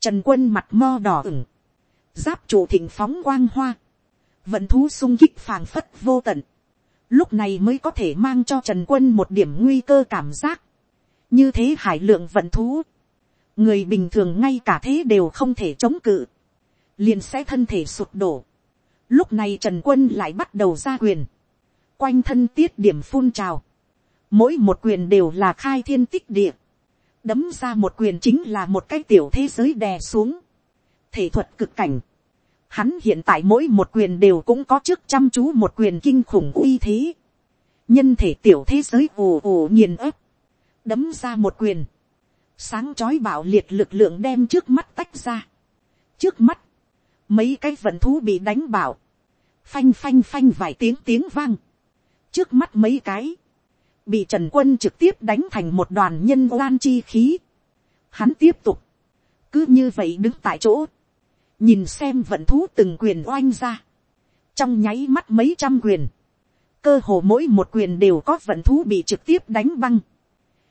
trần quân mặt mo đỏ ửng, giáp chủ thịnh phóng quang hoa, vận thú sung kích phàng phất vô tận, lúc này mới có thể mang cho trần quân một điểm nguy cơ cảm giác, như thế hải lượng vận thú, người bình thường ngay cả thế đều không thể chống cự, liền sẽ thân thể sụt đổ. Lúc này trần quân lại bắt đầu ra quyền, quanh thân tiết điểm phun trào, mỗi một quyền đều là khai thiên tích địa, đấm ra một quyền chính là một cái tiểu thế giới đè xuống, thể thuật cực cảnh, hắn hiện tại mỗi một quyền đều cũng có trước chăm chú một quyền kinh khủng uy thế, nhân thể tiểu thế giới ồ ồ nghiền ớp, đấm ra một quyền, sáng chói bạo liệt lực lượng đem trước mắt tách ra, trước mắt, mấy cái vận thú bị đánh bảo, phanh phanh phanh vài tiếng tiếng vang, trước mắt mấy cái, bị trần quân trực tiếp đánh thành một đoàn nhân oan chi khí. Hắn tiếp tục, cứ như vậy đứng tại chỗ, nhìn xem vận thú từng quyền oanh ra, trong nháy mắt mấy trăm quyền, cơ hồ mỗi một quyền đều có vận thú bị trực tiếp đánh băng,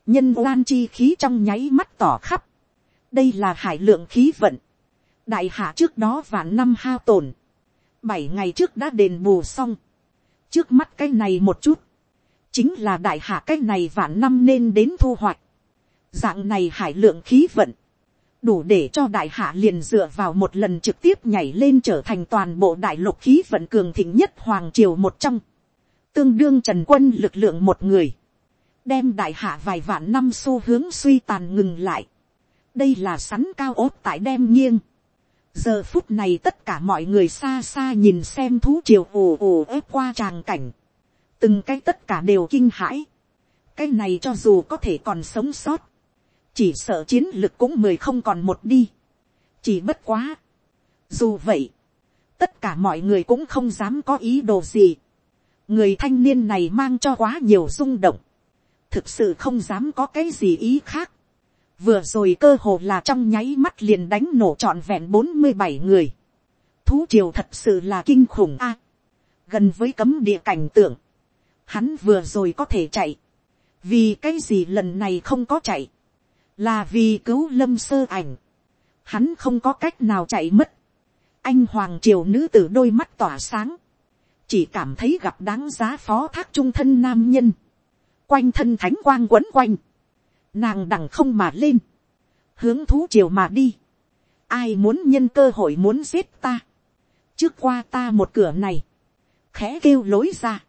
nhân oan chi khí trong nháy mắt tỏ khắp, đây là hải lượng khí vận, đại hạ trước đó vạn năm hao tổn, bảy ngày trước đã đền bù xong, trước mắt cái này một chút, chính là đại hạ cái này vạn năm nên đến thu hoạch. Dạng này hải lượng khí vận, đủ để cho đại hạ liền dựa vào một lần trực tiếp nhảy lên trở thành toàn bộ đại lục khí vận cường thịnh nhất hoàng triều một trong. Tương đương trần quân lực lượng một người. Đem đại hạ vài vạn năm xu hướng suy tàn ngừng lại. Đây là sắn cao ốt tại đem nghiêng. Giờ phút này tất cả mọi người xa xa nhìn xem thú triều ồ ồ ép qua tràng cảnh từng cái tất cả đều kinh hãi, cái này cho dù có thể còn sống sót, chỉ sợ chiến lực cũng mười không còn một đi, chỉ bất quá. Dù vậy, tất cả mọi người cũng không dám có ý đồ gì, người thanh niên này mang cho quá nhiều rung động, thực sự không dám có cái gì ý khác, vừa rồi cơ hồ là trong nháy mắt liền đánh nổ trọn vẹn bốn mươi bảy người, thú triều thật sự là kinh khủng a, gần với cấm địa cảnh tượng, hắn vừa rồi có thể chạy, vì cái gì lần này không có chạy, là vì cứu lâm sơ ảnh, hắn không có cách nào chạy mất, anh hoàng triều nữ tử đôi mắt tỏa sáng, chỉ cảm thấy gặp đáng giá phó thác trung thân nam nhân, quanh thân thánh quang quấn quanh, nàng đằng không mà lên, hướng thú triều mà đi, ai muốn nhân cơ hội muốn giết ta, trước qua ta một cửa này, khẽ kêu lối ra,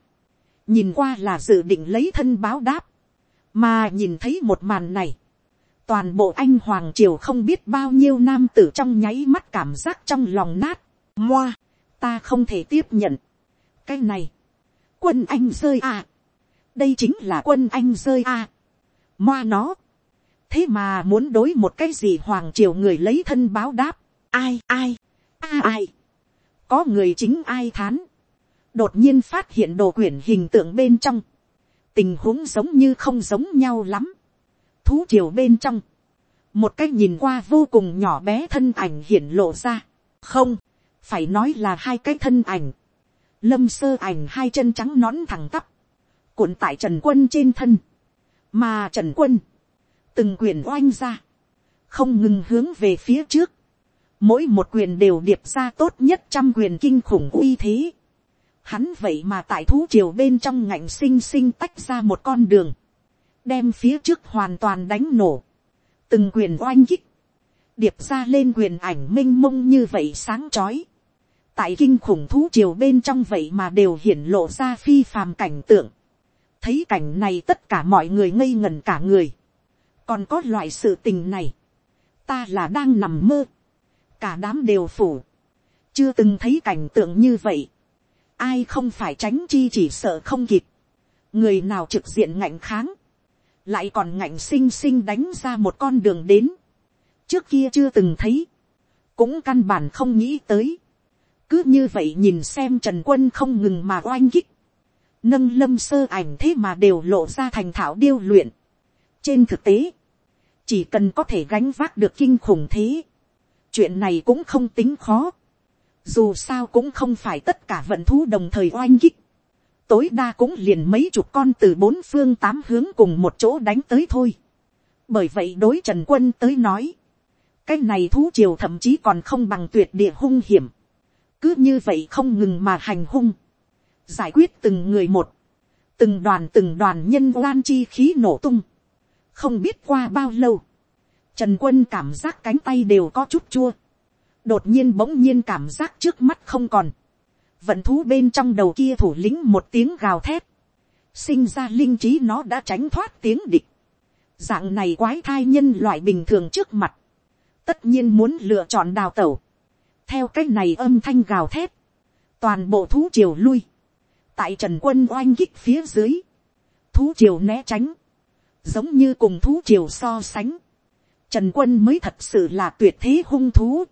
nhìn qua là dự định lấy thân báo đáp, mà nhìn thấy một màn này, toàn bộ anh hoàng triều không biết bao nhiêu nam tử trong nháy mắt cảm giác trong lòng nát, moa, ta không thể tiếp nhận. cái này, quân anh rơi à, đây chính là quân anh rơi à, moa nó, thế mà muốn đối một cái gì hoàng triều người lấy thân báo đáp, ai ai, a ai, có người chính ai thán, đột nhiên phát hiện đồ quyển hình tượng bên trong, tình huống giống như không giống nhau lắm, thú triều bên trong, một cái nhìn qua vô cùng nhỏ bé thân ảnh hiện lộ ra, không, phải nói là hai cái thân ảnh, lâm sơ ảnh hai chân trắng nón thẳng tắp, cuộn tại trần quân trên thân, mà trần quân, từng quyền oanh ra, không ngừng hướng về phía trước, mỗi một quyền đều điệp ra tốt nhất trăm quyền kinh khủng uy thế, hắn vậy mà tại thú triều bên trong ngạnh xinh xinh tách ra một con đường, đem phía trước hoàn toàn đánh nổ, từng quyền oanh kích, điệp ra lên quyền ảnh m i n h mông như vậy sáng trói, tại kinh khủng thú triều bên trong vậy mà đều hiển lộ ra phi phàm cảnh tượng, thấy cảnh này tất cả mọi người ngây ngần cả người, còn có loại sự tình này, ta là đang nằm mơ, cả đám đều phủ, chưa từng thấy cảnh tượng như vậy, ai không phải tránh chi chỉ sợ không kịp, người nào trực diện ngạnh kháng, lại còn ngạnh xinh xinh đánh ra một con đường đến, trước kia chưa từng thấy, cũng căn bản không nghĩ tới, cứ như vậy nhìn xem trần quân không ngừng mà oanh kích, nâng lâm sơ ảnh thế mà đều lộ ra thành thảo điêu luyện. trên thực tế, chỉ cần có thể gánh vác được kinh khủng thế, chuyện này cũng không tính khó, dù sao cũng không phải tất cả vận thú đồng thời oanh kích, tối đa cũng liền mấy chục con từ bốn phương tám hướng cùng một chỗ đánh tới thôi. bởi vậy đối trần quân tới nói, cái này thú triều thậm chí còn không bằng tuyệt địa hung hiểm, cứ như vậy không ngừng mà hành hung, giải quyết từng người một, từng đoàn từng đoàn nhân oan chi khí nổ tung, không biết qua bao lâu, trần quân cảm giác cánh tay đều có chút chua, đột nhiên bỗng nhiên cảm giác trước mắt không còn, vận thú bên trong đầu kia thủ lĩnh một tiếng gào thét, sinh ra linh trí nó đã tránh thoát tiếng địch, dạng này quái thai nhân loại bình thường trước mặt, tất nhiên muốn lựa chọn đào tẩu, theo cách này âm thanh gào thét, toàn bộ thú triều lui, tại trần quân oanh kích phía dưới, thú triều né tránh, giống như cùng thú triều so sánh, trần quân mới thật sự là tuyệt thế hung thú,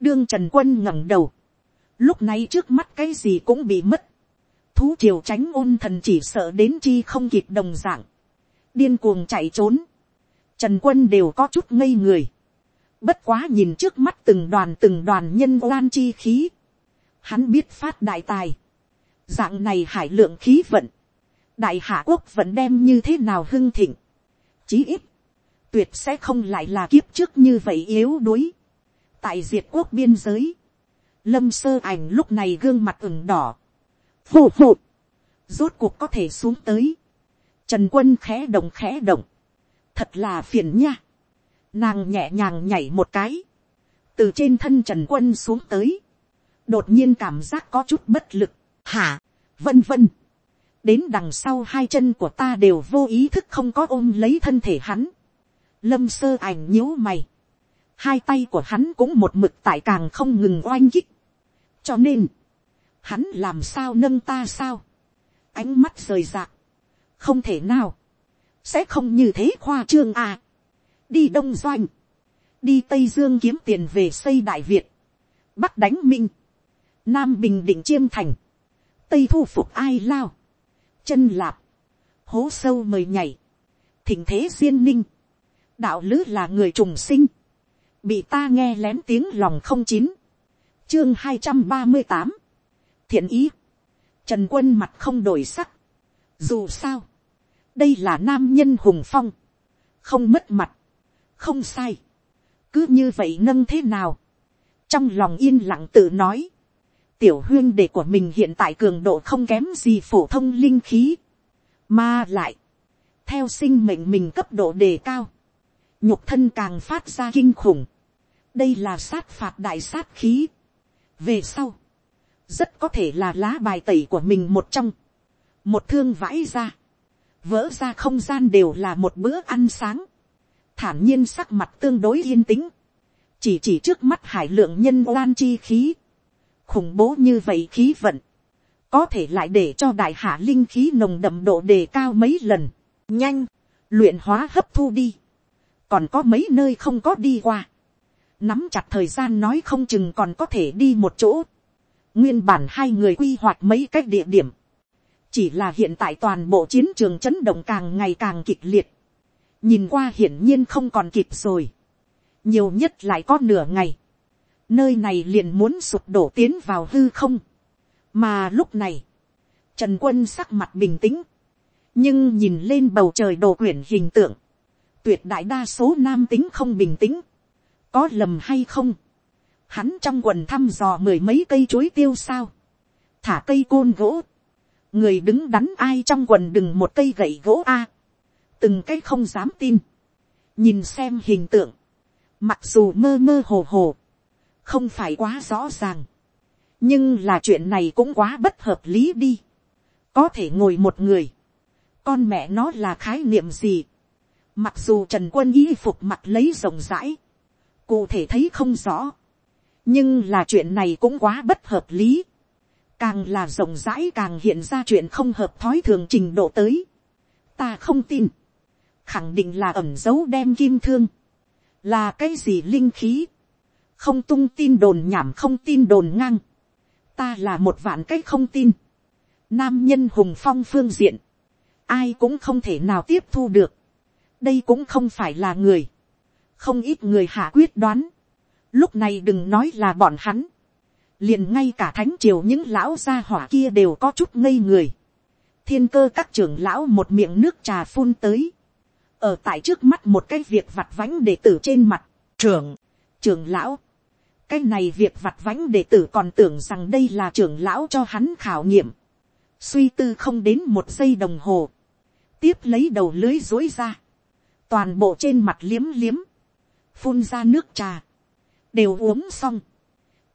đương trần quân ngẩng đầu, lúc này trước mắt cái gì cũng bị mất, thú triều tránh ôn thần chỉ sợ đến chi không kịp đồng d ạ n g điên cuồng chạy trốn, trần quân đều có chút ngây người, bất quá nhìn trước mắt từng đoàn từng đoàn nhân oan chi khí, hắn biết phát đại tài, dạng này hải lượng khí vận, đại hạ quốc vẫn đem như thế nào hưng thịnh, chí ít, tuyệt sẽ không lại là kiếp trước như vậy yếu đuối, tại diệt quốc biên giới, lâm sơ ảnh lúc này gương mặt ửng đỏ, phù phù, rốt cuộc có thể xuống tới, trần quân khẽ động khẽ động, thật là phiền nha, nàng nhẹ nhàng nhảy một cái, từ trên thân trần quân xuống tới, đột nhiên cảm giác có chút bất lực, hả, vân vân, đến đằng sau hai chân của ta đều vô ý thức không có ôm lấy thân thể hắn, lâm sơ ảnh nhíu mày, hai tay của hắn cũng một mực tại càng không ngừng oanh kích, cho nên, hắn làm sao nâng ta sao, ánh mắt rời rạc, không thể nào, sẽ không như thế khoa trương à. đi đông doanh, đi tây dương kiếm tiền về xây đại việt, bắc đánh minh, nam bình định chiêm thành, tây thu phục ai lao, chân lạp, hố sâu mời nhảy, thỉnh thế duyên ninh, đạo lứ là người trùng sinh, bị ta nghe lén tiếng lòng không chín, chương hai trăm ba mươi tám, thiện ý, trần quân mặt không đổi sắc, dù sao, đây là nam nhân hùng phong, không mất mặt, không sai, cứ như vậy nâng thế nào, trong lòng yên lặng tự nói, tiểu huyên đệ của mình hiện tại cường độ không kém gì phổ thông linh khí, mà lại, theo sinh mệnh mình cấp độ đề cao, nhục thân càng phát ra kinh khủng, đây là sát phạt đại sát khí. về sau, rất có thể là lá bài tẩy của mình một trong, một thương vãi ra, vỡ ra không gian đều là một bữa ăn sáng, thản nhiên sắc mặt tương đối yên tĩnh, chỉ chỉ trước mắt hải lượng nhân oan chi khí, khủng bố như vậy khí vận, có thể lại để cho đại hạ linh khí nồng đậm độ đề cao mấy lần, nhanh, luyện hóa hấp thu đi, còn có mấy nơi không có đi qua, nắm chặt thời gian nói không chừng còn có thể đi một chỗ, nguyên bản hai người quy hoạch mấy cái địa điểm, chỉ là hiện tại toàn bộ chiến trường chấn động càng ngày càng kịch liệt, nhìn qua hiển nhiên không còn kịp rồi, nhiều nhất lại có nửa ngày, nơi này liền muốn sụp đổ tiến vào hư không, mà lúc này, trần quân sắc mặt bình tĩnh, nhưng nhìn lên bầu trời đồ quyển hình tượng, tuyệt đại đa số nam tính không bình tĩnh, có lầm hay không, hắn trong quần thăm dò mười mấy cây chuối tiêu sao, thả cây côn gỗ, người đứng đắn ai trong quần đừng một cây gậy gỗ a, từng cái không dám tin, nhìn xem hình tượng, mặc dù mơ mơ hồ hồ, không phải quá rõ ràng, nhưng là chuyện này cũng quá bất hợp lý đi, có thể ngồi một người, con mẹ nó là khái niệm gì, mặc dù trần quân y phục mặt lấy rộng rãi, cụ thể thấy không rõ, nhưng là chuyện này cũng quá bất hợp lý, càng là rộng rãi càng hiện ra chuyện không hợp thói thường trình độ tới. ta không tin, khẳng định là ẩm dấu đem kim thương, là cái gì linh khí, không tung tin đồn nhảm không tin đồn ngang, ta là một vạn cái không tin, nam nhân hùng phong phương diện, ai cũng không thể nào tiếp thu được, đây cũng không phải là người, không ít người hạ quyết đoán, lúc này đừng nói là bọn hắn, liền ngay cả thánh triều những lão gia hỏa kia đều có chút ngây người, thiên cơ các trưởng lão một miệng nước trà phun tới, ở tại trước mắt một cái việc vặt vãnh đệ tử trên mặt, trưởng, trưởng lão, cái này việc vặt vãnh đệ tử còn tưởng rằng đây là trưởng lão cho hắn khảo nghiệm, suy tư không đến một giây đồng hồ, tiếp lấy đầu lưới dối ra, toàn bộ trên mặt liếm liếm, phun ra nước trà, đều uống xong,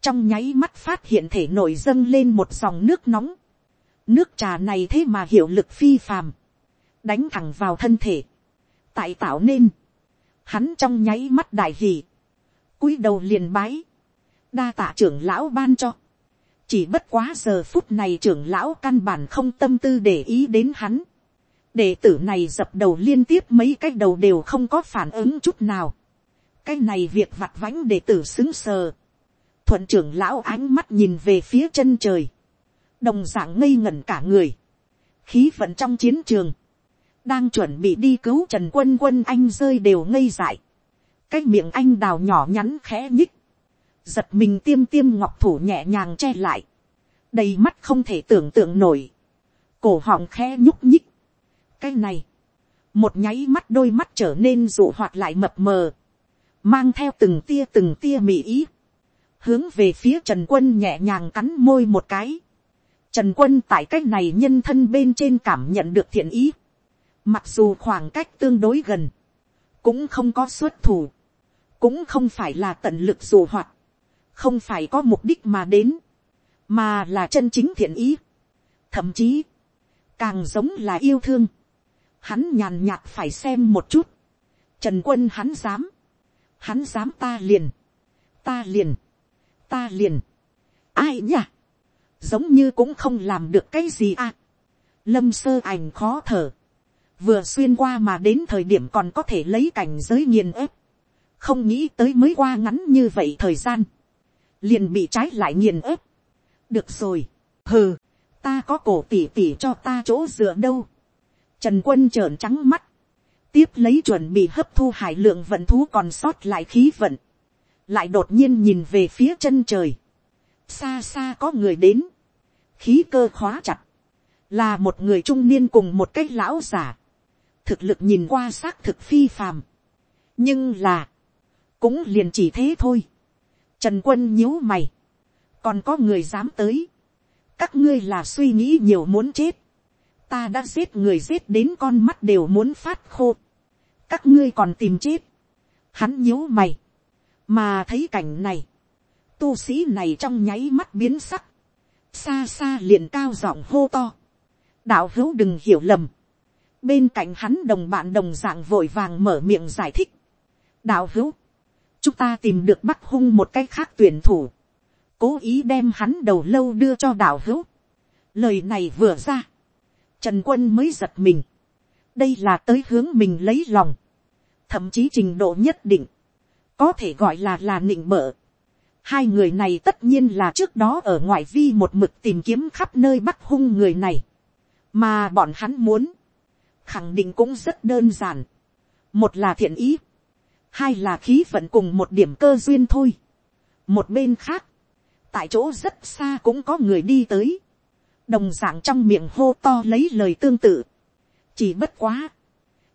trong nháy mắt phát hiện thể nổi dâng lên một dòng nước nóng, nước trà này thế mà hiệu lực phi phàm, đánh thẳng vào thân thể, tại tạo nên, hắn trong nháy mắt đại hì, cúi đầu liền bái, đa tạ trưởng lão ban cho, chỉ bất quá giờ phút này trưởng lão căn bản không tâm tư để ý đến hắn, đệ tử này dập đầu liên tiếp mấy cái đầu đều không có phản ứng chút nào, cái này việc vặt vãnh để tử xứng sờ, thuận trưởng lão ánh mắt nhìn về phía chân trời, đồng d ạ n g ngây ngẩn cả người, khí vận trong chiến trường, đang chuẩn bị đi cứu trần quân quân anh rơi đều ngây dại, cái miệng anh đào nhỏ nhắn khẽ nhích, giật mình tiêm tiêm ngọc thủ nhẹ nhàng che lại, đầy mắt không thể tưởng tượng nổi, cổ họng khẽ nhúc nhích, cái này, một nháy mắt đôi mắt trở nên dụ hoạt lại mập mờ, mang theo từng tia từng tia mị ý, hướng về phía trần quân nhẹ nhàng cắn môi một cái. Trần quân tại cách này nhân thân bên trên cảm nhận được thiện ý. Mặc dù khoảng cách tương đối gần, cũng không có xuất thủ, cũng không phải là tận lực dù hoạt, không phải có mục đích mà đến, mà là chân chính thiện ý. Thậm chí, càng giống là yêu thương. Hắn nhàn nhạt phải xem một chút. Trần quân hắn dám. Hắn dám ta liền. Ta liền ta liền, ai nhỉ, giống như cũng không làm được cái gì à. lâm sơ ảnh khó thở, vừa xuyên qua mà đến thời điểm còn có thể lấy cảnh giới nghiền ép, không nghĩ tới mới qua ngắn như vậy thời gian, liền bị trái lại nghiền ép. được rồi, hừ, ta có cổ tỉ tỉ cho ta chỗ dựa đâu. Trần quân trợn trắng mắt, tiếp lấy chuẩn bị hấp thu hải lượng vận thú còn sót lại khí vận, lại đột nhiên nhìn về phía chân trời, xa xa có người đến, khí cơ khóa chặt, là một người trung niên cùng một cái lão giả, thực lực nhìn qua xác thực phi phàm, nhưng là, cũng liền chỉ thế thôi, trần quân nhíu mày, còn có người dám tới, các ngươi là suy nghĩ nhiều muốn chết, ta đã giết người giết đến con mắt đều muốn phát khô, các ngươi còn tìm chết, hắn nhíu mày, mà thấy cảnh này, tu sĩ này trong nháy mắt biến sắc, xa xa liền cao giọng hô to, đạo hữu đừng hiểu lầm, bên cạnh hắn đồng bạn đồng dạng vội vàng mở miệng giải thích, đạo hữu, chúng ta tìm được bắc hung một cách khác tuyển thủ, cố ý đem hắn đầu lâu đưa cho đạo hữu. Lời này vừa ra, trần quân mới giật mình, đây là tới hướng mình lấy lòng, thậm chí trình độ nhất định, có thể gọi là là nịnh bợ. Hai người này tất nhiên là trước đó ở ngoại vi một mực tìm kiếm khắp nơi bắt hung người này. Mà bọn hắn muốn. Khẳng định cũng rất đơn giản. Một là thiện ý. Hai là khí vận cùng một điểm cơ duyên thôi. Một bên khác. Tại chỗ rất xa cũng có người đi tới. Đồng dạng trong miệng hô to lấy lời tương tự. Chỉ bất quá.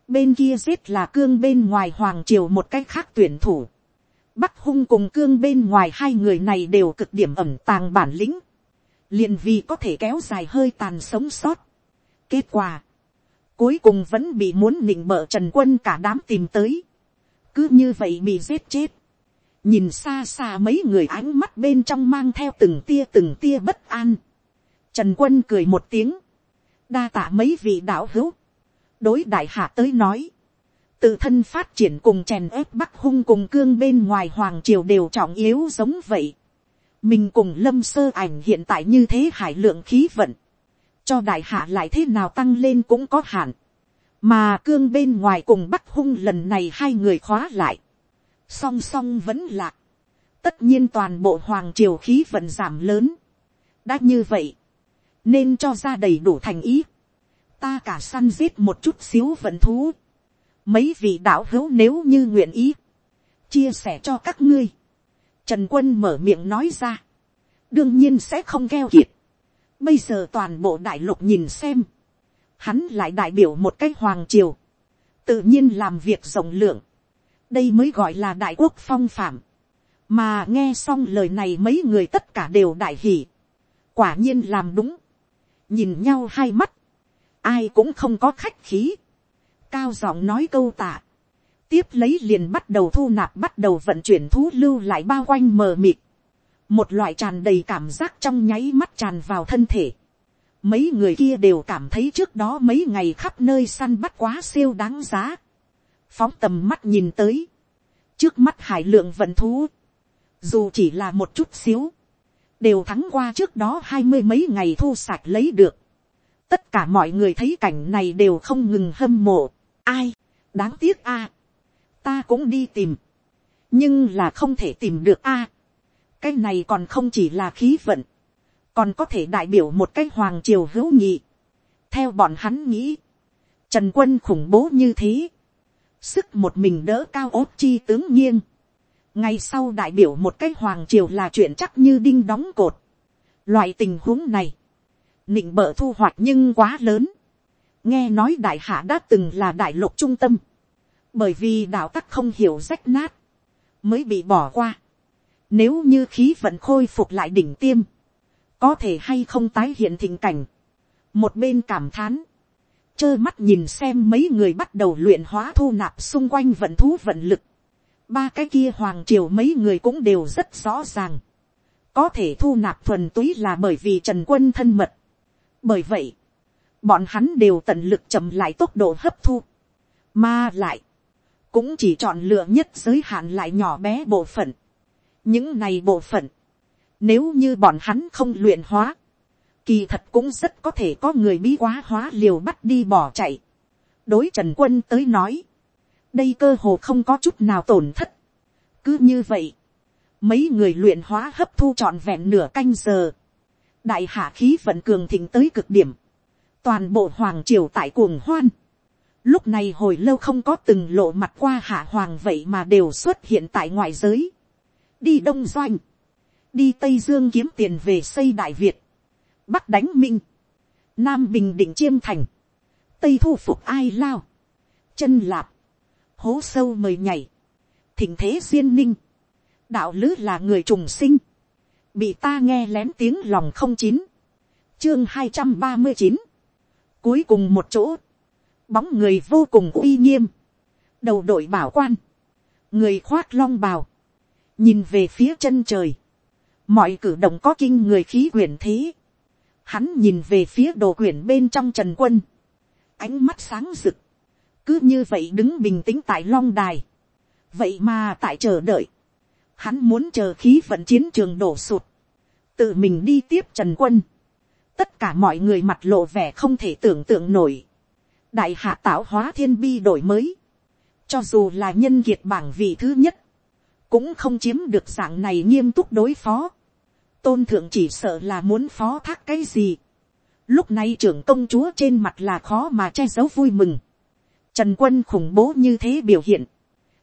Bên kia giết là cương bên ngoài hoàng triều một cách khác tuyển thủ Bắc hung cùng cương bên ngoài hai người này đều cực điểm ẩm tàng bản lĩnh. liền vì có thể kéo dài hơi tàn sống sót. Kết quả. Cuối cùng vẫn bị muốn nịnh bợ Trần Quân cả đám tìm tới. Cứ như vậy bị giết chết. Nhìn xa xa mấy người ánh mắt bên trong mang theo từng tia từng tia bất an. Trần Quân cười một tiếng. Đa tạ mấy vị đạo hữu. Đối đại hạ tới nói tự thân phát triển cùng chèn ép bắc hung cùng cương bên ngoài hoàng triều đều trọng yếu giống vậy. mình cùng lâm sơ ảnh hiện tại như thế hải lượng khí vận, cho đại hạ lại thế nào tăng lên cũng có hạn, mà cương bên ngoài cùng bắc hung lần này hai người khóa lại, song song vẫn lạc, tất nhiên toàn bộ hoàng triều khí vận giảm lớn, đã như vậy, nên cho ra đầy đủ thành ý, ta cả săn giết một chút xíu vận thú, mấy vị đạo hữu nếu như nguyện ý, chia sẻ cho các ngươi. Trần quân mở miệng nói ra, đương nhiên sẽ không keo kiệt. Bây giờ toàn bộ đại lục nhìn xem, hắn lại đại biểu một cách hoàng triều, tự nhiên làm việc rộng lượng, đây mới gọi là đại quốc phong phạm, mà nghe xong lời này mấy người tất cả đều đại hỉ, quả nhiên làm đúng, nhìn nhau hai mắt, ai cũng không có khách khí, cao giọng nói câu tạ. tiếp lấy liền bắt đầu thu nạp bắt đầu vận chuyển thú lưu lại bao quanh mờ mịt. một loại tràn đầy cảm giác trong nháy mắt tràn vào thân thể. mấy người kia đều cảm thấy trước đó mấy ngày khắp nơi săn bắt quá siêu đáng giá. phóng tầm mắt nhìn tới. trước mắt hải lượng vận thú. dù chỉ là một chút xíu đều thắng qua trước đó hai mươi mấy ngày thu sạch lấy được tất cả mọi người thấy cảnh này đều không ngừng hâm mộ. Ai, đáng tiếc a. Ta cũng đi tìm. Nhưng là không thể tìm được a. Cái này còn không chỉ là khí vận. Còn có thể đại biểu một cái hoàng triều hữu nhị. Theo bọn hắn nghĩ. Trần quân khủng bố như thế. Sức một mình đỡ cao ốt chi tướng nghiêng ngay sau đại biểu một cái hoàng triều là chuyện chắc như đinh đóng cột. Loại tình huống này. Nịnh bợ thu hoạch nhưng quá lớn nghe nói đại hạ đã từng là đại lục trung tâm, bởi vì đạo tắc không hiểu rách nát, mới bị bỏ qua. Nếu như khí vận khôi phục lại đỉnh tiêm, có thể hay không tái hiện thịnh cảnh. Một bên cảm thán, trơ mắt nhìn xem mấy người bắt đầu luyện hóa thu nạp xung quanh vận thú vận lực. Ba cái kia hoàng triều mấy người cũng đều rất rõ ràng. Có thể thu nạp thuần túy là bởi vì trần quân thân mật. Bởi vậy, bọn hắn đều tận lực chậm lại tốc độ hấp thu, mà lại, cũng chỉ chọn lựa nhất giới hạn lại nhỏ bé bộ phận. những này bộ phận, nếu như bọn hắn không luyện hóa, kỳ thật cũng rất có thể có người bí quá hóa liều bắt đi bỏ chạy. đối trần quân tới nói, đây cơ hồ không có chút nào tổn thất. cứ như vậy, mấy người luyện hóa hấp thu trọn vẹn nửa canh giờ, đại hạ khí vận cường thịnh tới cực điểm, toàn bộ hoàng triều tại cuồng hoan, lúc này hồi lâu không có từng lộ mặt qua hạ hoàng vậy mà đều xuất hiện tại ngoại giới, đi đông doanh, đi tây dương kiếm tiền về xây đại việt, bắc đánh minh, nam bình định chiêm thành, tây thu phục ai lao, chân lạp, hố sâu mời nhảy, thỉnh thế duyên ninh, đạo lứ là người trùng sinh, bị ta nghe lén tiếng lòng không chín, chương hai trăm ba mươi chín, cuối cùng một chỗ, bóng người vô cùng uy nghiêm, đầu đội bảo quan, người khoác long bào, nhìn về phía chân trời, mọi cử động có kinh người khí quyển thế, hắn nhìn về phía đồ quyển bên trong trần quân, ánh mắt sáng rực, cứ như vậy đứng bình tĩnh tại long đài, vậy mà tại chờ đợi, hắn muốn chờ khí vận chiến trường đổ sụt, tự mình đi tiếp trần quân, tất cả mọi người mặt lộ vẻ không thể tưởng tượng nổi, đại hạ tạo hóa thiên bi đổi mới, cho dù là nhân kiệt bảng vị thứ nhất, cũng không chiếm được dạng này nghiêm túc đối phó, tôn thượng chỉ sợ là muốn phó thác cái gì, lúc này trưởng công chúa trên mặt là khó mà che giấu vui mừng, trần quân khủng bố như thế biểu hiện,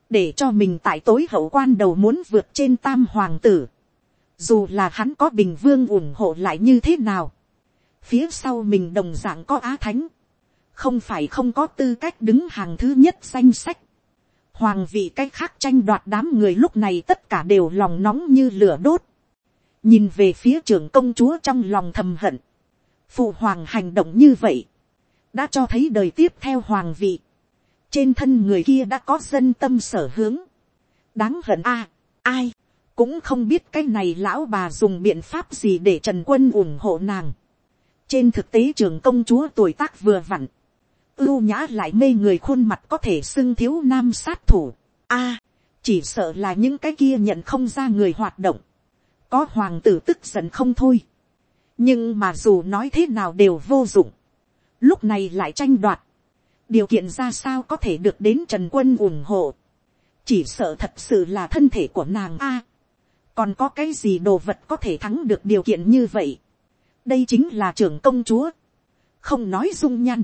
để cho mình tại tối hậu quan đầu muốn vượt trên tam hoàng tử, dù là hắn có bình vương ủng hộ lại như thế nào, phía sau mình đồng dạng có á thánh, không phải không có tư cách đứng hàng thứ nhất danh sách, hoàng vị cách khác tranh đoạt đám người lúc này tất cả đều lòng nóng như lửa đốt, nhìn về phía trưởng công chúa trong lòng thầm hận, phụ hoàng hành động như vậy, đã cho thấy đời tiếp theo hoàng vị, trên thân người kia đã có dân tâm sở hướng, đáng hận a, ai, cũng không biết cái này lão bà dùng biện pháp gì để trần quân ủng hộ nàng. trên thực tế trường công chúa tuổi tác vừa vặn, ưu nhã lại mê người khuôn mặt có thể xưng thiếu nam sát thủ. a, chỉ sợ là những cái kia nhận không ra người hoạt động, có hoàng tử tức giận không thôi. nhưng mà dù nói thế nào đều vô dụng, lúc này lại tranh đoạt, điều kiện ra sao có thể được đến trần quân ủng hộ, chỉ sợ thật sự là thân thể của nàng a. Còn có cái gì đồ vật có thể thắng được điều kiện như vậy. đây chính là trưởng công chúa, không nói dung nhăn,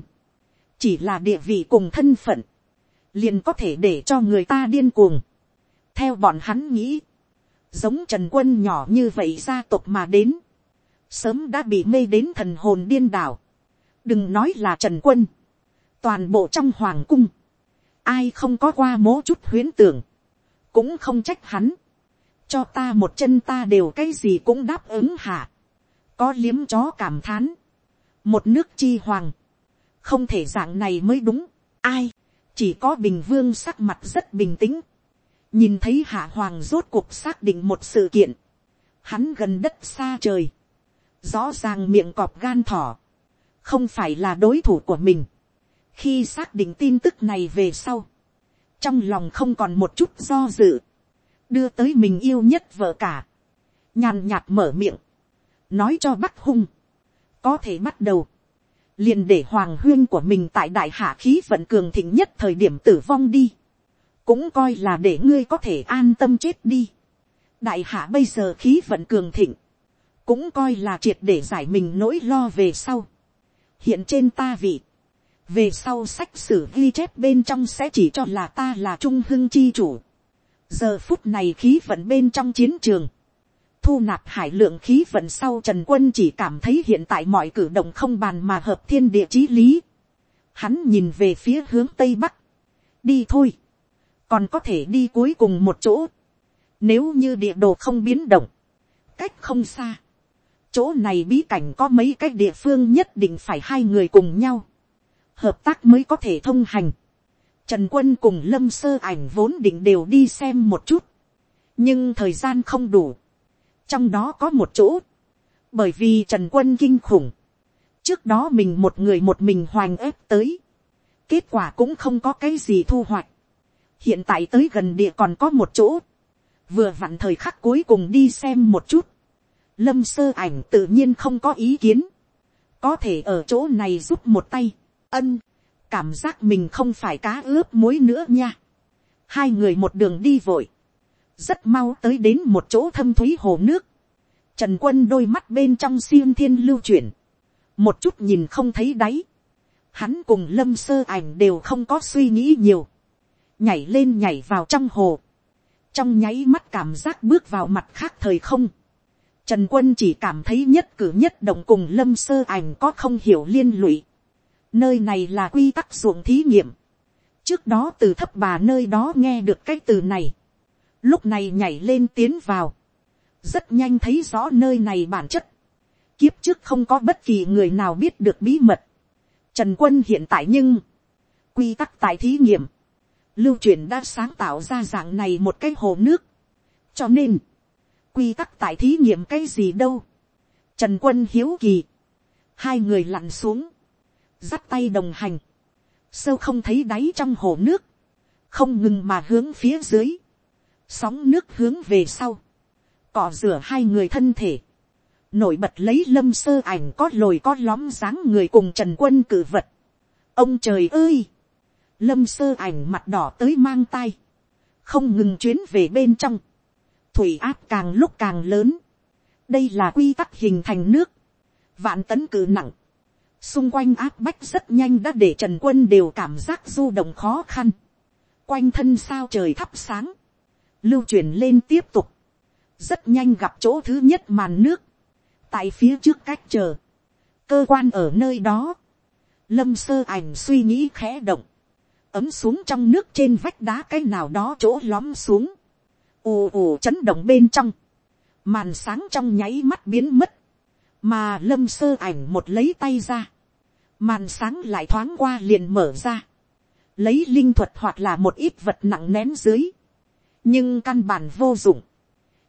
chỉ là địa vị cùng thân phận, liền có thể để cho người ta điên cuồng. theo bọn hắn nghĩ, giống trần quân nhỏ như vậy gia tộc mà đến, sớm đã bị mê đến thần hồn điên đảo. đừng nói là trần quân, toàn bộ trong hoàng cung, ai không có qua mố chút huyến tưởng, cũng không trách hắn cho ta một chân ta đều cái gì cũng đáp ứng hả. có liếm chó cảm thán. một nước chi hoàng. không thể dạng này mới đúng. ai, chỉ có bình vương sắc mặt rất bình tĩnh. nhìn thấy hạ hoàng rốt cuộc xác định một sự kiện. hắn gần đất xa trời. rõ ràng miệng cọp gan thỏ. không phải là đối thủ của mình khi xác định tin tức này về sau, trong lòng không còn một chút do dự đưa tới mình yêu nhất vợ cả, nhàn nhạt mở miệng, nói cho bắt hung, có thể bắt đầu, liền để hoàng huyên của mình tại đại hạ khí vận cường thịnh nhất thời điểm tử vong đi, cũng coi là để ngươi có thể an tâm chết đi. đại hạ bây giờ khí vận cường thịnh, cũng coi là triệt để giải mình nỗi lo về sau. hiện trên ta vị, về sau sách sử ghi chép bên trong sẽ chỉ cho là ta là trung hưng chi chủ. Giờ phút này khí vận bên trong chiến trường, thu nạp hải lượng khí vận sau trần quân chỉ cảm thấy hiện tại mọi cử động không bàn mà hợp thiên địa chí lý. Hắn nhìn về phía hướng tây bắc, đi thôi, còn có thể đi cuối cùng một chỗ, nếu như địa đồ không biến động, cách không xa, chỗ này bí cảnh có mấy cái địa phương nhất định phải hai người cùng nhau, hợp tác mới có thể thông hành. Trần quân cùng lâm sơ ảnh vốn định đều đi xem một chút. Nhưng thời gian không đủ. Trong đó có một chỗ. Bởi vì Trần quân kinh khủng. Trước đó mình một người một mình hoành ép tới. Kết quả cũng không có cái gì thu hoạch. Hiện tại tới gần địa còn có một chỗ. Vừa vặn thời khắc cuối cùng đi xem một chút. Lâm sơ ảnh tự nhiên không có ý kiến. có thể ở chỗ này giúp một tay, ân, cảm giác mình không phải cá ướp muối nữa nha. hai người một đường đi vội, rất mau tới đến một chỗ thâm thúy hồ nước, trần quân đôi mắt bên trong xiêm thiên lưu chuyển, một chút nhìn không thấy đáy, hắn cùng lâm sơ ảnh đều không có suy nghĩ nhiều, nhảy lên nhảy vào trong hồ, trong nháy mắt cảm giác bước vào mặt khác thời không, Trần quân chỉ cảm thấy nhất cử nhất động cùng lâm sơ ảnh có không hiểu liên lụy. Nơi này là quy tắc ruộng thí nghiệm. Trước đó từ thấp bà nơi đó nghe được cái từ này. Lúc này nhảy lên tiến vào. Rất nhanh thấy rõ nơi này bản chất. Kiếp trước không có bất kỳ người nào biết được bí mật. Trần quân hiện tại nhưng. Quy tắc tại thí nghiệm. Lưu truyền đã sáng tạo ra dạng này một cái hồ nước. Cho nên, quy tắc tại thí nghiệm cái gì đâu. Trần quân hiếu kỳ. Hai người lặn xuống. Dắt tay đồng hành. Sâu không thấy đáy trong hồ nước. Không ngừng mà hướng phía dưới. Sóng nước hướng về sau. Cỏ rửa hai người thân thể. Nổi bật lấy lâm sơ ảnh có lồi có lóm dáng người cùng trần quân cử vật. Ông trời ơi! Lâm sơ ảnh mặt đỏ tới mang tay. Không ngừng chuyến về bên trong thủy áp càng lúc càng lớn. đây là quy tắc hình thành nước, vạn tấn cử nặng, xung quanh áp bách rất nhanh đã để trần quân đều cảm giác du động khó khăn, quanh thân sao trời thắp sáng, lưu truyền lên tiếp tục, rất nhanh gặp chỗ thứ nhất màn nước, tại phía trước cách chờ, cơ quan ở nơi đó, lâm sơ ảnh suy nghĩ khẽ động, ấm xuống trong nước trên vách đá cái nào đó chỗ lóm xuống, ù ù chấn động bên trong, màn sáng trong nháy mắt biến mất, mà lâm sơ ảnh một lấy tay ra, màn sáng lại thoáng qua liền mở ra, lấy linh thuật hoặc là một ít vật nặng nén dưới, nhưng căn bản vô dụng,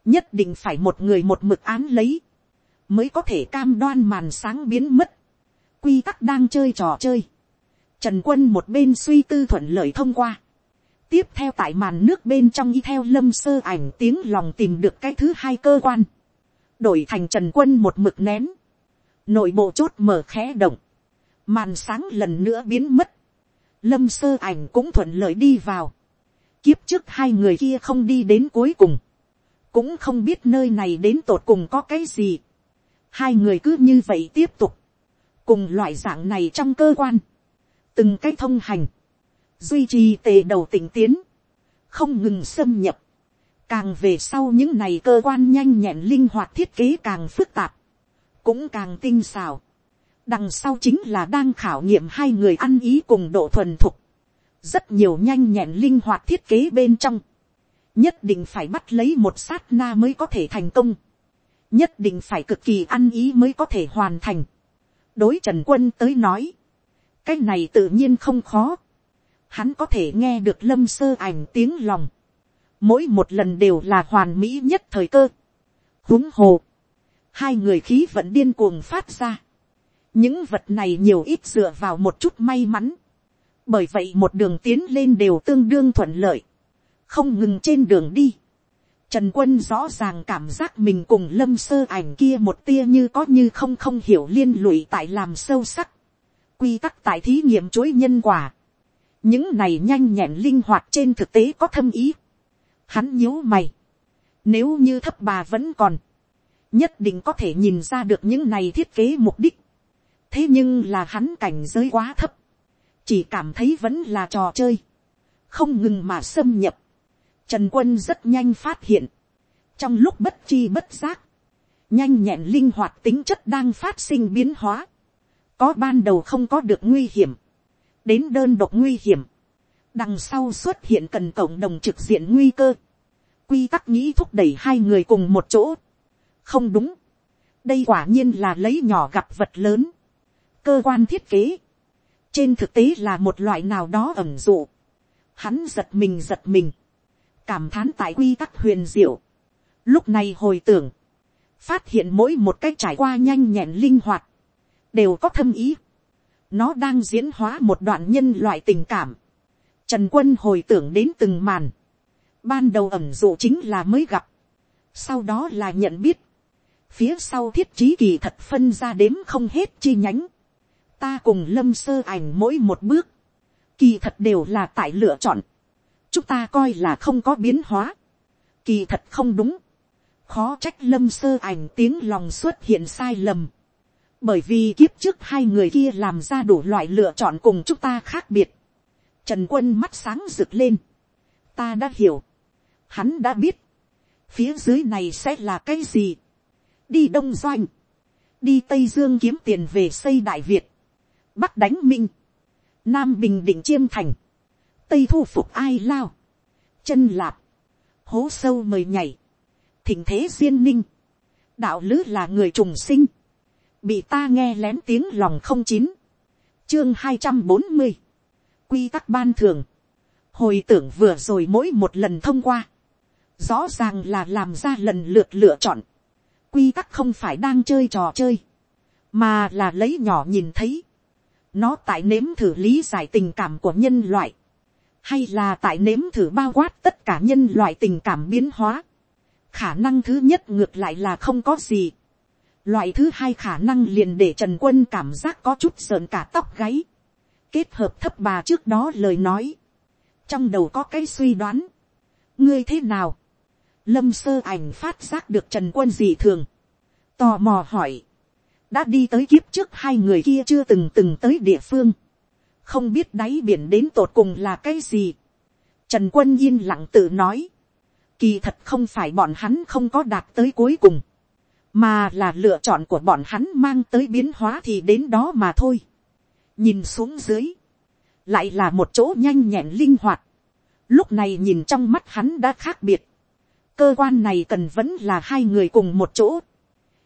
nhất định phải một người một mực án lấy, mới có thể cam đoan màn sáng biến mất, quy tắc đang chơi trò chơi, trần quân một bên suy tư thuận lợi thông qua, tiếp theo tại màn nước bên trong y theo lâm sơ ảnh tiếng lòng tìm được cái thứ hai cơ quan, đổi thành trần quân một mực nén, nội bộ chốt mở khẽ động, màn sáng lần nữa biến mất, lâm sơ ảnh cũng thuận lợi đi vào, kiếp trước hai người kia không đi đến cuối cùng, cũng không biết nơi này đến tột cùng có cái gì, hai người cứ như vậy tiếp tục, cùng loại dạng này trong cơ quan, từng cái thông hành, duy trì tề đầu tỉnh tiến, không ngừng xâm nhập, càng về sau những này cơ quan nhanh nhẹn linh hoạt thiết kế càng phức tạp, cũng càng tinh xào. đằng sau chính là đang khảo nghiệm hai người ăn ý cùng độ thuần thục, rất nhiều nhanh nhẹn linh hoạt thiết kế bên trong, nhất định phải bắt lấy một sát na mới có thể thành công, nhất định phải cực kỳ ăn ý mới có thể hoàn thành. đối trần quân tới nói, cái này tự nhiên không khó, hắn có thể nghe được lâm sơ ảnh tiếng lòng, mỗi một lần đều là hoàn mỹ nhất thời cơ, huống hồ, hai người khí vẫn điên cuồng phát ra, những vật này nhiều ít dựa vào một chút may mắn, bởi vậy một đường tiến lên đều tương đương thuận lợi, không ngừng trên đường đi, Trần quân rõ ràng cảm giác mình cùng lâm sơ ảnh kia một tia như có như không không hiểu liên lụy tại làm sâu sắc. Quy tắc tại thí nghiệm chối nhân quả. Những này nhanh nhẹn linh hoạt trên thực tế có thâm ý. Hắn nhíu mày. Nếu như thấp bà vẫn còn, nhất định có thể nhìn ra được những này thiết kế mục đích. thế nhưng là hắn cảnh giới quá thấp, chỉ cảm thấy vẫn là trò chơi, không ngừng mà xâm nhập. Trần quân rất nhanh phát hiện, trong lúc bất chi bất giác, nhanh nhẹn linh hoạt tính chất đang phát sinh biến hóa, có ban đầu không có được nguy hiểm, đến đơn độc nguy hiểm, đằng sau xuất hiện cần cộng đồng trực diện nguy cơ, quy tắc nghĩ thúc đẩy hai người cùng một chỗ, không đúng, đây quả nhiên là lấy nhỏ gặp vật lớn, cơ quan thiết kế, trên thực tế là một loại nào đó ẩm dụ, hắn giật mình giật mình, cảm thán tại quy tắc huyền diệu, lúc này hồi tưởng, phát hiện mỗi một cách trải qua nhanh nhẹn linh hoạt, đều có thâm ý, nó đang diễn hóa một đoạn nhân loại tình cảm. Trần quân hồi tưởng đến từng màn. Ban đầu ẩm dụ chính là mới gặp. Sau đó là nhận biết. phía sau thiết trí kỳ thật phân ra đếm không hết chi nhánh, ta cùng lâm sơ ảnh mỗi một bước, kỳ thật đều là tại lựa chọn, chúng ta coi là không có biến hóa, kỳ thật không đúng, khó trách lâm sơ ảnh tiếng lòng xuất hiện sai lầm, bởi vì kiếp trước hai người kia làm ra đủ loại lựa chọn cùng chúng ta khác biệt, trần quân mắt sáng rực lên, ta đã hiểu, hắn đã biết, phía dưới này sẽ là cái gì, đi đông doanh, đi tây dương kiếm tiền về xây đại việt, bắc đánh minh, nam bình định chiêm thành, tây thu phục ai lao, chân lạp, hố sâu mời nhảy, thỉnh thế duyên ninh, đạo lứ là người trùng sinh, bị ta nghe lén tiếng lòng không chín, chương hai trăm bốn mươi, quy tắc ban thường, hồi tưởng vừa rồi mỗi một lần thông qua, rõ ràng là làm ra lần lượt lựa chọn, quy tắc không phải đang chơi trò chơi, mà là lấy nhỏ nhìn thấy, nó tại nếm thử lý giải tình cảm của nhân loại, hay là tại nếm thử bao quát tất cả nhân loại tình cảm biến hóa. khả năng thứ nhất ngược lại là không có gì. loại thứ hai khả năng liền để trần quân cảm giác có chút sờn cả tóc gáy kết hợp thấp bà trước đó lời nói. trong đầu có cái suy đoán. ngươi thế nào. lâm sơ ảnh phát giác được trần quân dị thường. tò mò hỏi. đã đi tới kiếp trước hai người kia chưa từng từng tới địa phương không biết đáy biển đến tột cùng là cái gì. Trần quân yên lặng tự nói, kỳ thật không phải bọn hắn không có đạt tới cuối cùng, mà là lựa chọn của bọn hắn mang tới biến hóa thì đến đó mà thôi nhìn xuống dưới, lại là một chỗ nhanh nhẹn linh hoạt. lúc này nhìn trong mắt hắn đã khác biệt. cơ quan này cần vẫn là hai người cùng một chỗ.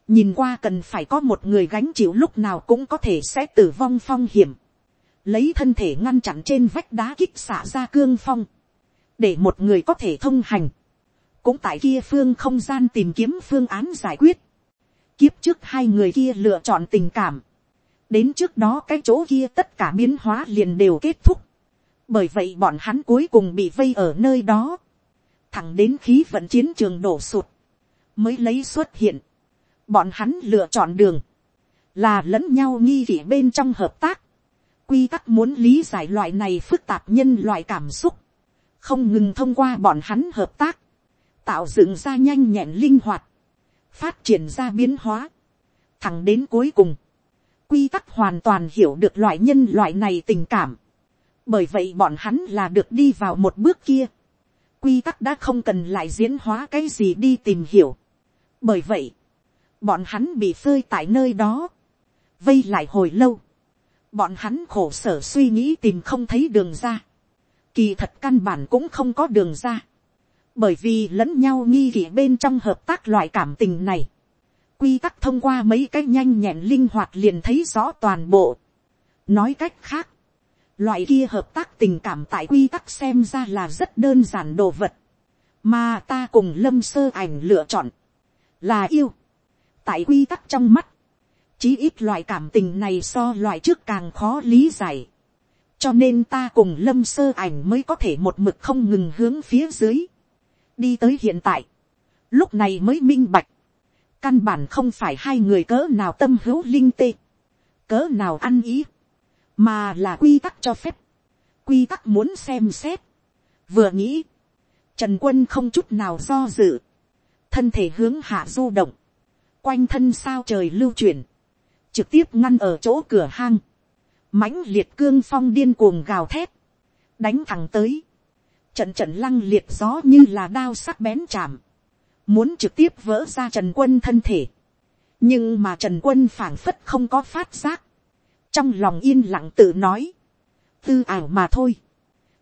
nhìn qua cần phải có một người gánh chịu lúc nào cũng có thể sẽ tử vong phong hiểm lấy thân thể ngăn chặn trên vách đá kích xả ra cương phong, để một người có thể thông hành, cũng tại kia phương không gian tìm kiếm phương án giải quyết, kiếp trước hai người kia lựa chọn tình cảm, đến trước đó cái chỗ kia tất cả biến hóa liền đều kết thúc, bởi vậy bọn hắn cuối cùng bị vây ở nơi đó, thẳng đến khí vận chiến trường đổ sụt, mới lấy xuất hiện, bọn hắn lựa chọn đường, là lẫn nhau nghi kỵ bên trong hợp tác, quy tắc muốn lý giải loại này phức tạp nhân loại cảm xúc, không ngừng thông qua bọn hắn hợp tác, tạo dựng ra nhanh nhẹn linh hoạt, phát triển ra biến hóa, thẳng đến cuối cùng, quy tắc hoàn toàn hiểu được loại nhân loại này tình cảm, bởi vậy bọn hắn là được đi vào một bước kia, quy tắc đã không cần lại diễn hóa cái gì đi tìm hiểu, bởi vậy, bọn hắn bị phơi tại nơi đó, vây lại hồi lâu, bọn hắn khổ sở suy nghĩ tìm không thấy đường ra. Kỳ thật căn bản cũng không có đường ra. Bởi vì lẫn nhau nghi kỷ bên trong hợp tác loại cảm tình này. Quy tắc thông qua mấy cái nhanh nhẹn linh hoạt liền thấy rõ toàn bộ. Nói cách khác. Loại kia hợp tác tình cảm tại quy tắc xem ra là rất đơn giản đồ vật. Mà ta cùng lâm sơ ảnh lựa chọn. Là yêu. Tại quy tắc trong mắt, chí ít loại cảm tình này so loại trước càng khó lý giải. cho nên ta cùng lâm sơ ảnh mới có thể một mực không ngừng hướng phía dưới. đi tới hiện tại. lúc này mới minh bạch căn bản không phải hai người cỡ nào tâm hữu linh tê. cỡ nào ăn ý. mà là quy tắc cho phép. quy tắc muốn xem xét. vừa nghĩ. trần quân không chút nào do dự. thân thể hướng hạ du động. quanh thân sao trời lưu chuyển trực tiếp ngăn ở chỗ cửa hang, mãnh liệt cương phong điên cuồng gào thét, đánh thẳng tới, trận trận lăng liệt gió như là đao sắc bén chạm, muốn trực tiếp vỡ ra trần quân thân thể, nhưng mà trần quân phảng phất không có phát giác, trong lòng yên lặng tự nói, tư ảo mà thôi.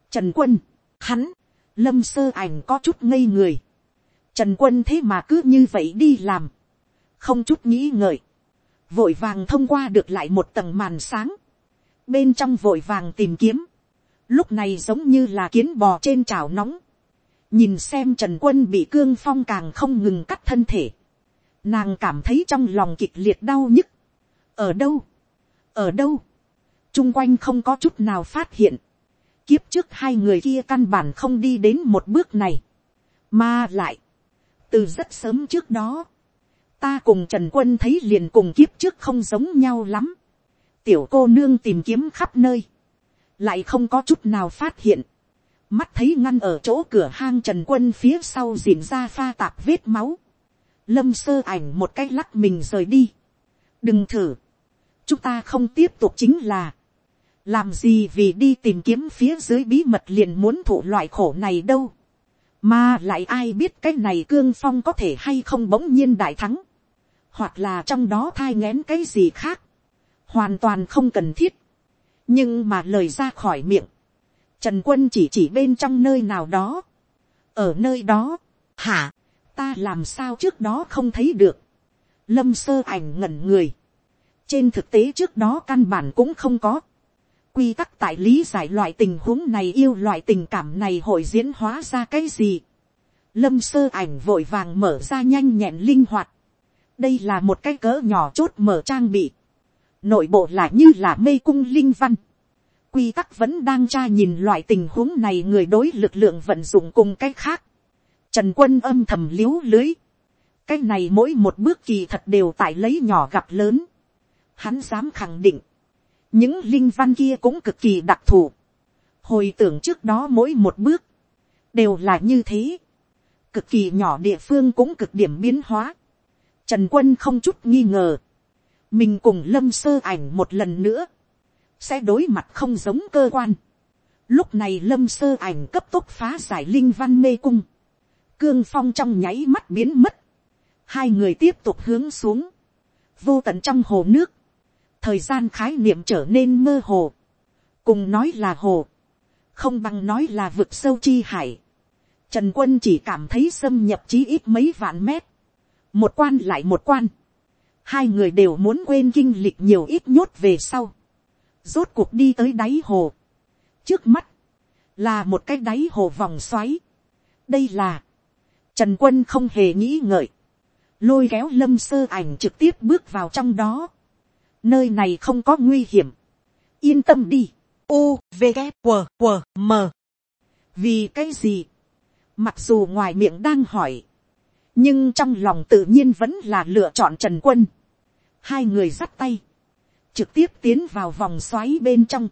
Trần quân, hắn, lâm sơ ảnh có chút ngây người, trần quân thế mà cứ như vậy đi làm, không chút nghĩ ngợi, vội vàng thông qua được lại một tầng màn sáng, bên trong vội vàng tìm kiếm, lúc này giống như là kiến bò trên chảo nóng, nhìn xem trần quân bị cương phong càng không ngừng cắt thân thể, nàng cảm thấy trong lòng kịch liệt đau nhức, ở đâu, ở đâu, chung quanh không có chút nào phát hiện, kiếp trước hai người kia căn bản không đi đến một bước này, mà lại, từ rất sớm trước đó, ta cùng trần quân thấy liền cùng kiếp trước không giống nhau lắm. tiểu cô nương tìm kiếm khắp nơi, lại không có chút nào phát hiện mắt thấy ngăn ở chỗ cửa hang trần quân phía sau dìm ra pha tạp vết máu. lâm sơ ảnh một cái lắc mình rời đi. đừng thử. chúng ta không tiếp tục chính là, làm gì vì đi tìm kiếm phía dưới bí mật liền muốn thụ loại khổ này đâu. mà lại ai biết cái này cương phong có thể hay không bỗng nhiên đại thắng hoặc là trong đó thai ngén cái gì khác, hoàn toàn không cần thiết. nhưng mà lời ra khỏi miệng, trần quân chỉ chỉ bên trong nơi nào đó, ở nơi đó, hả, ta làm sao trước đó không thấy được, lâm sơ ảnh ngẩn người, trên thực tế trước đó căn bản cũng không có, quy tắc tại lý giải loại tình huống này yêu loại tình cảm này hội diễn hóa ra cái gì, lâm sơ ảnh vội vàng mở ra nhanh nhẹn linh hoạt, đây là một cái cỡ nhỏ chốt mở trang bị, nội bộ lại như là mê cung linh văn, quy tắc vẫn đang tra nhìn loại tình huống này người đối lực lượng vận dụng cùng cái khác, trần quân âm thầm liếu lưới, cái này mỗi một bước kỳ thật đều tại lấy nhỏ gặp lớn, hắn dám khẳng định, những linh văn kia cũng cực kỳ đặc thù, hồi tưởng trước đó mỗi một bước, đều là như thế, cực kỳ nhỏ địa phương cũng cực điểm biến hóa, Trần quân không chút nghi ngờ. Mình cùng lâm sơ ảnh một lần nữa. Sẽ đối mặt không giống cơ quan. Lúc này lâm sơ ảnh cấp tốc phá giải linh văn mê cung. Cương phong trong nháy mắt biến mất. Hai người tiếp tục hướng xuống. Vô tận trong hồ nước. Thời gian khái niệm trở nên mơ hồ. Cùng nói là hồ. Không bằng nói là vực sâu chi hải. Trần quân chỉ cảm thấy xâm nhập chí ít mấy vạn mét một quan lại một quan, hai người đều muốn quên kinh lịch nhiều ít nhốt về sau, rốt cuộc đi tới đáy hồ, trước mắt, là một cái đáy hồ vòng xoáy, đây là, trần quân không hề nghĩ ngợi, lôi kéo lâm sơ ảnh trực tiếp bước vào trong đó, nơi này không có nguy hiểm, yên tâm đi, u v g q q m. Vì cái gì, mặc dù ngoài miệng đang hỏi, nhưng trong lòng tự nhiên vẫn là lựa chọn trần quân. hai người dắt tay, trực tiếp tiến vào vòng xoáy bên trong,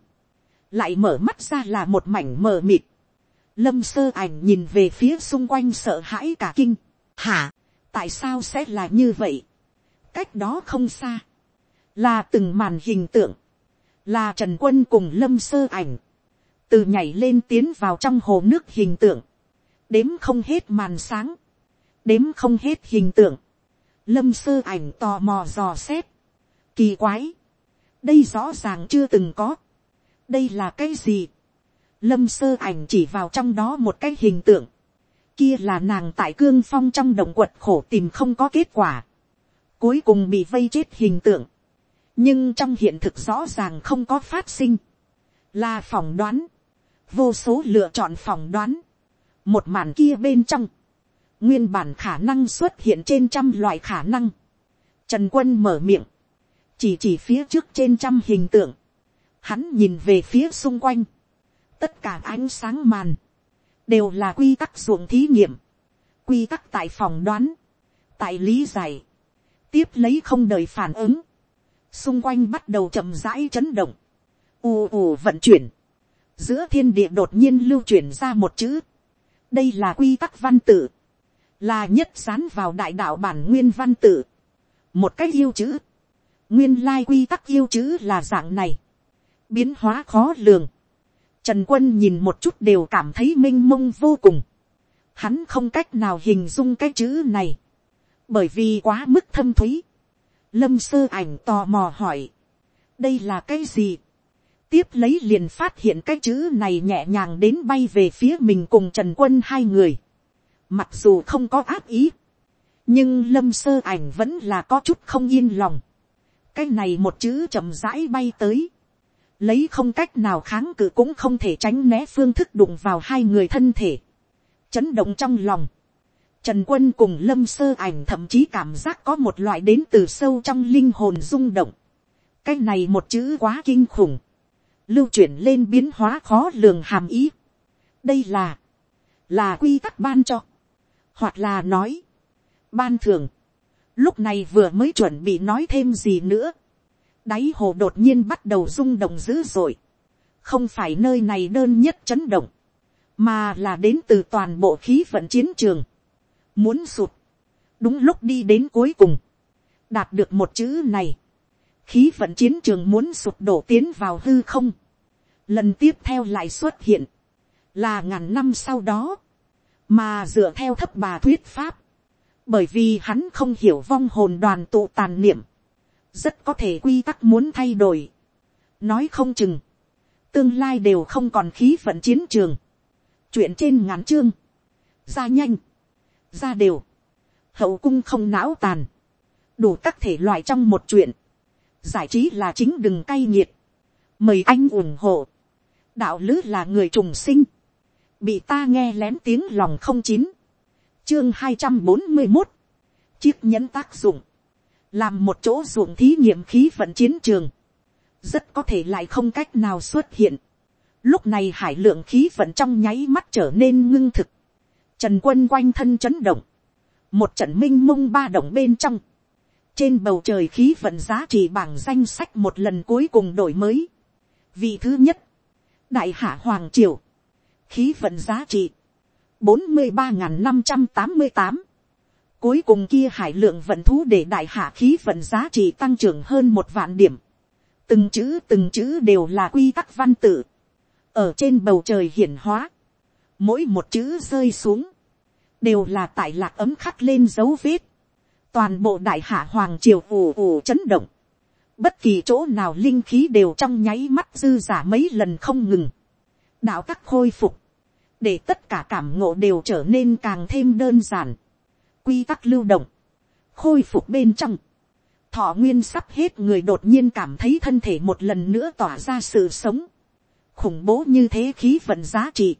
lại mở mắt ra là một mảnh mờ mịt. lâm sơ ảnh nhìn về phía xung quanh sợ hãi cả kinh. hả, tại sao sẽ là như vậy. cách đó không xa, là từng màn hình tượng, là trần quân cùng lâm sơ ảnh, từ nhảy lên tiến vào trong hồ nước hình tượng, đếm không hết màn sáng, đếm không hết hình tượng, lâm sơ ảnh tò mò dò xét, kỳ quái, đây rõ ràng chưa từng có, đây là cái gì, lâm sơ ảnh chỉ vào trong đó một cái hình tượng, kia là nàng tại cương phong trong động quật khổ tìm không có kết quả, cuối cùng bị vây chết hình tượng, nhưng trong hiện thực rõ ràng không có phát sinh, là phỏng đoán, vô số lựa chọn phỏng đoán, một màn kia bên trong, nguyên bản khả năng xuất hiện trên trăm loại khả năng. Trần quân mở miệng, chỉ chỉ phía trước trên trăm hình tượng, hắn nhìn về phía xung quanh, tất cả ánh sáng màn, đều là quy tắc ruộng thí nghiệm, quy tắc tại phòng đoán, tại lý giải, tiếp lấy không đời phản ứng, xung quanh bắt đầu chậm rãi chấn động, ù ù vận chuyển, giữa thiên địa đột nhiên lưu chuyển ra một chữ, đây là quy tắc văn tự, là nhất dán vào đại đạo bản nguyên văn tự, một cách yêu chữ, nguyên lai quy tắc yêu chữ là dạng này, biến hóa khó lường, trần quân nhìn một chút đều cảm thấy mênh mông vô cùng, hắn không cách nào hình dung cái chữ này, bởi vì quá mức thâm thúy. Lâm sơ ảnh tò mò hỏi, đây là cái gì, tiếp lấy liền phát hiện cái chữ này nhẹ nhàng đến bay về phía mình cùng trần quân hai người, Mặc dù không có ác ý. Nhưng lâm sơ ảnh vẫn là có chút không yên lòng. Cái này một chữ chậm rãi bay tới. Lấy không cách nào kháng cự cũng không thể tránh né phương thức đụng vào hai người thân thể. Chấn động trong lòng. Trần quân cùng lâm sơ ảnh thậm chí cảm giác có một loại đến từ sâu trong linh hồn rung động. Cái này một chữ quá kinh khủng. Lưu chuyển lên biến hóa khó lường hàm ý. Đây là, là quy tắc ban cho hoặc là nói, ban thường, lúc này vừa mới chuẩn bị nói thêm gì nữa, đáy hồ đột nhiên bắt đầu rung động dữ dội, không phải nơi này đơn nhất chấn động, mà là đến từ toàn bộ khí vận chiến trường, muốn sụt, đúng lúc đi đến cuối cùng, đạt được một chữ này, khí vận chiến trường muốn sụp đổ tiến vào hư không, lần tiếp theo lại xuất hiện, là ngàn năm sau đó, mà dựa theo thấp bà thuyết pháp, bởi vì hắn không hiểu vong hồn đoàn tụ tàn niệm, rất có thể quy tắc muốn thay đổi, nói không chừng, tương lai đều không còn khí vận chiến trường, chuyện trên ngắn chương, ra nhanh, ra đều, hậu cung không não tàn, đủ các thể loại trong một chuyện, giải trí là chính đừng cay nghiệt, mời anh ủng hộ, đạo lứ là người trùng sinh, bị ta nghe lén tiếng lòng không chín, chương hai trăm bốn mươi một, chiếc nhẫn tác dụng, làm một chỗ ruộng thí nghiệm khí vận chiến trường, rất có thể lại không cách nào xuất hiện. Lúc này hải lượng khí vận trong nháy mắt trở nên ngưng thực, trần quân quanh thân chấn động, một trận minh mông ba động bên trong, trên bầu trời khí vận giá trị bảng danh sách một lần cuối cùng đổi mới. vị thứ nhất, đại hạ hoàng triều, khí vận giá trị, bốn mươi ba năm trăm tám mươi tám, cuối cùng kia hải lượng vận thú để đại hạ khí vận giá trị tăng trưởng hơn một vạn điểm, từng chữ từng chữ đều là quy tắc văn tự, ở trên bầu trời hiển hóa, mỗi một chữ rơi xuống, đều là tại lạc ấm khắc lên dấu vết, toàn bộ đại hạ hoàng triều ù ù chấn động, bất kỳ chỗ nào linh khí đều trong nháy mắt dư giả mấy lần không ngừng, đạo tắc khôi phục, để tất cả cảm ngộ đều trở nên càng thêm đơn giản, quy tắc lưu động, khôi phục bên trong, thọ nguyên sắp hết người đột nhiên cảm thấy thân thể một lần nữa tỏa ra sự sống, khủng bố như thế khí vận giá trị,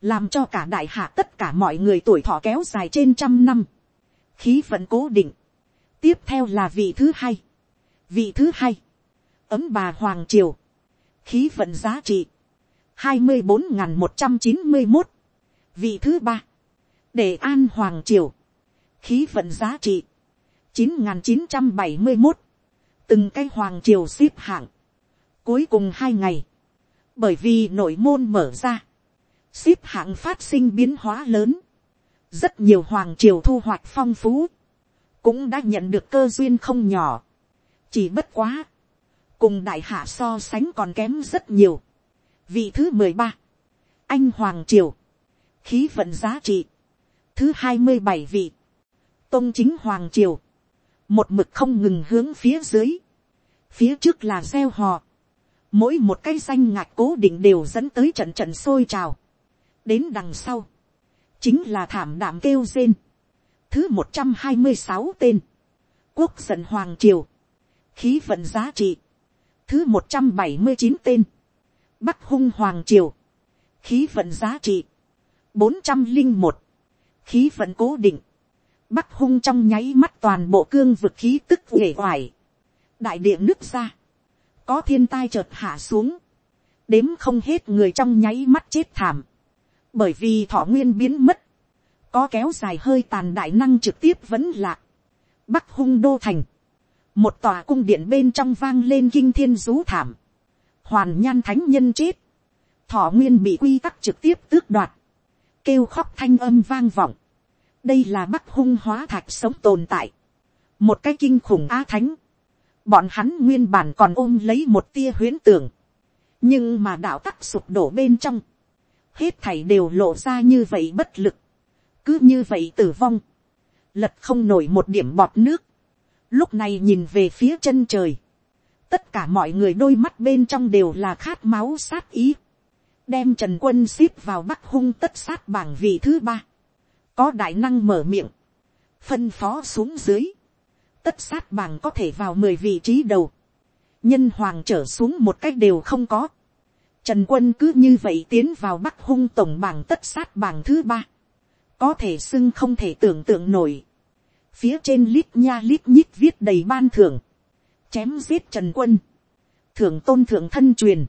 làm cho cả đại hạ tất cả mọi người tuổi thọ kéo dài trên trăm năm, khí vận cố định, tiếp theo là vị thứ hai, vị thứ hai, ấm bà hoàng triều, khí vận giá trị, hai mươi bốn n g h n một trăm chín mươi một, vị thứ ba, để an hoàng triều, khí vận giá trị, chín n g h n chín trăm bảy mươi một, từng cái hoàng triều xếp hạng, cuối cùng hai ngày, bởi vì nội môn mở ra, xếp hạng phát sinh biến hóa lớn, rất nhiều hoàng triều thu hoạch phong phú, cũng đã nhận được cơ duyên không nhỏ. chỉ bất quá, cùng đại hạ so sánh còn kém rất nhiều vị thứ mười ba, anh hoàng triều, khí vận giá trị, thứ hai mươi bảy vị, tôn chính hoàng triều, một mực không ngừng hướng phía dưới, phía trước là gieo hò, mỗi một cái danh ngạc cố định đều dẫn tới trận trận sôi trào, đến đằng sau, chính là thảm đạm kêu rên. Thứ một trăm hai mươi sáu tên. Quốc dân Hoàng Triều. Khí vận giá trị. Thứ một trăm bảy mươi chín tên. Bắc hung Hoàng Triều. Khí vận giá trị. bốn trăm linh một Khí vận cố định. Bắc hung trong nháy mắt toàn bộ cương vực khí tức uể oải. Đại địa nước ra. Có thiên tai chợt hạ xuống. Đếm không hết người trong nháy mắt chết thảm bởi vì thọ nguyên biến mất, có kéo dài hơi tàn đại năng trực tiếp vẫn lạc, bắc hung đô thành, một tòa cung điện bên trong vang lên kinh thiên rú thảm, hoàn nhan thánh nhân chết, thọ nguyên bị quy tắc trực tiếp tước đoạt, kêu khóc thanh âm vang vọng, đây là bắc hung hóa thạch sống tồn tại, một cái kinh khủng á thánh, bọn hắn nguyên bản còn ôm lấy một tia huyến tưởng, nhưng mà đạo tắc sụp đổ bên trong, hết thảy đều lộ ra như vậy bất lực, cứ như vậy tử vong, lật không nổi một điểm bọt nước, lúc này nhìn về phía chân trời, tất cả mọi người đôi mắt bên trong đều là khát máu sát ý, đem trần quân ship vào bắc hung tất sát bảng vị thứ ba, có đại năng mở miệng, phân phó xuống dưới, tất sát bảng có thể vào mười vị trí đầu, nhân hoàng trở xuống một cách đều không có, Trần quân cứ như vậy tiến vào bắc hung tổng bảng tất sát bảng thứ ba. Có thể xưng không thể tưởng tượng nổi. Phía trên lít nha lít nhít viết đầy ban thưởng. Chém giết Trần quân. Thưởng tôn thượng thân truyền.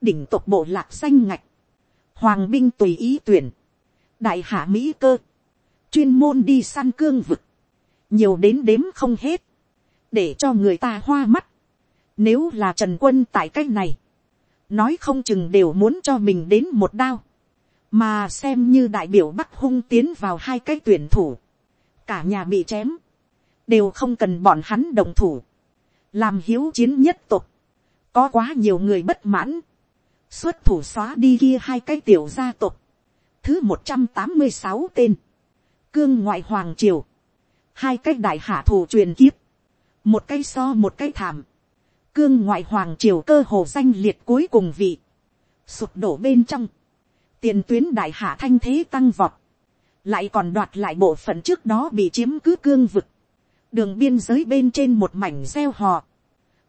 Đỉnh tộc bộ lạc xanh ngạch. Hoàng binh tùy ý tuyển. Đại hạ Mỹ cơ. Chuyên môn đi săn cương vực. nhiều đến đếm không hết, để cho người ta hoa mắt. Nếu là trần quân tại cái này, nói không chừng đều muốn cho mình đến một đao, mà xem như đại biểu bắc hung tiến vào hai cái tuyển thủ, cả nhà bị chém, đều không cần bọn hắn đồng thủ, làm hiếu chiến nhất tục, có quá nhiều người bất mãn, xuất thủ xóa đi kia hai cái tiểu gia tộc, thứ một trăm tám mươi sáu tên, cương ngoại hoàng triều, hai cái đại hạ thủ truyền kiếp, một cái so một cái thảm, cương ngoại hoàng triều cơ hồ danh liệt cuối cùng vị, sụp đổ bên trong, tiền tuyến đại hạ thanh thế tăng vọt, lại còn đoạt lại bộ phận trước đó bị chiếm cứ cương vực, đường biên giới bên trên một mảnh gieo hò,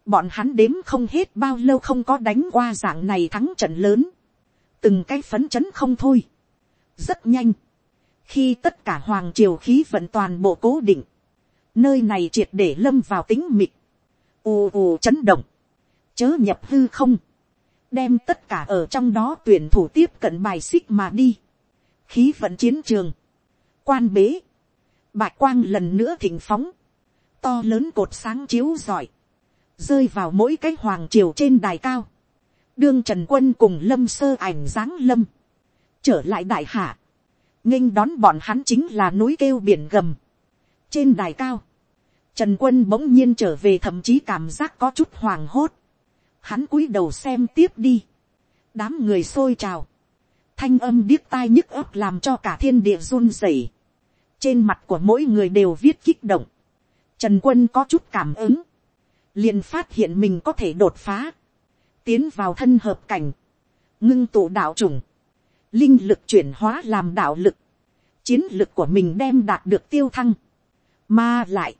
bọn hắn đếm không hết bao lâu không có đánh qua dạng này thắng trận lớn, từng cái phấn chấn không thôi, rất nhanh, khi tất cả hoàng triều khí vận toàn bộ cố định, nơi này triệt để lâm vào tính mịt, ù ù chấn động, chớ nhập hư không, đem tất cả ở trong đó tuyển thủ tiếp cận bài xích mà đi, khí vận chiến trường, quan bế, bạch quang lần nữa thỉnh phóng, to lớn cột sáng chiếu rọi rơi vào mỗi cái hoàng triều trên đài cao, đương trần quân cùng lâm sơ ảnh giáng lâm, trở lại đại hạ, nghênh đón bọn hắn chính là núi kêu biển gầm, trên đài cao, trần quân bỗng nhiên trở về thậm chí cảm giác có chút hoàng hốt, hắn cúi đầu xem tiếp đi, đám người xôi trào, thanh âm điếc tai nhức ấp làm cho cả thiên địa run rẩy, trên mặt của mỗi người đều viết kích động, trần quân có chút cảm ứng, liền phát hiện mình có thể đột phá, tiến vào thân hợp cảnh, ngưng tụ đạo chủng, linh lực chuyển hóa làm đạo lực, chiến lực của mình đem đạt được tiêu thăng, mà lại,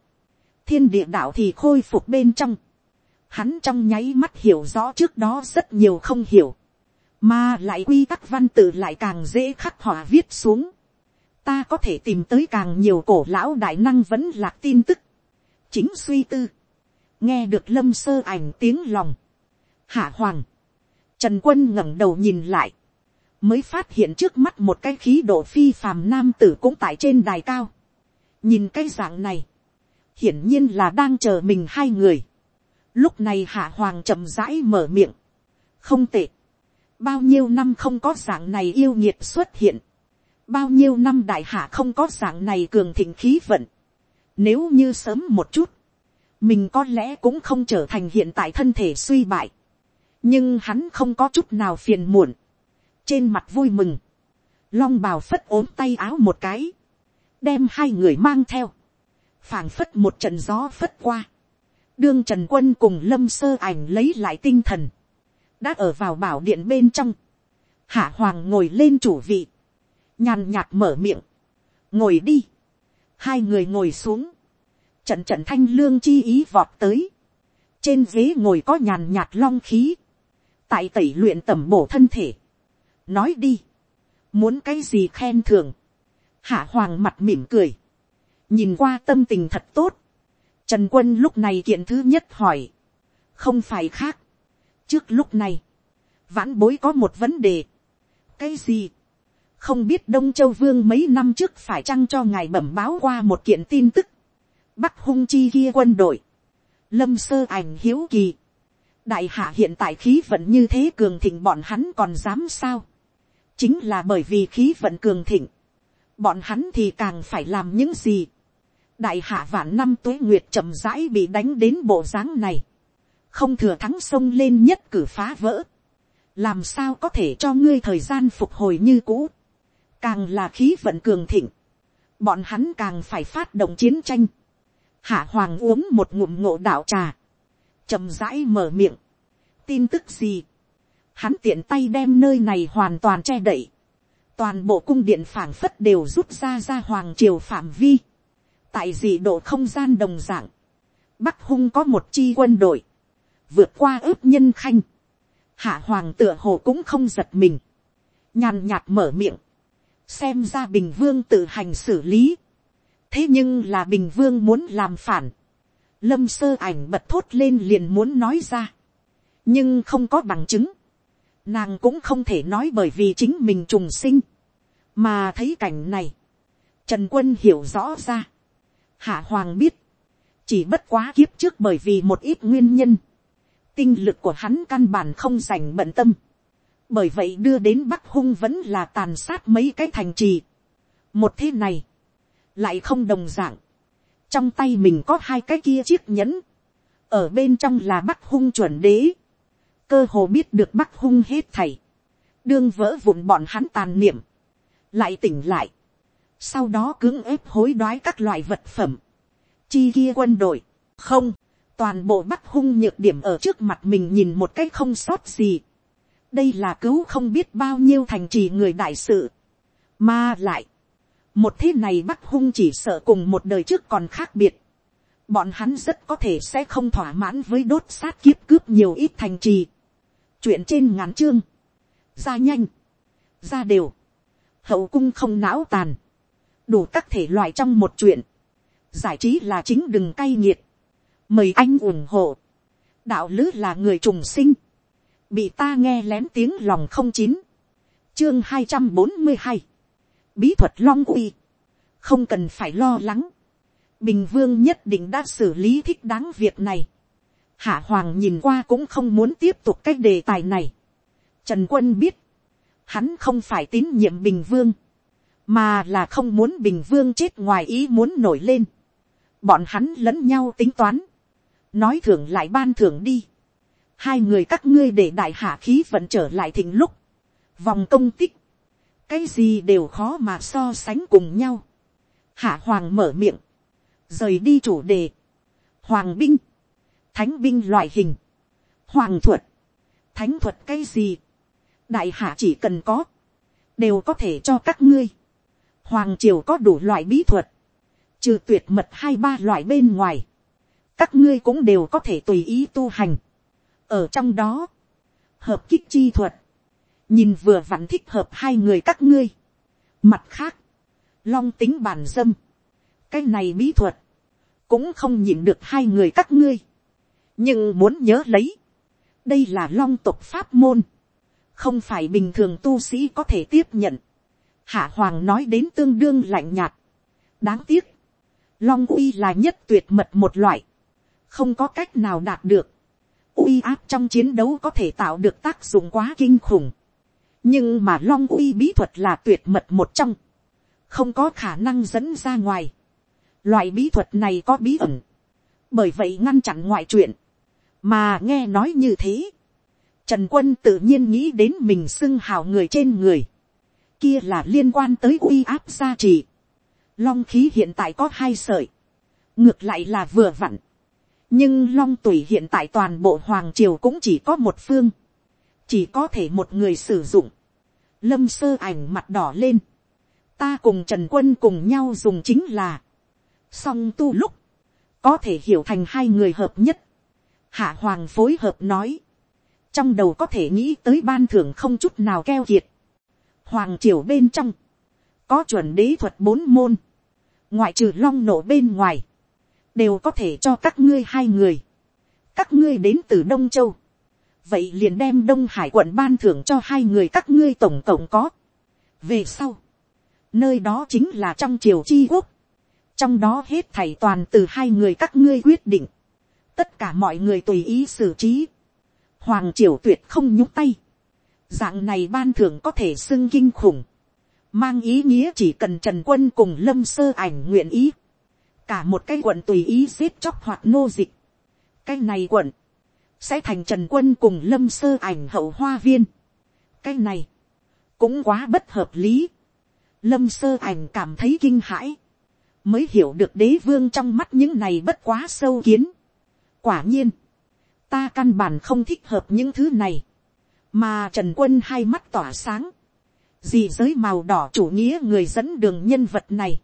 thiên địa đạo thì khôi phục bên trong, hắn trong nháy mắt hiểu rõ trước đó rất nhiều không hiểu, mà lại quy tắc văn tự lại càng dễ khắc họa viết xuống, ta có thể tìm tới càng nhiều cổ lão đại năng vẫn lạc tin tức, chính suy tư, nghe được lâm sơ ảnh tiếng lòng, hạ hoàng, trần quân ngẩng đầu nhìn lại, mới phát hiện trước mắt một cái khí độ phi phàm nam tử cũng tại trên đài cao. nhìn cái dạng này, hiển nhiên là đang chờ mình hai người. lúc này hạ hoàng chậm rãi mở miệng, không tệ, bao nhiêu năm không có dạng này yêu nhiệt xuất hiện, bao nhiêu năm đại hạ không có dạng này cường thịnh khí vận, nếu như sớm một chút, mình có lẽ cũng không trở thành hiện tại thân thể suy bại, nhưng hắn không có chút nào phiền muộn, trên mặt vui mừng, long bào phất ốm tay áo một cái, đem hai người mang theo, phảng phất một trận gió phất qua, đương trần quân cùng lâm sơ ảnh lấy lại tinh thần, đã ở vào bảo điện bên trong, hạ hoàng ngồi lên chủ vị, nhàn nhạt mở miệng, ngồi đi, hai người ngồi xuống, trận trận thanh lương chi ý vọt tới, trên ghế ngồi có nhàn nhạt long khí, tại tẩy luyện tẩm bổ thân thể, nói đi, muốn cái gì khen thưởng, hạ hoàng mặt mỉm cười, nhìn qua tâm tình thật tốt, trần quân lúc này kiện thứ nhất hỏi, không phải khác, trước lúc này, vãn bối có một vấn đề, cái gì, không biết đông châu vương mấy năm trước phải chăng cho ngài bẩm báo qua một kiện tin tức, bắc hung chi kia quân đội, lâm sơ ảnh hiếu kỳ, đại hạ hiện tại khí vận như thế cường thịnh bọn hắn còn dám sao, chính là bởi vì khí vận cường thịnh, bọn hắn thì càng phải làm những gì. đại hạ vạn năm tuế nguyệt chậm rãi bị đánh đến bộ dáng này, không thừa thắng sông lên nhất cử phá vỡ, làm sao có thể cho ngươi thời gian phục hồi như cũ, càng là khí vận cường thịnh, bọn hắn càng phải phát động chiến tranh, hạ hoàng uống một ngụm ngộ đạo trà, chậm rãi mở miệng, tin tức gì, hắn tiện tay đem nơi này hoàn toàn che đậy, toàn bộ cung điện phảng phất đều rút ra ra hoàng triều phạm vi, tại dị độ không gian đồng d ạ n g bắc hung có một chi quân đội, vượt qua ước nhân khanh, hạ hoàng tựa hồ cũng không giật mình, nhàn nhạt mở miệng, xem ra bình vương tự hành xử lý, thế nhưng là bình vương muốn làm phản, lâm sơ ảnh bật thốt lên liền muốn nói ra, nhưng không có bằng chứng, nàng cũng không thể nói bởi vì chính mình trùng sinh, mà thấy cảnh này, trần quân hiểu rõ ra, Hạ Hoàng biết. Chỉ bất quá kiếp trước bởi vì một ít nguyên nhân. Tinh lực của hắn căn bản không dành bận tâm. Bởi vậy đưa đến Bắc Hung vẫn là tàn sát mấy cái thành trì. Một thế này. Lại không đồng dạng. Trong tay mình có hai cái kia chiếc nhẫn. Ở bên trong là Bắc Hung chuẩn đế. Cơ hồ biết được Bắc Hung hết thảy. Đương vỡ vụn bọn hắn tàn niệm. Lại tỉnh lại sau đó cưỡng ép hối đoái các loại vật phẩm, chi kia quân đội, không, toàn bộ bắc hung nhược điểm ở trước mặt mình nhìn một cái không sót gì đây là cứu không biết bao nhiêu thành trì người đại sự, mà lại, một thế này bắc hung chỉ sợ cùng một đời trước còn khác biệt, bọn hắn rất có thể sẽ không thỏa mãn với đốt sát kiếp cướp nhiều ít thành trì, chuyện trên ngắn chương, ra nhanh, ra đều, hậu cung không não tàn, đủ các thể loại trong một chuyện. Giải trí là chính đừng cay nghiệt. Mời anh ủng hộ. Đạo lứ là người trùng sinh. Bị ta nghe lén tiếng lòng không chín. Chương hai trăm bốn mươi hai Bí thuật long uy. Không cần phải lo lắng. Bình vương nhất định đã xử lý thích đáng việc này. Hạ Hoàng nhìn qua cũng không muốn tiếp tục cái đề tài này. Trần Quân biết. Hắn không phải tín nhiệm Bình Vương mà là không muốn bình vương chết ngoài ý muốn nổi lên. bọn hắn lẫn nhau tính toán, nói thưởng lại ban thưởng đi hai người các ngươi để đại hạ khí vận trở lại thỉnh lúc, vòng công tích, cái gì đều khó mà so sánh cùng nhau. hạ hoàng mở miệng, rời đi chủ đề, hoàng binh, thánh binh loại hình, hoàng thuật, thánh thuật cái gì, đại hạ chỉ cần có, đều có thể cho các ngươi. Hoàng triều có đủ loại bí thuật. Trừ tuyệt mật hai ba loại bên ngoài. Các ngươi cũng đều có thể tùy ý tu hành. Ở trong đó. Hợp kích chi thuật. Nhìn vừa vặn thích hợp hai người các ngươi. Mặt khác. Long tính bản dâm. Cái này bí thuật. Cũng không nhìn được hai người các ngươi. Nhưng muốn nhớ lấy. Đây là long tục pháp môn. Không phải bình thường tu sĩ có thể tiếp nhận Hạ Hoàng nói đến tương đương lạnh nhạt. Đáng tiếc. Long uy là nhất tuyệt mật một loại. Không có cách nào đạt được. Uy áp trong chiến đấu có thể tạo được tác dụng quá kinh khủng. Nhưng mà long uy bí thuật là tuyệt mật một trong. Không có khả năng dẫn ra ngoài. Loại bí thuật này có bí ẩn. Bởi vậy ngăn chặn ngoại chuyện. Mà nghe nói như thế. Trần quân tự nhiên nghĩ đến mình xưng hào người trên người kia là liên quan tới uy áp gia trì. Long khí hiện tại có hai sợi. Ngược lại là vừa vặn. Nhưng long tủy hiện tại toàn bộ hoàng triều cũng chỉ có một phương. Chỉ có thể một người sử dụng. Lâm sơ ảnh mặt đỏ lên. Ta cùng Trần Quân cùng nhau dùng chính là. Song tu lúc. Có thể hiểu thành hai người hợp nhất. Hạ hoàng phối hợp nói. Trong đầu có thể nghĩ tới ban thưởng không chút nào keo kiệt hoàng triều bên trong, có chuẩn đế thuật bốn môn, ngoại trừ long nổ bên ngoài, đều có thể cho các ngươi hai người, các ngươi đến từ đông châu, vậy liền đem đông hải quận ban thưởng cho hai người các ngươi tổng cộng có. về sau, nơi đó chính là trong triều chi quốc, trong đó hết thảy toàn từ hai người các ngươi quyết định, tất cả mọi người tùy ý xử trí, hoàng triều tuyệt không nhúc tay, Dạng này ban thưởng có thể xưng kinh khủng. Mang ý nghĩa chỉ cần Trần Quân cùng Lâm Sơ ảnh nguyện ý. Cả một cái quận tùy ý giết chóc hoặc nô dịch. Cái này quận. Sẽ thành Trần Quân cùng Lâm Sơ ảnh hậu hoa viên. Cái này. Cũng quá bất hợp lý. Lâm Sơ ảnh cảm thấy kinh hãi. Mới hiểu được đế vương trong mắt những này bất quá sâu kiến. Quả nhiên. Ta căn bản không thích hợp những thứ này mà trần quân hai mắt tỏa sáng, gì giới màu đỏ chủ nghĩa người dẫn đường nhân vật này,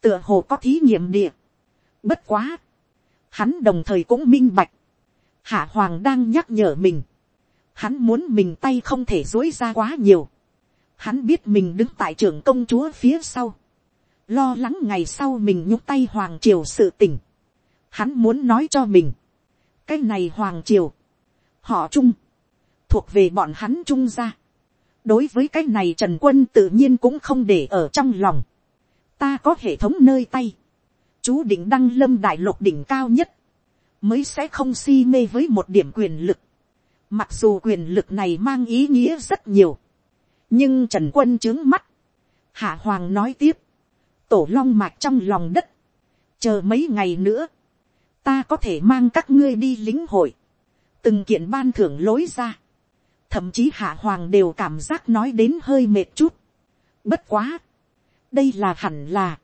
tựa hồ có thí nghiệm địa. Bất quá, hắn đồng thời cũng minh bạch, hạ hoàng đang nhắc nhở mình, hắn muốn mình tay không thể dối ra quá nhiều, hắn biết mình đứng tại trưởng công chúa phía sau, lo lắng ngày sau mình nhúc tay hoàng triều sự tỉnh, hắn muốn nói cho mình, cái này hoàng triều, họ chung, thuộc về bọn hắn trung gia. đối với cái này trần quân tự nhiên cũng không để ở trong lòng ta có hệ thống nơi tay, chú định đăng lâm đại lục đỉnh cao nhất, mới sẽ không si mê với một điểm quyền lực. Mặc dù quyền lực này mang ý nghĩa rất nhiều, nhưng trần quân trướng mắt. Hạ hoàng nói tiếp, tổ long mạch trong lòng đất, chờ mấy ngày nữa, ta có thể mang các ngươi đi lính hội, từng kiện ban thưởng lối ra, thậm chí hạ hoàng đều cảm giác nói đến hơi mệt chút. Bất quá, đây là hẳn là,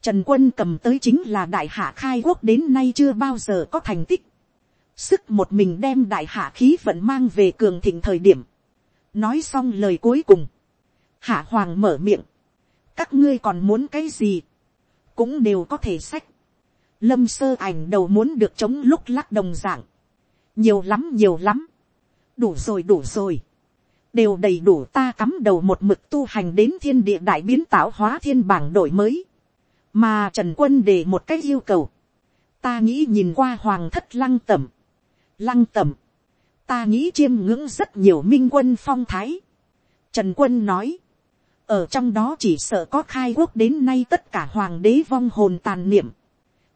trần quân cầm tới chính là đại hạ khai quốc đến nay chưa bao giờ có thành tích, sức một mình đem đại hạ khí vận mang về cường thịnh thời điểm, nói xong lời cuối cùng, hạ hoàng mở miệng, các ngươi còn muốn cái gì, cũng đều có thể sách, lâm sơ ảnh đầu muốn được chống lúc lắc đồng dạng, nhiều lắm nhiều lắm, đủ rồi đủ rồi, đều đầy đủ ta cắm đầu một mực tu hành đến thiên địa đại biến tạo hóa thiên bảng đổi mới, mà trần quân để một cái yêu cầu, ta nghĩ nhìn qua hoàng thất lăng tẩm, lăng tẩm, ta nghĩ chiêm ngưỡng rất nhiều minh quân phong thái. Trần quân nói, ở trong đó chỉ sợ có khai quốc đến nay tất cả hoàng đế vong hồn tàn niệm.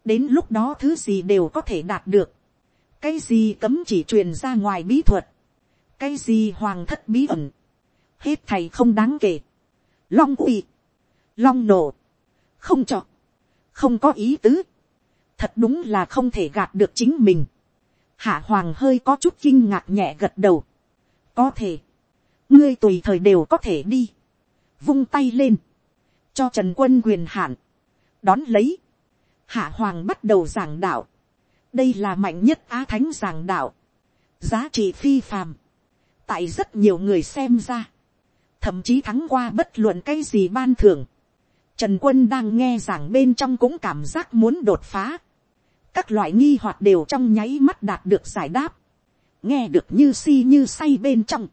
đến lúc đó thứ gì đều có thể đạt được. cái gì cấm chỉ truyền ra ngoài bí thuật cái gì hoàng thất bí ẩn. hết thầy không đáng kể. long quỳ, long nổ, không chọn, không có ý tứ. thật đúng là không thể gạt được chính mình Hạ hoàng hơi có chút kinh ngạc nhẹ gật đầu. Có thể. Ngươi tùy thời đều có thể đi. Vung tay lên. Cho Trần Quân quyền hạn. Đón lấy. Hạ hoàng bắt đầu giảng đạo. Đây là mạnh nhất á thánh giảng đạo. Giá trị phi phàm. Tại rất nhiều người xem ra. Thậm chí thắng qua bất luận cái gì ban thưởng. Trần Quân đang nghe giảng bên trong cũng cảm giác muốn đột phá. Các loại nghi hoặc đều trong nháy mắt đạt được giải đáp, nghe được như si như say bên trong,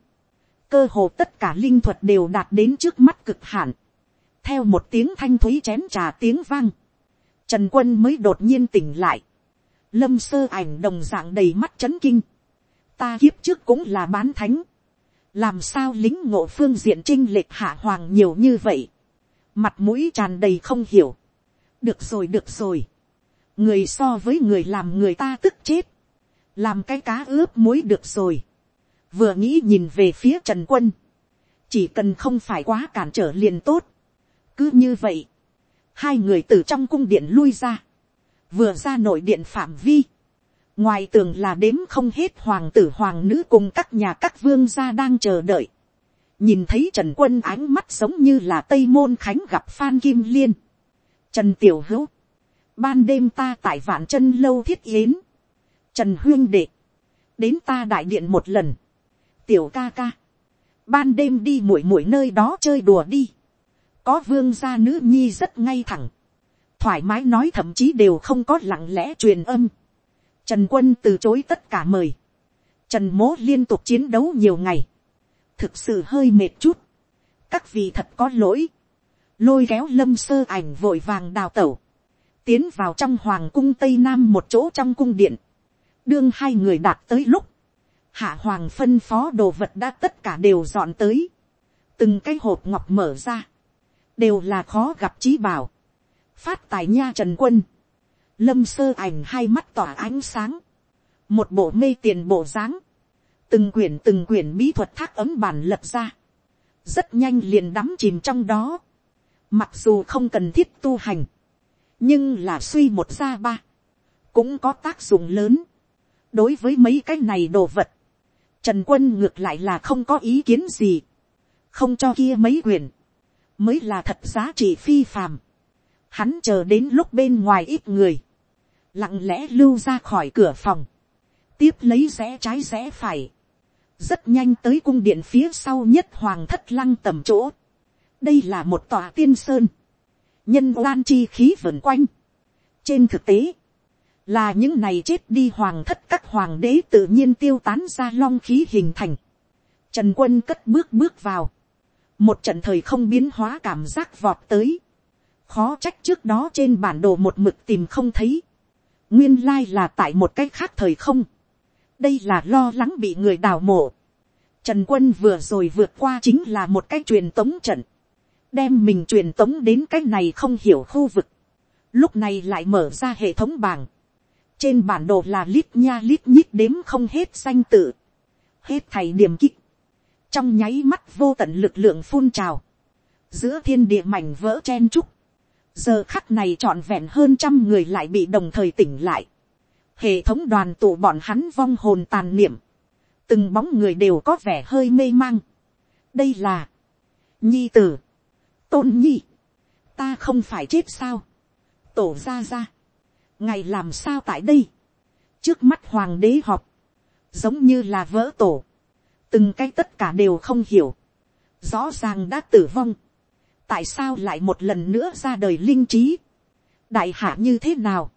cơ hồ tất cả linh thuật đều đạt đến trước mắt cực hạn, theo một tiếng thanh thúy chén trà tiếng vang, trần quân mới đột nhiên tỉnh lại, lâm sơ ảnh đồng dạng đầy mắt c h ấ n kinh, ta kiếp trước cũng là bán thánh, làm sao lính ngộ phương diện trinh lệch hạ hoàng nhiều như vậy, mặt mũi tràn đầy không hiểu, được rồi được rồi, người so với người làm người ta tức chết, làm cái cá ướp muối được rồi, vừa nghĩ nhìn về phía trần quân, chỉ cần không phải quá cản trở liền tốt, cứ như vậy, hai người từ trong cung điện lui ra, vừa ra nội điện phạm vi, ngoài tường là đếm không hết hoàng tử hoàng nữ cùng các nhà các vương gia đang chờ đợi, nhìn thấy trần quân ánh mắt giống như là tây môn khánh gặp phan kim liên, trần tiểu hữu, ban đêm ta tại vạn chân lâu thiết yến, trần huyên đệ, đến ta đại điện một lần, tiểu ca ca, ban đêm đi muội muội nơi đó chơi đùa đi, có vương gia nữ nhi rất ngay thẳng, thoải mái nói thậm chí đều không có lặng lẽ truyền âm, trần quân từ chối tất cả mời, trần mố liên tục chiến đấu nhiều ngày, thực sự hơi mệt chút, các vị thật có lỗi, lôi kéo lâm sơ ảnh vội vàng đào tẩu, tiến vào trong hoàng cung tây nam một chỗ trong cung điện, đương hai người đạt tới lúc, hạ hoàng phân phó đồ vật đã tất cả đều dọn tới, từng cái hộp ngọc mở ra, đều là khó gặp trí bảo, phát tài nha trần quân, lâm sơ ảnh hai mắt tỏa ánh sáng, một bộ mê tiền bộ dáng, từng quyển từng quyển bí thuật thác ấm bản lập ra, rất nhanh liền đắm chìm trong đó, mặc dù không cần thiết tu hành, nhưng là suy một ra ba, cũng có tác dụng lớn. đối với mấy cái này đồ vật, trần quân ngược lại là không có ý kiến gì, không cho kia mấy quyền, mới là thật giá trị phi phàm. Hắn chờ đến lúc bên ngoài ít người, lặng lẽ lưu ra khỏi cửa phòng, tiếp lấy rẽ trái rẽ phải, rất nhanh tới cung điện phía sau nhất hoàng thất lăng tầm chỗ. đây là một tòa tiên sơn, nhân oan chi khí vần quanh. trên thực tế, là những này chết đi hoàng thất các hoàng đế tự nhiên tiêu tán ra long khí hình thành. Trần quân cất bước bước vào. Một trận thời không biến hóa cảm giác vọt tới. Khó trách trước đó trên bản đồ một mực tìm không thấy. Nguyên lai là tại một cách khác thời không. Đây là lo lắng bị người đào mộ. Trần quân vừa rồi vượt qua chính là một cái truyền tống trận đem mình truyền tống đến cái này không hiểu khu vực. lúc này lại mở ra hệ thống bảng, trên bản đồ là lít nha lít nhít đếm không hết danh tự, hết thầy điểm kích, trong nháy mắt vô tận lực lượng phun trào, giữa thiên địa mảnh vỡ chen trúc, giờ khắc này trọn vẹn hơn trăm người lại bị đồng thời tỉnh lại, hệ thống đoàn tụ bọn hắn vong hồn tàn niệm, từng bóng người đều có vẻ hơi mê mang. đây là, nhi tử, tôn nhi, ta không phải chết sao, tổ ra ra, ngày làm sao tại đây, trước mắt hoàng đế họp, giống như là vỡ tổ, từng cái tất cả đều không hiểu, rõ ràng đã tử vong, tại sao lại một lần nữa ra đời linh trí, đại hạ như thế nào,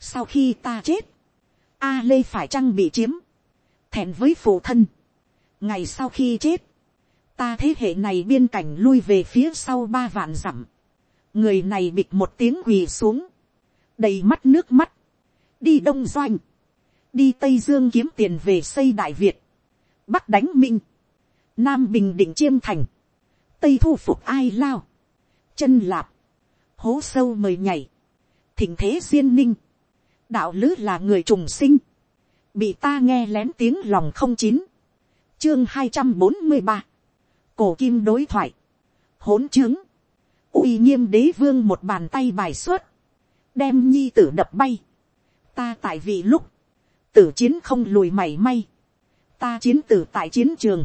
sau khi ta chết, a lê phải chăng bị chiếm, thẹn với phụ thân, ngày sau khi chết, ta thế hệ này biên cảnh lui về phía sau ba vạn dặm, người này bịt một tiếng quỳ xuống, đầy mắt nước mắt, đi đông doanh, đi tây dương kiếm tiền về xây đại việt, bắc đánh minh, nam bình định chiêm thành, tây thu phục ai lao, chân lạp, hố sâu mời nhảy, thỉnh thế duyên ninh, đạo lữ là người trùng sinh, bị ta nghe lén tiếng lòng không chín, chương hai trăm bốn mươi ba, cổ kim đối thoại, hỗn trướng, uy nghiêm đế vương một bàn tay bài xuất, đem nhi tử đập bay, ta tại vị lúc, tử chiến không lùi mảy may, ta chiến tử tại chiến trường,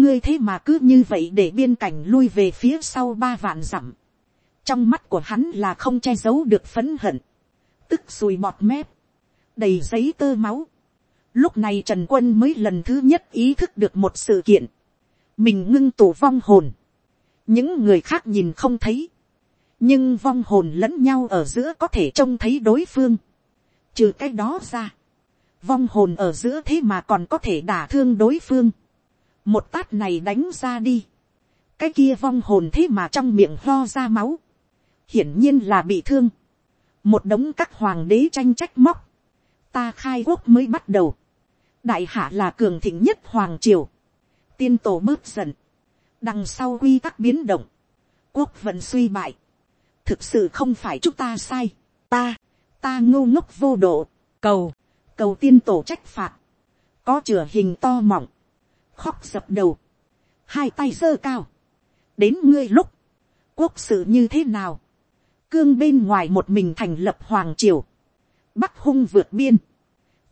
ngươi thế mà cứ như vậy để biên cảnh lui về phía sau ba vạn dặm, trong mắt của hắn là không che giấu được phấn hận, tức sùi bọt mép, đầy giấy tơ máu, Lúc này Trần Quân mới lần thứ nhất ý thức được một sự kiện. Mình ngưng tụ vong hồn. Những người khác nhìn không thấy. Nhưng vong hồn lẫn nhau ở giữa có thể trông thấy đối phương. Trừ cái đó ra. Vong hồn ở giữa thế mà còn có thể đả thương đối phương. Một tát này đánh ra đi. Cái kia vong hồn thế mà trong miệng ho ra máu. Hiển nhiên là bị thương. Một đống các hoàng đế tranh trách móc. Ta khai quốc mới bắt đầu. Đại hạ là cường thịnh nhất hoàng triều, tiên tổ bớt dần, đằng sau quy tắc biến động, quốc vận suy bại, thực sự không phải chúng ta sai, ta, ta ngô ngốc vô độ, cầu, cầu tiên tổ trách phạt, có chửa hình to mỏng, khóc dập đầu, hai tay giơ cao, đến ngươi lúc, quốc sự như thế nào, cương bên ngoài một mình thành lập hoàng triều, bắc hung vượt biên,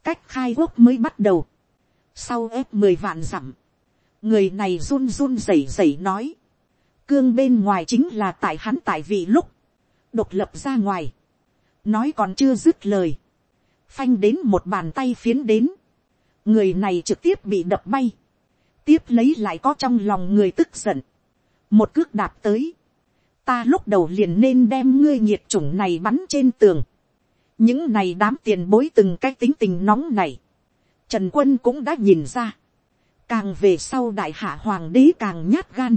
cách khai quốc mới bắt đầu, sau ép mười vạn dặm, người này run run rẩy rẩy nói, cương bên ngoài chính là tại hắn tại vị lúc, độc lập ra ngoài, nói còn chưa dứt lời, phanh đến một bàn tay phiến đến, người này trực tiếp bị đập bay, tiếp lấy lại có trong lòng người tức giận, một cước đạp tới, ta lúc đầu liền nên đem ngươi nhiệt chủng này bắn trên tường, những này đám tiền bối từng cái tính tình nóng này, trần quân cũng đã nhìn ra, càng về sau đại hạ hoàng đế càng nhát gan,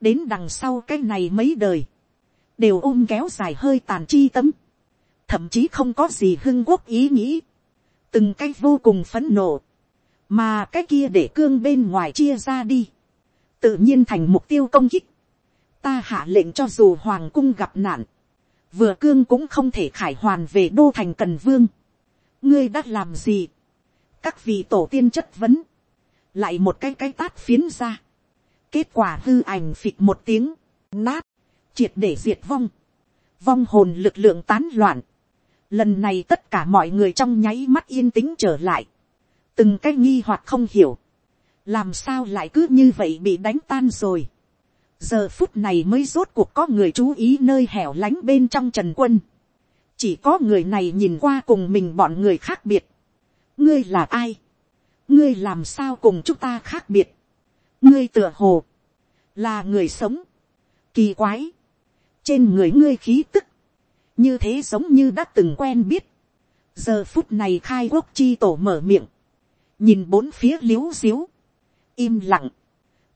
đến đằng sau cái này mấy đời, đều ôm kéo dài hơi tàn chi tâm, thậm chí không có gì hưng quốc ý nghĩ, từng cái vô cùng phấn nộ, mà cái kia để cương bên ngoài chia ra đi, tự nhiên thành mục tiêu công kích, ta hạ lệnh cho dù hoàng cung gặp nạn, vừa cương cũng không thể khải hoàn về đô thành cần vương. ngươi đã làm gì. các vị tổ tiên chất vấn. lại một cái cái tát phiến ra. kết quả hư ảnh phịch một tiếng, nát, triệt để diệt vong. vong hồn lực lượng tán loạn. lần này tất cả mọi người trong nháy mắt yên tĩnh trở lại từng cái nghi hoặc không hiểu. làm sao lại cứ như vậy bị đánh tan rồi giờ phút này mới rốt cuộc có người chú ý nơi hẻo lánh bên trong trần quân. chỉ có người này nhìn qua cùng mình bọn người khác biệt. ngươi là ai. ngươi làm sao cùng chúng ta khác biệt. ngươi tựa hồ là người sống. kỳ quái. trên người ngươi khí tức. như thế giống như đã từng quen biết. giờ phút này khai quốc chi tổ mở miệng nhìn bốn phía l i ế u xíu. im lặng.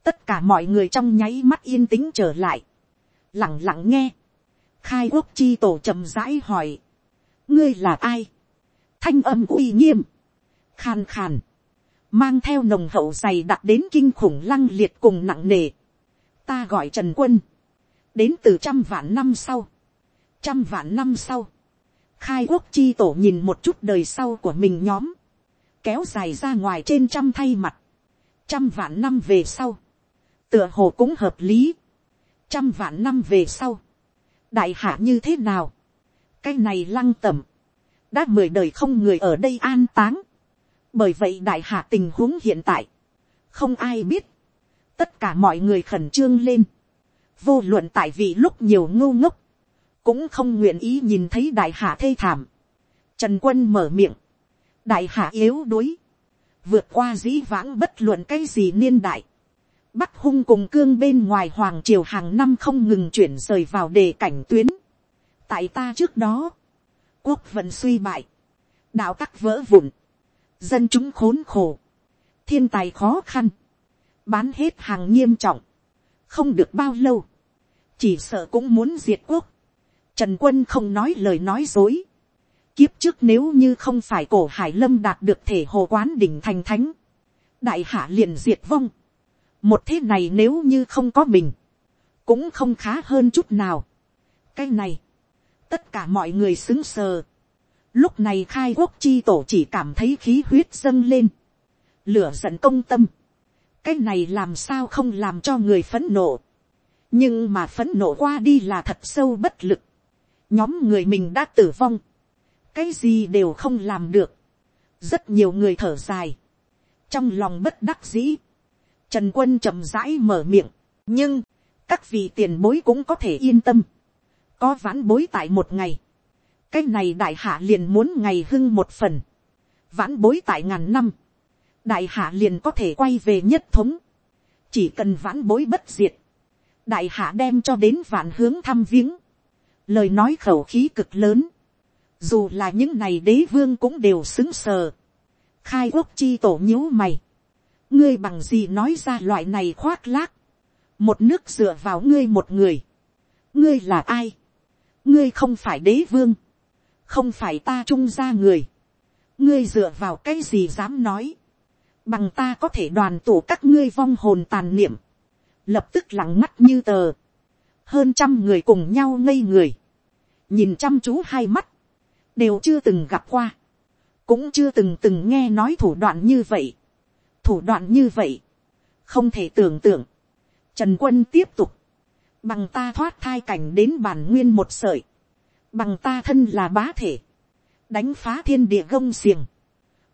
Tất cả mọi người trong nháy mắt yên tĩnh trở lại, lẳng lặng nghe, khai quốc chi tổ trầm rãi hỏi, ngươi là ai, thanh âm uy nghiêm, khàn khàn, mang theo nồng hậu dày đặt đến kinh khủng lăng liệt cùng nặng nề, ta gọi trần quân, đến từ trăm vạn năm sau, trăm vạn năm sau, khai quốc chi tổ nhìn một chút đời sau của mình nhóm, kéo dài ra ngoài trên trăm thay mặt, trăm vạn năm về sau, tựa hồ cũng hợp lý, trăm vạn năm về sau, đại hạ như thế nào, cái này lăng tẩm, đã mười đời không người ở đây an táng, bởi vậy đại hạ tình huống hiện tại, không ai biết, tất cả mọi người khẩn trương lên, vô luận tại vì lúc nhiều ngô ngốc, cũng không nguyện ý nhìn thấy đại hạ thê thảm. Trần quân mở miệng, đại hạ yếu đuối, vượt qua dĩ vãng bất luận cái gì niên đại. Bắc hung cùng cương bên ngoài hoàng triều hàng năm không ngừng chuyển rời vào đề cảnh tuyến. tại ta trước đó, quốc vận suy bại, đạo tắc vỡ vụn, dân chúng khốn khổ, thiên tài khó khăn, bán hết hàng nghiêm trọng, không được bao lâu, chỉ sợ cũng muốn diệt quốc. Trần quân không nói lời nói dối. Kiếp trước nếu như không phải cổ hải lâm đạt được thể hồ quán đỉnh thành thánh, đại hạ liền diệt vong. một thế này nếu như không có mình, cũng không khá hơn chút nào. cái này, tất cả mọi người xứng sờ. lúc này khai quốc chi tổ chỉ cảm thấy khí huyết dâng lên, lửa giận công tâm. cái này làm sao không làm cho người phấn nộ nhưng mà phấn nộ qua đi là thật sâu bất lực. nhóm người mình đã tử vong, cái gì đều không làm được. rất nhiều người thở dài, trong lòng bất đắc dĩ. trần quân chậm rãi mở miệng, nhưng, các vị tiền bối cũng có thể yên tâm. có vãn bối tại một ngày, cái này đại hạ liền muốn ngày hưng một phần, vãn bối tại ngàn năm, đại hạ liền có thể quay về nhất thống, chỉ cần vãn bối bất diệt, đại hạ đem cho đến vạn hướng thăm viếng, lời nói khẩu khí cực lớn, dù là những này đế vương cũng đều xứng sờ, khai quốc chi tổ nhíu mày, ngươi bằng gì nói ra loại này khoác lác, một nước dựa vào ngươi một người, ngươi là ai, ngươi không phải đế vương, không phải ta trung gia người, ngươi dựa vào cái gì dám nói, bằng ta có thể đoàn tụ các ngươi vong hồn tàn niệm, lập tức lặng mắt như tờ, hơn trăm người cùng nhau ngây người, nhìn chăm chú hai mắt, đều chưa từng gặp qua, cũng chưa từng từng nghe nói thủ đoạn như vậy, thủ đoạn như vậy, không thể tưởng tượng, trần quân tiếp tục, bằng ta thoát thai cảnh đến bản nguyên một sợi, bằng ta thân là bá thể, đánh phá thiên địa gông xiềng,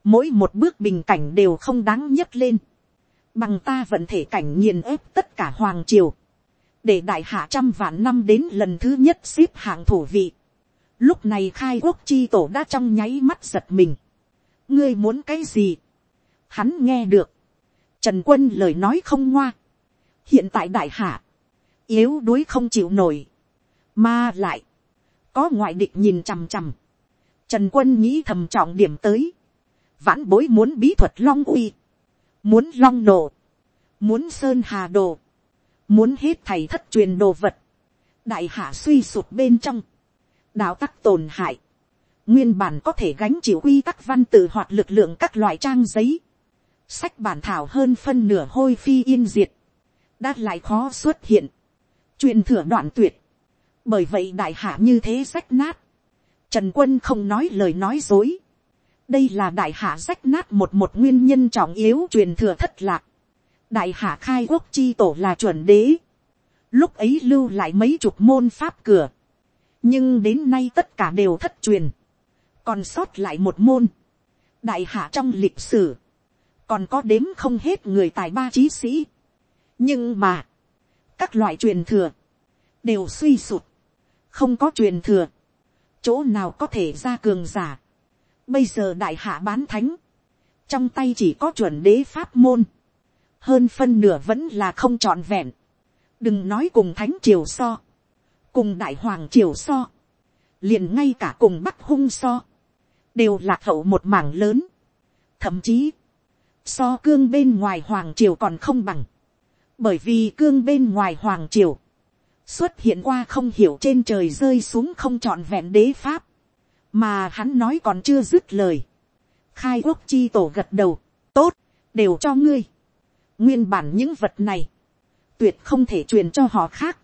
mỗi một bước bình cảnh đều không đáng nhấc lên, bằng ta vận thể cảnh nghiền ép tất cả hoàng triều, để đại hạ trăm vạn năm đến lần thứ nhất xếp hạng thủ vị. Lúc này khai quốc chi tổ đã trong nháy mắt giật mình. ngươi muốn cái gì. hắn nghe được. trần quân lời nói không ngoa. hiện tại đại hạ, yếu đuối không chịu nổi, mà lại, có ngoại địch nhìn chằm chằm. trần quân nghĩ thầm trọng điểm tới. vãn bối muốn bí thuật long uy muốn long nổ, muốn sơn hà đồ, muốn hết thầy thất truyền đồ vật, đại hạ suy sụp bên trong, đạo tắc tổn hại, nguyên bản có thể gánh chịu quy tắc văn tự hoặc lực lượng các loại trang giấy, sách bản thảo hơn phân nửa hôi phi yên diệt, đã lại khó xuất hiện, truyền thừa đoạn tuyệt, bởi vậy đại hạ như thế sách nát, trần quân không nói lời nói dối, đây là đại hạ rách nát một một nguyên nhân trọng yếu truyền thừa thất lạc. đại hạ khai quốc chi tổ là chuẩn đế. lúc ấy lưu lại mấy chục môn pháp cửa nhưng đến nay tất cả đều thất truyền. còn sót lại một môn. đại hạ trong lịch sử. còn có đếm không hết người tài ba trí sĩ. nhưng mà, các loại truyền thừa, đều suy sụt. không có truyền thừa. chỗ nào có thể ra cường giả Bây giờ đại hạ bán thánh. Trong tay chỉ có chuẩn đế pháp môn. Hơn phân nửa vẫn là không trọn vẹn. Đừng nói cùng thánh triều so. Cùng đại hoàng triều so. Liền ngay cả cùng bắc hung so. Đều lạc hậu một mảng lớn. Thậm chí. So cương bên ngoài hoàng triều còn không bằng. Bởi vì cương bên ngoài hoàng triều xuất hiện qua không hiểu trên trời rơi xuống không trọn vẹn đế pháp, mà hắn nói còn chưa dứt lời, khai quốc chi tổ gật đầu, tốt, đều cho ngươi. nguyên bản những vật này, tuyệt không thể truyền cho họ khác,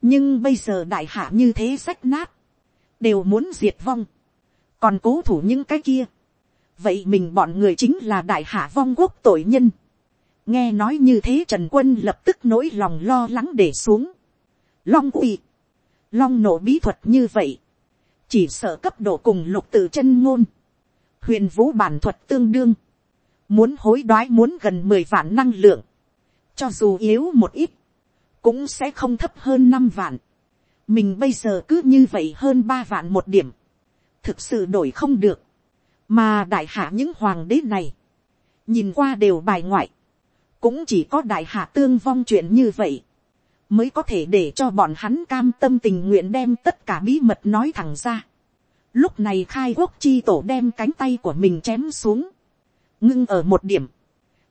nhưng bây giờ đại hạ như thế sách nát, đều muốn diệt vong, còn cố thủ những cái kia, vậy mình bọn người chính là đại hạ vong quốc tội nhân. nghe nói như thế trần quân lập tức nỗi lòng lo lắng để xuống. long uy, long nổ bí thuật như vậy, chỉ sợ cấp độ cùng lục từ chân ngôn, huyền vũ bản thuật tương đương, muốn hối đoái muốn gần mười vạn năng lượng, cho dù yếu một ít, cũng sẽ không thấp hơn năm vạn. mình bây giờ cứ như vậy hơn ba vạn một điểm, thực sự đổi không được, mà đại hạ những hoàng đế này, nhìn qua đều bài ngoại, cũng chỉ có đại hạ tương vong chuyện như vậy, mới có thể để cho bọn hắn cam tâm tình nguyện đem tất cả bí mật nói thẳng ra. Lúc này khai quốc chi tổ đem cánh tay của mình chém xuống, ngưng ở một điểm,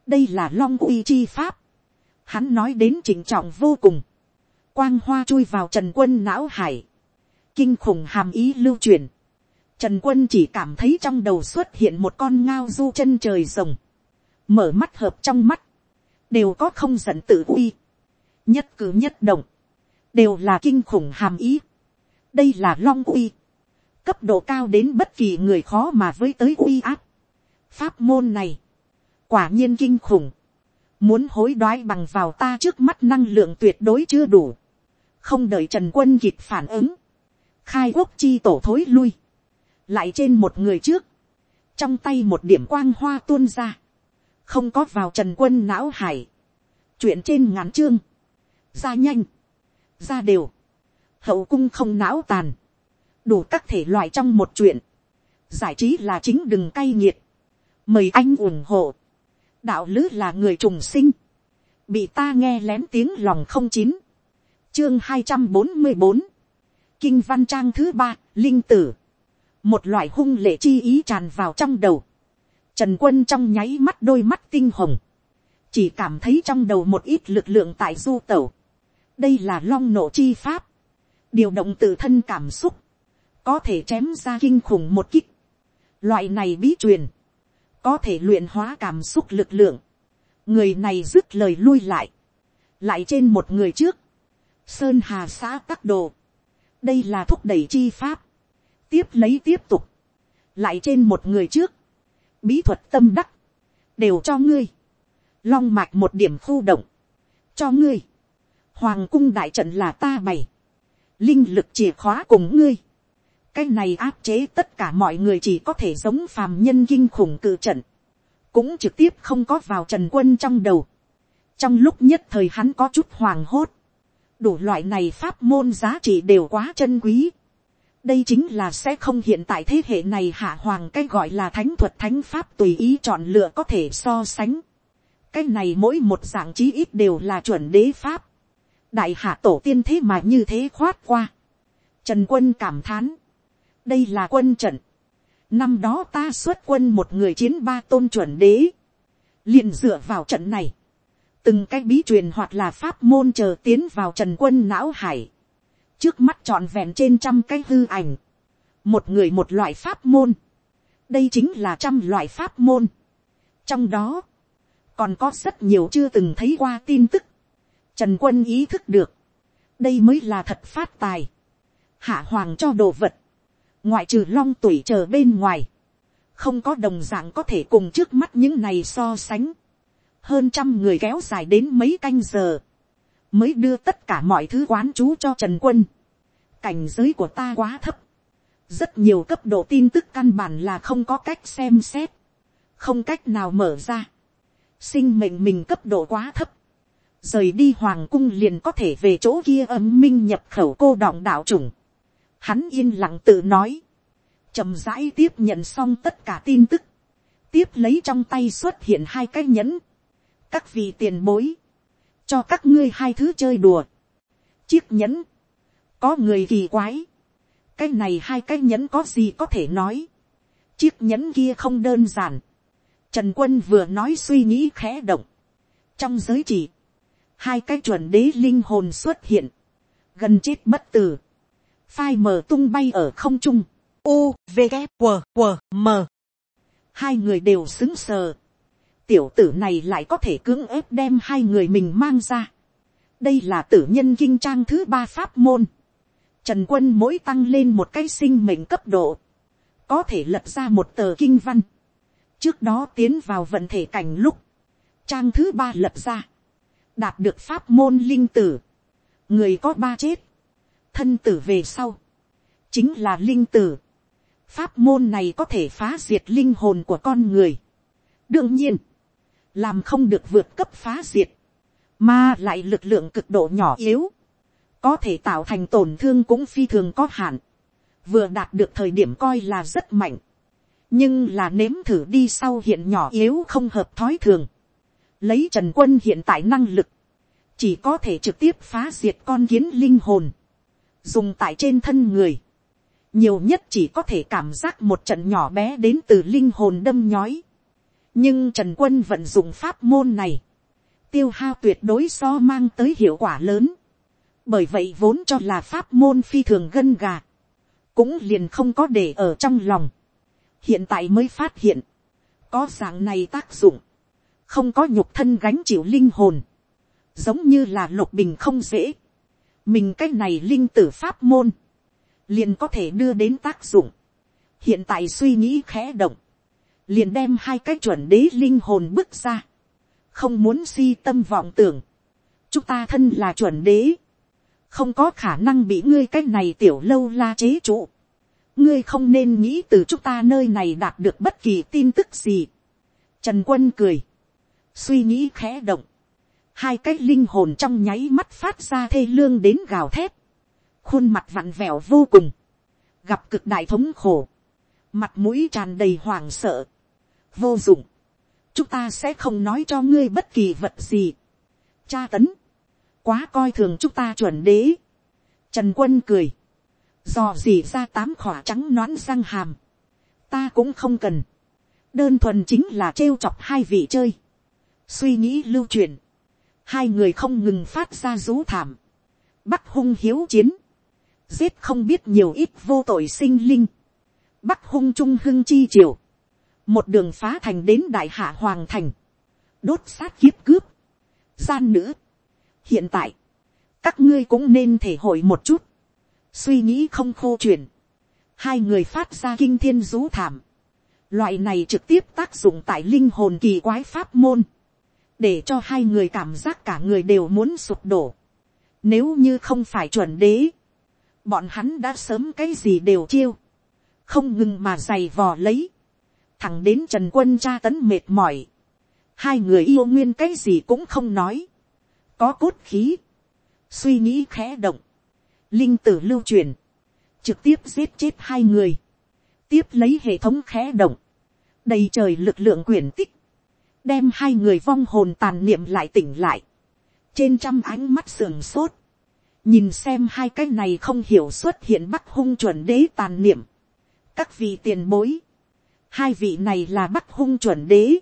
đây là long uy chi pháp, hắn nói đến trịnh trọng vô cùng, quang hoa chui vào trần quân não hải, kinh khủng hàm ý lưu truyền, trần quân chỉ cảm thấy trong đầu xuất hiện một con ngao du chân trời rồng, mở mắt hợp trong mắt, đều có không giận tự uy, nhất cử nhất động, đều là kinh khủng hàm ý, đây là long uy, cấp độ cao đến bất kỳ người khó mà với tới uy áp, pháp môn này, quả nhiên kinh khủng, muốn hối đoái bằng vào ta trước mắt năng lượng tuyệt đối chưa đủ, không đợi trần quân kịp phản ứng, khai quốc chi tổ thối lui, lại trên một người trước, trong tay một điểm quang hoa tuôn ra, không có vào trần quân não hải, chuyện trên ngắn chương, ra nhanh, ra đều, hậu cung không não tàn, đủ các thể loại trong một chuyện, giải trí là chính đừng cay nghiệt, mời anh ủng hộ, đạo lứ là người trùng sinh, bị ta nghe lén tiếng lòng không chín, chương hai trăm bốn mươi bốn, kinh văn trang thứ ba, linh tử, một loại hung lệ chi ý tràn vào trong đầu, trần quân trong nháy mắt đôi mắt tinh hồng, chỉ cảm thấy trong đầu một ít lực lượng tại du tẩu, đây là long nộ chi pháp, điều động tự thân cảm xúc, có thể chém ra kinh khủng một kích, loại này bí truyền, có thể luyện hóa cảm xúc lực lượng, người này dứt lời lui lại, lại trên một người trước, sơn hà xã tắc đồ, đây là thúc đẩy chi pháp, tiếp lấy tiếp tục, lại trên một người trước, bí thuật tâm đắc, đều cho ngươi, long mạch một điểm khu động, cho ngươi, hoàng cung đại trận là ta bày, linh lực chìa khóa cùng ngươi, cái này áp chế tất cả mọi người chỉ có thể giống phàm nhân kinh khủng cự trận, cũng trực tiếp không có vào trần quân trong đầu. trong lúc nhất thời hắn có chút hoàng hốt, đủ loại này pháp môn giá trị đều quá chân quý. đây chính là sẽ không hiện tại thế hệ này hạ hoàng cái gọi là thánh thuật thánh pháp tùy ý chọn lựa có thể so sánh. cái này mỗi một dạng chí ít đều là chuẩn đế pháp. đại hạ tổ tiên thế mà như thế khoát qua. trần quân cảm thán đây là quân trận. Năm đó ta xuất quân một người chiến ba tôn chuẩn đế. liền dựa vào trận này. Từng cái bí truyền hoặc là pháp môn chờ tiến vào trần quân não hải. Trước mắt trọn vẹn trên trăm cái hư ảnh. Một người một loại pháp môn. Đây chính là trăm loại pháp môn. Trong đó, còn có rất nhiều chưa từng thấy qua tin tức. Trần quân ý thức được. Đây mới là thật phát tài. Hạ hoàng cho đồ vật ngoại trừ long tuổi chờ bên ngoài, không có đồng dạng có thể cùng trước mắt những này so sánh. hơn trăm người kéo dài đến mấy canh giờ, mới đưa tất cả mọi thứ quán chú cho trần quân. cảnh giới của ta quá thấp, rất nhiều cấp độ tin tức căn bản là không có cách xem xét, không cách nào mở ra. sinh mệnh mình cấp độ quá thấp, rời đi hoàng cung liền có thể về chỗ kia âm minh nhập khẩu cô đọng đạo chủng. Hắn yên lặng tự nói. chậm rãi tiếp nhận xong tất cả tin tức. Tiếp lấy trong tay xuất hiện hai cái nhẫn. Các vị tiền bối. Cho các ngươi hai thứ chơi đùa. Chiếc nhẫn. Có người kỳ quái. Cái này hai cái nhẫn có gì có thể nói. Chiếc nhẫn kia không đơn giản. Trần quân vừa nói suy nghĩ khẽ động. Trong giới chỉ. Hai cái chuẩn đế linh hồn xuất hiện. Gần chết bất tử phai mờ tung bay ở không trung, u, v, g, q, q, m. hai người đều xứng sờ, tiểu tử này lại có thể cưỡng ép đem hai người mình mang ra. đây là tử nhân kinh trang thứ ba pháp môn, Trần quân mỗi tăng lên một cái sinh mệnh cấp độ. Có thể lật ra một tờ kinh văn. Trước đó tiến vào vận thể cảnh lúc. Trang thứ ba lập ra. Đạt được pháp môn linh tử. Người có ba chết. Thân tử về sau. Chính là linh tử. Pháp môn này có thể phá diệt linh hồn của con người. Đương nhiên. Làm không được vượt cấp phá diệt. Mà lại lực lượng cực độ nhỏ yếu có thể tạo thành tổn thương cũng phi thường có hạn, vừa đạt được thời điểm coi là rất mạnh, nhưng là nếm thử đi sau hiện nhỏ yếu không hợp thói thường, lấy trần quân hiện tại năng lực, chỉ có thể trực tiếp phá diệt con kiến linh hồn, dùng tại trên thân người, nhiều nhất chỉ có thể cảm giác một trận nhỏ bé đến từ linh hồn đâm nhói, nhưng trần quân vận dụng pháp môn này, tiêu hao tuyệt đối so mang tới hiệu quả lớn, bởi vậy vốn cho là pháp môn phi thường gân gà, cũng liền không có để ở trong lòng, hiện tại mới phát hiện, có dạng này tác dụng, không có nhục thân gánh chịu linh hồn, giống như là lục bình không dễ, mình cái này linh tử pháp môn, liền có thể đưa đến tác dụng, hiện tại suy nghĩ khẽ động, liền đem hai cái chuẩn đế linh hồn bước ra, không muốn si tâm vọng tưởng, chúng ta thân là chuẩn đế, không có khả năng bị ngươi cái này tiểu lâu la chế trụ. ngươi không nên nghĩ từ chúng ta nơi này đạt được bất kỳ tin tức gì. trần quân cười, suy nghĩ khẽ động, hai cái linh hồn trong nháy mắt phát ra thê lương đến gào thép khuôn mặt vặn vẹo vô cùng, gặp cực đại thống khổ, mặt mũi tràn đầy hoảng sợ, vô dụng, chúng ta sẽ không nói cho ngươi bất kỳ vật gì. Cha tấn, quá coi thường chúng ta chuẩn đế. Trần quân cười. Dò dỉ ra tám khỏa trắng nón răng hàm. Ta cũng không cần. Đơn thuần chính là trêu chọc hai vị chơi. Suy nghĩ lưu truyền. Hai người không ngừng phát ra rú thảm. Bắc hung hiếu chiến. Giết không biết nhiều ít vô tội sinh linh. Bắc hung trung hưng chi triều. Một đường phá thành đến đại hạ hoàng thành. Đốt sát kiếp cướp. Gian nữ hiện tại, các ngươi cũng nên thể hội một chút, suy nghĩ không khô chuyển, hai người phát ra kinh thiên rú thảm, loại này trực tiếp tác dụng tại linh hồn kỳ quái pháp môn, để cho hai người cảm giác cả người đều muốn sụp đổ. Nếu như không phải chuẩn đế, bọn hắn đã sớm cái gì đều chiêu, không ngừng mà giày vò lấy, thẳng đến trần quân tra tấn mệt mỏi, hai người yêu nguyên cái gì cũng không nói, có cốt khí, suy nghĩ khẽ động, linh tử lưu truyền, trực tiếp giết chết hai người, tiếp lấy hệ thống khẽ động, đầy trời lực lượng quyển tích, đem hai người vong hồn tàn niệm lại tỉnh lại, trên trăm ánh mắt sườn sốt, nhìn xem hai cái này không hiểu xuất hiện bắc hung chuẩn đế tàn niệm, các vị tiền bối, hai vị này là bắc hung chuẩn đế,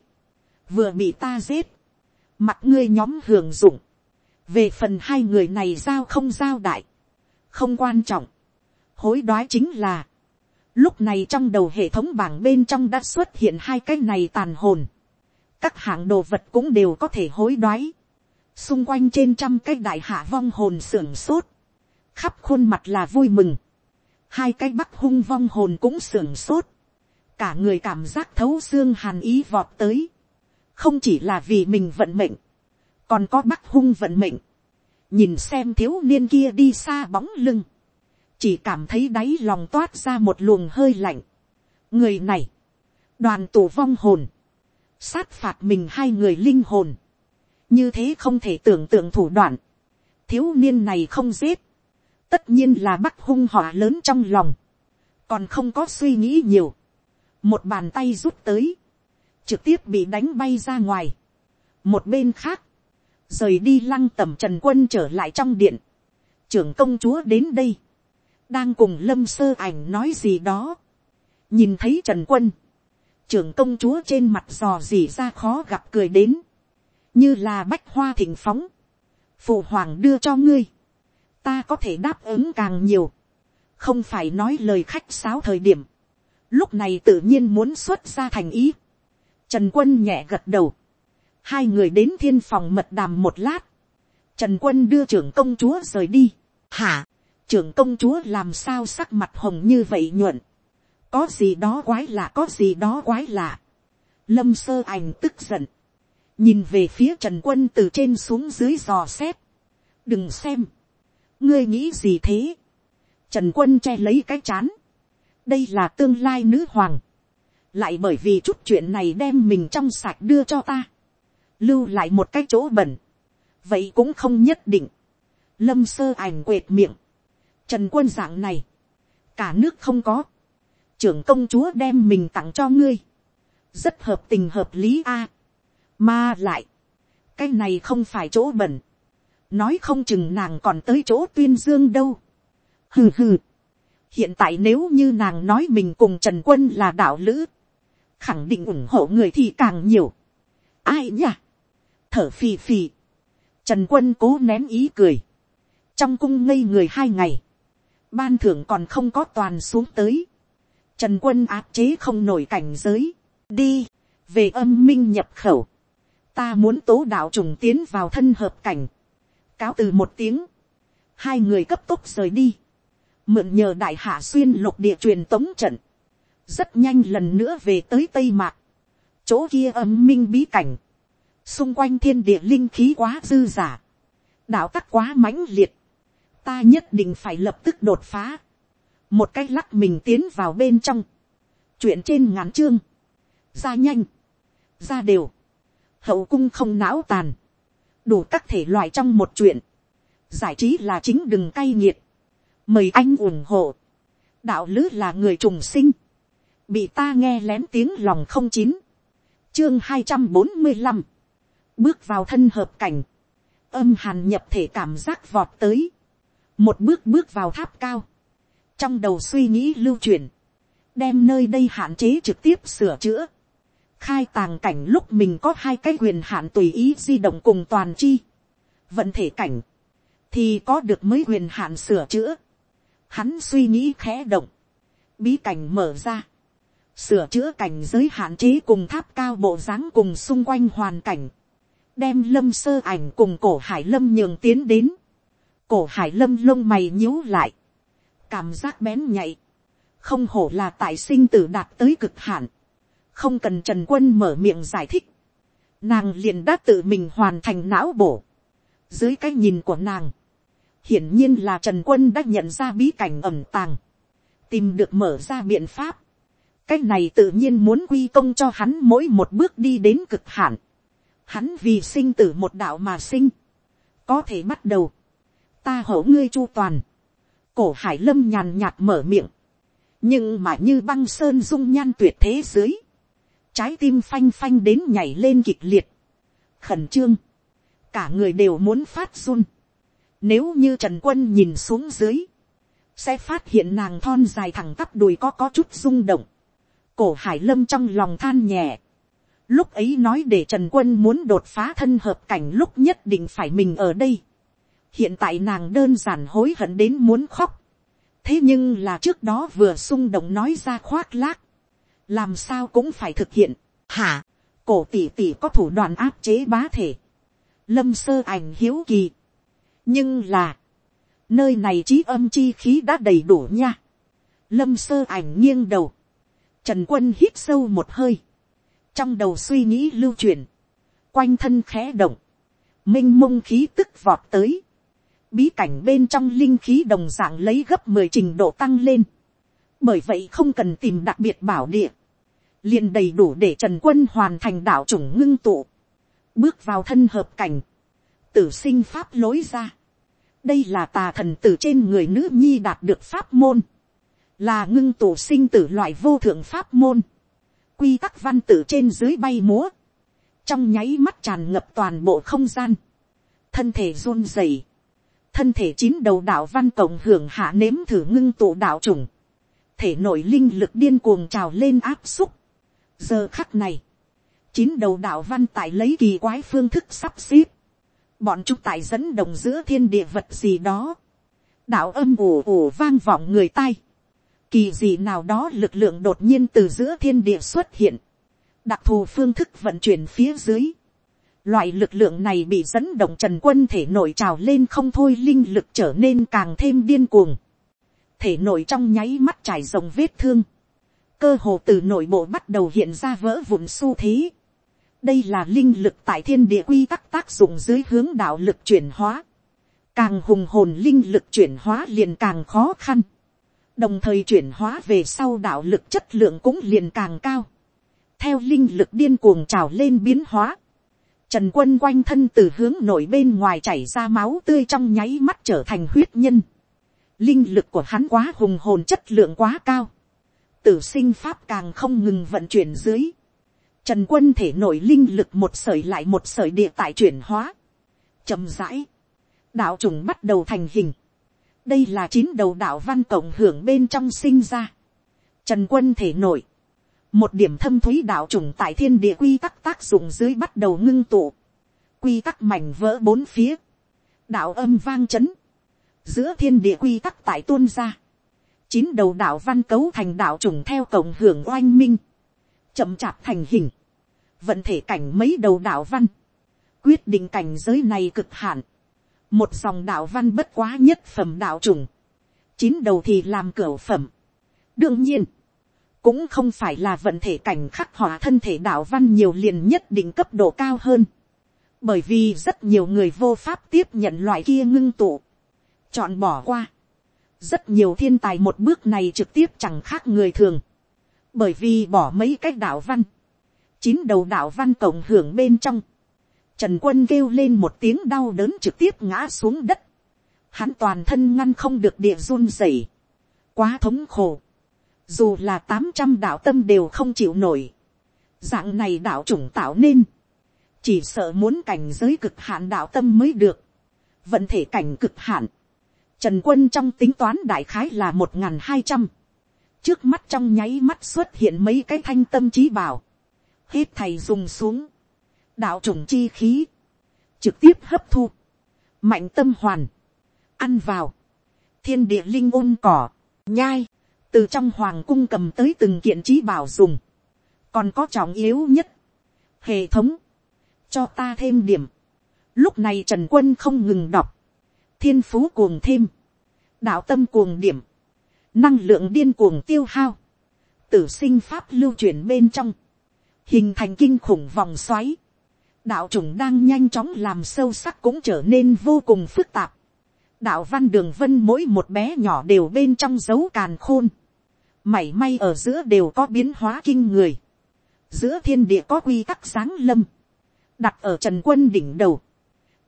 vừa bị ta giết, mặt ngươi nhóm hưởng dụng, về phần hai người này giao không giao đại, không quan trọng, hối đoái chính là, lúc này trong đầu hệ thống bảng bên trong đã xuất hiện hai cái này tàn hồn, các hạng đồ vật cũng đều có thể hối đoái, xung quanh trên trăm cái đại hạ vong hồn sưởng sốt, khắp khuôn mặt là vui mừng, hai cái bắc hung vong hồn cũng sưởng sốt, cả người cảm giác thấu xương hàn ý vọt tới, không chỉ là vì mình vận mệnh, còn có bắc hung vận mệnh, nhìn xem thiếu niên kia đi xa bóng lưng, chỉ cảm thấy đáy lòng toát ra một luồng hơi lạnh. người này, đoàn tổ vong hồn, sát phạt mình hai người linh hồn, như thế không thể tưởng tượng thủ đoạn, thiếu niên này không giết, tất nhiên là bắt hung họa lớn trong lòng, còn không có suy nghĩ nhiều, một bàn tay rút tới, trực tiếp bị đánh bay ra ngoài, một bên khác, rời đi lăng tầm trần quân trở lại trong điện, trưởng công chúa đến đây, đang cùng lâm sơ ảnh nói gì đó, nhìn thấy trần quân, trưởng công chúa trên mặt dò dỉ ra khó gặp cười đến, như là bách hoa thịnh phóng, phụ hoàng đưa cho ngươi, ta có thể đáp ứng càng nhiều, không phải nói lời khách sáo thời điểm, lúc này tự nhiên muốn xuất ra thành ý, trần quân nhẹ gật đầu, hai người đến thiên phòng mật đàm một lát, trần quân đưa trưởng công chúa rời đi, hả, trưởng công chúa làm sao sắc mặt hồng như vậy nhuận, có gì đó quái lạ có gì đó quái lạ, lâm sơ ảnh tức giận, nhìn về phía trần quân từ trên xuống dưới dò xét, đừng xem, ngươi nghĩ gì thế, trần quân che lấy cái chán, đây là tương lai nữ hoàng, lại bởi vì chút chuyện này đem mình trong sạch đưa cho ta, lưu lại một cái chỗ bẩn, vậy cũng không nhất định, lâm sơ ảnh quệt miệng, trần quân dạng này, cả nước không có, trưởng công chúa đem mình tặng cho ngươi, rất hợp tình hợp lý a, à, mà lại, cái này không phải chỗ bẩn, nói không chừng nàng còn tới chỗ tuyên dương đâu, hừ hừ, hiện tại nếu như nàng nói mình cùng trần quân là đạo lữ, khẳng định ủng hộ người thì càng nhiều. ai nhỉ? thở phì phì. trần quân cố nén ý cười. trong cung ngây người hai ngày, ban thưởng còn không có toàn xuống tới trần quân áp chế không nổi cảnh giới. đi, về âm minh nhập khẩu. ta muốn tố đạo trùng tiến vào thân hợp cảnh. cáo từ một tiếng. hai người cấp tốc rời đi mượn nhờ đại hạ xuyên lục địa truyền tống trận, rất nhanh lần nữa về tới tây mạc, chỗ kia âm minh bí cảnh, xung quanh thiên địa linh khí quá dư giả, đạo tắc quá mãnh liệt, ta nhất định phải lập tức đột phá, một cách lắc mình tiến vào bên trong, chuyện trên ngắn chương, ra nhanh, ra đều, hậu cung không não tàn, đủ các thể loại trong một chuyện, giải trí là chính đừng cay nghiệt, mời anh ủng hộ, đạo lứ là người trùng sinh, bị ta nghe lén tiếng lòng không chín, chương hai trăm bốn mươi năm, bước vào thân hợp cảnh, âm hàn nhập thể cảm giác vọt tới, một bước bước vào tháp cao, trong đầu suy nghĩ lưu truyền, đem nơi đây hạn chế trực tiếp sửa chữa, khai tàng cảnh lúc mình có hai cái quyền hạn tùy ý di động cùng toàn chi, vận thể cảnh, thì có được mới quyền hạn sửa chữa, hắn suy nghĩ khẽ động, bí cảnh mở ra, sửa chữa cảnh giới hạn chế cùng tháp cao bộ dáng cùng xung quanh hoàn cảnh, đem lâm sơ ảnh cùng cổ hải lâm nhường tiến đến, cổ hải lâm lông mày nhíu lại, cảm giác bén nhạy, không hổ là tại sinh tử đạt tới cực hạn, không cần trần quân mở miệng giải thích, nàng liền đã tự mình hoàn thành não bổ, dưới cái nhìn của nàng, hiển nhiên là trần quân đã nhận ra bí cảnh ẩm tàng, tìm được mở ra biện pháp, cái này tự nhiên muốn quy công cho hắn mỗi một bước đi đến cực hạn. Hắn vì sinh tử một đạo mà sinh. Có thể bắt đầu. Ta hổ ngươi chu toàn. Cổ hải lâm nhàn nhạt mở miệng. Nhưng mà như băng sơn dung nhan tuyệt thế dưới. Trái tim phanh phanh đến nhảy lên kịch liệt. Khẩn trương. Cả người đều muốn phát run. Nếu như Trần Quân nhìn xuống dưới. Sẽ phát hiện nàng thon dài thẳng tắp đùi có có chút rung động cổ hải lâm trong lòng than nhẹ. lúc ấy nói để trần quân muốn đột phá thân hợp cảnh lúc nhất định phải mình ở đây hiện tại nàng đơn giản hối hận đến muốn khóc. thế nhưng là trước đó vừa xung động nói ra khoác lác. làm sao cũng phải thực hiện. hả, cổ tỷ tỷ có thủ đoạn áp chế bá thể. lâm sơ ảnh hiếu kỳ. nhưng là, nơi này trí âm chi khí đã đầy đủ nha. lâm sơ ảnh nghiêng đầu Trần quân hít sâu một hơi. Trong đầu suy nghĩ lưu truyền. Quanh thân khẽ động. Minh mông khí tức vọt tới. Bí cảnh bên trong linh khí đồng dạng lấy gấp 10 trình độ tăng lên. Bởi vậy không cần tìm đặc biệt bảo địa. liền đầy đủ để Trần quân hoàn thành đạo chủng ngưng tụ. Bước vào thân hợp cảnh. Tử sinh pháp lối ra. Đây là tà thần tử trên người nữ nhi đạt được pháp môn là ngưng tụ sinh tử loại vô thượng pháp môn, quy tắc văn tử trên dưới bay múa, trong nháy mắt tràn ngập toàn bộ không gian, thân thể run rẩy, thân thể chín đầu đạo văn cộng hưởng hạ nếm thử ngưng tụ đạo trùng, thể nội linh lực điên cuồng trào lên áp xúc. giờ khắc này, chín đầu đạo văn tại lấy kỳ quái phương thức sắp xếp, bọn chúng tại dẫn đồng giữa thiên địa vật gì đó, đạo âm ủ ủ vang vọng người tai, kỳ gì nào đó lực lượng đột nhiên từ giữa thiên địa xuất hiện, đặc thù phương thức vận chuyển phía dưới, Loại lực lượng này bị dẫn động trần quân thể nội trào lên không thôi, linh lực trở nên càng thêm điên cuồng. Thể nội trong nháy mắt trải rồng vết thương. Cơ hồ từ nội bộ bắt đầu hiện ra vỡ vụn xu thế. Đây là linh lực tại thiên địa quy tắc tác dụng dưới hướng đạo lực chuyển hóa. Càng hùng hồn linh lực chuyển hóa liền càng khó khăn. Đồng thời chuyển hóa về sau đạo lực chất lượng cũng liền càng cao. Theo linh lực điên cuồng trào lên biến hóa Trần quân quanh thân từ hướng nội bên ngoài chảy ra máu tươi trong nháy mắt trở thành huyết nhân. Linh lực của hắn quá hùng hồn chất lượng quá cao. Tử sinh pháp càng không ngừng vận chuyển dưới. Trần quân thể nổi linh lực một sợi lại một sợi địa tại chuyển hóa. chậm rãi. Đạo trùng bắt đầu thành hình. Đây là chín đầu đạo văn cộng hưởng bên trong sinh ra. Trần quân thể nổi một điểm thâm thúy đạo trùng tại thiên địa quy tắc tác dụng dưới bắt đầu ngưng tụ, quy tắc mảnh vỡ bốn phía, đạo âm vang chấn. Giữa thiên địa quy tắc tại tuôn ra, chín đầu đạo văn cấu thành đạo trùng theo cổng hưởng oanh minh, chậm chạp thành hình, vận thể cảnh mấy đầu đạo văn, quyết định cảnh giới này cực hạn, một dòng đạo văn bất quá nhất phẩm đạo trùng, chín đầu thì làm cửa phẩm. đương nhiên, cũng không phải là vận thể cảnh khắc họa thân thể đạo văn nhiều liền nhất định cấp độ cao hơn, bởi vì rất nhiều người vô pháp tiếp nhận loại kia ngưng tụ, chọn bỏ qua, rất nhiều thiên tài một bước này trực tiếp chẳng khác người thường, bởi vì bỏ mấy cái đạo văn, chín đầu đạo văn cộng hưởng bên trong, trần quân kêu lên một tiếng đau đớn trực tiếp ngã xuống đất, hắn toàn thân ngăn không được địa run rẩy, quá thống khổ, dù là tám trăm đạo tâm đều không chịu nổi, dạng này đạo chủng tạo nên, chỉ sợ muốn cảnh giới cực hạn đạo tâm mới được, vận thể cảnh cực hạn, trần quân trong tính toán đại khái là một n g h n hai trăm, trước mắt trong nháy mắt xuất hiện mấy cái thanh tâm trí bảo, hết thầy dùng xuống, đạo chủng chi khí, trực tiếp hấp thu, mạnh tâm hoàn, ăn vào, thiên địa linh ôn cỏ, nhai, từ trong hoàng cung cầm tới từng kiện trí bảo dùng, còn có trọng yếu nhất, hệ thống, cho ta thêm điểm, lúc này trần quân không ngừng đọc, thiên phú cuồng thêm, đạo tâm cuồng điểm, năng lượng điên cuồng tiêu hao, tử sinh pháp lưu chuyển bên trong, hình thành kinh khủng vòng xoáy, đạo chủng đang nhanh chóng làm sâu sắc cũng trở nên vô cùng phức tạp, đạo văn đường vân mỗi một bé nhỏ đều bên trong dấu càn khôn, mảy may ở giữa đều có biến hóa kinh người, giữa thiên địa có quy tắc sáng lâm, đặt ở trần quân đỉnh đầu,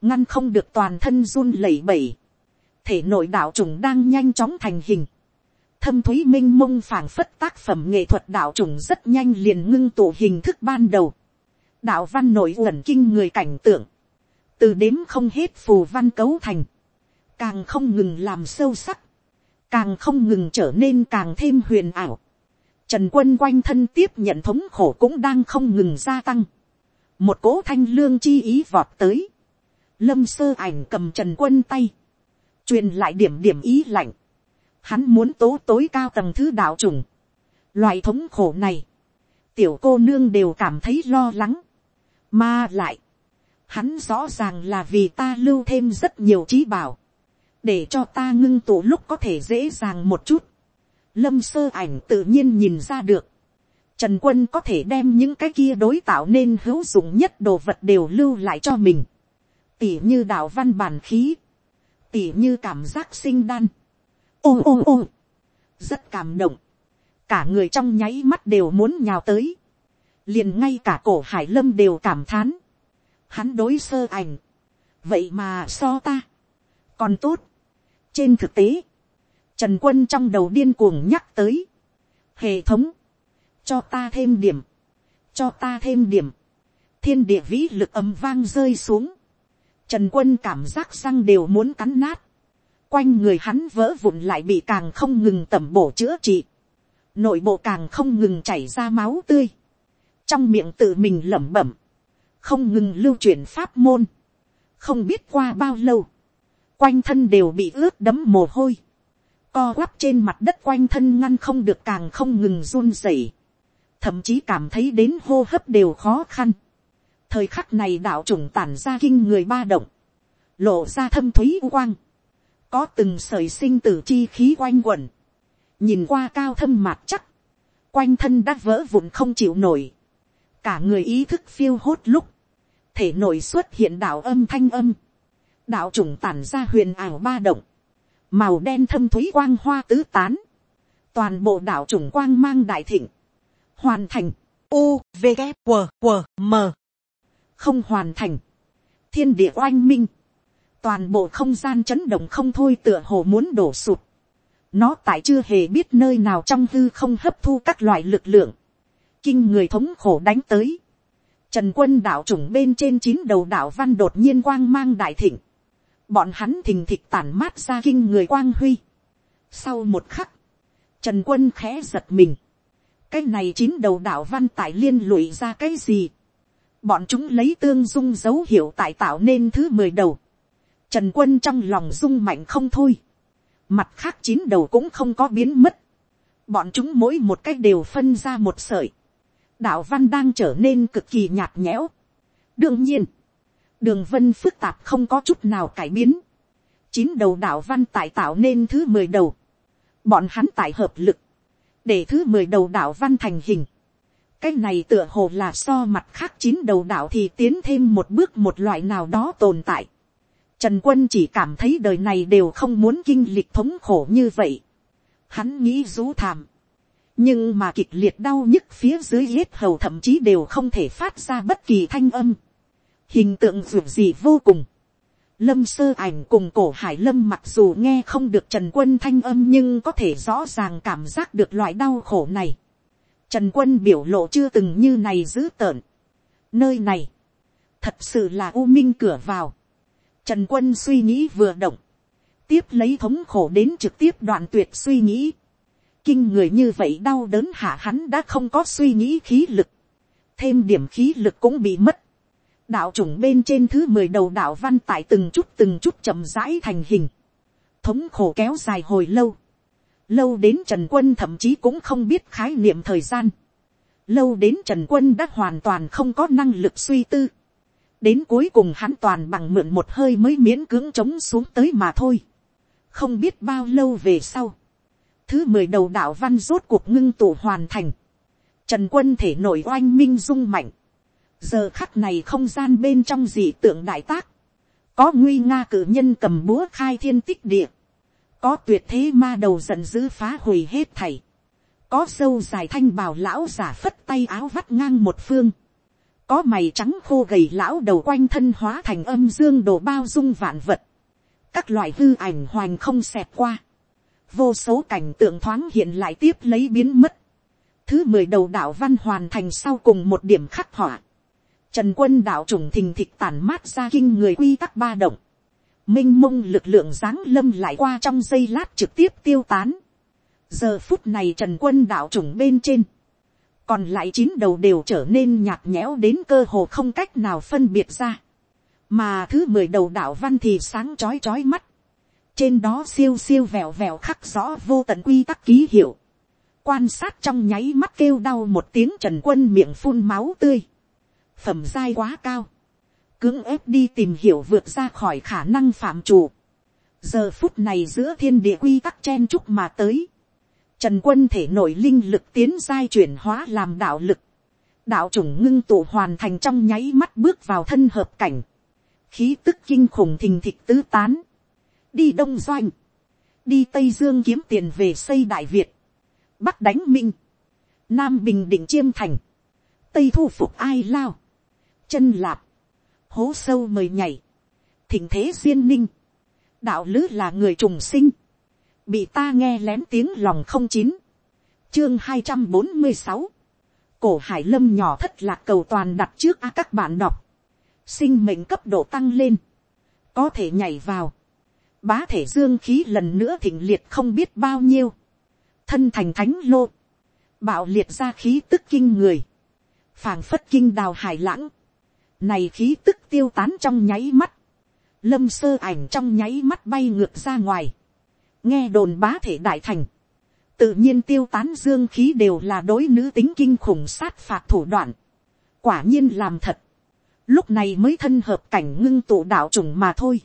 ngăn không được toàn thân run lẩy bẩy, thể nội đạo trùng đang nhanh chóng thành hình, thâm thúy m i n h mông phảng phất tác phẩm nghệ thuật đạo trùng rất nhanh liền ngưng tụ hình thức ban đầu, đạo văn nội uẩn kinh người cảnh tượng, từ đếm không hết phù văn cấu thành, càng không ngừng làm sâu sắc, càng không ngừng trở nên càng thêm huyền ảo. Trần quân quanh thân tiếp nhận thống khổ cũng đang không ngừng gia tăng. Một cố thanh lương chi ý vọt tới. Lâm sơ ảnh cầm trần quân tay. truyền lại điểm điểm ý lạnh. Hắn muốn tố tối cao tầng thứ đạo trùng. Loại thống khổ này. Tiểu cô nương đều cảm thấy lo lắng. Mà lại. Hắn rõ ràng là vì ta lưu thêm rất nhiều trí bảo để cho ta ngưng tụ lúc có thể dễ dàng một chút. Lâm sơ ảnh tự nhiên nhìn ra được. Trần quân có thể đem những cái kia đối tạo nên hữu dụng nhất đồ vật đều lưu lại cho mình. Tỉ như đạo văn bản khí. Tỉ như cảm giác sinh đan. Ô ô ô. Rất cảm động. Cả người trong nháy mắt đều muốn nhào tới. Liền ngay cả cổ hải lâm đều cảm thán. Hắn đối sơ ảnh. Vậy mà so ta. Còn tốt trên thực tế, Trần quân trong đầu điên cuồng nhắc tới. Hệ thống, cho ta thêm điểm, cho ta thêm điểm. Thiên địa vĩ lực ấm vang rơi xuống. Trần quân cảm giác răng đều muốn cắn nát. Quanh người hắn vỡ vụn lại bị càng không ngừng tẩm bổ chữa trị. Nội bộ càng không ngừng chảy ra máu tươi. Trong miệng tự mình lẩm bẩm. Không ngừng lưu chuyển pháp môn. Không biết qua bao lâu quanh thân đều bị ướt đấm mồ hôi, co quắp trên mặt đất quanh thân ngăn không được càng không ngừng run rẩy, thậm chí cảm thấy đến hô hấp đều khó khăn, thời khắc này đạo trùng tản ra kinh người ba động, lộ ra thâm thúy quang, có từng sởi sinh tử chi khí quanh quẩn, nhìn qua cao thâm mạc chắc, quanh thân đã vỡ vụn không chịu nổi, cả người ý thức phiêu hốt lúc, thể nội xuất hiện đạo âm thanh âm, đạo chủng tản ra huyền ảo ba động, màu đen thâm thúy quang hoa tứ tán, toàn bộ đạo chủng quang mang đại thịnh, hoàn thành, u v g q q m. Không hoàn thành, thiên địa oanh minh, toàn bộ không gian chấn động không thôi tựa hồ muốn đổ sụt, nó tại chưa hề biết nơi nào trong hư không hấp thu các loại lực lượng, kinh người thống khổ đánh tới, trần quân đạo chủng bên trên chín đầu đạo văn đột nhiên quang mang đại thịnh, bọn hắn thình thịch tản mát ra kinh người quang huy. Sau một khắc, trần quân khẽ giật mình, cái này chín đầu đạo văn tại liên lụy ra cái gì, bọn chúng lấy tương dung dấu hiệu tại tạo nên thứ mười đầu, trần quân trong lòng dung mạnh không thôi, mặt khác chín đầu cũng không có biến mất, bọn chúng mỗi một cách đều phân ra một sợi, đạo văn đang trở nên cực kỳ nhạt nhẽo. đương nhiên, đường vân phức tạp không có chút nào cải biến, chín đầu đạo văn tại tạo nên thứ mười đầu, bọn hắn tại hợp lực, để thứ mười đầu đạo văn thành hình, cái này tựa hồ là so mặt khác chín đầu đạo thì tiến thêm một bước một loại nào đó tồn tại. Trần quân chỉ cảm thấy đời này đều không muốn kinh lịch thống khổ như vậy. Hắn nghĩ rú thảm. Nhưng mà kịch liệt đau nhức phía dưới yết hầu thậm chí đều không thể phát ra bất kỳ thanh âm. Hình tượng dù gì vô cùng. Lâm sơ ảnh cùng cổ hải lâm mặc dù nghe không được trần quân thanh âm nhưng có thể rõ ràng cảm giác được loại đau khổ này. Trần quân biểu lộ chưa từng như này dữ tợn. Nơi này, thật sự là u minh cửa vào. Trần quân suy nghĩ vừa động. Tiếp lấy thống khổ đến trực tiếp đoạn tuyệt suy nghĩ. Kinh người như vậy đau đớn hạ hắn đã không có suy nghĩ khí lực. Thêm điểm khí lực cũng bị mất. Đạo chủng bên trên thứ mười đầu đạo văn tại từng chút từng chút chậm rãi thành hình. Thống khổ kéo dài hồi lâu Lâu đến Trần Quân thậm chí cũng không biết khái niệm thời gian. Lâu đến Trần Quân đã hoàn toàn không có năng lực suy tư. Đến cuối cùng hắn toàn bằng mượn một hơi mới miễn cưỡng chống xuống tới mà thôi. Không biết bao lâu về sau. Thứ mười đầu đạo văn rốt cuộc ngưng tụ hoàn thành. Trần Quân thể nổi oanh minh dung mạnh. Giờ khắc này không gian bên trong dị tượng đại tác. Có nguy nga cử nhân cầm búa khai thiên tích địa. Có tuyệt thế ma đầu giận dữ phá hủy hết thảy, có sâu dài thanh bào lão giả phất tay áo vắt ngang một phương, có mày trắng khô gầy lão đầu quanh thân hóa thành âm dương đồ bao dung vạn vật, các loại hư ảnh hoành không xẹt qua, vô số cảnh tượng thoáng hiện lại tiếp lấy biến mất, thứ mười đầu đạo văn hoàn thành sau cùng một điểm khắc họa, trần quân đạo trùng thình thịch tàn mát ra kinh người quy tắc ba động, minh mông lực lượng giáng lâm lại qua trong giây lát trực tiếp tiêu tán. giờ phút này trần quân đạo trùng bên trên, còn lại chín đầu đều trở nên nhạt nhẽo đến cơ hồ không cách nào phân biệt ra. mà thứ mười đầu đạo văn thì sáng chói chói mắt. trên đó siêu siêu vẹo vẹo khắc rõ vô tận quy tắc ký hiệu. quan sát trong nháy mắt kêu đau một tiếng trần quân miệng phun máu tươi phẩm giai quá cao cưỡng ép đi tìm hiểu vượt ra khỏi khả năng phạm chủ. giờ phút này giữa thiên địa quy tắc chen chúc mà tới. trần quân thể nội linh lực tiến giai chuyển hóa làm đạo lực. đạo chủng ngưng tụ hoàn thành trong nháy mắt bước vào thân hợp cảnh. khí tức kinh khủng thình thịch tứ tán. đi đông doanh. đi tây dương kiếm tiền về xây đại việt. bắc đánh minh. nam bình định chiêm thành. tây thu phục ai lao chân lạp hố sâu mời nhảy, thỉnh thế duyên ninh, đạo lứ là người trùng sinh, bị ta nghe lén tiếng lòng không chín, chương hai trăm bốn mươi sáu, cổ hải lâm nhỏ thất lạc cầu toàn đặt trước a các bạn đọc, sinh mệnh cấp độ tăng lên, có thể nhảy vào, bá thể dương khí lần nữa thịnh liệt không biết bao nhiêu, thân thành thánh lô, bạo liệt ra khí tức kinh người, phảng phất kinh đào hải lãng, này khí tức tiêu tán trong nháy mắt. Lâm sơ ảnh trong nháy mắt bay ngược ra ngoài. Nghe đồn bá thể đại thành. Tự nhiên tiêu tán dương khí đều là đối nữ tính kinh khủng sát phạt thủ đoạn. Quả nhiên làm thật. lúc này mới thân hợp cảnh ngưng tụ đạo trùng mà thôi.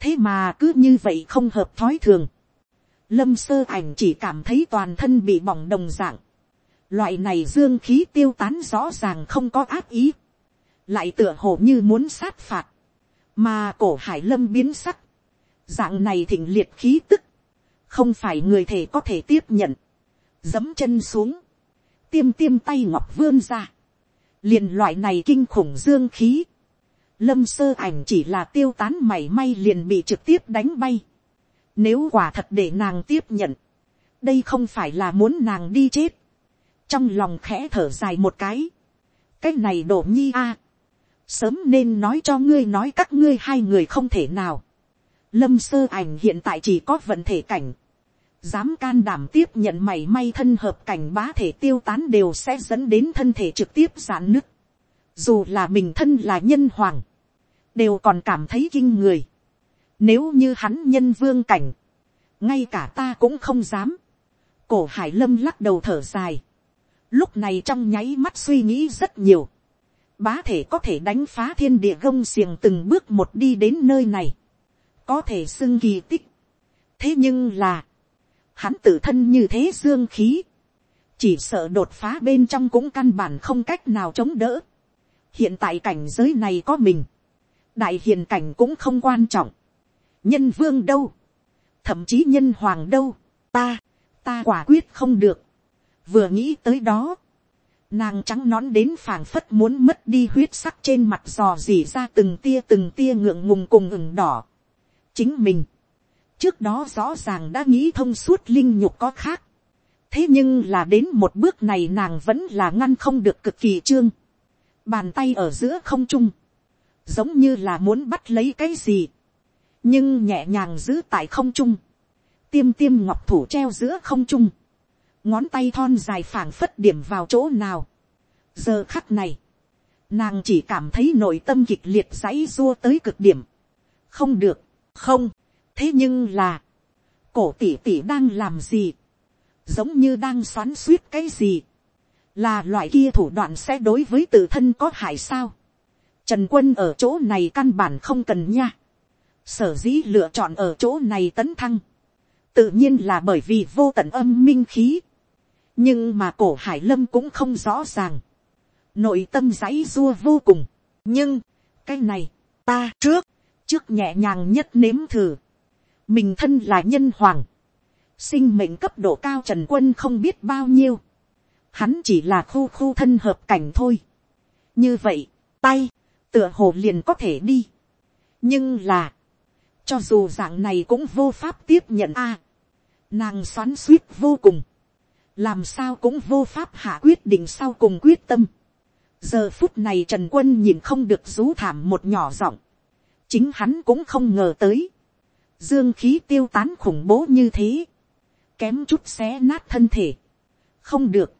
thế mà cứ như vậy không hợp thói thường. lâm sơ ảnh chỉ cảm thấy toàn thân bị bỏng đồng dạng. loại này dương khí tiêu tán rõ ràng không có áp ý lại tựa hồ như muốn sát phạt. mà cổ hải lâm biến sắc. dạng này thịnh liệt khí tức. không phải người thể có thể tiếp nhận. dấm chân xuống. tiêm tiêm tay ngọc vươn ra liền loại này kinh khủng dương khí, lâm sơ ảnh chỉ là tiêu tán mảy may liền bị trực tiếp đánh bay. Nếu quả thật để nàng tiếp nhận, đây không phải là muốn nàng đi chết. trong lòng khẽ thở dài một cái, cái này đổ nhi a, sớm nên nói cho ngươi nói các ngươi hai người không thể nào. lâm sơ ảnh hiện tại chỉ có vận thể cảnh, dám can đảm tiếp nhận mảy may thân hợp cảnh bá thể tiêu tán đều sẽ dẫn đến thân thể trực tiếp giãn nứt. Dù là mình thân là nhân hoàng, đều còn cảm thấy kinh người. Nếu như hắn nhân vương cảnh, ngay cả ta cũng không dám. Cổ hải lâm lắc đầu thở dài. Lúc này trong nháy mắt suy nghĩ rất nhiều. Bá thể có thể đánh phá thiên địa gông xiềng từng bước một đi đến nơi này. Có thể xưng kỳ tích. Thế nhưng là hắn tự thân như thế dương khí, chỉ sợ đột phá bên trong cũng căn bản không cách nào chống đỡ. hiện tại cảnh giới này có mình, đại hiền cảnh cũng không quan trọng, nhân vương đâu, thậm chí nhân hoàng đâu, ta, ta quả quyết không được, vừa nghĩ tới đó, nàng trắng nón đến phảng phất muốn mất đi huyết sắc trên mặt dò dỉ ra từng tia từng tia ngượng ngùng cùng ửng đỏ. chính mình, trước đó rõ ràng đã nghĩ thông suốt linh nhục có khác. thế nhưng là đến một bước này nàng vẫn là ngăn không được cực kỳ trương. bàn tay ở giữa không trung, giống như là muốn bắt lấy cái gì, nhưng nhẹ nhàng giữ tại không trung, tiêm tiêm ngọc thủ treo giữa không trung, ngón tay thon dài phảng phất điểm vào chỗ nào. giờ khắc này, nàng chỉ cảm thấy nội tâm kịch liệt dãy dua tới cực điểm. không được, không, thế nhưng là, cổ tỷ tỷ đang làm gì, giống như đang xoắn suýt cái gì, là loại kia thủ đoạn sẽ đối với tự thân có hại sao. Trần quân ở chỗ này căn bản không cần nha. Sở dĩ lựa chọn ở chỗ này tấn thăng. Tự nhiên là bởi vì vô tận âm minh khí. Nhưng mà cổ hải lâm cũng không rõ ràng. Nội tâm dãy dua vô cùng. Nhưng, cái này, ta trước, trước nhẹ nhàng nhất nếm thử mình thân là nhân hoàng, sinh mệnh cấp độ cao trần quân không biết bao nhiêu, hắn chỉ là khu khu thân hợp cảnh thôi. như vậy, tay, tựa hồ liền có thể đi. nhưng là, cho dù dạng này cũng vô pháp tiếp nhận a, nàng xoắn suýt vô cùng, làm sao cũng vô pháp hạ quyết định sau cùng quyết tâm. giờ phút này trần quân nhìn không được rú thảm một nhỏ giọng, chính hắn cũng không ngờ tới, dương khí tiêu tán khủng bố như thế, kém chút xé nát thân thể. không được,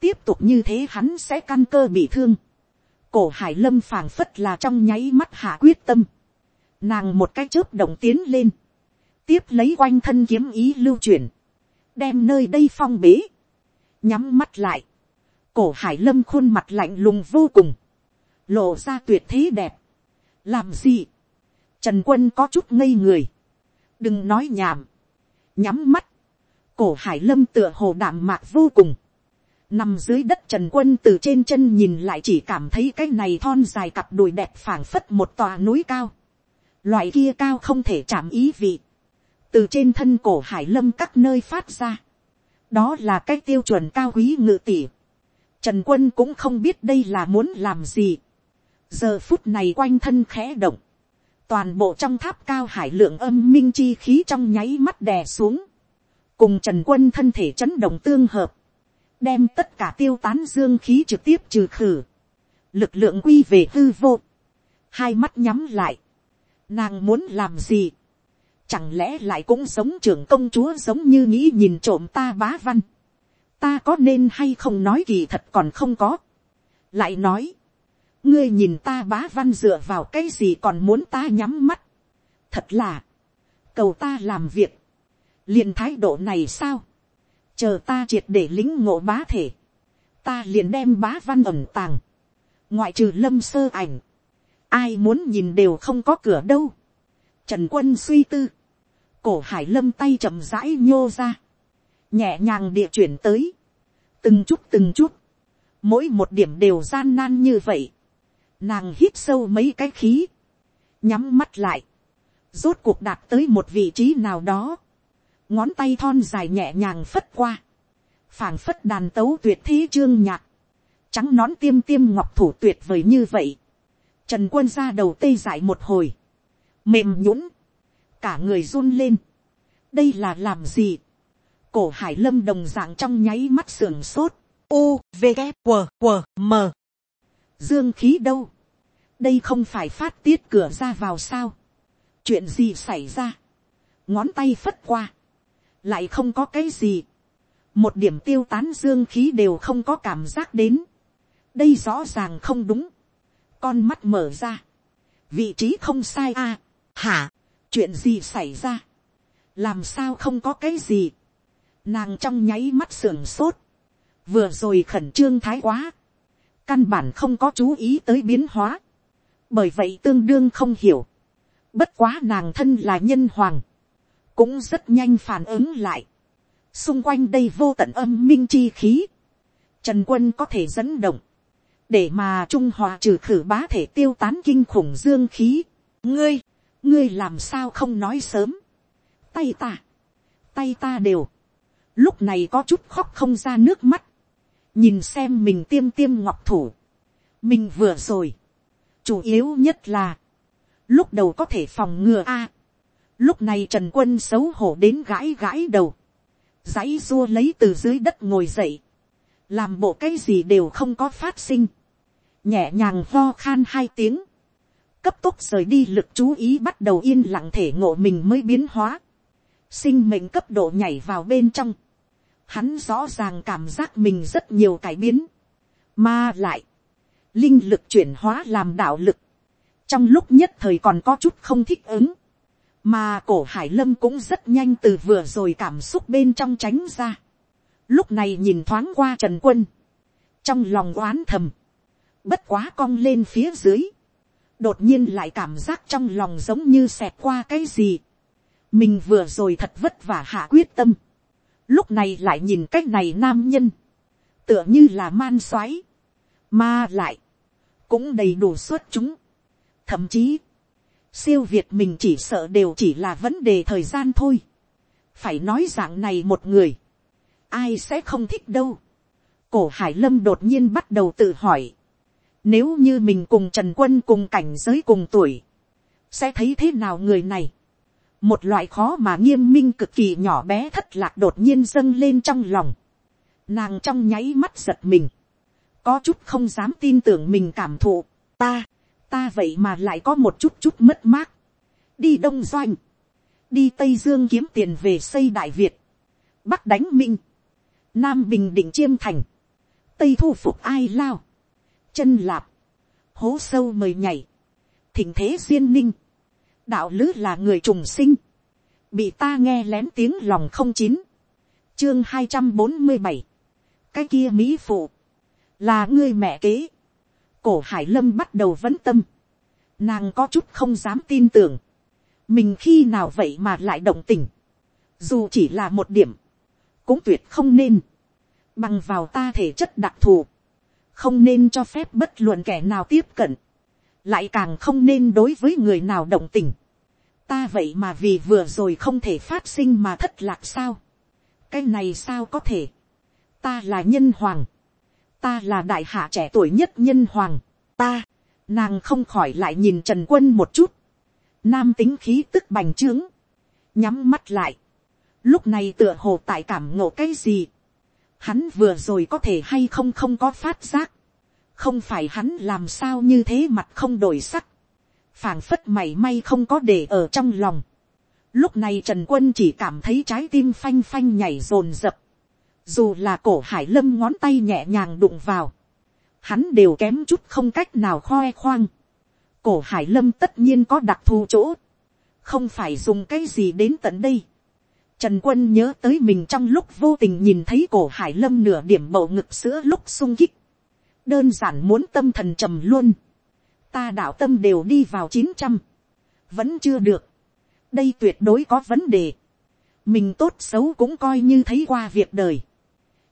tiếp tục như thế hắn sẽ căn cơ bị thương. cổ hải lâm phảng phất là trong nháy mắt hạ quyết tâm, nàng một cái chớp động tiến lên, tiếp lấy quanh thân kiếm ý lưu chuyển, đem nơi đây phong bế, nhắm mắt lại, cổ hải lâm khuôn mặt lạnh lùng vô cùng, lộ ra tuyệt thế đẹp, làm gì, trần quân có chút ngây người, đừng nói nhảm, nhắm mắt, cổ hải lâm tựa hồ đạm mạc vô cùng, nằm dưới đất trần quân từ trên chân nhìn lại chỉ cảm thấy cái này thon dài cặp đùi đẹp phảng phất một tòa núi cao, loại kia cao không thể chạm ý vị, từ trên thân cổ hải lâm các nơi phát ra, đó là cái tiêu chuẩn cao quý ngự tỷ, trần quân cũng không biết đây là muốn làm gì, giờ phút này quanh thân khẽ động, toàn bộ trong tháp cao hải lượng âm minh chi khí trong nháy mắt đè xuống, cùng trần quân thân thể chấn động tương hợp, đem tất cả tiêu tán dương khí trực tiếp trừ khử, lực lượng quy về hư vô, hai mắt nhắm lại, nàng muốn làm gì, chẳng lẽ lại cũng giống trưởng công chúa giống như nghĩ nhìn trộm ta bá văn, ta có nên hay không nói kỳ thật còn không có, lại nói, ngươi nhìn ta bá văn dựa vào cái gì còn muốn ta nhắm mắt. thật là, cầu ta làm việc, liền thái độ này sao, chờ ta triệt để lính ngộ bá thể, ta liền đem bá văn ẩm tàng, ngoại trừ lâm sơ ảnh, ai muốn nhìn đều không có cửa đâu. trần quân suy tư, cổ hải lâm tay chậm rãi nhô ra, nhẹ nhàng địa chuyển tới, từng chút từng chút, mỗi một điểm đều gian nan như vậy, nàng hít sâu mấy cái khí, nhắm mắt lại, rốt cuộc đạt tới một vị trí nào đó, ngón tay thon dài nhẹ nhàng phất qua, phảng phất đàn tấu tuyệt thế chương nhạc, trắng nón tiêm tiêm ngọc thủ tuyệt vời như vậy, trần quân ra đầu tê dại một hồi, mềm nhũng, cả người run lên, đây là làm gì, cổ hải lâm đồng dạng trong nháy mắt sườn sốt, u v g q q m. Dương khí đâu, đây không phải phát tiết cửa ra vào sao, chuyện gì xảy ra, ngón tay phất qua, lại không có cái gì, một điểm tiêu tán dương khí đều không có cảm giác đến, đây rõ ràng không đúng, con mắt mở ra, vị trí không sai a, à, hả, chuyện gì xảy ra, làm sao không có cái gì, nàng trong nháy mắt sưởng sốt, vừa rồi khẩn trương thái quá, căn bản không có chú ý tới biến hóa, bởi vậy tương đương không hiểu, bất quá nàng thân là nhân hoàng, cũng rất nhanh phản ứng lại, xung quanh đây vô tận âm minh chi khí, trần quân có thể dẫn động, để mà trung hòa trừ khử bá thể tiêu tán kinh khủng dương khí. ngươi, ngươi làm sao không nói sớm. tay ta, tay ta đều, lúc này có chút khóc không ra nước mắt, nhìn xem mình tiêm tiêm ngọc thủ, mình vừa rồi, chủ yếu nhất là, lúc đầu có thể phòng ngừa a, lúc này trần quân xấu hổ đến gãi gãi đầu, dãy dua lấy từ dưới đất ngồi dậy, làm bộ cái gì đều không có phát sinh, nhẹ nhàng lo khan hai tiếng, cấp tốc rời đi lực chú ý bắt đầu yên lặng thể ngộ mình mới biến hóa, sinh mệnh cấp độ nhảy vào bên trong, hắn rõ ràng cảm giác mình rất nhiều cải biến, mà lại, linh lực chuyển hóa làm đạo lực, trong lúc nhất thời còn có chút không thích ứng, mà cổ hải lâm cũng rất nhanh từ vừa rồi cảm xúc bên trong tránh ra, lúc này nhìn thoáng qua trần quân, trong lòng oán thầm, bất quá cong lên phía dưới, đột nhiên lại cảm giác trong lòng giống như xẹt qua cái gì, mình vừa rồi thật vất vả hạ quyết tâm, lúc này lại nhìn cái này nam nhân, tựa như là man xoáy, mà lại, cũng đầy đủ suốt chúng, thậm chí, siêu việt mình chỉ sợ đều chỉ là vấn đề thời gian thôi, phải nói dạng này một người, ai sẽ không thích đâu, cổ hải lâm đột nhiên bắt đầu tự hỏi, nếu như mình cùng Trần Quân cùng cảnh giới cùng tuổi. Sẽ thấy thế nào người này. Một loại khó mà nghiêm minh cực kỳ nhỏ bé thất lạc đột nhiên dâng lên trong lòng. Nàng trong nháy mắt giật mình. Có chút không dám tin tưởng mình cảm thụ. Ta, ta vậy mà lại có một chút chút mất mát. Đi Đông Doanh. Đi Tây Dương kiếm tiền về xây Đại Việt. Bắc đánh Minh. Nam Bình Định Chiêm Thành. Tây thu phục ai lao chân lạp, hố sâu mời nhảy, thỉnh thế duyên ninh, đạo lứ là người trùng sinh, bị ta nghe lén tiếng lòng không chín, chương hai trăm bốn mươi bảy, cái kia mỹ phụ, là ngươi mẹ kế, cổ hải lâm bắt đầu vấn tâm, nàng có chút không dám tin tưởng, mình khi nào vậy mà lại động tình, dù chỉ là một điểm, cũng tuyệt không nên, bằng vào ta thể chất đặc thù, không nên cho phép bất luận kẻ nào tiếp cận, lại càng không nên đối với người nào động tình. ta vậy mà vì vừa rồi không thể phát sinh mà thất lạc sao. cái này sao có thể. ta là nhân hoàng. ta là đại hạ trẻ tuổi nhất nhân hoàng. ta, nàng không khỏi lại nhìn trần quân một chút. nam tính khí tức bành trướng. nhắm mắt lại. lúc này tựa hồ tại cảm ngộ cái gì hắn vừa rồi có thể hay không không có phát giác, không phải hắn làm sao như thế mặt không đổi sắc, phảng phất mày may không có để ở trong lòng. Lúc này Trần Quân chỉ cảm thấy trái tim phanh phanh nhảy rồn rập. Dù là cổ hải lâm ngón tay nhẹ nhàng đụng vào. Hắn đều kém chút không cách nào khoe khoang. Cổ hải lâm tất nhiên có đặc thù chỗ. Không phải dùng cái gì đến tận đây. Trần quân nhớ tới mình trong lúc vô tình nhìn thấy cổ hải lâm nửa điểm bầu ngực sữa lúc sung kích. Đơn giản muốn tâm thần trầm luôn. ta đạo tâm đều đi vào chín trăm, vẫn chưa được, đây tuyệt đối có vấn đề, mình tốt xấu cũng coi như thấy qua việc đời,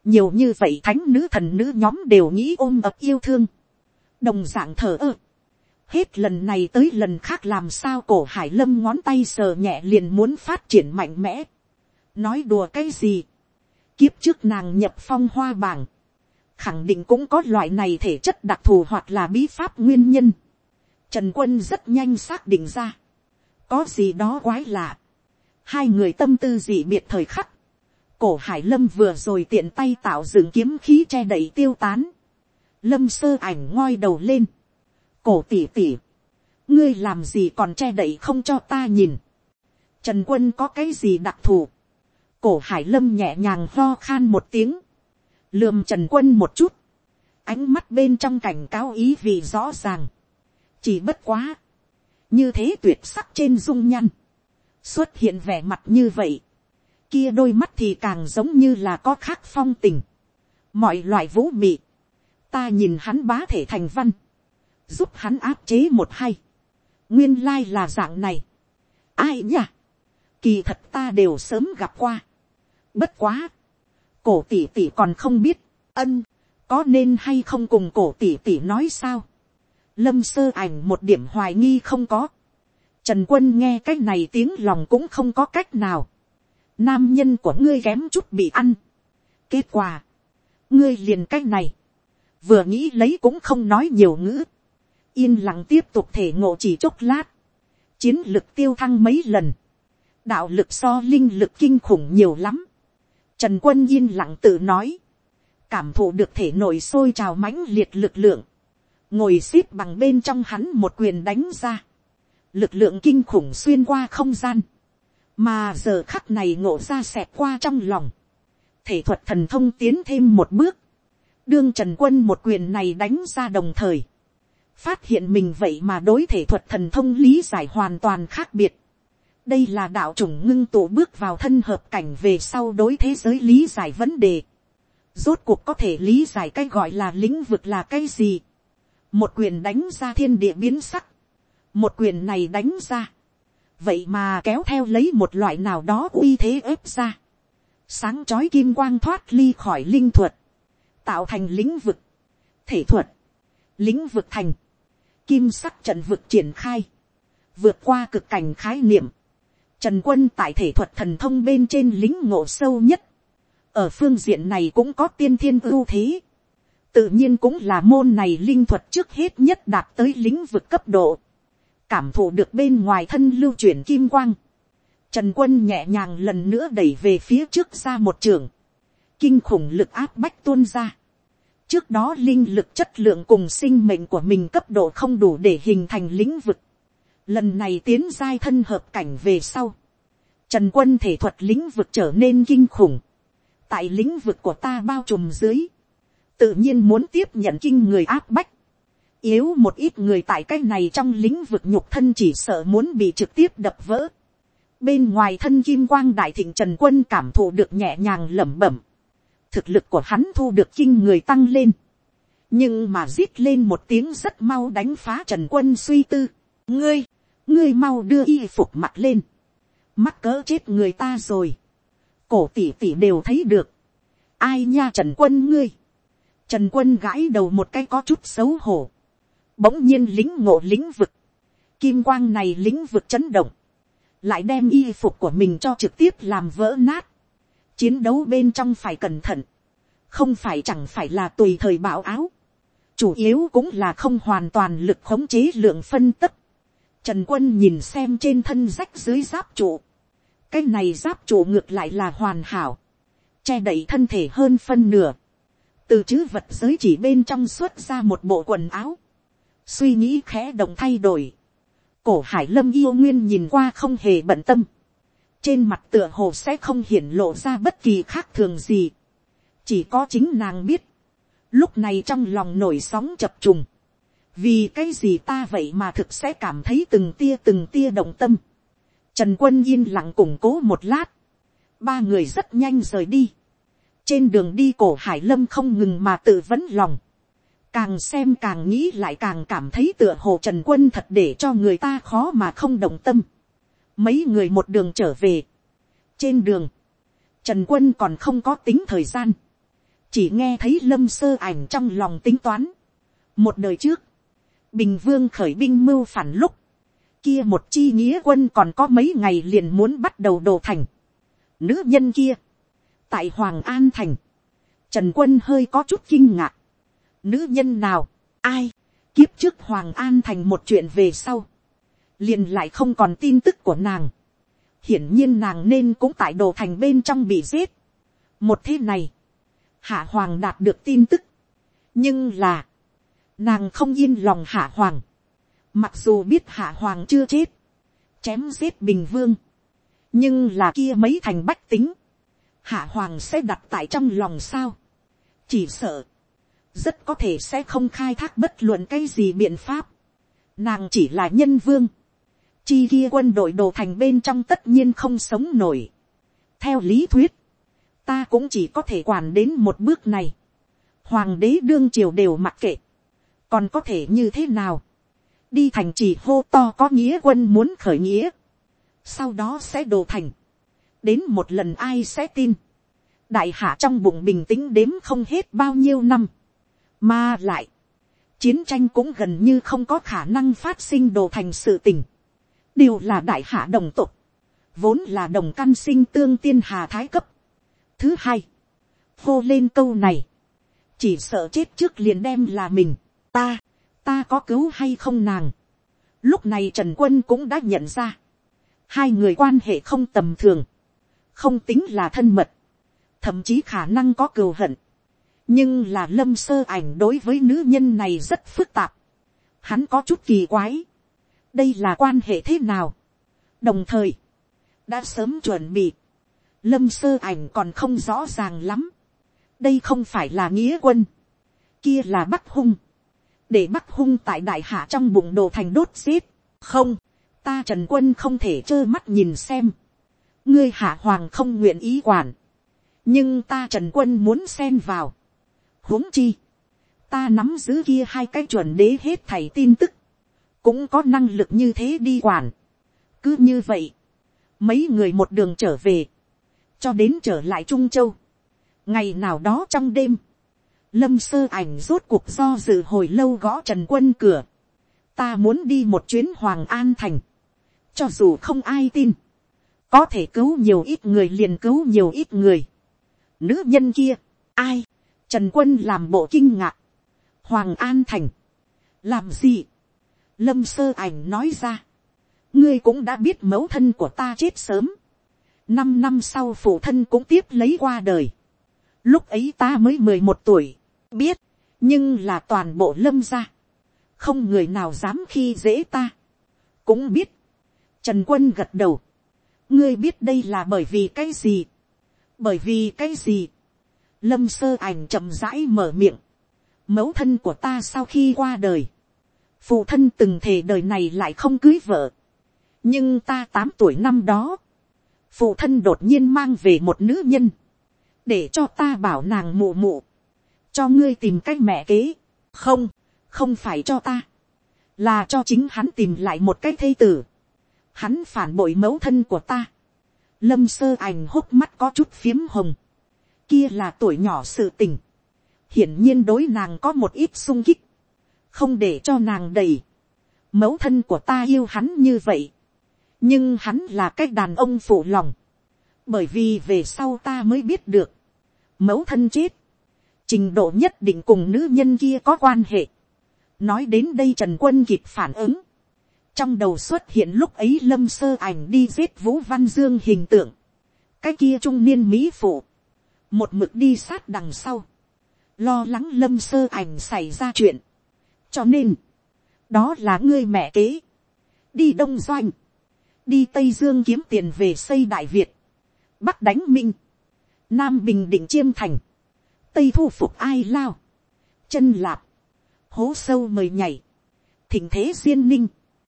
nhiều như vậy thánh nữ thần nữ nhóm đều nghĩ ôm ập yêu thương, đồng dạng thở ơ, hết lần này tới lần khác làm sao cổ hải lâm ngón tay sờ nhẹ liền muốn phát triển mạnh mẽ, nói đùa cái gì, kiếp trước nàng nhập phong hoa bảng, khẳng định cũng có loại này thể chất đặc thù hoặc là bí pháp nguyên nhân. Trần quân rất nhanh xác định ra, có gì đó quái lạ, hai người tâm tư dị biệt thời khắc, cổ hải lâm vừa rồi tiện tay tạo dựng kiếm khí che đậy tiêu tán. lâm sơ ảnh ngoi đầu lên. cổ tỉ tỉ. ngươi làm gì còn che đậy không cho ta nhìn. trần quân có cái gì đặc thù cổ hải lâm nhẹ nhàng ho khan một tiếng. lườm trần quân một chút. ánh mắt bên trong cảnh cáo ý vị rõ ràng. chỉ bất quá. như thế tuyệt sắc trên dung nhăn. xuất hiện vẻ mặt như vậy kia đôi mắt thì càng giống như là có khác phong tình, mọi loại vũ mị, ta nhìn hắn bá thể thành văn, giúp hắn áp chế một hay, nguyên lai là dạng này, ai nhỉ, kỳ thật ta đều sớm gặp qua, bất quá, cổ tỷ tỷ còn không biết, ân, có nên hay không cùng cổ tỷ tỷ nói sao, lâm sơ ảnh một điểm hoài nghi không có, trần quân nghe cái này tiếng lòng cũng không có cách nào, nam nhân của ngươi kém chút bị ăn. kết quả, ngươi liền cách này, vừa nghĩ lấy cũng không nói nhiều ngữ, yên lặng tiếp tục thể ngộ chỉ chốc lát, chiến lực tiêu thăng mấy lần, đạo lực so linh lực kinh khủng nhiều lắm, trần quân yên lặng tự nói, cảm thụ được thể nội sôi trào mãnh liệt lực lượng, ngồi xếp bằng bên trong hắn một quyền đánh ra, lực lượng kinh khủng xuyên qua không gian, mà giờ khắc này ngộ ra xẹt qua trong lòng, thể thuật thần thông tiến thêm một bước, đương trần quân một quyền này đánh ra đồng thời, phát hiện mình vậy mà đối thể thuật thần thông lý giải hoàn toàn khác biệt đây là đạo chủng ngưng tụ bước vào thân hợp cảnh về sau đối thế giới lý giải vấn đề. rốt cuộc có thể lý giải cái gọi là lĩnh vực là cái gì. một quyền đánh ra thiên địa biến sắc. một quyền này đánh ra. Vậy mà kéo theo lấy một loại nào đó uy thế ép ra, sáng chói kim quang thoát ly khỏi linh thuật, tạo thành lĩnh vực, thể thuật, lĩnh vực thành, kim sắc trận vực triển khai, vượt qua cực cảnh khái niệm, trần quân tại thể thuật thần thông bên trên lính ngộ sâu nhất, ở phương diện này cũng có tiên thiên ưu thế, tự nhiên cũng là môn này linh thuật trước hết nhất đạt tới lĩnh vực cấp độ, cảm thụ được bên ngoài thân lưu chuyển kim quang, trần quân nhẹ nhàng lần nữa đẩy về phía trước ra một trường, kinh khủng lực áp bách tuôn ra. trước đó linh lực chất lượng cùng sinh mệnh của mình cấp độ không đủ để hình thành lĩnh vực lần này tiến giai thân hợp cảnh về sau, trần quân thể thuật lĩnh vực trở nên kinh khủng. tại lĩnh vực của ta bao trùm dưới, tự nhiên muốn tiếp nhận kinh người áp bách yếu một ít người tại cái này trong lĩnh vực nhục thân chỉ sợ muốn bị trực tiếp đập vỡ. Bên ngoài thân kim quang đại thịnh trần quân cảm thụ được nhẹ nhàng lẩm bẩm. Thực lực của hắn thu được kinh người tăng lên. Nhưng mà rít lên một tiếng rất mau đánh phá trần quân suy tư. Ngươi, ngươi mau đưa y phục mặt lên. Mắc cỡ chết người ta rồi. Cổ tỷ tỷ đều thấy được. Ai nha trần quân ngươi. Trần quân gãi đầu một cái có chút xấu hổ bỗng nhiên lính ngộ lĩnh vực, kim quang này lĩnh vực chấn động, lại đem y phục của mình cho trực tiếp làm vỡ nát, chiến đấu bên trong phải cẩn thận, không phải chẳng phải là tùy thời bảo áo, chủ yếu cũng là không hoàn toàn lực khống chế lượng phân tất. Trần quân nhìn xem trên thân rách dưới giáp trụ, cái này giáp trụ ngược lại là hoàn hảo, che đậy thân thể hơn phân nửa, từ chữ vật giới chỉ bên trong xuất ra một bộ quần áo, suy nghĩ khẽ động thay đổi, cổ hải lâm yêu nguyên nhìn qua không hề bận tâm, trên mặt tựa hồ sẽ không hiển lộ ra bất kỳ khác thường gì, chỉ có chính nàng biết, lúc này trong lòng nổi sóng chập trùng, vì cái gì ta vậy mà thực sẽ cảm thấy từng tia từng tia động tâm, trần quân yên lặng củng cố một lát, ba người rất nhanh rời đi, trên đường đi cổ hải lâm không ngừng mà tự vấn lòng, càng xem càng nghĩ lại càng cảm thấy tựa hồ trần quân thật để cho người ta khó mà không động tâm. mấy người một đường trở về. trên đường, trần quân còn không có tính thời gian. chỉ nghe thấy lâm sơ ảnh trong lòng tính toán. một đời trước, bình vương khởi binh mưu phản lúc, kia một chi nghĩa quân còn có mấy ngày liền muốn bắt đầu đồ thành. Nữ nhân kia, tại Hoàng An Thành, Trần Quân hơi có chút kinh ngạc. Nữ nhân nào, ai, kiếp trước Hoàng An Thành một chuyện về sau, liền lại không còn tin tức của nàng. Hiển nhiên nàng nên cũng tại đồ thành bên trong bị giết. Một thế này, Hạ Hoàng đạt được tin tức. Nhưng là, nàng không yên lòng Hạ Hoàng Mặc dù biết hạ hoàng chưa chết. Chém giết bình vương. Nhưng là kia mấy thành bách tính. Hạ hoàng sẽ đặt tại trong lòng sao. Chỉ sợ. Rất có thể sẽ không khai thác bất luận cái gì biện pháp. Nàng chỉ là nhân vương. Chi kia quân đội đồ thành bên trong tất nhiên không sống nổi. Theo lý thuyết. Ta cũng chỉ có thể quản đến một bước này. Hoàng đế đương triều đều mặc kệ. Còn có thể như thế nào? đi thành trì hô to có nghĩa quân muốn khởi nghĩa, sau đó sẽ đổ thành, đến một lần ai sẽ tin, đại hạ trong bụng bình tĩnh đếm không hết bao nhiêu năm, mà lại, chiến tranh cũng gần như không có khả năng phát sinh đồ thành sự tình, đều là đại hạ đồng tục, vốn là đồng căn sinh tương tiên hà thái cấp. Thứ hai, hô lên câu này, chỉ sợ chết trước liền đem là mình, ta, ta có cứu hay không nàng. Lúc này Trần Quân cũng đã nhận ra. Hai người quan hệ không tầm thường. Không tính là thân mật. Thậm chí khả năng có cừu hận. Nhưng là lâm sơ ảnh đối với nữ nhân này rất phức tạp. Hắn có chút kỳ quái. Đây là quan hệ thế nào? Đồng thời, đã sớm chuẩn bị. Lâm sơ ảnh còn không rõ ràng lắm. Đây không phải là nghĩa quân. Kia là bắt hung để bắc hung tại đại hạ trong bụng đồ thành đốt xếp, không, ta trần quân không thể trơ mắt nhìn xem. ngươi hạ hoàng không nguyện ý quản. nhưng ta trần quân muốn xen vào. huống chi, ta nắm giữ kia hai cái chuẩn đế hết thảy tin tức, cũng có năng lực như thế đi quản. cứ như vậy, mấy người một đường trở về, cho đến trở lại trung châu. ngày nào đó trong đêm, lâm sơ ảnh rốt cuộc do dự hồi lâu gõ trần quân cửa. ta muốn đi một chuyến hoàng an thành. cho dù không ai tin, có thể cứu nhiều ít người liền cứu nhiều ít người. nữ nhân kia, ai, trần quân làm bộ kinh ngạc. hoàng an thành, làm gì, lâm sơ ảnh nói ra. ngươi cũng đã biết mẫu thân của ta chết sớm. năm năm sau phụ thân cũng tiếp lấy qua đời. Lúc ấy ta mới mười một tuổi biết, nhưng là toàn bộ lâm gia, không người nào dám khi dễ ta, cũng biết, trần quân gật đầu, ngươi biết đây là bởi vì cái gì, bởi vì cái gì, lâm sơ ảnh chậm rãi mở miệng, mẫu thân của ta sau khi qua đời, phụ thân từng thể đời này lại không cưới vợ, nhưng ta tám tuổi năm đó, phụ thân đột nhiên mang về một nữ nhân, để cho ta bảo nàng mụ mụ, cho ngươi tìm cách mẹ kế, không, không phải cho ta, là cho chính hắn tìm lại một cái thây tử, hắn phản bội mẫu thân của ta, lâm sơ ảnh hốc mắt có chút phiếm hồng, kia là tuổi nhỏ sự tình, hiển nhiên đối nàng có một ít sung kích, không để cho nàng đầy, mẫu thân của ta yêu hắn như vậy, nhưng hắn là cái đàn ông phụ lòng, bởi vì về sau ta mới biết được, mẫu thân chết, trình độ nhất định cùng nữ nhân kia có quan hệ. nói đến đây trần quân kịp phản ứng. trong đầu xuất hiện lúc ấy lâm sơ ảnh đi giết vũ văn dương hình tượng. cái kia trung niên mỹ phụ. một mực đi sát đằng sau. lo lắng lâm sơ ảnh xảy ra chuyện. cho nên, đó là ngươi mẹ kế. đi đông doanh. đi tây dương kiếm tiền về xây đại việt. bắc đánh minh. nam bình định chiêm thành tây thu phục ai lao, chân lạp, hố sâu mời nhảy, thỉnh thế duyên ninh,